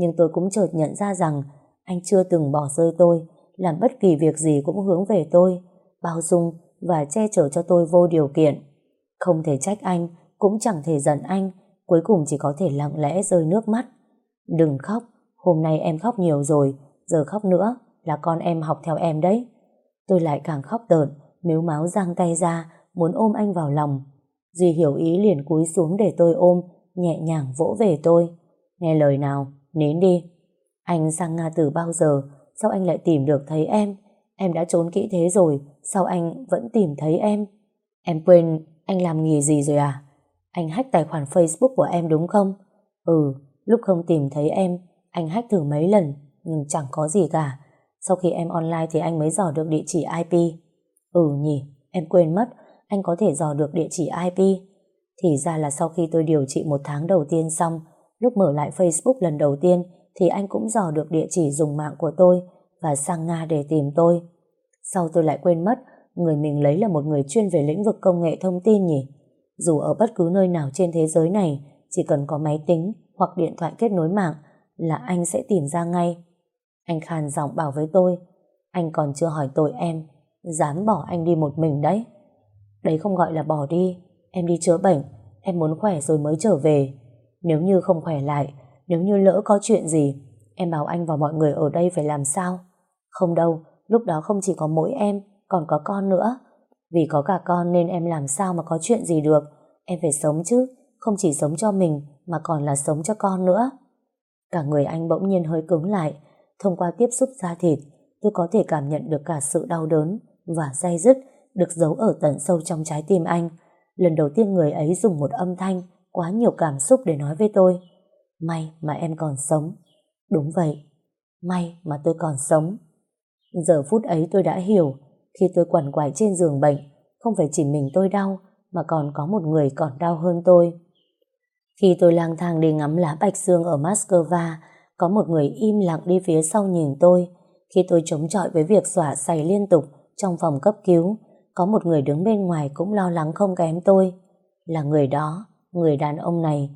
Nhưng tôi cũng chợt nhận ra rằng anh chưa từng bỏ rơi tôi, làm bất kỳ việc gì cũng hướng về tôi, bao dung và che chở cho tôi vô điều kiện. Không thể trách anh, cũng chẳng thể giận anh, cuối cùng chỉ có thể lặng lẽ rơi nước mắt. Đừng khóc, hôm nay em khóc nhiều rồi, giờ khóc nữa là con em học theo em đấy. Tôi lại càng khóc tợn, miếu máu giang tay ra, muốn ôm anh vào lòng. Duy hiểu ý liền cúi xuống để tôi ôm, nhẹ nhàng vỗ về tôi. Nghe lời nào, nín đi. Anh sang Nga từ bao giờ, sao anh lại tìm được thấy em? Em đã trốn kỹ thế rồi, sao anh vẫn tìm thấy em? Em quên anh làm nghề gì rồi à? Anh hack tài khoản Facebook của em đúng không? Ừ, lúc không tìm thấy em, anh hack thử mấy lần, nhưng chẳng có gì cả. Sau khi em online thì anh mới dò được địa chỉ IP. Ừ nhỉ, em quên mất, anh có thể dò được địa chỉ IP. Thì ra là sau khi tôi điều trị một tháng đầu tiên xong, lúc mở lại Facebook lần đầu tiên thì anh cũng dò được địa chỉ dùng mạng của tôi và sang Nga để tìm tôi. Sau tôi lại quên mất người mình lấy là một người chuyên về lĩnh vực công nghệ thông tin nhỉ. Dù ở bất cứ nơi nào trên thế giới này, chỉ cần có máy tính hoặc điện thoại kết nối mạng là anh sẽ tìm ra ngay. Anh khàn giọng bảo với tôi, anh còn chưa hỏi tội em, dám bỏ anh đi một mình đấy. Đấy không gọi là bỏ đi, em đi chữa bệnh, em muốn khỏe rồi mới trở về. Nếu như không khỏe lại, nếu như lỡ có chuyện gì, em bảo anh và mọi người ở đây phải làm sao? Không đâu, lúc đó không chỉ có mỗi em, còn có con nữa. Vì có cả con nên em làm sao mà có chuyện gì được. Em phải sống chứ, không chỉ sống cho mình mà còn là sống cho con nữa. Cả người anh bỗng nhiên hơi cứng lại, thông qua tiếp xúc da thịt, tôi có thể cảm nhận được cả sự đau đớn và dây dứt được giấu ở tận sâu trong trái tim anh. Lần đầu tiên người ấy dùng một âm thanh quá nhiều cảm xúc để nói với tôi. May mà em còn sống. Đúng vậy, may mà tôi còn sống. Giờ phút ấy tôi đã hiểu, khi tôi quằn quại trên giường bệnh, không phải chỉ mình tôi đau, mà còn có một người còn đau hơn tôi. Khi tôi lang thang đi ngắm lá bạch dương ở Moscow, có một người im lặng đi phía sau nhìn tôi. Khi tôi chống chọi với việc xỏa xày liên tục trong phòng cấp cứu, có một người đứng bên ngoài cũng lo lắng không kém tôi. Là người đó, người đàn ông này.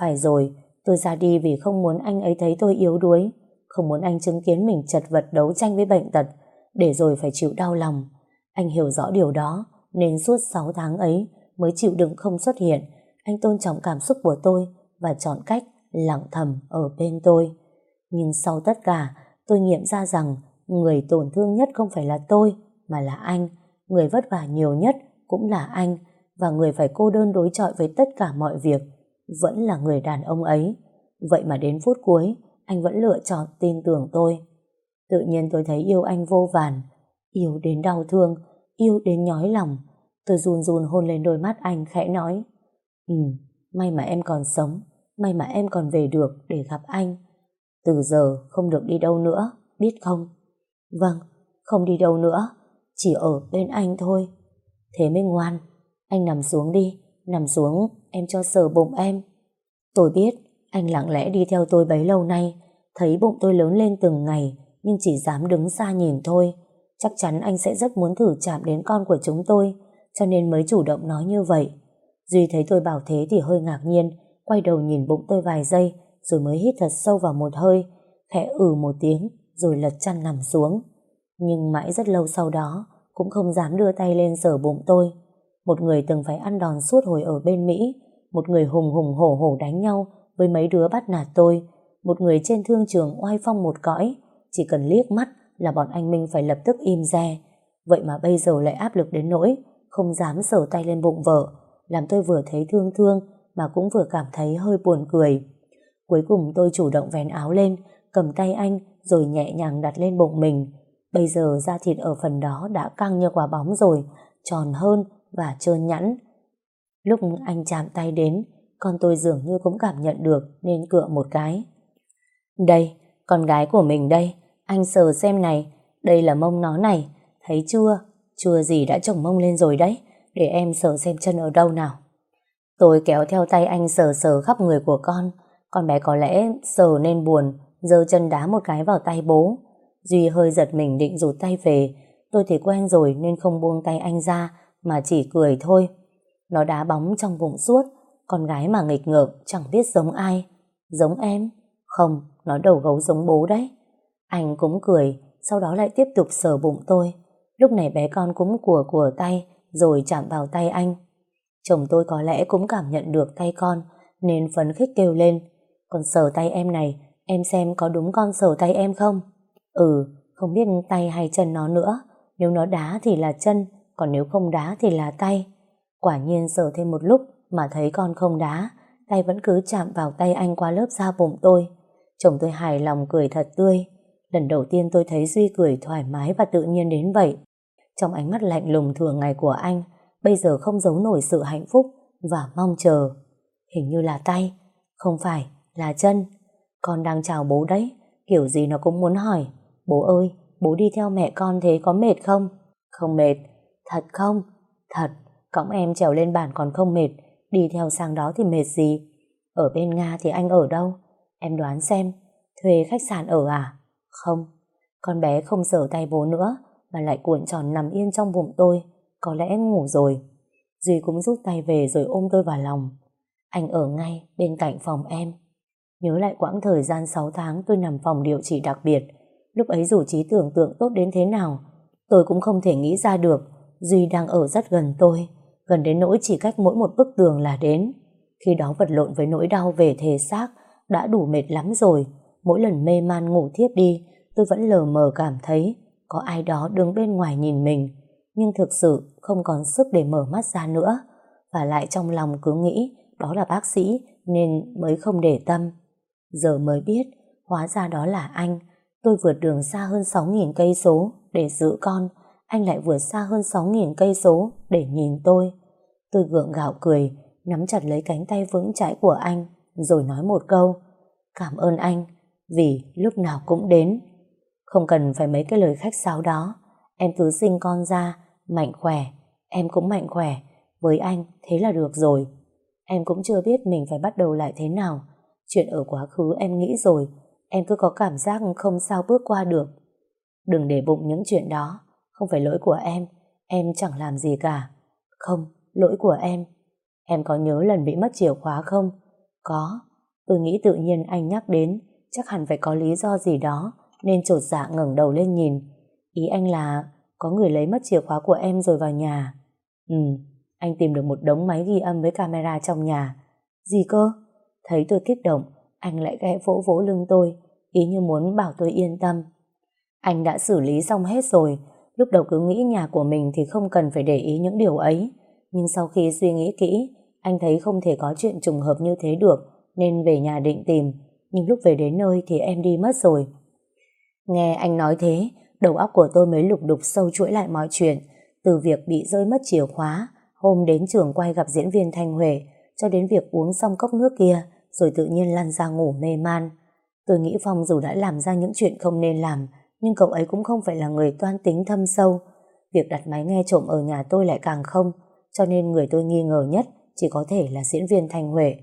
Phải rồi, tôi ra đi vì không muốn anh ấy thấy tôi yếu đuối, không muốn anh chứng kiến mình chật vật đấu tranh với bệnh tật, để rồi phải chịu đau lòng. Anh hiểu rõ điều đó, nên suốt 6 tháng ấy mới chịu đựng không xuất hiện. Anh tôn trọng cảm xúc của tôi và chọn cách lặng thầm ở bên tôi. Nhưng sau tất cả, tôi nghiệm ra rằng người tổn thương nhất không phải là tôi, mà là anh. Người vất vả nhiều nhất cũng là anh, và người phải cô đơn đối chọi với tất cả mọi việc vẫn là người đàn ông ấy. Vậy mà đến phút cuối, anh vẫn lựa chọn tin tưởng tôi. Tự nhiên tôi thấy yêu anh vô vàn, yêu đến đau thương, yêu đến nhói lòng. Tôi run run hôn lên đôi mắt anh khẽ nói, Ừ, may mà em còn sống, may mà em còn về được để gặp anh. Từ giờ không được đi đâu nữa, biết không? Vâng, không đi đâu nữa, chỉ ở bên anh thôi. Thế mới ngoan, anh nằm xuống đi, nằm xuống, em cho sờ bụng em. Tôi biết, anh lặng lẽ đi theo tôi bấy lâu nay, thấy bụng tôi lớn lên từng ngày, nhưng chỉ dám đứng xa nhìn thôi. Chắc chắn anh sẽ rất muốn thử chạm đến con của chúng tôi, cho nên mới chủ động nói như vậy. Duy thấy tôi bảo thế thì hơi ngạc nhiên, quay đầu nhìn bụng tôi vài giây, rồi mới hít thật sâu vào một hơi, khẽ ừ một tiếng, rồi lật chăn nằm xuống. Nhưng mãi rất lâu sau đó, cũng không dám đưa tay lên sờ bụng tôi. Một người từng phải ăn đòn suốt hồi ở bên Mỹ, một người hùng hùng hổ hổ đánh nhau với mấy đứa bắt nạt tôi, một người trên thương trường oai phong một cõi, chỉ cần liếc mắt là bọn anh Minh phải lập tức im re. Vậy mà bây giờ lại áp lực đến nỗi không dám sờ tay lên bụng vợ, làm tôi vừa thấy thương thương mà cũng vừa cảm thấy hơi buồn cười. Cuối cùng tôi chủ động vén áo lên, cầm tay anh rồi nhẹ nhàng đặt lên bụng mình. Bây giờ da thịt ở phần đó đã căng như quả bóng rồi, tròn hơn và trơn nhẵn. Lúc anh chạm tay đến, con tôi dường như cũng cảm nhận được nên cựa một cái. Đây, con gái của mình đây, anh sờ xem này, đây là mông nó này, thấy chưa? Chưa gì đã trồng mông lên rồi đấy, để em sờ xem chân ở đâu nào. Tôi kéo theo tay anh sờ sờ khắp người của con, con bé có lẽ sờ nên buồn, giơ chân đá một cái vào tay bố. Duy hơi giật mình định rụt tay về, tôi thì quen rồi nên không buông tay anh ra, mà chỉ cười thôi. Nó đá bóng trong bụng suốt, con gái mà nghịch ngợm chẳng biết giống ai. Giống em? Không, nó đầu gấu giống bố đấy. Anh cũng cười, sau đó lại tiếp tục sờ bụng tôi. Lúc này bé con cũng của của tay, rồi chạm vào tay anh. Chồng tôi có lẽ cũng cảm nhận được tay con, nên phấn khích kêu lên. Còn sờ tay em này, em xem có đúng con sờ tay em không? Ừ, không biết tay hay chân nó nữa. Nếu nó đá thì là chân, còn nếu không đá thì là tay. Quả nhiên sờ thêm một lúc mà thấy con không đá, tay vẫn cứ chạm vào tay anh qua lớp da bụng tôi. Chồng tôi hài lòng cười thật tươi. Lần đầu tiên tôi thấy Duy cười thoải mái và tự nhiên đến vậy. Trong ánh mắt lạnh lùng thường ngày của anh, bây giờ không giấu nổi sự hạnh phúc và mong chờ. Hình như là tay, không phải, là chân. Con đang chào bố đấy, kiểu gì nó cũng muốn hỏi. Bố ơi, bố đi theo mẹ con thế có mệt không? Không mệt, thật không? Thật, cõng em trèo lên bàn còn không mệt, đi theo sang đó thì mệt gì? Ở bên Nga thì anh ở đâu? Em đoán xem, thuê khách sạn ở à? Không, con bé không sờ tay bố nữa, mà lại cuộn tròn nằm yên trong bụng tôi, có lẽ ngủ rồi. Duy cũng rút tay về rồi ôm tôi vào lòng. Anh ở ngay bên cạnh phòng em. Nhớ lại quãng thời gian 6 tháng tôi nằm phòng điều trị đặc biệt. Lúc ấy dù trí tưởng tượng tốt đến thế nào, tôi cũng không thể nghĩ ra được Duy đang ở rất gần tôi, gần đến nỗi chỉ cách mỗi một bức tường là đến. Khi đó vật lộn với nỗi đau về thể xác đã đủ mệt lắm rồi. Mỗi lần mê man ngủ thiếp đi, tôi vẫn lờ mờ cảm thấy có ai đó đứng bên ngoài nhìn mình, nhưng thực sự không còn sức để mở mắt ra nữa. Và lại trong lòng cứ nghĩ đó là bác sĩ nên mới không để tâm. Giờ mới biết, hóa ra đó là anh. Tôi vượt đường xa hơn 6.000 cây số để giữ con, anh lại vượt xa hơn 6.000 cây số để nhìn tôi. Tôi gượng gạo cười, nắm chặt lấy cánh tay vững chãi của anh, rồi nói một câu, cảm ơn anh, vì lúc nào cũng đến. Không cần phải mấy cái lời khách sáo đó, em cứ sinh con ra, mạnh khỏe, em cũng mạnh khỏe, với anh thế là được rồi. Em cũng chưa biết mình phải bắt đầu lại thế nào, chuyện ở quá khứ em nghĩ rồi, em cứ có cảm giác không sao bước qua được. Đừng để bụng những chuyện đó, không phải lỗi của em, em chẳng làm gì cả. Không, lỗi của em. Em có nhớ lần bị mất chìa khóa không? Có. Tôi nghĩ tự nhiên anh nhắc đến, chắc hẳn phải có lý do gì đó, nên trột dạ ngẩng đầu lên nhìn. Ý anh là có người lấy mất chìa khóa của em rồi vào nhà. Ừ, anh tìm được một đống máy ghi âm với camera trong nhà. Gì cơ? Thấy tôi kích động, anh lại ghé vỗ vỗ lưng tôi, ý như muốn bảo tôi yên tâm. Anh đã xử lý xong hết rồi, lúc đầu cứ nghĩ nhà của mình thì không cần phải để ý những điều ấy. Nhưng sau khi suy nghĩ kỹ, anh thấy không thể có chuyện trùng hợp như thế được, nên về nhà định tìm. Nhưng lúc về đến nơi thì em đi mất rồi. Nghe anh nói thế, đầu óc của tôi mới lục đục sâu chuỗi lại mọi chuyện. Từ việc bị rơi mất chìa khóa, hôm đến trường quay gặp diễn viên Thanh Huệ, cho đến việc uống xong cốc nước kia, rồi tự nhiên lăn ra ngủ mê man. Tôi nghĩ Phong dù đã làm ra những chuyện không nên làm, nhưng cậu ấy cũng không phải là người toan tính thâm sâu. Việc đặt máy nghe trộm ở nhà tôi lại càng không, cho nên người tôi nghi ngờ nhất chỉ có thể là diễn viên Thanh Huệ.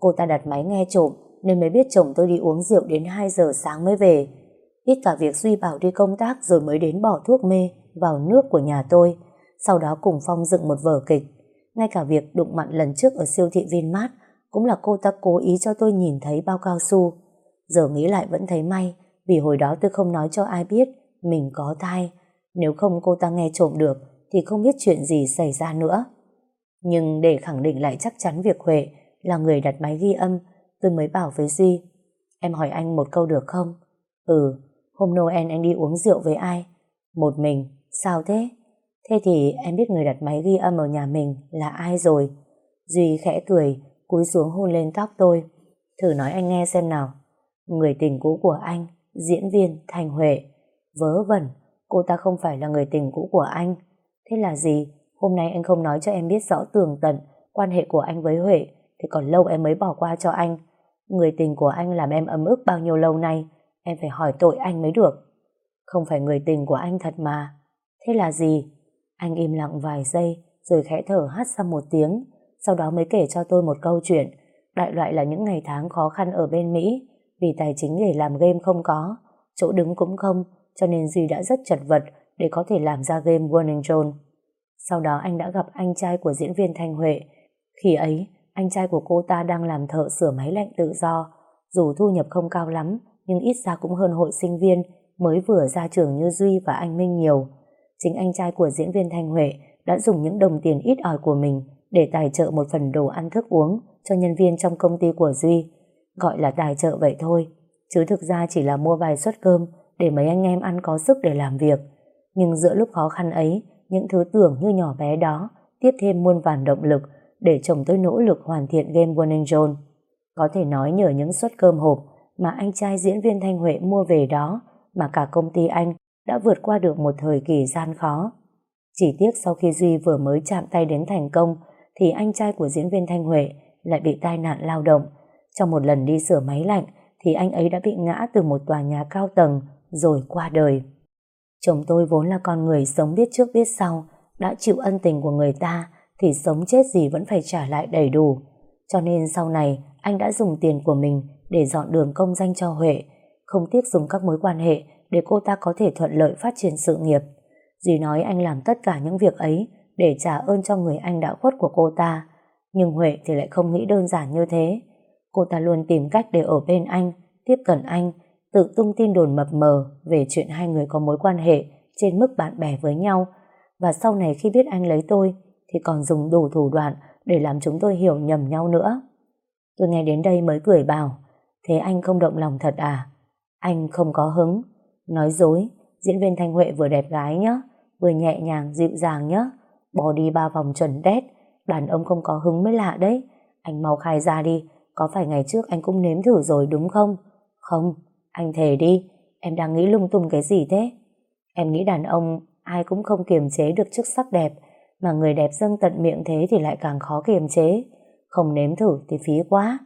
Cô ta đặt máy nghe trộm nên mới biết chồng tôi đi uống rượu đến 2 giờ sáng mới về. Ít cả việc Duy bảo đi công tác rồi mới đến bỏ thuốc mê vào nước của nhà tôi, sau đó cùng Phong dựng một vở kịch. Ngay cả việc đụng mặn lần trước ở siêu thị Vinmart cũng là cô ta cố ý cho tôi nhìn thấy bao cao su. Giờ nghĩ lại vẫn thấy may vì hồi đó tôi không nói cho ai biết mình có thai. Nếu không cô ta nghe trộm được thì không biết chuyện gì xảy ra nữa. Nhưng để khẳng định lại chắc chắn việc Huệ là người đặt máy ghi âm, tôi mới bảo với Duy. Em hỏi anh một câu được không? Ừ, hôm Noel anh đi uống rượu với ai? Một mình, sao thế? Thế thì em biết người đặt máy ghi âm ở nhà mình là ai rồi? Duy khẽ cười, cúi xuống hôn lên tóc tôi. Thử nói anh nghe xem nào. Người tình cũ của anh, diễn viên Thành Huệ. Vớ vẩn, cô ta không phải là người tình cũ của anh. Thế là gì? Hôm nay anh không nói cho em biết rõ tường tận quan hệ của anh với Huệ thì còn lâu em mới bỏ qua cho anh. Người tình của anh làm em ấm ức bao nhiêu lâu nay em phải hỏi tội anh mới được. Không phải người tình của anh thật mà. Thế là gì? Anh im lặng vài giây rồi khẽ thở hắt ra một tiếng sau đó mới kể cho tôi một câu chuyện đại loại là những ngày tháng khó khăn ở bên Mỹ vì tài chính để làm game không có chỗ đứng cũng không cho nên Duy đã rất chật vật để có thể làm ra game Warning Zone. Sau đó anh đã gặp anh trai của diễn viên Thanh Huệ. Khi ấy, anh trai của cô ta đang làm thợ sửa máy lạnh tự do. Dù thu nhập không cao lắm, nhưng ít ra cũng hơn hội sinh viên mới vừa ra trường như Duy và anh Minh nhiều. Chính anh trai của diễn viên Thanh Huệ đã dùng những đồng tiền ít ỏi của mình để tài trợ một phần đồ ăn thức uống cho nhân viên trong công ty của Duy. Gọi là tài trợ vậy thôi, chứ thực ra chỉ là mua vài suất cơm để mấy anh em ăn có sức để làm việc. Nhưng giữa lúc khó khăn ấy, những thứ tưởng như nhỏ bé đó tiếp thêm muôn vàn động lực để chồng tôi nỗ lực hoàn thiện game Warning Zone. Có thể nói nhờ những suất cơm hộp mà anh trai diễn viên Thanh Huệ mua về đó mà cả công ty anh đã vượt qua được một thời kỳ gian khó. Chỉ tiếc sau khi Duy vừa mới chạm tay đến thành công thì anh trai của diễn viên Thanh Huệ lại bị tai nạn lao động. Trong một lần đi sửa máy lạnh thì anh ấy đã bị ngã từ một tòa nhà cao tầng rồi qua đời. Chồng tôi vốn là con người sống biết trước biết sau, đã chịu ân tình của người ta thì sống chết gì vẫn phải trả lại đầy đủ. Cho nên sau này anh đã dùng tiền của mình để dọn đường công danh cho Huệ, không tiếc dùng các mối quan hệ để cô ta có thể thuận lợi phát triển sự nghiệp. Duy nói anh làm tất cả những việc ấy để trả ơn cho người anh đã khuất của cô ta. Nhưng Huệ thì lại không nghĩ đơn giản như thế. Cô ta luôn tìm cách để ở bên anh, tiếp cận anh, tự tung tin đồn mập mờ về chuyện hai người có mối quan hệ trên mức bạn bè với nhau. Và sau này khi biết anh lấy tôi, thì còn dùng đủ thủ đoạn để làm chúng tôi hiểu nhầm nhau nữa. Tôi nghe đến đây mới cười bảo, thế anh không động lòng thật à? Anh không có hứng. Nói dối, diễn viên Thanh Huệ vừa đẹp gái nhá, vừa nhẹ nhàng, dịu dàng nhá. Bỏ đi ba vòng chuẩn đét, đàn ông không có hứng mới lạ đấy. Anh mau khai ra đi, có phải ngày trước anh cũng nếm thử rồi đúng không? Không, anh thề đi, em đang nghĩ lung tung cái gì thế? Em nghĩ đàn ông ai cũng không kiềm chế được trước sắc đẹp, mà người đẹp dâng tận miệng thế thì lại càng khó kiềm chế. Không nếm thử thì phí quá.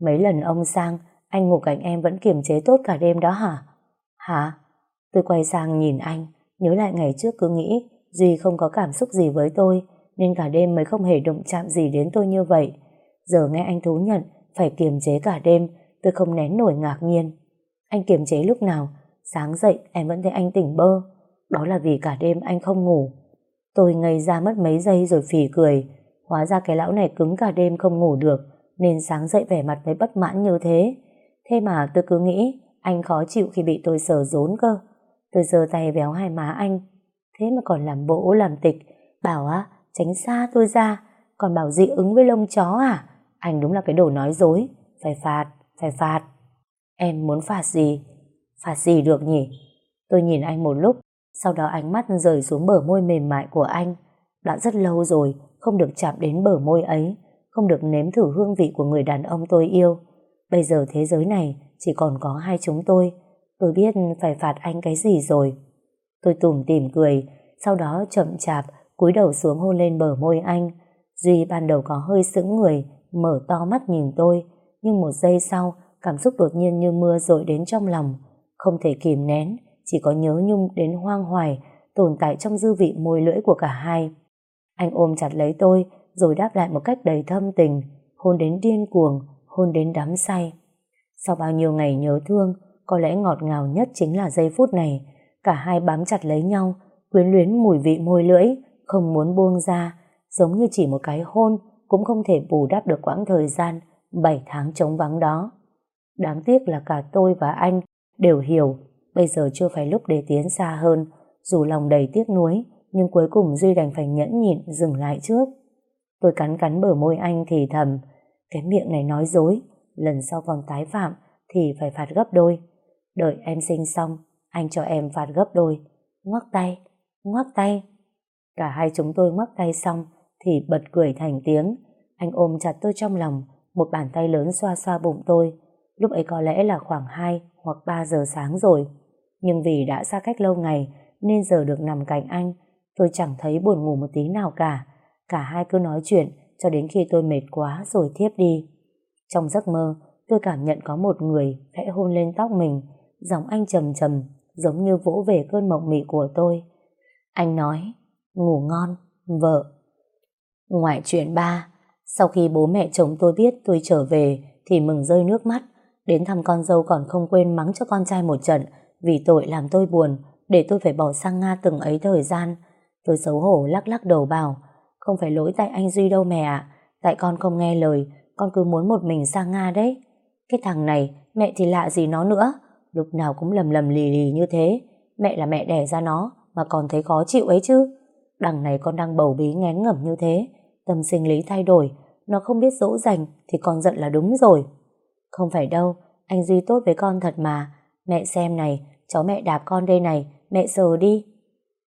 Mấy lần ông sang, anh ngủ cạnh em vẫn kiềm chế tốt cả đêm đó hả? Hả? Tôi quay sang nhìn anh, nhớ lại ngày trước cứ nghĩ Duy không có cảm xúc gì với tôi, nên cả đêm mới không hề đụng chạm gì đến tôi như vậy. Giờ nghe anh thú nhận phải kiềm chế cả đêm, tôi không nén nổi ngạc nhiên. Anh kiềm chế lúc nào? Sáng dậy em vẫn thấy anh tỉnh bơ. Đó là vì cả đêm anh không ngủ. Tôi ngây ra mất mấy giây rồi phì cười. Hóa ra cái lão này cứng cả đêm không ngủ được, nên sáng dậy vẻ mặt mới bất mãn như thế. Thế mà tôi cứ nghĩ anh khó chịu khi bị tôi sờ rốn cơ. Tôi giơ tay véo hai má anh. Thế mà còn làm bộ làm tịch. Bảo á, tránh xa tôi ra. Còn bảo dị ứng với lông chó à? Anh đúng là cái đồ nói dối. Phải phạt, phải phạt. Em muốn phạt gì? Phạt gì được nhỉ? Tôi nhìn anh một lúc, sau đó ánh mắt rời xuống bờ môi mềm mại của anh. Đã rất lâu rồi, không được chạm đến bờ môi ấy, không được nếm thử hương vị của người đàn ông tôi yêu. Bây giờ thế giới này chỉ còn có hai chúng tôi. Tôi biết phải phạt anh cái gì rồi. Tôi tủm tỉm cười, sau đó chậm chạp cúi đầu xuống hôn lên bờ môi anh. Duy ban đầu có hơi sững người, mở to mắt nhìn tôi, nhưng một giây sau, cảm xúc đột nhiên như mưa dội đến trong lòng, không thể kìm nén, chỉ có nhớ nhung đến hoang hoài, tồn tại trong dư vị môi lưỡi của cả hai. Anh ôm chặt lấy tôi, rồi đáp lại một cách đầy thâm tình, hôn đến điên cuồng, hôn đến đắm say. Sau bao nhiêu ngày nhớ thương, có lẽ ngọt ngào nhất chính là giây phút này, cả hai bám chặt lấy nhau, quyến luyến mùi vị môi lưỡi, không muốn buông ra, giống như chỉ một cái hôn cũng không thể bù đắp được quãng thời gian 7 tháng trống vắng đó. Đáng tiếc là cả tôi và anh đều hiểu bây giờ chưa phải lúc để tiến xa hơn, dù lòng đầy tiếc nuối, nhưng cuối cùng Duy đành phải nhẫn nhịn dừng lại trước. Tôi cắn cắn bờ môi anh thì thầm, cái miệng này nói dối, lần sau còn tái phạm thì phải phạt gấp đôi. Đợi em sinh xong, anh cho em phạt gấp đôi. Ngoắc tay, ngoắc tay. Cả hai chúng tôi ngoắc tay xong thì bật cười thành tiếng. Anh ôm chặt tôi trong lòng, một bàn tay lớn xoa xoa bụng tôi. Lúc ấy có lẽ là khoảng 2 hoặc 3 giờ sáng rồi. Nhưng vì đã xa cách lâu ngày nên giờ được nằm cạnh anh, tôi chẳng thấy buồn ngủ một tí nào cả. Cả hai cứ nói chuyện cho đến khi tôi mệt quá rồi thiếp đi. Trong giấc mơ, tôi cảm nhận có một người khẽ hôn lên tóc mình, giọng anh trầm trầm, giống như vỗ về cơn mộng mị của tôi. Anh nói, ngủ ngon, vợ. Ngoại chuyện ba, sau khi bố mẹ chồng tôi biết tôi trở về thì mừng rơi nước mắt, đến thăm con dâu còn không quên mắng cho con trai một trận vì tội làm tôi buồn, để tôi phải bỏ sang Nga từng ấy thời gian. Tôi xấu hổ lắc lắc đầu bảo, không phải lỗi tại anh Duy đâu mẹ ạ, tại con không nghe lời, con cứ muốn một mình sang Nga đấy. Cái thằng này, mẹ thì lạ gì nó nữa, lúc nào cũng lầm lầm lì lì như thế. Mẹ là mẹ đẻ ra nó, mà còn thấy khó chịu ấy chứ. Đằng này con đang bầu bí ngén ngẩm như thế, tâm sinh lý thay đổi, nó không biết dỗ dành thì con giận là đúng rồi. Không phải đâu, anh Duy tốt với con thật mà. Mẹ xem này, cháu mẹ đạp con đây này, mẹ sờ đi.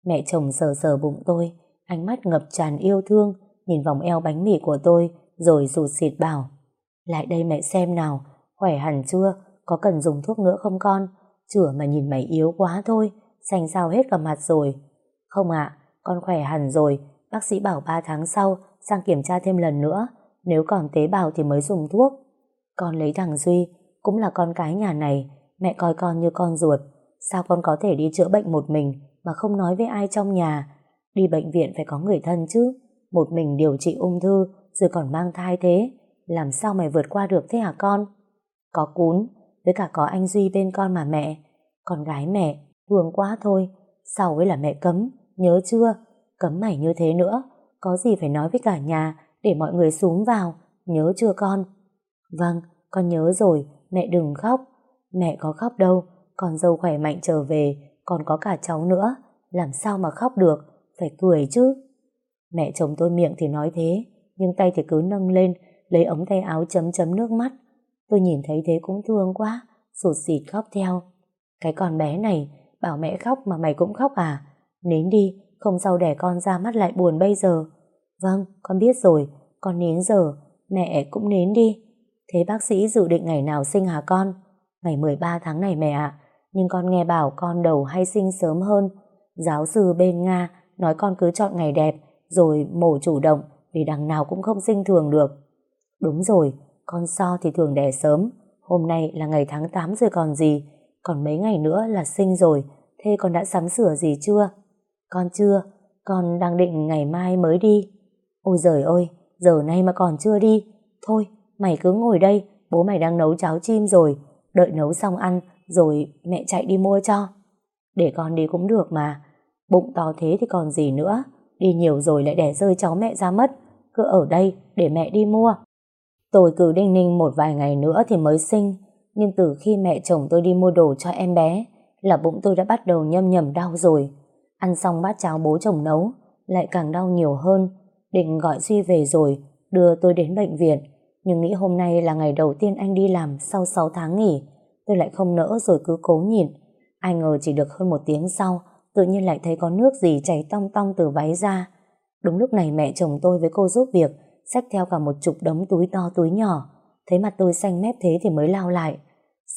Mẹ chồng sờ sờ bụng tôi, ánh mắt ngập tràn yêu thương, nhìn vòng eo bánh mì của tôi, rồi rụt xịt bảo. Lại đây mẹ xem nào, khỏe hẳn chưa, có cần dùng thuốc nữa không con? Chửa mà nhìn mày yếu quá thôi, xanh sao hết cả mặt rồi. Không ạ, con khỏe hẳn rồi, bác sĩ bảo 3 tháng sau sang kiểm tra thêm lần nữa, nếu còn tế bào thì mới dùng thuốc. Con lấy thằng Duy, cũng là con cái nhà này, mẹ coi con như con ruột. Sao con có thể đi chữa bệnh một mình mà không nói với ai trong nhà? Đi bệnh viện phải có người thân chứ. Một mình điều trị ung thư rồi còn mang thai thế. Làm sao mày vượt qua được thế hả con? Có cún, với cả có anh Duy bên con mà mẹ. Con gái mẹ, thương quá thôi. Sau ấy là mẹ cấm, nhớ chưa? Cấm mày như thế nữa, có gì phải nói với cả nhà để mọi người xuống vào, nhớ chưa con? Vâng, con nhớ rồi, mẹ đừng khóc. Mẹ có khóc đâu, con dâu khỏe mạnh trở về, còn có cả cháu nữa, làm sao mà khóc được, phải cười chứ. Mẹ chồng tôi miệng thì nói thế, nhưng tay thì cứ nâng lên, lấy ống tay áo chấm chấm nước mắt. Tôi nhìn thấy thế cũng thương quá, sụt xịt khóc theo. Cái con bé này, bảo mẹ khóc mà mày cũng khóc à? Nín đi, không sao đẻ con ra mắt lại buồn bây giờ. Vâng, con biết rồi, con nín giờ, mẹ cũng nín đi. Thế bác sĩ dự định ngày nào sinh hả con? Ngày 13 tháng này mẹ ạ, nhưng con nghe bảo con đầu hay sinh sớm hơn. Giáo sư bên Nga nói con cứ chọn ngày đẹp, rồi mổ chủ động vì đằng nào cũng không sinh thường được. Đúng rồi, con so thì thường đẻ sớm, hôm nay là ngày tháng 8 rồi còn gì, còn mấy ngày nữa là sinh rồi, thế con đã sắm sửa gì chưa? Con chưa, con đang định ngày mai mới đi. Ôi giời ơi, giờ nay mà còn chưa đi. Thôi, mày cứ ngồi đây, bố mày đang nấu cháo chim rồi, đợi nấu xong ăn, rồi mẹ chạy đi mua cho. Để con đi cũng được mà, bụng to thế thì còn gì nữa, đi nhiều rồi lại đẻ rơi cháu mẹ ra mất, cứ ở đây để mẹ đi mua. Tôi cứ đinh ninh một vài ngày nữa thì mới sinh, nhưng từ khi mẹ chồng tôi đi mua đồ cho em bé, là bụng tôi đã bắt đầu nhâm nhầm đau rồi. Ăn xong bát cháo bố chồng nấu, lại càng đau nhiều hơn. Định gọi Duy về rồi, đưa tôi đến bệnh viện. Nhưng nghĩ hôm nay là ngày đầu tiên anh đi làm sau 6 tháng nghỉ. Tôi lại không nỡ rồi cứ cố nhịn. Ai ngờ chỉ được hơn một tiếng sau, tự nhiên lại thấy có nước gì chảy tong tong từ váy ra. Đúng lúc này mẹ chồng tôi với cô giúp việc, xách theo cả một chục đống túi to túi nhỏ. Thấy mặt tôi xanh mép thế thì mới lao lại.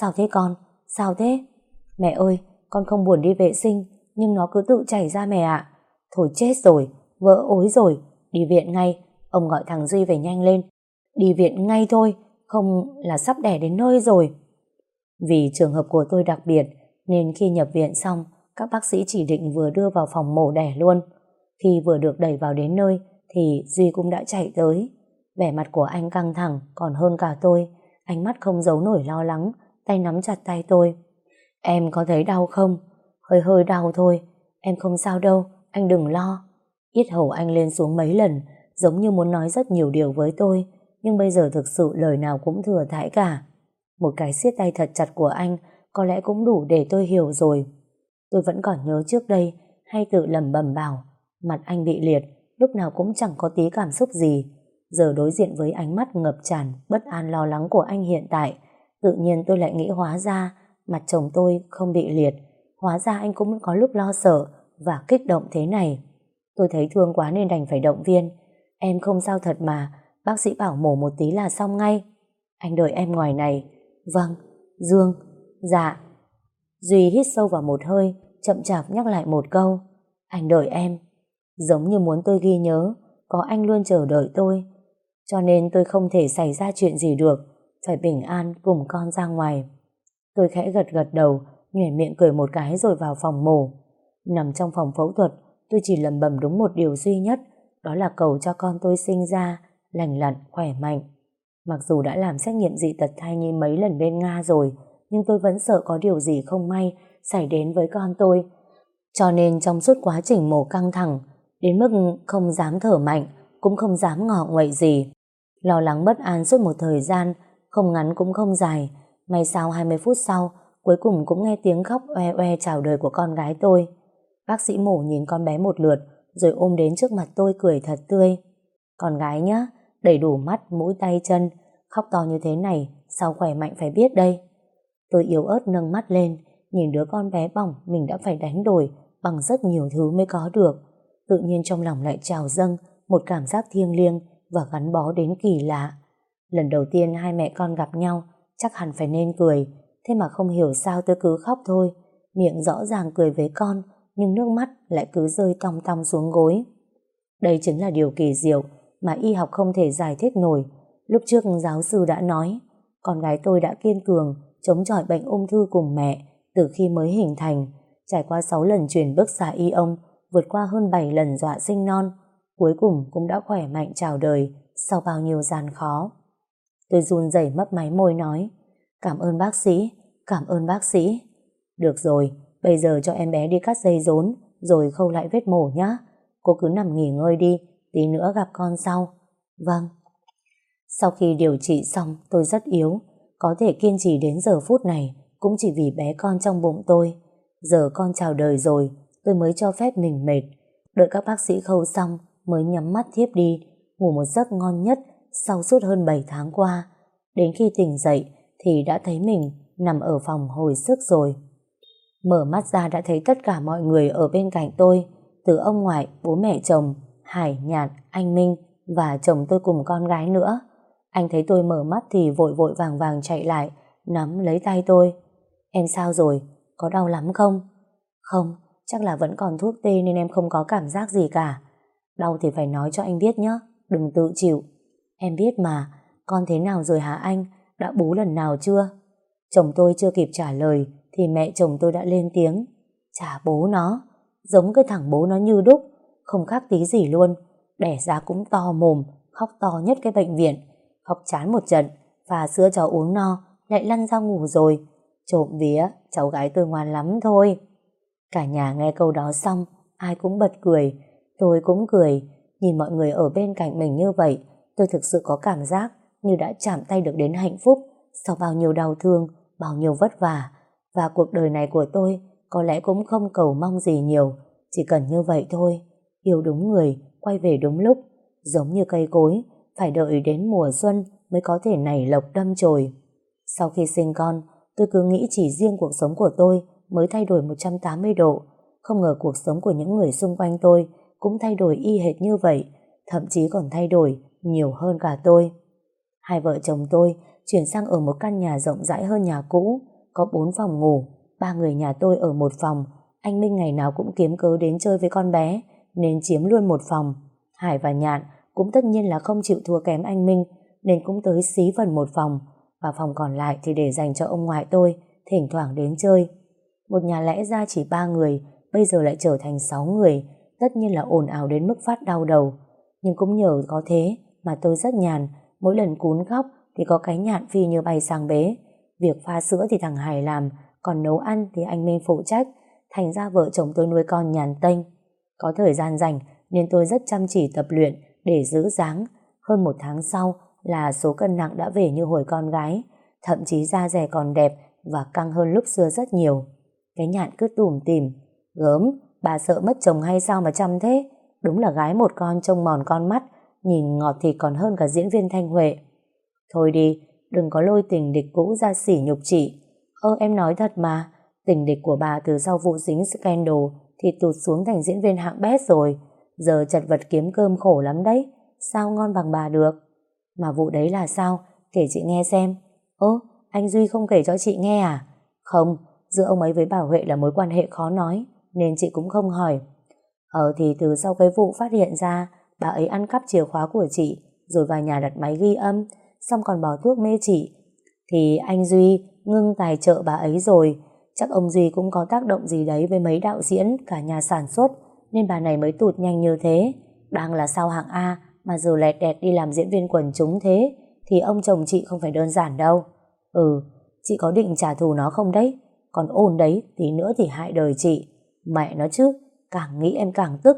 Sao thế con? Sao thế? Mẹ ơi, con không buồn đi vệ sinh, nhưng nó cứ tự chảy ra mẹ ạ. Thôi chết rồi, vỡ ối rồi, đi viện ngay, ông gọi thằng Duy về nhanh lên. Đi viện ngay thôi, không là sắp đẻ đến nơi rồi. Vì trường hợp của tôi đặc biệt, nên khi nhập viện xong, các bác sĩ chỉ định vừa đưa vào phòng mổ đẻ luôn. Khi vừa được đẩy vào đến nơi, thì Duy cũng đã chạy tới. Vẻ mặt của anh căng thẳng còn hơn cả tôi, ánh mắt không giấu nổi lo lắng, tay nắm chặt tay tôi. Em có thấy đau không? Hơi hơi đau thôi, em không sao đâu, anh đừng lo. Yết hầu anh lên xuống mấy lần, giống như muốn nói rất nhiều điều với tôi, nhưng bây giờ thực sự lời nào cũng thừa thãi cả. Một cái siết tay thật chặt của anh có lẽ cũng đủ để tôi hiểu rồi. Tôi vẫn còn nhớ trước đây, hay tự lầm bầm bảo, mặt anh bị liệt, lúc nào cũng chẳng có tí cảm xúc gì. Giờ đối diện với ánh mắt ngập tràn, bất an lo lắng của anh hiện tại, tự nhiên tôi lại nghĩ hóa ra mặt chồng tôi không bị liệt, hóa ra anh cũng có lúc lo sợ và kích động thế này. Tôi thấy thương quá nên đành phải động viên. Em không sao thật mà, bác sĩ bảo mổ một tí là xong ngay. Anh đợi em ngoài này. Vâng, Dương, dạ. Duy hít sâu vào một hơi, chậm chạp nhắc lại một câu. Anh đợi em. Giống như muốn tôi ghi nhớ, có anh luôn chờ đợi tôi. Cho nên tôi không thể xảy ra chuyện gì được, phải bình an cùng con ra ngoài. Tôi khẽ gật gật đầu, nhoẻn miệng cười một cái rồi vào phòng mổ. Nằm trong phòng phẫu thuật, tôi chỉ lầm bầm đúng một điều duy nhất, đó là cầu cho con tôi sinh ra, lành lặn, khỏe mạnh. Mặc dù đã làm xét nghiệm dị tật thai nhi mấy lần bên Nga rồi, nhưng tôi vẫn sợ có điều gì không may xảy đến với con tôi. Cho nên trong suốt quá trình mổ căng thẳng, đến mức không dám thở mạnh, cũng không dám ngọ nguậy gì. Lo lắng bất an suốt một thời gian, không ngắn cũng không dài. May sao 20 phút sau, cuối cùng cũng nghe tiếng khóc oe oe chào đời của con gái tôi. Bác sĩ mổ nhìn con bé một lượt, rồi ôm đến trước mặt tôi cười thật tươi. Con gái nhá, đầy đủ mắt, mũi tay chân, khóc to như thế này, sao khỏe mạnh phải biết đây. Tôi yếu ớt nâng mắt lên, nhìn đứa con bé bỏng mình đã phải đánh đổi bằng rất nhiều thứ mới có được. Tự nhiên trong lòng lại trào dâng một cảm giác thiêng liêng và gắn bó đến kỳ lạ. Lần đầu tiên hai mẹ con gặp nhau, chắc hẳn phải nên cười, thế mà không hiểu sao tôi cứ khóc thôi. Miệng rõ ràng cười với con, nhưng nước mắt lại cứ rơi tong tong xuống gối. Đây chính là điều kỳ diệu mà y học không thể giải thích nổi. Lúc trước giáo sư đã nói, con gái tôi đã kiên cường, chống chọi bệnh ung thư cùng mẹ từ khi mới hình thành, trải qua 6 lần chuyển bước xạ y ông, vượt qua hơn 7 lần dọa sinh non, cuối cùng cũng đã khỏe mạnh chào đời sau bao nhiêu gian khó. Tôi run rẩy mấp máy môi nói, cảm ơn bác sĩ, cảm ơn bác sĩ. Được rồi, bây giờ cho em bé đi cắt dây rốn, rồi khâu lại vết mổ nhá. Cô cứ nằm nghỉ ngơi đi, tí nữa gặp con sau. Vâng. Sau khi điều trị xong tôi rất yếu, có thể kiên trì đến giờ phút này cũng chỉ vì bé con trong bụng tôi. Giờ con chào đời rồi, tôi mới cho phép mình mệt. Đợi các bác sĩ khâu xong mới nhắm mắt thiếp đi, ngủ một giấc ngon nhất sau suốt hơn 7 tháng qua. Đến khi tỉnh dậy thì đã thấy mình nằm ở phòng hồi sức rồi. Mở mắt ra đã thấy tất cả mọi người ở bên cạnh tôi, từ ông ngoại, bố mẹ chồng, Hải, Nhạt, anh Minh và chồng tôi cùng con gái nữa. Anh thấy tôi mở mắt thì vội vội vàng vàng chạy lại, nắm lấy tay tôi. Em sao rồi? Có đau lắm không? Không, chắc là vẫn còn thuốc tê nên em không có cảm giác gì cả. Đau thì phải nói cho anh biết nhé, đừng tự chịu. Em biết mà, con thế nào rồi hả anh? Đã bú lần nào chưa? Chồng tôi chưa kịp trả lời thì mẹ chồng tôi đã lên tiếng. Chả bố nó, giống cái thằng bố nó như đúc, không khác tí gì luôn. Đẻ ra cũng to mồm, khóc to nhất cái bệnh viện. Khóc chán một trận, và sữa cháu uống no, lại lăn ra ngủ rồi. Trộm vía, cháu gái tôi ngoan lắm thôi. Cả nhà nghe câu đó xong, ai cũng bật cười. Tôi cũng cười, nhìn mọi người ở bên cạnh mình như vậy, tôi thực sự có cảm giác như đã chạm tay được đến hạnh phúc sau bao nhiêu đau thương, bao nhiêu vất vả. Và cuộc đời này của tôi có lẽ cũng không cầu mong gì nhiều, chỉ cần như vậy thôi. Yêu đúng người, quay về đúng lúc, giống như cây cối, phải đợi đến mùa xuân mới có thể nảy lộc đâm chồi. Sau khi sinh con, tôi cứ nghĩ chỉ riêng cuộc sống của tôi mới thay đổi 180 độ. Không ngờ cuộc sống của những người xung quanh tôi cũng thay đổi y hệt như vậy, thậm chí còn thay đổi nhiều hơn cả tôi. Hai vợ chồng tôi chuyển sang ở một căn nhà rộng rãi hơn nhà cũ, có bốn phòng ngủ, ba người nhà tôi ở một phòng, anh Minh ngày nào cũng kiếm cớ đến chơi với con bé, nên chiếm luôn một phòng. Hải và Nhạn cũng tất nhiên là không chịu thua kém anh Minh, nên cũng tới xí phần một phòng, và phòng còn lại thì để dành cho ông ngoại tôi, thỉnh thoảng đến chơi. Một nhà lẽ ra chỉ ba người, bây giờ lại trở thành sáu người, tất nhiên là ồn ào đến mức phát đau đầu. Nhưng cũng nhờ có thế mà tôi rất nhàn, mỗi lần cún khóc thì có cái nhạn phi như bay sang bế. Việc pha sữa thì thằng Hải làm, còn nấu ăn thì anh Minh phụ trách, thành ra vợ chồng tôi nuôi con nhàn tênh. Có thời gian rảnh nên tôi rất chăm chỉ tập luyện để giữ dáng. Hơn một tháng sau là số cân nặng đã về như hồi con gái, thậm chí da rẻ còn đẹp và căng hơn lúc xưa rất nhiều. Cái nhạn cứ tủm tìm, gớm, bà sợ mất chồng hay sao mà chăm thế? Đúng là gái một con trông mòn con mắt, nhìn ngọt thì còn hơn cả diễn viên Thanh Huệ. Thôi đi, đừng có lôi tình địch cũ ra sỉ nhục chị. Ơ em nói thật mà, tình địch của bà từ sau vụ dính scandal thì tụt xuống thành diễn viên hạng bét rồi. Giờ chật vật kiếm cơm khổ lắm đấy, sao ngon bằng bà được. Mà vụ đấy là sao? Kể chị nghe xem. Ơ, anh Duy không kể cho chị nghe à? Không, giữa ông ấy với bà Huệ là mối quan hệ khó nói, nên chị cũng không hỏi. Ờ thì từ sau cái vụ phát hiện ra, bà ấy ăn cắp chìa khóa của chị, rồi vào nhà đặt máy ghi âm, xong còn bỏ thuốc mê chị. Thì anh Duy ngưng tài trợ bà ấy rồi, chắc ông Duy cũng có tác động gì đấy với mấy đạo diễn, cả nhà sản xuất, nên bà này mới tụt nhanh như thế. Đang là sao hạng A, mà giờ lẹt đẹt đi làm diễn viên quần chúng thế, thì ông chồng chị không phải đơn giản đâu. Ừ, chị có định trả thù nó không đấy? Còn ôn đấy, tí nữa thì hại đời chị. Mẹ nó chứ, càng nghĩ em càng tức.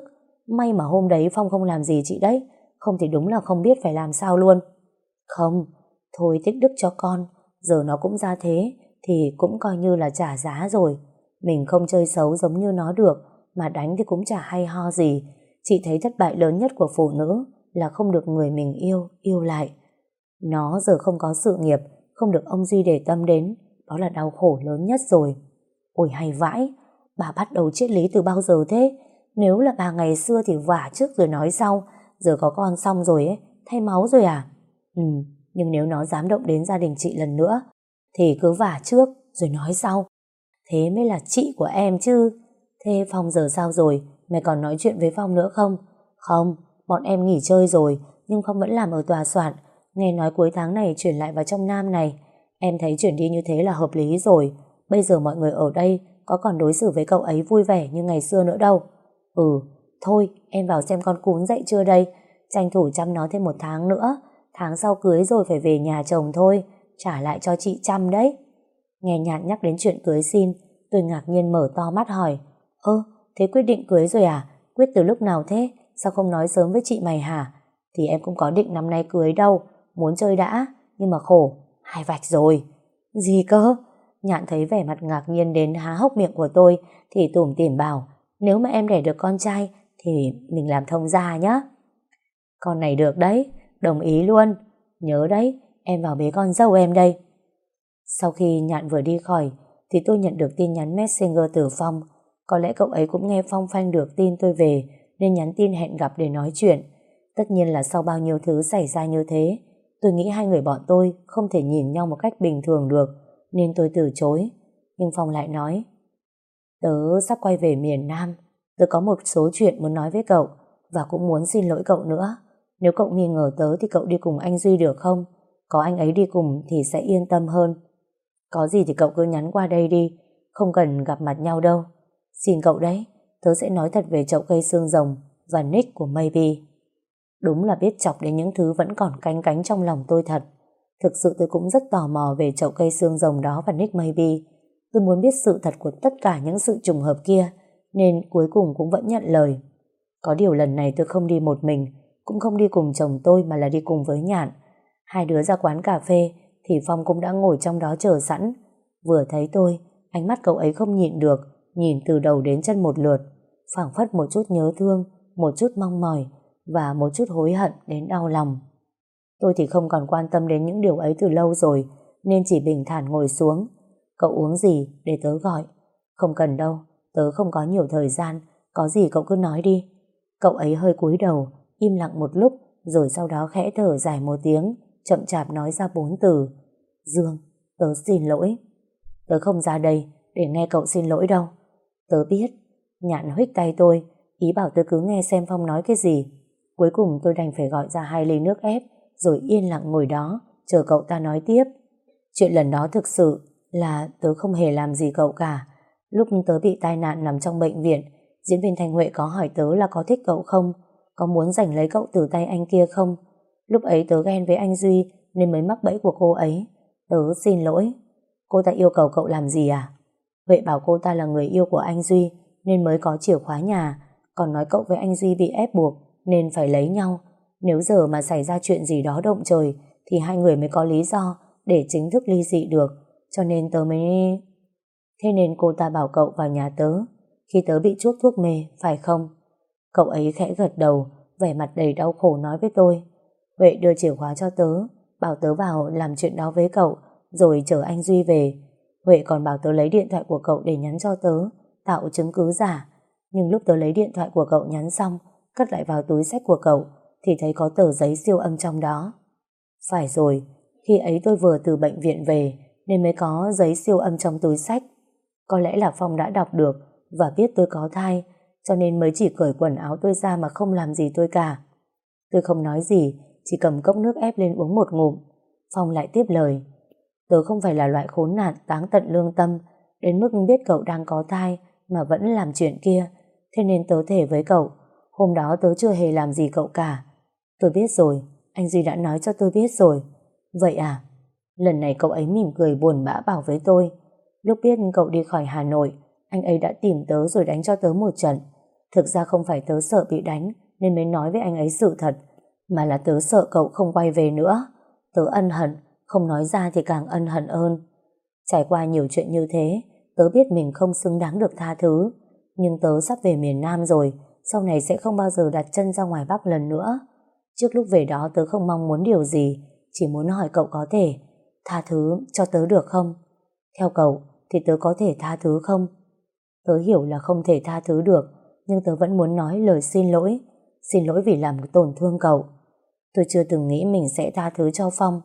May mà hôm đấy Phong không làm gì chị đấy, không thì đúng là không biết phải làm sao luôn. Không, thôi tích đức cho con, giờ nó cũng ra thế, thì cũng coi như là trả giá rồi. Mình không chơi xấu giống như nó được, mà đánh thì cũng chả hay ho gì. Chị thấy thất bại lớn nhất của phụ nữ là không được người mình yêu, yêu lại. Nó giờ không có sự nghiệp, không được ông Duy để tâm đến, đó là đau khổ lớn nhất rồi. Ôi hay vãi, bà bắt đầu triết lý từ bao giờ thế? Nếu là bà ngày xưa thì vả trước rồi nói sau, giờ có con xong rồi ấy, thay máu rồi à? Ừ, nhưng nếu nó dám động đến gia đình chị lần nữa, thì cứ vả trước rồi nói sau. Thế mới là chị của em chứ. Thế Phong giờ sao rồi? Mày còn nói chuyện với Phong nữa không? Không, bọn em nghỉ chơi rồi, nhưng Phong vẫn làm ở tòa soạn. Nghe nói cuối tháng này chuyển lại vào trong Nam này. Em thấy chuyển đi như thế là hợp lý rồi. Bây giờ mọi người ở đây có còn đối xử với cậu ấy vui vẻ như ngày xưa nữa đâu. Ừ, thôi em vào xem con cún dậy chưa đây. Tranh thủ chăm nó thêm một tháng nữa. Tháng sau cưới rồi phải về nhà chồng thôi. Trả lại cho chị chăm đấy. Nghe nhạn nhắc đến chuyện cưới xin, tôi ngạc nhiên mở to mắt hỏi. Ơ, thế quyết định cưới rồi à? Quyết từ lúc nào thế? sao không nói sớm với chị mày hả? Thì em cũng có định năm nay cưới đâu, muốn chơi đã, nhưng mà khổ, hai vạch rồi. Gì cơ? Nhạn thấy vẻ mặt ngạc nhiên đến há hốc miệng của tôi thì tủm tỉm bảo nếu mà em đẻ được con trai thì mình làm thông gia nhá. Con này được đấy, đồng ý luôn. Nhớ đấy, em vào bế con dâu em đây. Sau khi Nhạn vừa đi khỏi thì tôi nhận được tin nhắn Messenger từ Phong. Có lẽ cậu ấy cũng nghe Phong phanh được tin tôi về nên nhắn tin hẹn gặp để nói chuyện. Tất nhiên là sau bao nhiêu thứ xảy ra như thế tôi nghĩ hai người bọn tôi không thể nhìn nhau một cách bình thường được nên tôi từ chối. Nhưng Phong lại nói Tớ sắp quay về miền Nam Tớ có một số chuyện muốn nói với cậu và cũng muốn xin lỗi cậu nữa. Nếu cậu nghi ngờ tớ thì cậu đi cùng anh Duy được không? Có anh ấy đi cùng thì sẽ yên tâm hơn. Có gì thì cậu cứ nhắn qua đây đi, không cần gặp mặt nhau đâu. Xin cậu đấy, tớ sẽ nói thật về chậu cây xương rồng và nick của Maybe. Đúng là biết chọc đến những thứ vẫn còn canh cánh trong lòng tôi thật. Thực sự tôi cũng rất tò mò về chậu cây xương rồng đó và nick Maybe. Tôi muốn biết sự thật của tất cả những sự trùng hợp kia, nên cuối cùng cũng vẫn nhận lời. Có điều lần này tôi không đi một mình, cũng không đi cùng chồng tôi mà là đi cùng với Nhạn. Hai đứa ra quán cà phê thì Phong cũng đã ngồi trong đó chờ sẵn. Vừa thấy tôi, ánh mắt cậu ấy không nhịn được, nhìn từ đầu đến chân một lượt, phảng phất một chút nhớ thương, một chút mong mỏi và một chút hối hận đến đau lòng. Tôi thì không còn quan tâm đến những điều ấy từ lâu rồi, nên chỉ bình thản ngồi xuống. Cậu uống gì để tớ gọi? Không cần đâu, tớ không có nhiều thời gian, có gì cậu cứ nói đi. Cậu ấy hơi cúi đầu, im lặng một lúc, rồi sau đó khẽ thở dài một tiếng, chậm chạp nói ra bốn từ. Dương, tớ xin lỗi. Tớ không ra đây để nghe cậu xin lỗi đâu. Tớ biết. Nhạn huých tay tôi, ý bảo tớ cứ nghe xem Phong nói cái gì. Cuối cùng tôi đành phải gọi ra hai ly nước ép, rồi yên lặng ngồi đó, chờ cậu ta nói tiếp. Chuyện lần đó thực sự là tớ không hề làm gì cậu cả. Lúc tớ bị tai nạn nằm trong bệnh viện, diễn viên Thanh Huệ có hỏi tớ là có thích cậu không, có muốn giành lấy cậu từ tay anh kia không. Lúc ấy tớ ghen với anh Duy nên mới mắc bẫy của cô ấy. Tớ xin lỗi. Cô ta yêu cầu cậu làm gì à? Huệ bảo cô ta là người yêu của anh Duy nên mới có chìa khóa nhà, còn nói cậu với anh Duy bị ép buộc nên phải lấy nhau. Nếu giờ mà xảy ra chuyện gì đó động trời thì hai người mới có lý do để chính thức ly dị được. Cho nên tớ mới... Thế nên cô ta bảo cậu vào nhà tớ khi tớ bị chuốc thuốc mê, phải không? Cậu ấy khẽ gật đầu, vẻ mặt đầy đau khổ nói với tôi. Huệ đưa chìa khóa cho tớ, bảo tớ vào làm chuyện đó với cậu, rồi chở anh Duy về. Huệ còn bảo tớ lấy điện thoại của cậu để nhắn cho tớ, tạo chứng cứ giả. Nhưng lúc tớ lấy điện thoại của cậu nhắn xong, cất lại vào túi sách của cậu, thì thấy có tờ giấy siêu âm trong đó. Phải rồi, khi ấy tôi vừa từ bệnh viện về, nên mới có giấy siêu âm trong túi sách. Có lẽ là Phong đã đọc được và biết tôi có thai, cho nên mới chỉ cởi quần áo tôi ra mà không làm gì tôi cả. Tôi không nói gì, chỉ cầm cốc nước ép lên uống một ngụm. Phong lại tiếp lời. Tớ không phải là loại khốn nạn táng tận lương tâm, đến mức biết cậu đang có thai mà vẫn làm chuyện kia. Thế nên tớ thể với cậu, hôm đó tớ chưa hề làm gì cậu cả. Tôi biết rồi, anh Duy đã nói cho tôi biết rồi. Vậy à? Lần này cậu ấy mỉm cười buồn bã bảo với tôi. Lúc biết cậu đi khỏi Hà Nội, anh ấy đã tìm tớ rồi đánh cho tớ một trận. Thực ra không phải tớ sợ bị đánh nên mới nói với anh ấy sự thật, mà là tớ sợ cậu không quay về nữa. Tớ ân hận, không nói ra thì càng ân hận hơn. Trải qua nhiều chuyện như thế, tớ biết mình không xứng đáng được tha thứ. Nhưng tớ sắp về miền Nam rồi, sau này sẽ không bao giờ đặt chân ra ngoài Bắc lần nữa. Trước lúc về đó tớ không mong muốn điều gì, chỉ muốn hỏi cậu có thể tha thứ cho tớ được không? Theo cậu thì tớ có thể tha thứ không? Tớ hiểu là không thể tha thứ được, nhưng tớ vẫn muốn nói lời xin lỗi. Xin lỗi vì làm tổn thương cậu. Tôi chưa từng nghĩ mình sẽ tha thứ cho Phong,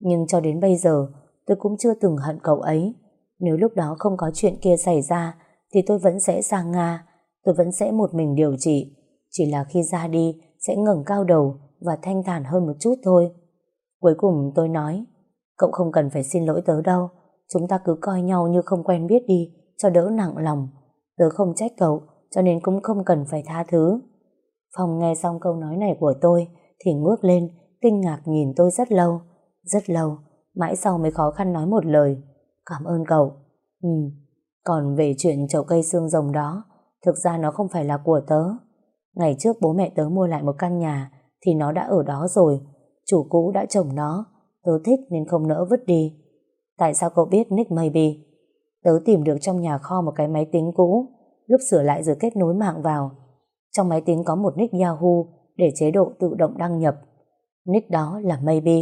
nhưng cho đến bây giờ tôi cũng chưa từng hận cậu ấy. Nếu lúc đó không có chuyện kia xảy ra, thì tôi vẫn sẽ sang Nga, tôi vẫn sẽ một mình điều trị. Chỉ là khi ra đi, sẽ ngẩng cao đầu và thanh thản hơn một chút thôi. Cuối cùng tôi nói, cậu không cần phải xin lỗi tớ đâu, chúng ta cứ coi nhau như không quen biết đi, cho đỡ nặng lòng. Tớ không trách cậu, cho nên cũng không cần phải tha thứ. Phong nghe xong câu nói này của tôi, thì ngước lên, kinh ngạc nhìn tôi rất lâu, rất lâu, mãi sau mới khó khăn nói một lời. Cảm ơn cậu. Ừ, còn về chuyện chậu cây xương rồng đó, thực ra nó không phải là của tớ. Ngày trước bố mẹ tớ mua lại một căn nhà thì nó đã ở đó rồi. Chủ cũ đã trồng nó. Tớ thích nên không nỡ vứt đi. Tại sao cậu biết Nick Maybe? Tớ tìm được trong nhà kho một cái máy tính cũ. Lúc sửa lại rồi kết nối mạng vào. Trong máy tính có một nick Yahoo để chế độ tự động đăng nhập. Nick đó là Maybe.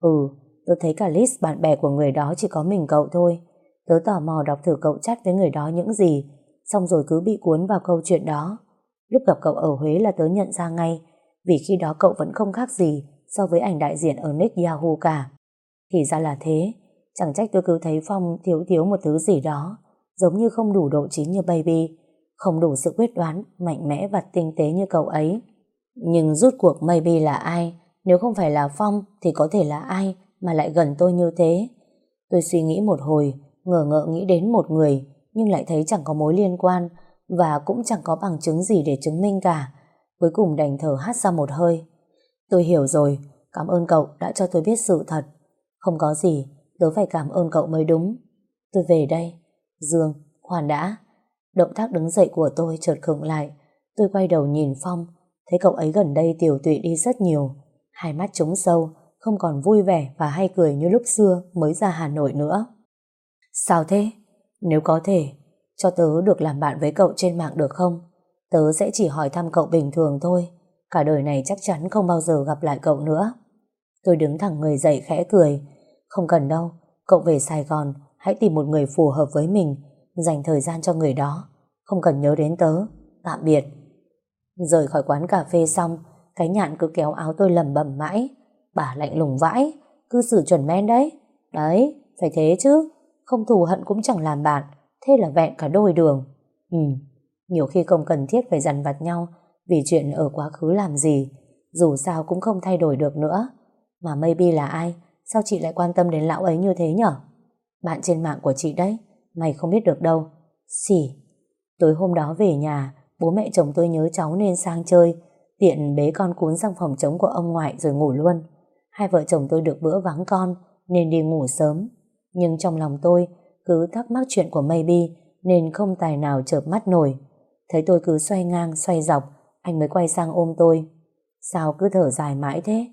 Ừ, tớ thấy cả list bạn bè của người đó chỉ có mình cậu thôi. Tớ tò mò đọc thử cậu chat với người đó những gì, xong rồi cứ bị cuốn vào câu chuyện đó. Lúc gặp cậu ở Huế là tớ nhận ra ngay, vì khi đó cậu vẫn không khác gì so với ảnh đại diện ở nick Yahoo cả. Thì ra là thế, chẳng trách tôi cứ thấy Phong thiếu thiếu một thứ gì đó, giống như không đủ độ chín như Baby, không đủ sự quyết đoán, mạnh mẽ và tinh tế như cậu ấy. Nhưng rút cuộc Maybe là ai? Nếu không phải là Phong thì có thể là ai mà lại gần tôi như thế? Tôi suy nghĩ một hồi, ngờ ngợ nghĩ đến một người nhưng lại thấy chẳng có mối liên quan và cũng chẳng có bằng chứng gì để chứng minh cả. Cuối cùng đành thở hát ra một hơi. Tôi hiểu rồi, cảm ơn cậu đã cho tôi biết sự thật. Không có gì, tớ phải cảm ơn cậu mới đúng. Tôi về đây. Dương, khoan đã. Động tác đứng dậy của tôi chợt khựng lại. Tôi quay đầu nhìn Phong, thấy cậu ấy gần đây tiểu tụy đi rất nhiều. Hai mắt trống sâu, không còn vui vẻ và hay cười như lúc xưa mới ra Hà Nội nữa. Sao thế? Nếu có thể, cho tớ được làm bạn với cậu trên mạng được không? Tớ sẽ chỉ hỏi thăm cậu bình thường thôi. Cả đời này chắc chắn không bao giờ gặp lại cậu nữa. Tôi đứng thẳng người dậy khẽ cười. Không cần đâu, cậu về Sài Gòn, hãy tìm một người phù hợp với mình, dành thời gian cho người đó. Không cần nhớ đến tớ. Tạm biệt. Rời khỏi quán cà phê xong, cái nhạn cứ kéo áo tôi lầm bầm mãi. Bà lạnh lùng vãi, cư xử chuẩn men đấy. Đấy, phải thế chứ. Không thù hận cũng chẳng làm bạn, thế là vẹn cả đôi đường. Ừ, nhiều khi không cần thiết phải dằn vặt nhau vì chuyện ở quá khứ làm gì, dù sao cũng không thay đổi được nữa. Mà maybe là ai? Sao chị lại quan tâm đến lão ấy như thế nhở? Bạn trên mạng của chị đấy, mày không biết được đâu. Xỉ. Tối hôm đó về nhà, bố mẹ chồng tôi nhớ cháu nên sang chơi, tiện bế con cuốn sang phòng trống của ông ngoại rồi ngủ luôn. Hai vợ chồng tôi được bữa vắng con nên đi ngủ sớm. Nhưng trong lòng tôi cứ thắc mắc chuyện của Maybe nên không tài nào chợp mắt nổi. Thấy tôi cứ xoay ngang, xoay dọc, anh mới quay sang ôm tôi. Sao cứ thở dài mãi thế?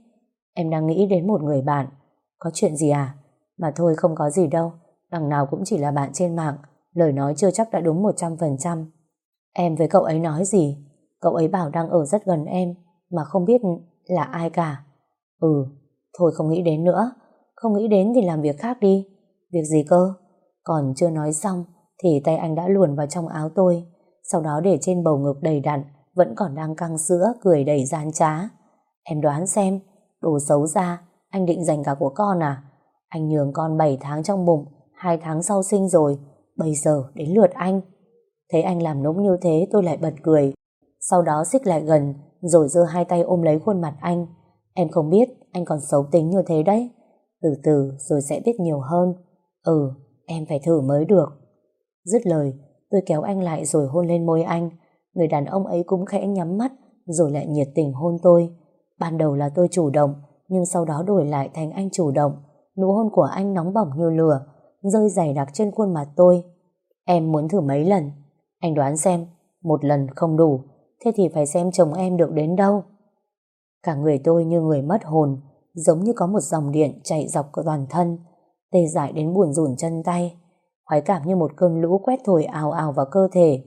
Em đang nghĩ đến một người bạn. Có chuyện gì à? Mà thôi không có gì đâu. Đằng nào cũng chỉ là bạn trên mạng. Lời nói chưa chắc đã đúng 100%. Em với cậu ấy nói gì? Cậu ấy bảo đang ở rất gần em, mà không biết là ai cả. Ừ, thôi không nghĩ đến nữa. Không nghĩ đến thì làm việc khác đi. Việc gì cơ? Còn chưa nói xong thì tay anh đã luồn vào trong áo tôi sau đó để trên bầu ngực đầy đặn vẫn còn đang căng sữa cười đầy gian trá. Em đoán xem đồ xấu ra anh định dành cả của con à? Anh nhường con 7 tháng trong bụng 2 tháng sau sinh rồi bây giờ đến lượt anh. Thấy anh làm nũng như thế tôi lại bật cười sau đó xích lại gần rồi giơ hai tay ôm lấy khuôn mặt anh. Em không biết anh còn xấu tính như thế đấy. Từ từ rồi sẽ biết nhiều hơn. Ừ, em phải thử mới được. Dứt lời, tôi kéo anh lại rồi hôn lên môi anh. Người đàn ông ấy cũng khẽ nhắm mắt, rồi lại nhiệt tình hôn tôi. Ban đầu là tôi chủ động, nhưng sau đó đổi lại thành anh chủ động. Nụ hôn của anh nóng bỏng như lửa, rơi dày đặc trên khuôn mặt tôi. Em muốn thử mấy lần? Anh đoán xem, một lần không đủ, thế thì phải xem chồng em được đến đâu. Cả người tôi như người mất hồn, giống như có một dòng điện chạy dọc toàn thân tê dại đến buồn rùn chân tay, khoái cảm như một cơn lũ quét thổi ào ào vào cơ thể.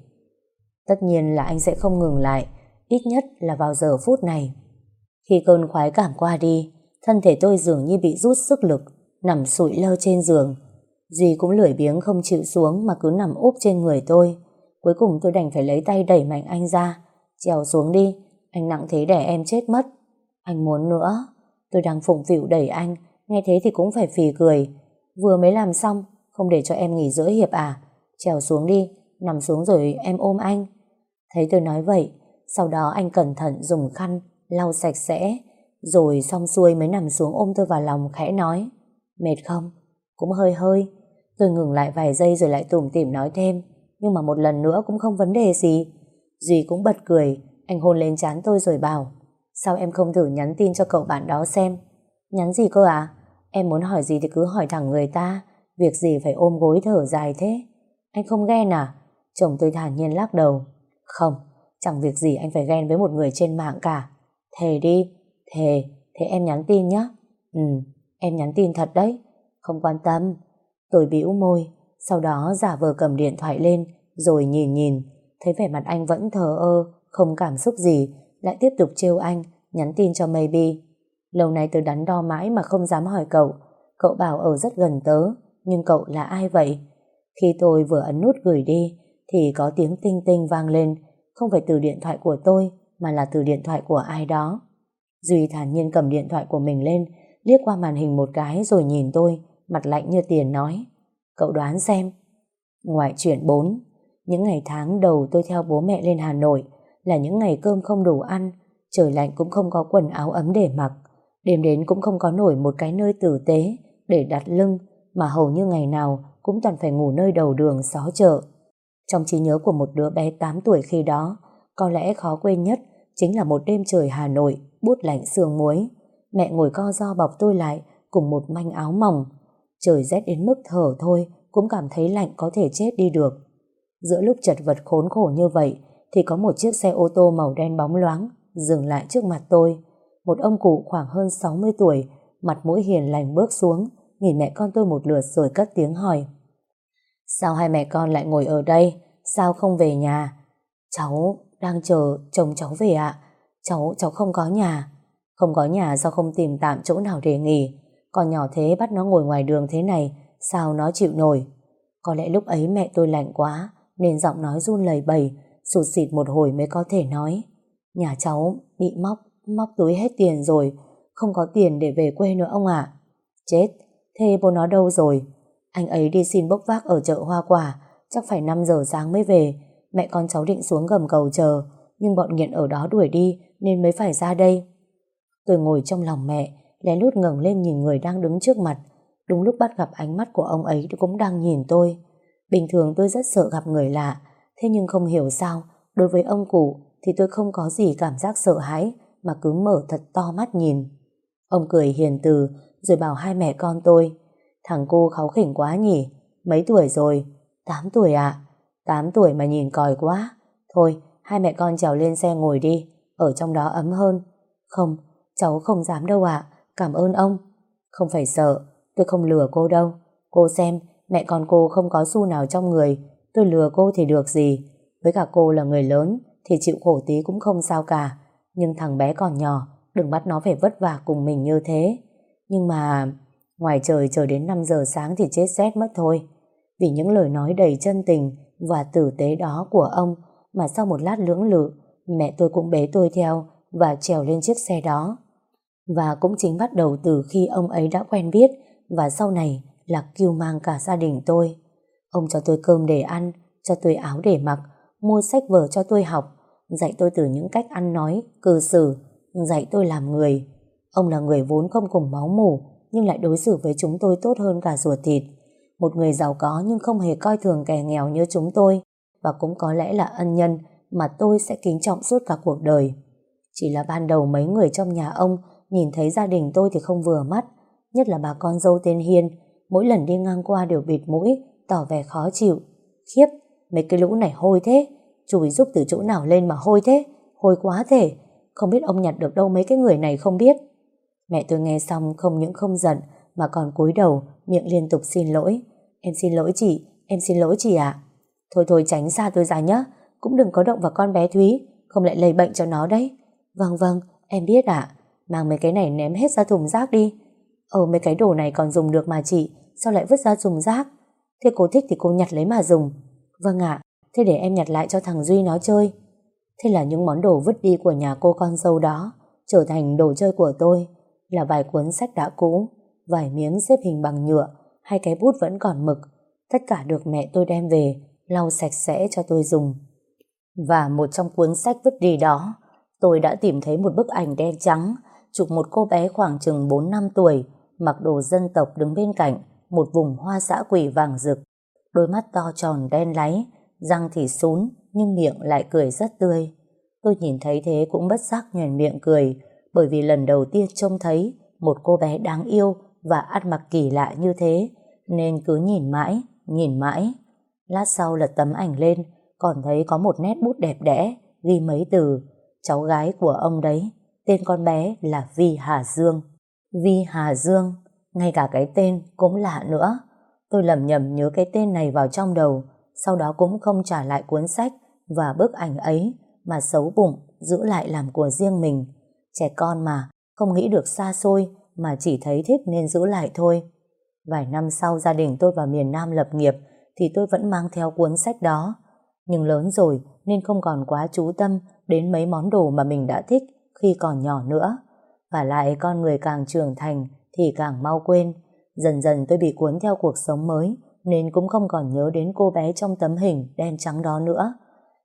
Tất nhiên là anh sẽ không ngừng lại, ít nhất là vào giờ phút này. Khi cơn khoái cảm qua đi, thân thể tôi dường như bị rút sức lực, nằm sụi lơ trên giường. Duy cũng lười biếng không chịu xuống mà cứ nằm úp trên người tôi. Cuối cùng tôi đành phải lấy tay đẩy mạnh anh ra. Trèo xuống đi, anh nặng thế để em chết mất. Anh muốn nữa. Tôi đang phụng phịu đẩy anh, nghe thế thì cũng phải phì cười. Vừa mới làm xong Không để cho em nghỉ giữa hiệp à Trèo xuống đi Nằm xuống rồi em ôm anh Thấy tôi nói vậy, Sau đó anh cẩn thận dùng khăn Lau sạch sẽ, Rồi xong xuôi mới nằm xuống ôm tôi vào lòng khẽ nói, Mệt không? Cũng hơi hơi. Tôi ngừng lại vài giây rồi lại tủm tỉm nói thêm, Nhưng mà một lần nữa cũng không vấn đề gì. Duy cũng bật cười, Anh hôn lên chán tôi rồi bảo, Sao em không thử nhắn tin cho cậu bạn đó xem? Nhắn gì cơ à Em muốn hỏi gì thì cứ hỏi thẳng người ta, Việc gì phải ôm gối thở dài thế? Anh không ghen à? Chồng tôi thản nhiên lắc đầu. Không, Chẳng việc gì anh phải ghen với một người trên mạng cả. Thề đi, thề, thế em nhắn tin nhé. Ừ, em nhắn tin thật đấy. Không quan tâm. Tôi bĩu môi, sau đó giả vờ cầm điện thoại lên, rồi nhìn nhìn, thấy vẻ mặt anh vẫn thờ ơ, không cảm xúc gì, lại tiếp tục trêu anh, nhắn tin cho Maybe. Lâu nay tôi đắn đo mãi mà không dám hỏi cậu. Cậu bảo ở rất gần tớ, nhưng cậu là ai vậy? Khi tôi vừa ấn nút gửi đi, thì có tiếng tinh tinh vang lên, không phải từ điện thoại của tôi, mà là từ điện thoại của ai đó. Duy thản nhiên cầm điện thoại của mình lên, liếc qua màn hình một cái rồi nhìn tôi, mặt lạnh như tiền nói. Cậu đoán xem. Ngoại chuyện 4, những ngày tháng đầu tôi theo bố mẹ lên Hà Nội là những ngày cơm không đủ ăn, trời lạnh cũng không có quần áo ấm để mặc, đêm đến cũng không có nổi một cái nơi tử tế để đặt lưng, mà hầu như ngày nào cũng toàn phải ngủ nơi đầu đường xó chợ. Trong trí nhớ của một đứa bé 8 tuổi khi đó, có lẽ khó quên nhất chính là một đêm trời Hà Nội, bút lạnh sương muối. Mẹ ngồi co do bọc tôi lại cùng một manh áo mỏng. Trời rét đến mức thở thôi, cũng cảm thấy lạnh có thể chết đi được. Giữa lúc chật vật khốn khổ như vậy, thì có một chiếc xe ô tô màu đen bóng loáng dừng lại trước mặt tôi. Một ông cụ khoảng hơn 60 tuổi, mặt mũi hiền lành bước xuống, nhìn mẹ con tôi một lượt rồi cất tiếng hỏi. Sao hai mẹ con lại ngồi ở đây? Sao không về nhà? Cháu đang chờ chồng cháu về ạ. Cháu, cháu không có nhà. Không có nhà sao không tìm tạm chỗ nào để nghỉ? Còn nhỏ thế bắt nó ngồi ngoài đường thế này, sao nó chịu nổi? Có lẽ lúc ấy mẹ tôi lạnh quá, nên giọng nói run lẩy bẩy, sụt xịt một hồi mới có thể nói. Nhà cháu bị móc, móc túi hết tiền rồi, không có tiền để về quê nữa ông ạ. Chết, thế bố nó đâu rồi? Anh ấy đi xin bốc vác ở chợ hoa quả, chắc phải 5 giờ sáng mới về. Mẹ con cháu định xuống gầm cầu chờ, nhưng bọn nghiện ở đó đuổi đi nên mới phải ra đây. Tôi ngồi trong lòng mẹ, lén lút ngẩng lên nhìn người đang đứng trước mặt. Đúng lúc bắt gặp ánh mắt của ông ấy cũng đang nhìn tôi. Bình thường tôi rất sợ gặp người lạ, thế nhưng không hiểu sao, đối với ông cụ thì tôi không có gì cảm giác sợ hãi, mà cứ mở thật to mắt nhìn. Ông cười hiền từ, rồi bảo hai mẹ con tôi, thằng cô kháu khỉnh quá nhỉ, mấy tuổi rồi? Tám tuổi ạ, tám tuổi mà nhìn còi quá. Thôi, hai mẹ con trèo lên xe ngồi đi, ở trong đó ấm hơn. Không, cháu không dám đâu ạ, cảm ơn ông. Không phải sợ, tôi không lừa cô đâu. Cô xem, mẹ con cô không có xu nào trong người, tôi lừa cô thì được gì. Với cả cô là người lớn, thì chịu khổ tí cũng không sao cả. Nhưng thằng bé còn nhỏ, đừng bắt nó phải vất vả cùng mình như thế. Nhưng mà, ngoài trời chờ đến 5 giờ sáng thì chết rét mất thôi. Vì những lời nói đầy chân tình và tử tế đó của ông, mà sau một lát lưỡng lự, mẹ tôi cũng bế tôi theo và trèo lên chiếc xe đó. Và cũng chính bắt đầu từ khi ông ấy đã quen biết và sau này là kêu mang cả gia đình tôi. Ông cho tôi cơm để ăn, cho tôi áo để mặc, mua sách vở cho tôi học, dạy tôi từ những cách ăn nói, cư xử, dạy tôi làm người. Ông là người vốn không cùng máu mủ, nhưng lại đối xử với chúng tôi tốt hơn cả ruột thịt. Một người giàu có nhưng không hề coi thường kẻ nghèo như chúng tôi, và cũng có lẽ là ân nhân mà tôi sẽ kính trọng suốt cả cuộc đời. Chỉ là ban đầu mấy người trong nhà ông nhìn thấy gia đình tôi thì không vừa mắt, nhất là bà con dâu tên Hiên, mỗi lần đi ngang qua đều bịt mũi, tỏ vẻ khó chịu. Khiếp, mấy cái lũ này hôi thế, chùi giúp từ chỗ nào lên mà hôi thế, hôi quá thể, không biết ông nhặt được đâu mấy cái người này không biết. Mẹ tôi nghe xong không những không giận mà còn cúi đầu, miệng liên tục xin lỗi. Em xin lỗi chị, em xin lỗi chị ạ. Thôi thôi tránh xa tôi ra nhé, cũng đừng có động vào con bé Thúy, không lại lây bệnh cho nó đấy. Vâng vâng, em biết ạ, mang mấy cái này ném hết ra thùng rác đi. Ờ mấy cái đồ này còn dùng được mà chị, sao lại vứt ra thùng rác? Thế cô thích thì cô nhặt lấy mà dùng. Vâng ạ, thế để em nhặt lại cho thằng Duy nó chơi. Thế là những món đồ vứt đi của nhà cô con dâu đó trở thành đồ chơi của tôi là vài cuốn sách đã cũ, vài miếng xếp hình bằng nhựa hay cái bút vẫn còn mực. Tất cả được mẹ tôi đem về lau sạch sẽ cho tôi dùng. Và một trong cuốn sách vứt đi đó tôi đã tìm thấy một bức ảnh đen trắng chụp một cô bé khoảng chừng 4 năm tuổi mặc đồ dân tộc đứng bên cạnh một vùng hoa xã quỷ vàng rực. Đôi mắt to tròn đen láy, răng thì sún nhưng miệng lại cười rất tươi. Tôi nhìn thấy thế cũng bất giác nhuền miệng cười bởi vì lần đầu tiên trông thấy một cô bé đáng yêu và ăn mặc kỳ lạ như thế nên cứ nhìn mãi, nhìn mãi. Lát sau lật tấm ảnh lên còn thấy có một nét bút đẹp đẽ ghi mấy từ cháu gái của ông đấy. Tên con bé là Vi Hà Dương. Vi Hà Dương, ngay cả cái tên cũng lạ nữa. Tôi lầm nhầm nhớ cái tên này vào trong đầu, sau đó cũng không trả lại cuốn sách và bức ảnh ấy mà xấu bụng giữ lại làm của riêng mình. Trẻ con mà, không nghĩ được xa xôi mà chỉ thấy thích nên giữ lại thôi. Vài năm sau gia đình tôi vào miền Nam lập nghiệp thì tôi vẫn mang theo cuốn sách đó. Nhưng lớn rồi nên không còn quá chú tâm đến mấy món đồ mà mình đã thích khi còn nhỏ nữa. Và lại con người càng trưởng thành thì càng mau quên. Dần dần tôi bị cuốn theo cuộc sống mới nên cũng không còn nhớ đến cô bé trong tấm hình đen trắng đó nữa.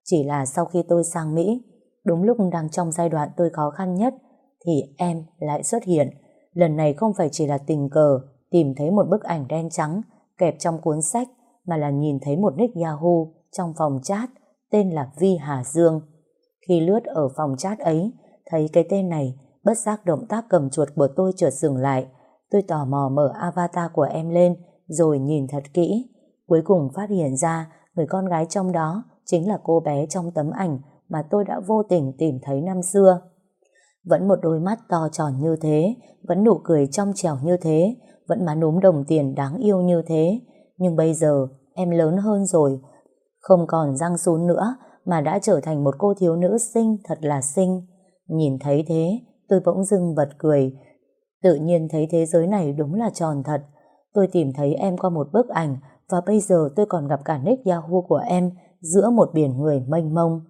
Chỉ là sau khi tôi sang Mỹ, đúng lúc đang trong giai đoạn tôi khó khăn nhất, thì em lại xuất hiện. Lần này không phải chỉ là tình cờ tìm thấy một bức ảnh đen trắng kẹp trong cuốn sách, mà là nhìn thấy một nick Yahoo trong phòng chat tên là Vi Hà Dương. Khi lướt ở phòng chat ấy, thấy cái tên này, bất giác động tác cầm chuột của tôi chợt dừng lại. Tôi tò mò mở avatar của em lên, rồi nhìn thật kỹ. Cuối cùng phát hiện ra người con gái trong đó chính là cô bé trong tấm ảnh mà tôi đã vô tình tìm thấy năm xưa. Vẫn một đôi mắt to tròn như thế, vẫn nụ cười trong trẻo như thế, vẫn má núm đồng tiền đáng yêu như thế. Nhưng bây giờ em lớn hơn rồi, không còn răng xuống nữa mà đã trở thành một cô thiếu nữ xinh thật là xinh. Nhìn thấy thế, tôi bỗng dưng bật cười. Tự nhiên thấy thế giới này đúng là tròn thật. Tôi tìm thấy em qua một bức ảnh và bây giờ tôi còn gặp cả nick Yahoo của em giữa một biển người mênh mông.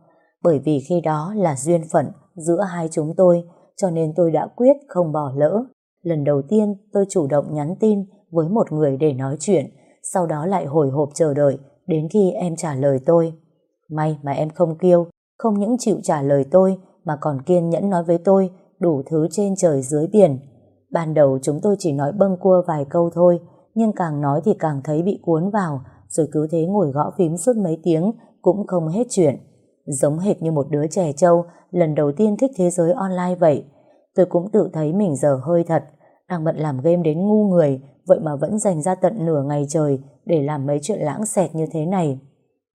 Bởi vì khi đó là duyên phận giữa hai chúng tôi, cho nên tôi đã quyết không bỏ lỡ. Lần đầu tiên tôi chủ động nhắn tin với một người để nói chuyện, sau đó lại hồi hộp chờ đợi đến khi em trả lời tôi. May mà em không kêu, không những chịu trả lời tôi mà còn kiên nhẫn nói với tôi đủ thứ trên trời dưới biển. Ban đầu chúng tôi chỉ nói bâng cua vài câu thôi, nhưng càng nói thì càng thấy bị cuốn vào, rồi cứ thế ngồi gõ phím suốt mấy tiếng cũng không hết chuyện. Giống hệt như một đứa trẻ trâu lần đầu tiên thích thế giới online vậy. Tôi cũng tự thấy mình giờ hơi thật, đang bận làm game đến ngu người, vậy mà vẫn dành ra tận nửa ngày trời để làm mấy chuyện lãng xẹt như thế này.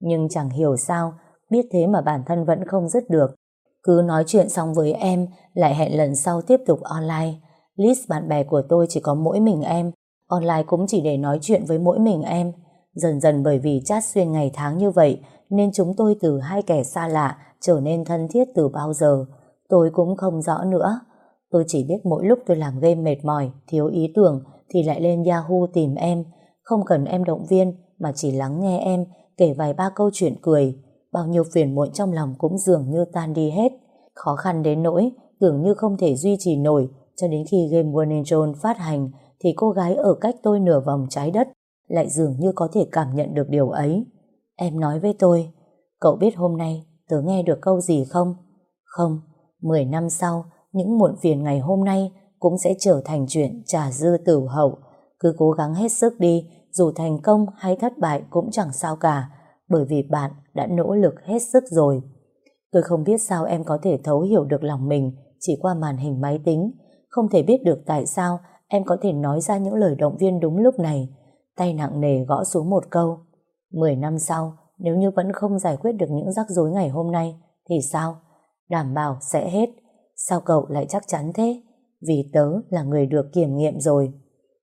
Nhưng chẳng hiểu sao, biết thế mà bản thân vẫn không dứt được. Cứ nói chuyện xong với em, lại hẹn lần sau tiếp tục online. List bạn bè của tôi chỉ có mỗi mình em, online cũng chỉ để nói chuyện với mỗi mình em. Dần dần bởi vì chat xuyên ngày tháng như vậy, nên chúng tôi từ hai kẻ xa lạ trở nên thân thiết từ bao giờ. Tôi cũng không rõ nữa. Tôi chỉ biết mỗi lúc tôi làm game mệt mỏi, thiếu ý tưởng thì lại lên Yahoo tìm em. Không cần em động viên mà chỉ lắng nghe em kể vài ba câu chuyện cười. Bao nhiêu phiền muộn trong lòng cũng dường như tan đi hết. Khó khăn đến nỗi tưởng như không thể duy trì nổi cho đến khi game Warning Zone phát hành thì cô gái ở cách tôi nửa vòng trái đất lại dường như có thể cảm nhận được điều ấy. Em nói với tôi, cậu biết hôm nay tớ nghe được câu gì không? Không, 10 năm sau, những muộn phiền ngày hôm nay cũng sẽ trở thành chuyện trả dư tử hậu. Cứ cố gắng hết sức đi, dù thành công hay thất bại cũng chẳng sao cả, bởi vì bạn đã nỗ lực hết sức rồi. Tôi không biết sao em có thể thấu hiểu được lòng mình chỉ qua màn hình máy tính, không thể biết được tại sao em có thể nói ra những lời động viên đúng lúc này. Tay nặng nề gõ xuống một câu. Mười năm sau, nếu như vẫn không giải quyết được những rắc rối ngày hôm nay, thì sao? Đảm bảo sẽ hết. Sao cậu lại chắc chắn thế? Vì tớ là người được kiểm nghiệm rồi.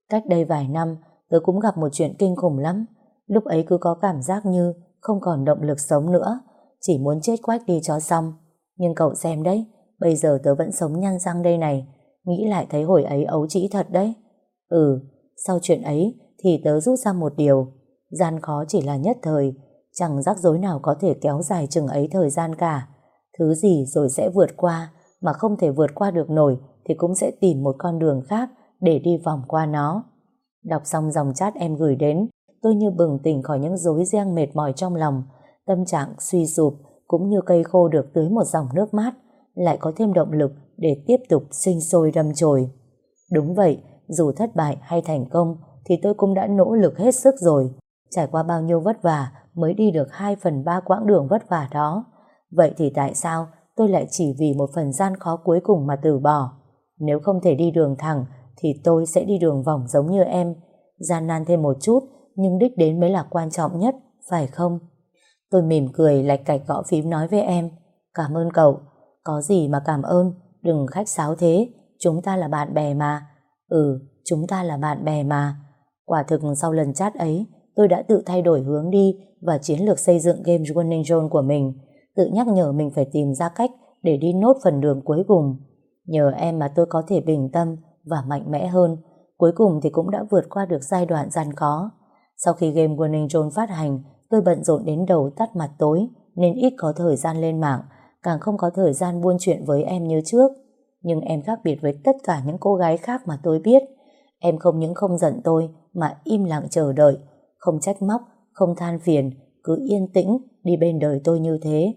Cách đây vài năm, tớ cũng gặp một chuyện kinh khủng lắm. Lúc ấy cứ có cảm giác như không còn động lực sống nữa, chỉ muốn chết quách đi cho xong. Nhưng cậu xem đấy, bây giờ tớ vẫn sống nhăn răng đây này, nghĩ lại thấy hồi ấy ấu trĩ thật đấy. Ừ, sau chuyện ấy thì tớ rút ra một điều, gian khó chỉ là nhất thời, chẳng rắc rối nào có thể kéo dài chừng ấy thời gian cả. Thứ gì rồi sẽ vượt qua, mà không thể vượt qua được nổi thì cũng sẽ tìm một con đường khác để đi vòng qua nó. Đọc xong dòng chat em gửi đến, tôi như bừng tỉnh khỏi những rối ren mệt mỏi trong lòng, tâm trạng suy sụp cũng như cây khô được tưới một dòng nước mát, lại có thêm động lực để tiếp tục sinh sôi đâm chồi. Đúng vậy, dù thất bại hay thành công thì tôi cũng đã nỗ lực hết sức rồi. Trải qua bao nhiêu vất vả mới đi được 2 phần 3 quãng đường vất vả đó. Vậy thì tại sao tôi lại chỉ vì một phần gian khó cuối cùng mà từ bỏ? Nếu không thể đi đường thẳng thì tôi sẽ đi đường vòng giống như em. Gian nan thêm một chút nhưng đích đến mới là quan trọng nhất, phải không? Tôi mỉm cười lạch cạch gõ phím nói với em. Cảm ơn cậu. Có gì mà cảm ơn, đừng khách sáo thế, chúng ta là bạn bè mà. Ừ, chúng ta là bạn bè mà. Quả thực sau lần chat ấy, tôi đã tự thay đổi hướng đi và chiến lược xây dựng game Running Zone của mình, tự nhắc nhở mình phải tìm ra cách để đi nốt phần đường cuối cùng. Nhờ em mà tôi có thể bình tâm và mạnh mẽ hơn, cuối cùng thì cũng đã vượt qua được giai đoạn gian khó. Sau khi game Running Zone phát hành, tôi bận rộn đến đầu tắt mặt tối, nên ít có thời gian lên mạng, càng không có thời gian buôn chuyện với em như trước. Nhưng em khác biệt với tất cả những cô gái khác mà tôi biết. Em không những không giận tôi, mà im lặng chờ đợi, không trách móc, không than phiền, cứ yên tĩnh đi bên đời tôi như thế.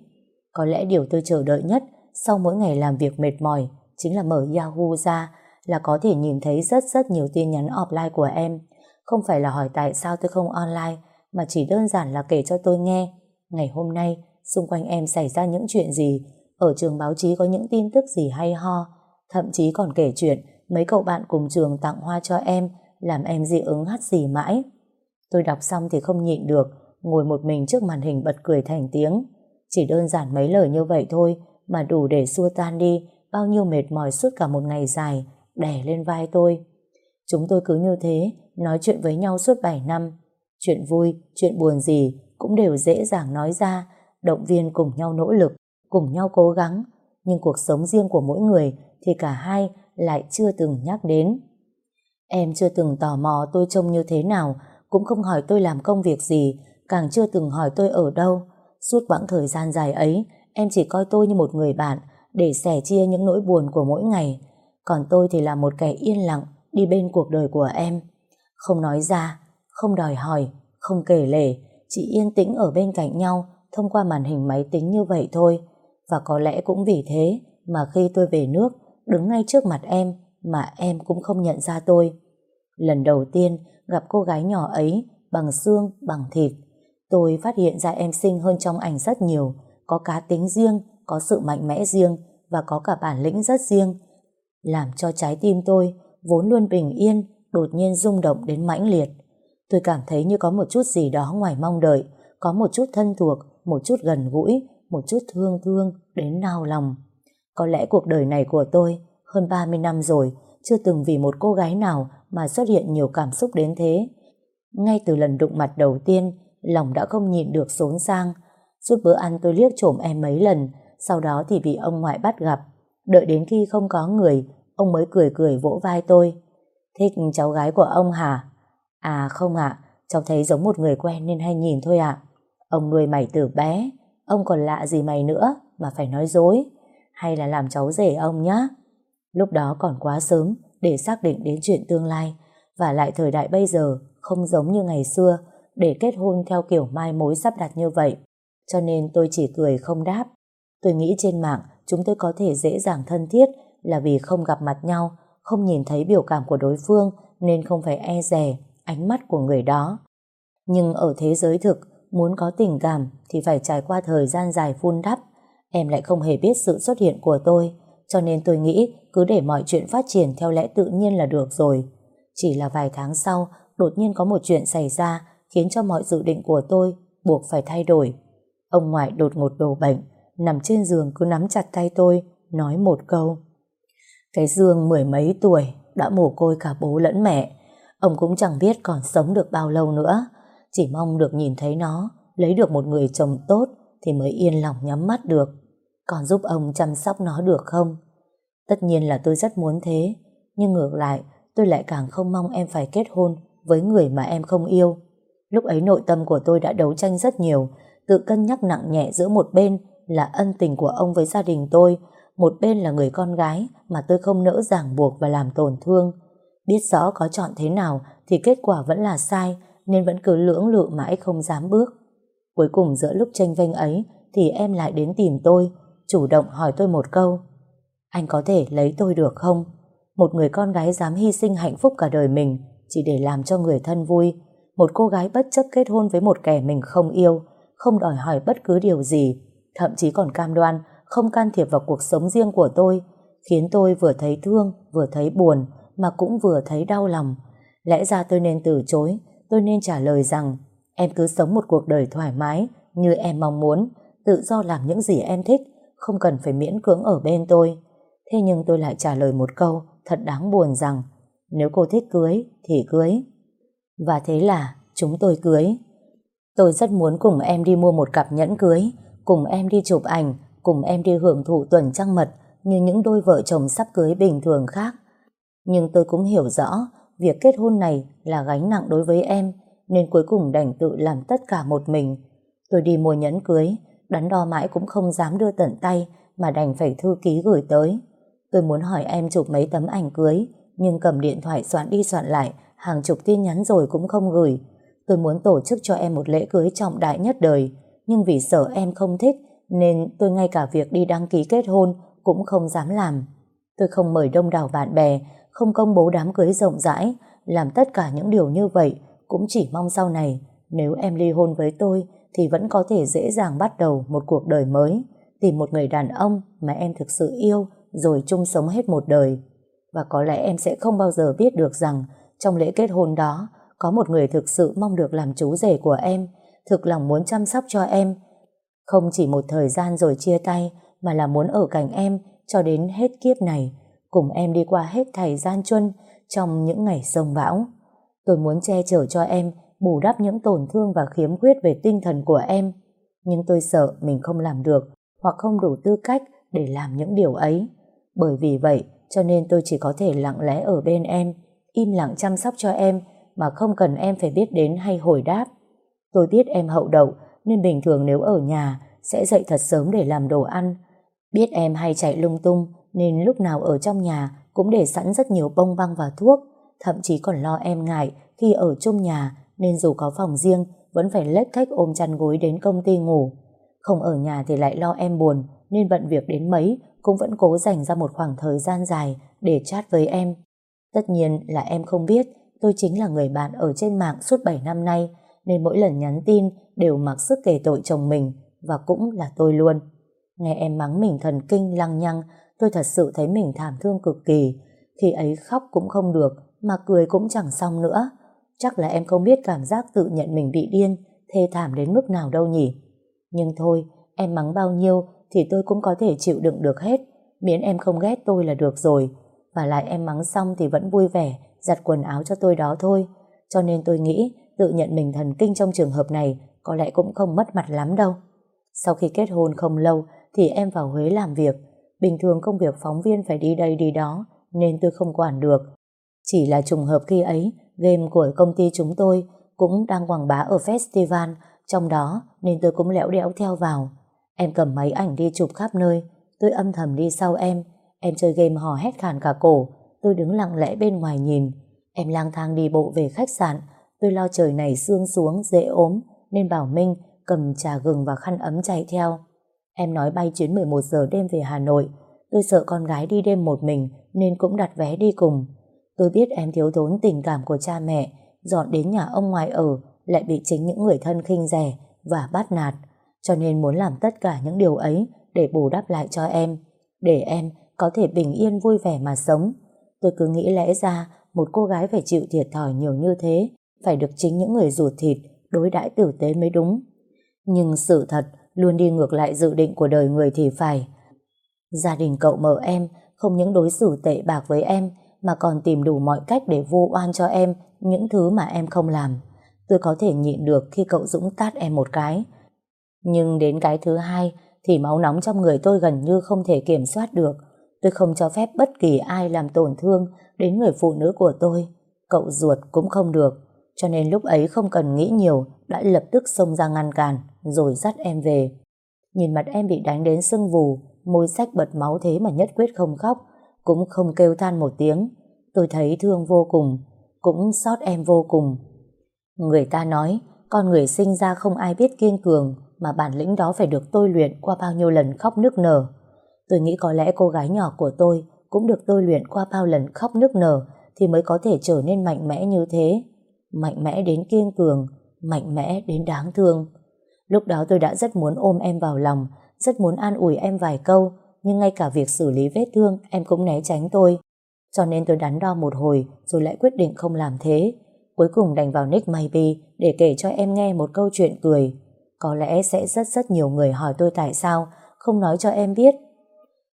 Có lẽ điều tôi chờ đợi nhất sau mỗi ngày làm việc mệt mỏi chính là mở Yahoo ra là có thể nhìn thấy rất rất nhiều tin nhắn offline của em. Không phải là hỏi tại sao tôi không online mà chỉ đơn giản là kể cho tôi nghe ngày hôm nay xung quanh em xảy ra những chuyện gì ở trường báo chí có những tin tức gì hay ho thậm chí còn kể chuyện mấy cậu bạn cùng trường tặng hoa cho em làm em dị ứng hắt gì mãi. Tôi đọc xong thì không nhịn được, ngồi một mình trước màn hình bật cười thành tiếng. Chỉ đơn giản mấy lời như vậy thôi mà đủ để xua tan đi bao nhiêu mệt mỏi suốt cả một ngày dài đè lên vai tôi. Chúng tôi cứ như thế, nói chuyện với nhau suốt 7 năm. Chuyện vui, chuyện buồn gì cũng đều dễ dàng nói ra, động viên cùng nhau nỗ lực, cùng nhau cố gắng. Nhưng cuộc sống riêng của mỗi người thì cả hai lại chưa từng nhắc đến. Em chưa từng tò mò tôi trông như thế nào, cũng không hỏi tôi làm công việc gì, càng chưa từng hỏi tôi ở đâu. Suốt quãng thời gian dài ấy, em chỉ coi tôi như một người bạn để sẻ chia những nỗi buồn của mỗi ngày. Còn tôi thì là một kẻ yên lặng đi bên cuộc đời của em. Không nói ra, không đòi hỏi, không kể lể, chỉ yên tĩnh ở bên cạnh nhau thông qua màn hình máy tính như vậy thôi. Và có lẽ cũng vì thế mà khi tôi về nước, đứng ngay trước mặt em mà em cũng không nhận ra tôi. Lần đầu tiên gặp cô gái nhỏ ấy bằng xương, bằng thịt, tôi phát hiện ra em xinh hơn trong ảnh rất nhiều, có cá tính riêng, có sự mạnh mẽ riêng và có cả bản lĩnh rất riêng, làm cho trái tim tôi vốn luôn bình yên, đột nhiên rung động đến mãnh liệt. Tôi cảm thấy như có một chút gì đó ngoài mong đợi, có một chút thân thuộc, một chút gần gũi, một chút thương thương đến nao lòng. Có lẽ cuộc đời này của tôi hơn 30 năm rồi, chưa từng vì một cô gái nào mà xuất hiện nhiều cảm xúc đến thế. Ngay từ lần đụng mặt đầu tiên, lòng đã không nhịn được xốn sang. Suốt bữa ăn tôi liếc trộm em mấy lần, sau đó thì bị ông ngoại bắt gặp. Đợi đến khi không có người, ông mới cười cười vỗ vai tôi. Thích cháu gái của ông hả? À không ạ, cháu thấy giống một người quen nên hay nhìn thôi ạ. Ông nuôi mày từ bé, ông còn lạ gì mày nữa mà phải nói dối. Hay là làm cháu rể ông nhá? Lúc đó còn quá sớm để xác định đến chuyện tương lai và lại thời đại bây giờ không giống như ngày xưa để kết hôn theo kiểu mai mối sắp đặt như vậy. Cho nên tôi chỉ cười không đáp. Tôi nghĩ trên mạng chúng tôi có thể dễ dàng thân thiết là vì không gặp mặt nhau, không nhìn thấy biểu cảm của đối phương nên không phải e rè ánh mắt của người đó. Nhưng ở thế giới thực, muốn có tình cảm thì phải trải qua thời gian dài phun đắp. Em lại không hề biết sự xuất hiện của tôi, cho nên tôi nghĩ cứ để mọi chuyện phát triển theo lẽ tự nhiên là được rồi. Chỉ là vài tháng sau, đột nhiên có một chuyện xảy ra khiến cho mọi dự định của tôi buộc phải thay đổi. Ông ngoại đột ngột đổ bệnh, nằm trên giường cứ nắm chặt tay tôi, nói một câu. Cái Dương mười mấy tuổi, đã mồ côi cả bố lẫn mẹ. Ông cũng chẳng biết còn sống được bao lâu nữa. Chỉ mong được nhìn thấy nó, lấy được một người chồng tốt thì mới yên lòng nhắm mắt được. Còn giúp ông chăm sóc nó được không? Tất nhiên là tôi rất muốn thế, nhưng ngược lại, tôi lại càng không mong em phải kết hôn với người mà em không yêu. Lúc ấy nội tâm của tôi đã đấu tranh rất nhiều, tự cân nhắc nặng nhẹ giữa một bên là ân tình của ông với gia đình tôi, một bên là người con gái mà tôi không nỡ ràng buộc và làm tổn thương. Biết rõ có chọn thế nào thì kết quả vẫn là sai, nên vẫn cứ lưỡng lự mãi không dám bước. Cuối cùng giữa lúc tranh vênh ấy thì em lại đến tìm tôi, chủ động hỏi tôi một câu. Anh có thể lấy tôi được không? Một người con gái dám hy sinh hạnh phúc cả đời mình chỉ để làm cho người thân vui. Một cô gái bất chấp kết hôn với một kẻ mình không yêu, không đòi hỏi bất cứ điều gì, thậm chí còn cam đoan không can thiệp vào cuộc sống riêng của tôi, khiến tôi vừa thấy thương, vừa thấy buồn, mà cũng vừa thấy đau lòng. Lẽ ra tôi nên từ chối, tôi nên trả lời rằng em cứ sống một cuộc đời thoải mái như em mong muốn, tự do làm những gì em thích, không cần phải miễn cưỡng ở bên tôi. Thế nhưng tôi lại trả lời một câu thật đáng buồn rằng nếu cô thích cưới thì cưới. Và thế là chúng tôi cưới. Tôi rất muốn cùng em đi mua một cặp nhẫn cưới, cùng em đi chụp ảnh, cùng em đi hưởng thụ tuần trăng mật như những đôi vợ chồng sắp cưới bình thường khác. Nhưng tôi cũng hiểu rõ việc kết hôn này là gánh nặng đối với em nên cuối cùng đành tự làm tất cả một mình. Tôi đi mua nhẫn cưới, đắn đo mãi cũng không dám đưa tận tay mà đành phải thư ký gửi tới. Tôi muốn hỏi em chụp mấy tấm ảnh cưới nhưng cầm điện thoại soạn đi soạn lại hàng chục tin nhắn rồi cũng không gửi. Tôi muốn tổ chức cho em một lễ cưới trọng đại nhất đời nhưng vì sợ em không thích nên tôi ngay cả việc đi đăng ký kết hôn cũng không dám làm. Tôi không mời đông đảo bạn bè, không công bố đám cưới rộng rãi, làm tất cả những điều như vậy cũng chỉ mong sau này nếu em ly hôn với tôi thì vẫn có thể dễ dàng bắt đầu một cuộc đời mới, tìm một người đàn ông mà em thực sự yêu rồi chung sống hết một đời. Và có lẽ em sẽ không bao giờ biết được rằng trong lễ kết hôn đó có một người thực sự mong được làm chú rể của em, thực lòng muốn chăm sóc cho em. Không chỉ một thời gian rồi chia tay mà là muốn ở cạnh em cho đến hết kiếp này, cùng em đi qua hết thời gian chuân trong những ngày sông bão. Tôi muốn che chở cho em, bù đắp những tổn thương và khiếm khuyết về tinh thần của em. Nhưng tôi sợ mình không làm được hoặc không đủ tư cách để làm những điều ấy. Bởi vì vậy cho nên tôi chỉ có thể lặng lẽ ở bên em, im lặng chăm sóc cho em mà không cần em phải biết đến hay hồi đáp. Tôi biết em hậu đậu nên bình thường nếu ở nhà sẽ dậy thật sớm để làm đồ ăn. Biết em hay chạy lung tung nên lúc nào ở trong nhà cũng để sẵn rất nhiều bông băng và thuốc, thậm chí còn lo em ngại khi ở chung nhà nên dù có phòng riêng, vẫn phải lết thách ôm chăn gối đến công ty ngủ. Không ở nhà thì lại lo em buồn, nên bận việc đến mấy, cũng vẫn cố dành ra một khoảng thời gian dài để chat với em. Tất nhiên là em không biết, tôi chính là người bạn ở trên mạng suốt 7 năm nay, nên mỗi lần nhắn tin đều mặc sức kể tội chồng mình, và cũng là tôi luôn. Nghe em mắng mình thần kinh lăng nhăng, tôi thật sự thấy mình thảm thương cực kỳ khi ấy khóc cũng không được, mà cười cũng chẳng xong nữa. Chắc là em không biết cảm giác tự nhận mình bị điên thê thảm đến mức nào đâu nhỉ. Nhưng thôi, em mắng bao nhiêu thì tôi cũng có thể chịu đựng được hết miễn em không ghét tôi là được rồi. Và lại em mắng xong thì vẫn vui vẻ giặt quần áo cho tôi đó thôi. Cho nên tôi nghĩ tự nhận mình thần kinh trong trường hợp này có lẽ cũng không mất mặt lắm đâu. Sau khi kết hôn không lâu thì em vào Huế làm việc. Bình thường công việc phóng viên phải đi đây đi đó nên tôi không quản được. Chỉ là trùng hợp khi ấy game của công ty chúng tôi cũng đang quảng bá ở festival, trong đó nên tôi cũng lẽo đẽo theo vào. Em cầm máy ảnh đi chụp khắp nơi, Tôi âm thầm đi sau em. Em chơi game hò hét khàn cả cổ, Tôi đứng lặng lẽ bên ngoài nhìn. Em lang thang đi bộ về khách sạn, Tôi lo trời này sương xuống, dễ ốm, Nên bảo Minh cầm trà gừng và khăn ấm chạy theo. Em nói bay chuyến 11 giờ đêm về Hà Nội, Tôi sợ con gái đi đêm một mình Nên cũng đặt vé đi cùng. Tôi biết em thiếu thốn tình cảm của cha mẹ Dọn đến nhà ông ngoại ở Lại bị chính những người thân khinh rẻ Và bắt nạt cho nên muốn làm tất cả những điều ấy để bù đắp lại cho em, để em có thể bình yên vui vẻ mà sống. Tôi cứ nghĩ lẽ ra một cô gái phải chịu thiệt thòi nhiều như thế, phải được chính những người ruột thịt đối đãi tử tế mới đúng. Nhưng sự thật luôn đi ngược lại dự định của đời người thì phải. Gia đình cậu mở em không những đối xử tệ bạc với em mà còn tìm đủ mọi cách để vô oan cho em những thứ mà em không làm. Tôi có thể nhịn được khi cậu Dũng tát em một cái, nhưng đến cái thứ hai thì máu nóng trong người tôi gần như không thể kiểm soát được. Tôi không cho phép bất kỳ ai làm tổn thương đến người phụ nữ của tôi. Cậu ruột cũng không được. Cho nên lúc ấy không cần nghĩ nhiều đã lập tức xông ra ngăn cản rồi dắt em về. Nhìn mặt em bị đánh đến sưng vù môi sách bật máu thế mà nhất quyết không khóc cũng không kêu than một tiếng. Tôi thấy thương vô cùng cũng xót em vô cùng. Người ta nói con người sinh ra không ai biết kiên cường mà bản lĩnh đó phải được tôi luyện qua bao nhiêu lần khóc nức nở. Tôi nghĩ có lẽ cô gái nhỏ của tôi cũng được tôi luyện qua bao lần khóc nức nở thì mới có thể trở nên mạnh mẽ như thế. Mạnh mẽ đến kiên cường, mạnh mẽ đến đáng thương. Lúc đó tôi đã rất muốn ôm em vào lòng, rất muốn an ủi em vài câu, nhưng ngay cả việc xử lý vết thương em cũng né tránh tôi. Cho nên tôi đắn đo một hồi rồi lại quyết định không làm thế. Cuối cùng đành vào nick Maybe để kể cho em nghe một câu chuyện cười. Có lẽ sẽ rất rất nhiều người hỏi tôi tại sao không nói cho em biết.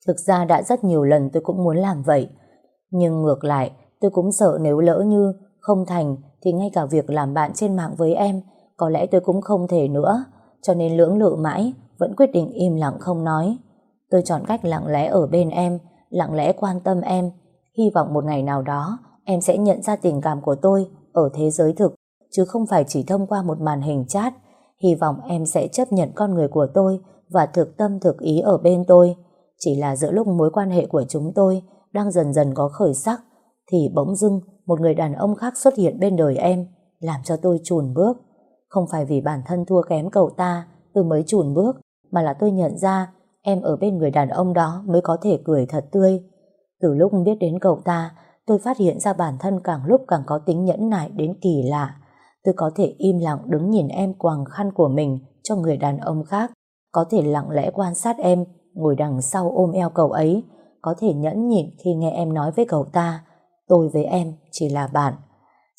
Thực ra đã rất nhiều lần tôi cũng muốn làm vậy. Nhưng ngược lại, tôi cũng sợ nếu lỡ như không thành thì ngay cả việc làm bạn trên mạng với em có lẽ tôi cũng không thể nữa. Cho nên lưỡng lự mãi, vẫn quyết định im lặng không nói. Tôi chọn cách lặng lẽ ở bên em, lặng lẽ quan tâm em. Hy vọng một ngày nào đó em sẽ nhận ra tình cảm của tôi ở thế giới thực, chứ không phải chỉ thông qua một màn hình chat. Hy vọng em sẽ chấp nhận con người của tôi và thực tâm thực ý ở bên tôi. Chỉ là giữa lúc mối quan hệ của chúng tôi đang dần dần có khởi sắc, thì bỗng dưng một người đàn ông khác xuất hiện bên đời em, làm cho tôi chùn bước. Không phải vì bản thân thua kém cậu ta, tôi mới chùn bước, mà là tôi nhận ra em ở bên người đàn ông đó mới có thể cười thật tươi. Từ lúc biết đến cậu ta, tôi phát hiện ra bản thân càng lúc càng có tính nhẫn nại đến kỳ lạ. Tôi có thể im lặng đứng nhìn em quàng khăn của mình cho người đàn ông khác, có thể lặng lẽ quan sát em ngồi đằng sau ôm eo cậu ấy, có thể nhẫn nhịn khi nghe em nói với cậu ta, tôi với em chỉ là bạn.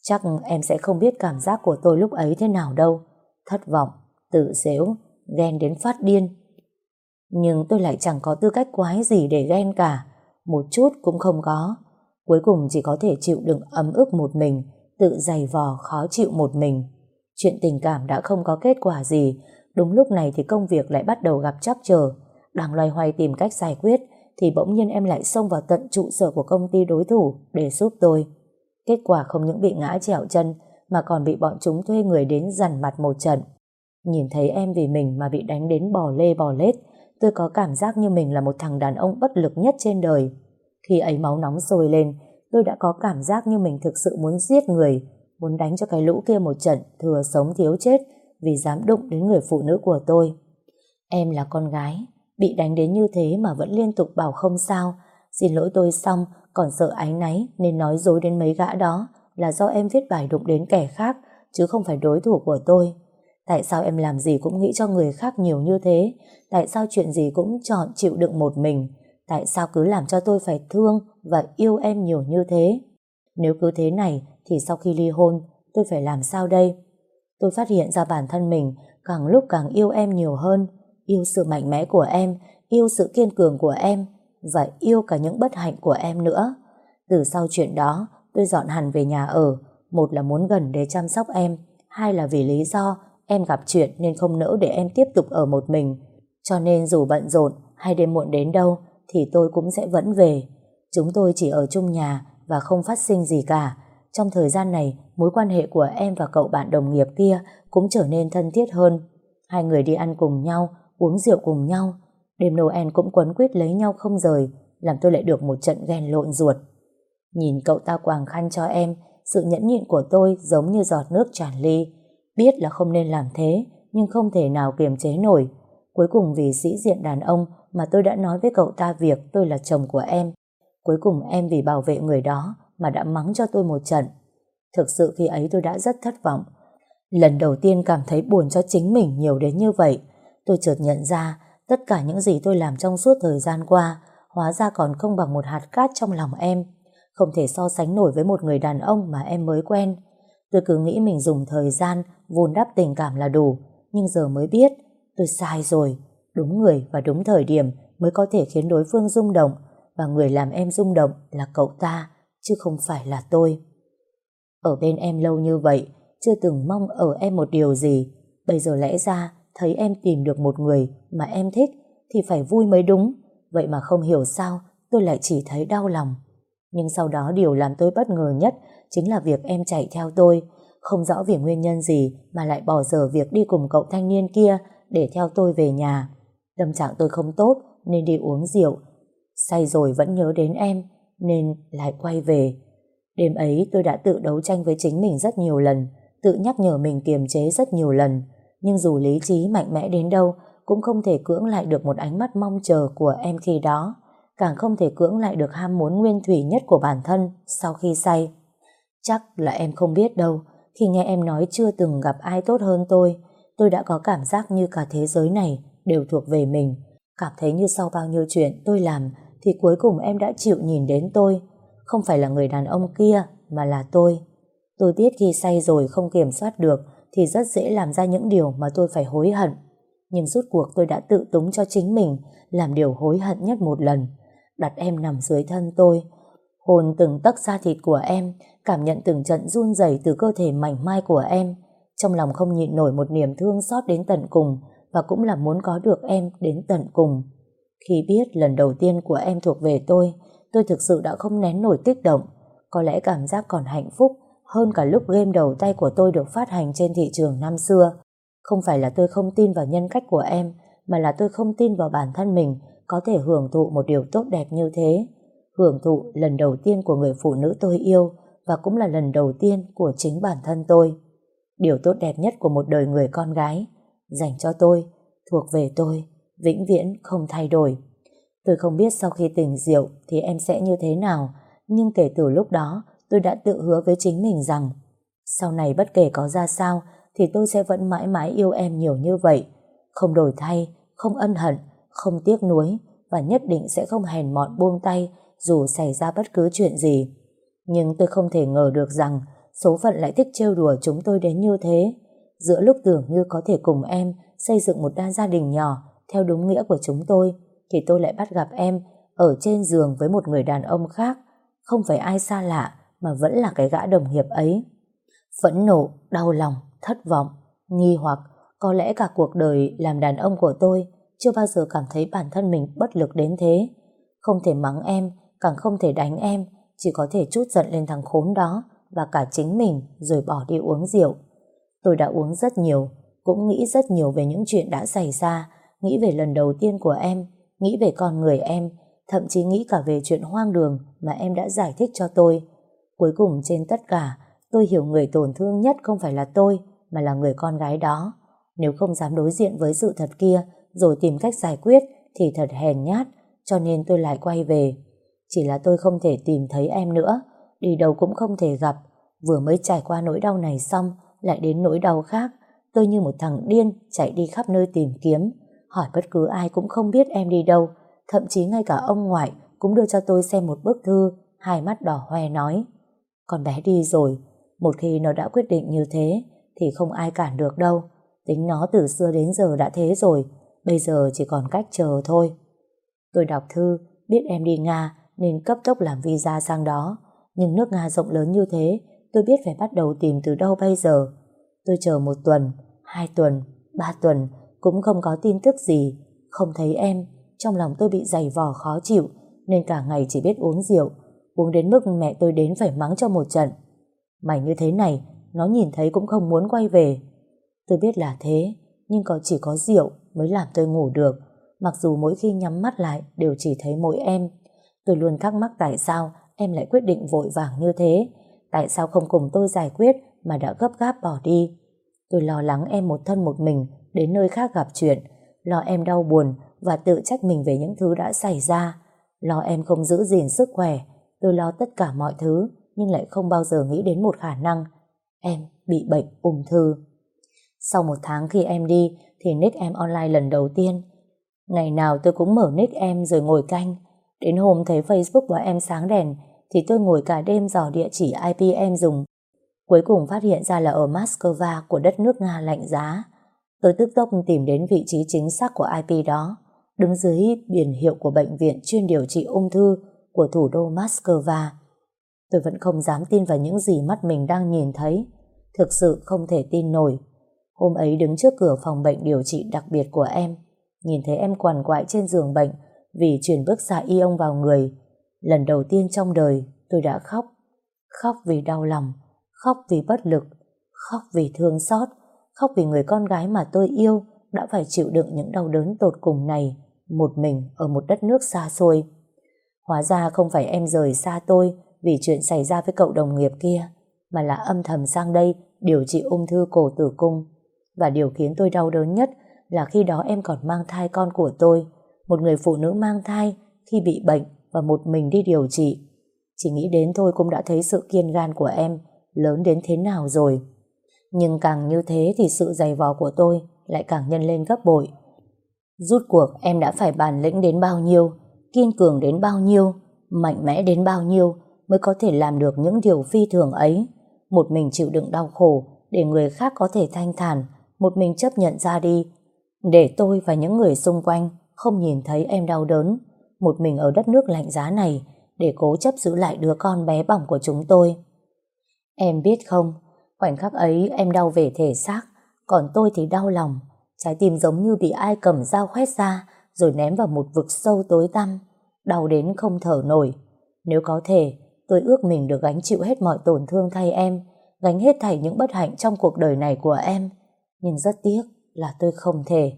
Chắc em sẽ không biết cảm giác của tôi lúc ấy thế nào đâu. Thất vọng, tự dễu, ghen đến phát điên. Nhưng tôi lại chẳng có tư cách quái gì để ghen cả. Một chút cũng không có. Cuối cùng chỉ có thể chịu đựng ấm ức một mình, tự dày vò khó chịu một mình. Chuyện tình cảm đã không có kết quả gì, đúng lúc này thì công việc lại bắt đầu gặp trắc trở. Đang loay hoay tìm cách giải quyết, thì bỗng nhiên em lại xông vào tận trụ sở của công ty đối thủ để giúp tôi. Kết quả không những bị ngã trèo chân, mà còn bị bọn chúng thuê người đến dằn mặt một trận. Nhìn thấy em vì mình mà bị đánh đến bò lê bò lết, tôi có cảm giác như mình là một thằng đàn ông bất lực nhất trên đời. Khi ấy máu nóng sôi lên, tôi đã có cảm giác như mình thực sự muốn giết người, muốn đánh cho cái lũ kia một trận thừa sống thiếu chết vì dám đụng đến người phụ nữ của tôi. Em là con gái, bị đánh đến như thế mà vẫn liên tục bảo không sao, xin lỗi tôi xong, còn sợ ái náy nên nói dối đến mấy gã đó là do em viết bài đụng đến kẻ khác, chứ không phải đối thủ của tôi. Tại sao em làm gì cũng nghĩ cho người khác nhiều như thế? Tại sao chuyện gì cũng chọn chịu đựng một mình? Tại sao cứ làm cho tôi phải thương và yêu em nhiều như thế? Nếu cứ thế này thì sau khi ly hôn tôi phải làm sao đây? Tôi phát hiện ra bản thân mình càng lúc càng yêu em nhiều hơn, yêu sự mạnh mẽ của em, yêu sự kiên cường của em và yêu cả những bất hạnh của em nữa. Từ sau chuyện đó, tôi dọn hẳn về nhà ở, một là muốn gần để chăm sóc em, hai là vì lý do em gặp chuyện nên không nỡ để em tiếp tục ở một mình. Cho nên dù bận rộn hay đêm muộn đến đâu thì tôi cũng sẽ vẫn về. Chúng tôi chỉ ở chung nhà và không phát sinh gì cả. Trong thời gian này, mối quan hệ của em và cậu bạn đồng nghiệp kia cũng trở nên thân thiết hơn. Hai người đi ăn cùng nhau, uống rượu cùng nhau. Đêm Noel cũng quấn quýt lấy nhau không rời, làm tôi lại được một trận ghen lộn ruột. Nhìn cậu ta quàng khăn cho em, sự nhẫn nhịn của tôi giống như giọt nước tràn ly. Biết là không nên làm thế, nhưng không thể nào kiềm chế nổi. Cuối cùng vì sĩ diện đàn ông mà tôi đã nói với cậu ta việc tôi là chồng của em. Cuối cùng em vì bảo vệ người đó mà đã mắng cho tôi một trận. Thực sự khi ấy tôi đã rất thất vọng. Lần đầu tiên cảm thấy buồn cho chính mình nhiều đến như vậy. Tôi chợt nhận ra tất cả những gì tôi làm trong suốt thời gian qua hóa ra còn không bằng một hạt cát trong lòng em. Không thể so sánh nổi với một người đàn ông mà em mới quen. Tôi cứ nghĩ mình dùng thời gian vun đắp tình cảm là đủ, nhưng giờ mới biết tôi sai rồi. Đúng người và đúng thời điểm mới có thể khiến đối phương rung động và người làm em rung động là cậu ta, chứ không phải là tôi. Ở bên em lâu như vậy, chưa từng mong ở em một điều gì. Bây giờ lẽ ra thấy em tìm được một người mà em thích thì phải vui mới đúng. Vậy mà không hiểu sao tôi lại chỉ thấy đau lòng. Nhưng sau đó điều làm tôi bất ngờ nhất chính là việc em chạy theo tôi, không rõ vì nguyên nhân gì mà lại bỏ dở việc đi cùng cậu thanh niên kia để theo tôi về nhà. Tâm trạng tôi không tốt nên đi uống rượu. Say rồi vẫn nhớ đến em nên lại quay về. Đêm ấy tôi đã tự đấu tranh với chính mình rất nhiều lần, tự nhắc nhở mình kiềm chế rất nhiều lần. Nhưng dù lý trí mạnh mẽ đến đâu cũng không thể cưỡng lại được một ánh mắt mong chờ của em khi đó. Càng không thể cưỡng lại được ham muốn nguyên thủy nhất của bản thân sau khi say. Chắc là em không biết đâu, khi nghe em nói chưa từng gặp ai tốt hơn tôi, tôi đã có cảm giác như cả thế giới này đều thuộc về mình. Cảm thấy như sau bao nhiêu chuyện tôi làm thì cuối cùng em đã chịu nhìn đến tôi. Không phải là người đàn ông kia mà là tôi. Tôi biết khi say rồi không kiểm soát được thì rất dễ làm ra những điều mà tôi phải hối hận. Nhưng rút cuộc tôi đã tự túng cho chính mình làm điều hối hận nhất một lần. Đặt em nằm dưới thân tôi, hồn từng tấc da thịt của em, cảm nhận từng trận run rẩy từ cơ thể mảnh mai của em. Trong lòng không nhịn nổi một niềm thương xót đến tận cùng và cũng là muốn có được em đến tận cùng. Khi biết lần đầu tiên của em thuộc về tôi, tôi thực sự đã không nén nổi kích động. Có lẽ cảm giác còn hạnh phúc hơn cả lúc game đầu tay của tôi được phát hành trên thị trường năm xưa. Không phải là tôi không tin vào nhân cách của em, mà là tôi không tin vào bản thân mình có thể hưởng thụ một điều tốt đẹp như thế. Hưởng thụ lần đầu tiên của người phụ nữ tôi yêu và cũng là lần đầu tiên của chính bản thân tôi. Điều tốt đẹp nhất của một đời người con gái dành cho tôi, thuộc về tôi, vĩnh viễn không thay đổi. Tôi không biết sau khi tỉnh rượu thì em sẽ như thế nào, nhưng kể từ lúc đó tôi đã tự hứa với chính mình rằng sau này bất kể có ra sao thì tôi sẽ vẫn mãi mãi yêu em nhiều như vậy. Không đổi thay, không ân hận, không tiếc nuối và nhất định sẽ không hèn mọn buông tay dù xảy ra bất cứ chuyện gì. Nhưng tôi không thể ngờ được rằng số phận lại thích trêu đùa chúng tôi đến như thế. Giữa lúc tưởng như có thể cùng em xây dựng một đa gia đình nhỏ theo đúng nghĩa của chúng tôi, thì tôi lại bắt gặp em ở trên giường với một người đàn ông khác, không phải ai xa lạ mà vẫn là cái gã đồng nghiệp ấy. Phẫn nộ, đau lòng, thất vọng, nghi hoặc, có lẽ cả cuộc đời làm đàn ông của tôi chưa bao giờ cảm thấy bản thân mình bất lực đến thế. Không thể mắng em, càng không thể đánh em, chỉ có thể chút giận lên thằng khốn đó và cả chính mình rồi bỏ đi uống rượu. Tôi đã uống rất nhiều, cũng nghĩ rất nhiều về những chuyện đã xảy ra, nghĩ về lần đầu tiên của em, nghĩ về con người em, thậm chí nghĩ cả về chuyện hoang đường mà em đã giải thích cho tôi. Cuối cùng trên tất cả, tôi hiểu người tổn thương nhất không phải là tôi, mà là người con gái đó. Nếu không dám đối diện với sự thật kia, rồi tìm cách giải quyết, thì thật hèn nhát, cho nên tôi lại quay về. Chỉ là tôi không thể tìm thấy em nữa, đi đâu cũng không thể gặp. Vừa mới trải qua nỗi đau này xong, lại đến nỗi đau khác. Tôi như một thằng điên chạy đi khắp nơi tìm kiếm, hỏi bất cứ ai cũng không biết em đi đâu. Thậm chí ngay cả ông ngoại cũng đưa cho tôi xem một bức thư, hai mắt đỏ hoe nói. Con bé đi rồi, một khi nó đã quyết định như thế, thì không ai cản được đâu. Tính nó từ xưa đến giờ đã thế rồi, bây giờ chỉ còn cách chờ thôi. Tôi đọc thư, biết em đi Nga nên cấp tốc làm visa sang đó. Nhưng nước Nga rộng lớn như thế, tôi biết phải bắt đầu tìm từ đâu bây giờ. Tôi chờ một tuần, hai tuần, ba tuần, cũng không có tin tức gì. Không thấy em, trong lòng tôi bị dày vò khó chịu, nên cả ngày chỉ biết uống rượu. Uống đến mức mẹ tôi đến phải mắng cho một trận. Mày như thế này, nó nhìn thấy cũng không muốn quay về. Tôi biết là thế, nhưng có chỉ có rượu mới làm tôi ngủ được. Mặc dù mỗi khi nhắm mắt lại đều chỉ thấy mỗi em. Tôi luôn thắc mắc tại sao em lại quyết định vội vàng như thế. Tại sao không cùng tôi giải quyết mà đã gấp gáp bỏ đi. Tôi lo lắng em một thân một mình đến nơi khác gặp chuyện. Lo em đau buồn và tự trách mình về những thứ đã xảy ra. Lo em không giữ gìn sức khỏe. Tôi lo tất cả mọi thứ nhưng lại không bao giờ nghĩ đến một khả năng. Em bị bệnh ung thư. Sau một tháng khi em đi thì nick em online lần đầu tiên. Ngày nào tôi cũng mở nick em rồi ngồi canh. Đến hôm thấy Facebook của em sáng đèn thì tôi ngồi cả đêm dò địa chỉ IP em dùng. Cuối cùng phát hiện ra là ở Moscow của đất nước Nga lạnh giá. Tôi tức tốc tìm đến vị trí chính xác của IP đó, đứng dưới biển hiệu của bệnh viện chuyên điều trị ung thư của thủ đô Moscow. Tôi vẫn không dám tin vào những gì mắt mình đang nhìn thấy. Thực sự không thể tin nổi. Hôm ấy đứng trước cửa phòng bệnh điều trị đặc biệt của em, nhìn thấy em quằn quại trên giường bệnh vì chuyển dài y ông vào người. Lần đầu tiên trong đời tôi đã khóc. Khóc vì đau lòng, khóc vì bất lực, khóc vì thương xót, khóc vì người con gái mà tôi yêu đã phải chịu đựng những đau đớn tột cùng này một mình ở một đất nước xa xôi. Hóa ra không phải em rời xa tôi vì chuyện xảy ra với cậu đồng nghiệp kia, mà là âm thầm sang đây điều trị ung thư cổ tử cung. Và điều khiến tôi đau đớn nhất là khi đó em còn mang thai con của tôi, một người phụ nữ mang thai khi bị bệnh và một mình đi điều trị. Chỉ nghĩ đến thôi cũng đã thấy sự kiên gan của em lớn đến thế nào rồi. Nhưng càng như thế thì sự dày vò của tôi lại càng nhân lên gấp bội. Rút cuộc em đã phải bản lĩnh đến bao nhiêu, kiên cường đến bao nhiêu, mạnh mẽ đến bao nhiêu mới có thể làm được những điều phi thường ấy. Một mình chịu đựng đau khổ để người khác có thể thanh thản, một mình chấp nhận ra đi. Để tôi và những người xung quanh không nhìn thấy em đau đớn, một mình ở đất nước lạnh giá này để cố chấp giữ lại đứa con bé bỏng của chúng tôi. Em biết không, khoảnh khắc ấy em đau về thể xác, còn tôi thì đau lòng. Trái tim giống như bị ai cầm dao khoét ra rồi ném vào một vực sâu tối tăm, đau đến không thở nổi. Nếu có thể, tôi ước mình được gánh chịu hết mọi tổn thương thay em, gánh hết thảy những bất hạnh trong cuộc đời này của em. Nhưng rất tiếc là tôi không thể.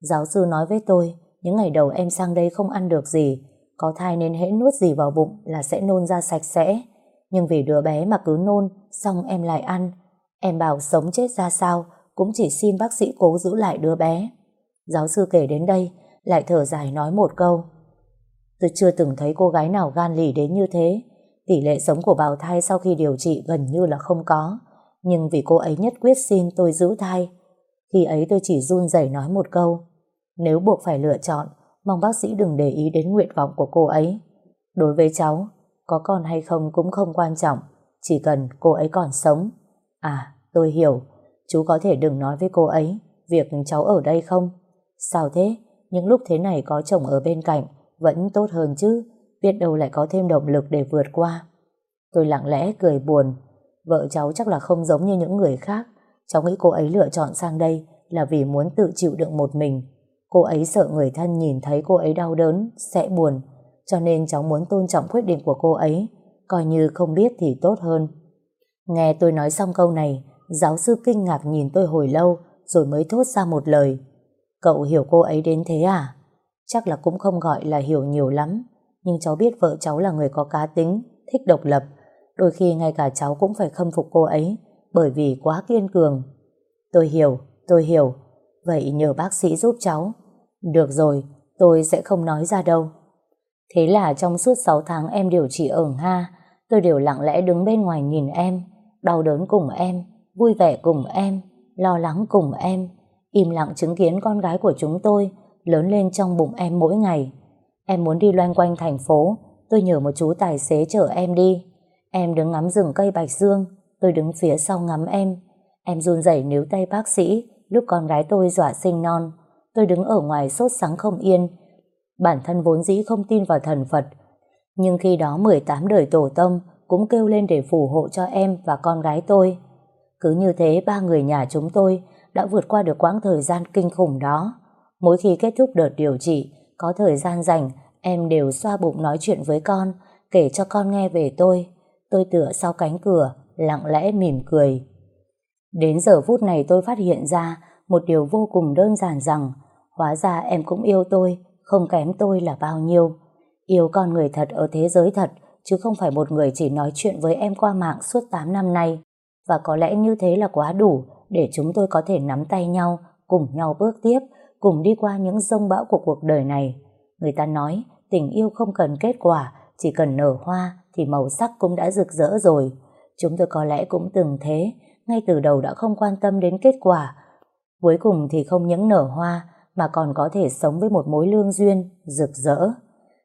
Giáo sư nói với tôi, những ngày đầu em sang đây không ăn được gì, có thai nên hễ nuốt gì vào bụng là sẽ nôn ra sạch sẽ. Nhưng vì đứa bé mà cứ nôn, xong em lại ăn. Em bảo sống chết ra sao, cũng chỉ xin bác sĩ cố giữ lại đứa bé. Giáo sư kể đến đây, lại thở dài nói một câu. Tôi chưa từng thấy cô gái nào gan lì đến như thế. Tỷ lệ sống của bào thai sau khi điều trị gần như là không có. Nhưng vì cô ấy nhất quyết xin tôi giữ thai. Khi ấy tôi chỉ run rẩy nói một câu. Nếu buộc phải lựa chọn, mong bác sĩ đừng để ý đến nguyện vọng của cô ấy. Đối với cháu, có con hay không cũng không quan trọng, chỉ cần cô ấy còn sống. À, tôi hiểu, chú có thể đừng nói với cô ấy việc cháu ở đây không? Sao thế? Những lúc thế này có chồng ở bên cạnh vẫn tốt hơn chứ, biết đâu lại có thêm động lực để vượt qua. Tôi lặng lẽ cười buồn, vợ cháu chắc là không giống như những người khác. Cháu nghĩ cô ấy lựa chọn sang đây là vì muốn tự chịu đựng một mình. Cô ấy sợ người thân nhìn thấy cô ấy đau đớn, sẽ buồn, cho nên cháu muốn tôn trọng quyết định của cô ấy, coi như không biết thì tốt hơn. Nghe tôi nói xong câu này, giáo sư kinh ngạc nhìn tôi hồi lâu, rồi mới thốt ra một lời. Cậu hiểu cô ấy đến thế à? Chắc là cũng không gọi là hiểu nhiều lắm, nhưng cháu biết vợ cháu là người có cá tính, thích độc lập. Đôi khi ngay cả cháu cũng phải khâm phục cô ấy, bởi vì quá kiên cường. Tôi hiểu, tôi hiểu. Vậy nhờ bác sĩ giúp cháu. Được rồi, tôi sẽ không nói ra đâu. Thế là trong suốt 6 tháng em điều trị ở nga tôi đều lặng lẽ đứng bên ngoài nhìn em, đau đớn cùng em, vui vẻ cùng em, lo lắng cùng em, im lặng chứng kiến con gái của chúng tôi lớn lên trong bụng em mỗi ngày. Em muốn đi loanh quanh thành phố, tôi nhờ một chú tài xế chở em đi. Em đứng ngắm rừng cây bạch dương, tôi đứng phía sau ngắm em. Em run rẩy níu tay bác sĩ lúc con gái tôi dọa sinh non. Tôi đứng ở ngoài sốt sáng không yên. Bản thân vốn dĩ không tin vào thần Phật. Nhưng khi đó 18 đời tổ tông cũng kêu lên để phù hộ cho em và con gái tôi. Cứ như thế ba người nhà chúng tôi đã vượt qua được quãng thời gian kinh khủng đó. Mỗi khi kết thúc đợt điều trị, có thời gian rảnh, em đều xoa bụng nói chuyện với con, kể cho con nghe về tôi. Tôi tựa sau cánh cửa, lặng lẽ mỉm cười. Đến giờ phút này tôi phát hiện ra một điều vô cùng đơn giản rằng hóa ra em cũng yêu tôi, không kém tôi là bao nhiêu. Yêu con người thật ở thế giới thật, chứ không phải một người chỉ nói chuyện với em qua mạng suốt 8 năm nay. Và có lẽ như thế là quá đủ để chúng tôi có thể nắm tay nhau, cùng nhau bước tiếp, cùng đi qua những rông bão của cuộc đời này. Người ta nói tình yêu không cần kết quả, chỉ cần nở hoa thì màu sắc cũng đã rực rỡ rồi. Chúng tôi có lẽ cũng từng thế, ngay từ đầu đã không quan tâm đến kết quả. Cuối cùng thì không những nở hoa mà còn có thể sống với một mối lương duyên rực rỡ.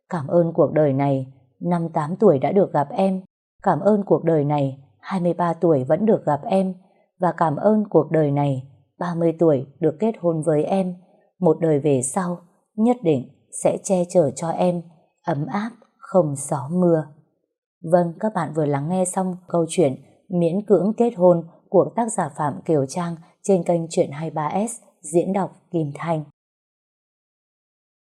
Cảm ơn cuộc đời này, năm 8 tuổi đã được gặp em. Cảm ơn cuộc đời này, 23 tuổi vẫn được gặp em. Và cảm ơn cuộc đời này, 30 tuổi được kết hôn với em một đời về sau nhất định sẽ che chở cho em ấm áp không gió mưa. Vâng, các bạn vừa lắng nghe xong câu chuyện Miễn cưỡng kết hôn của tác giả Phạm Kiều Trang trên kênh Chuyện 23S diễn đọc Kim Thành.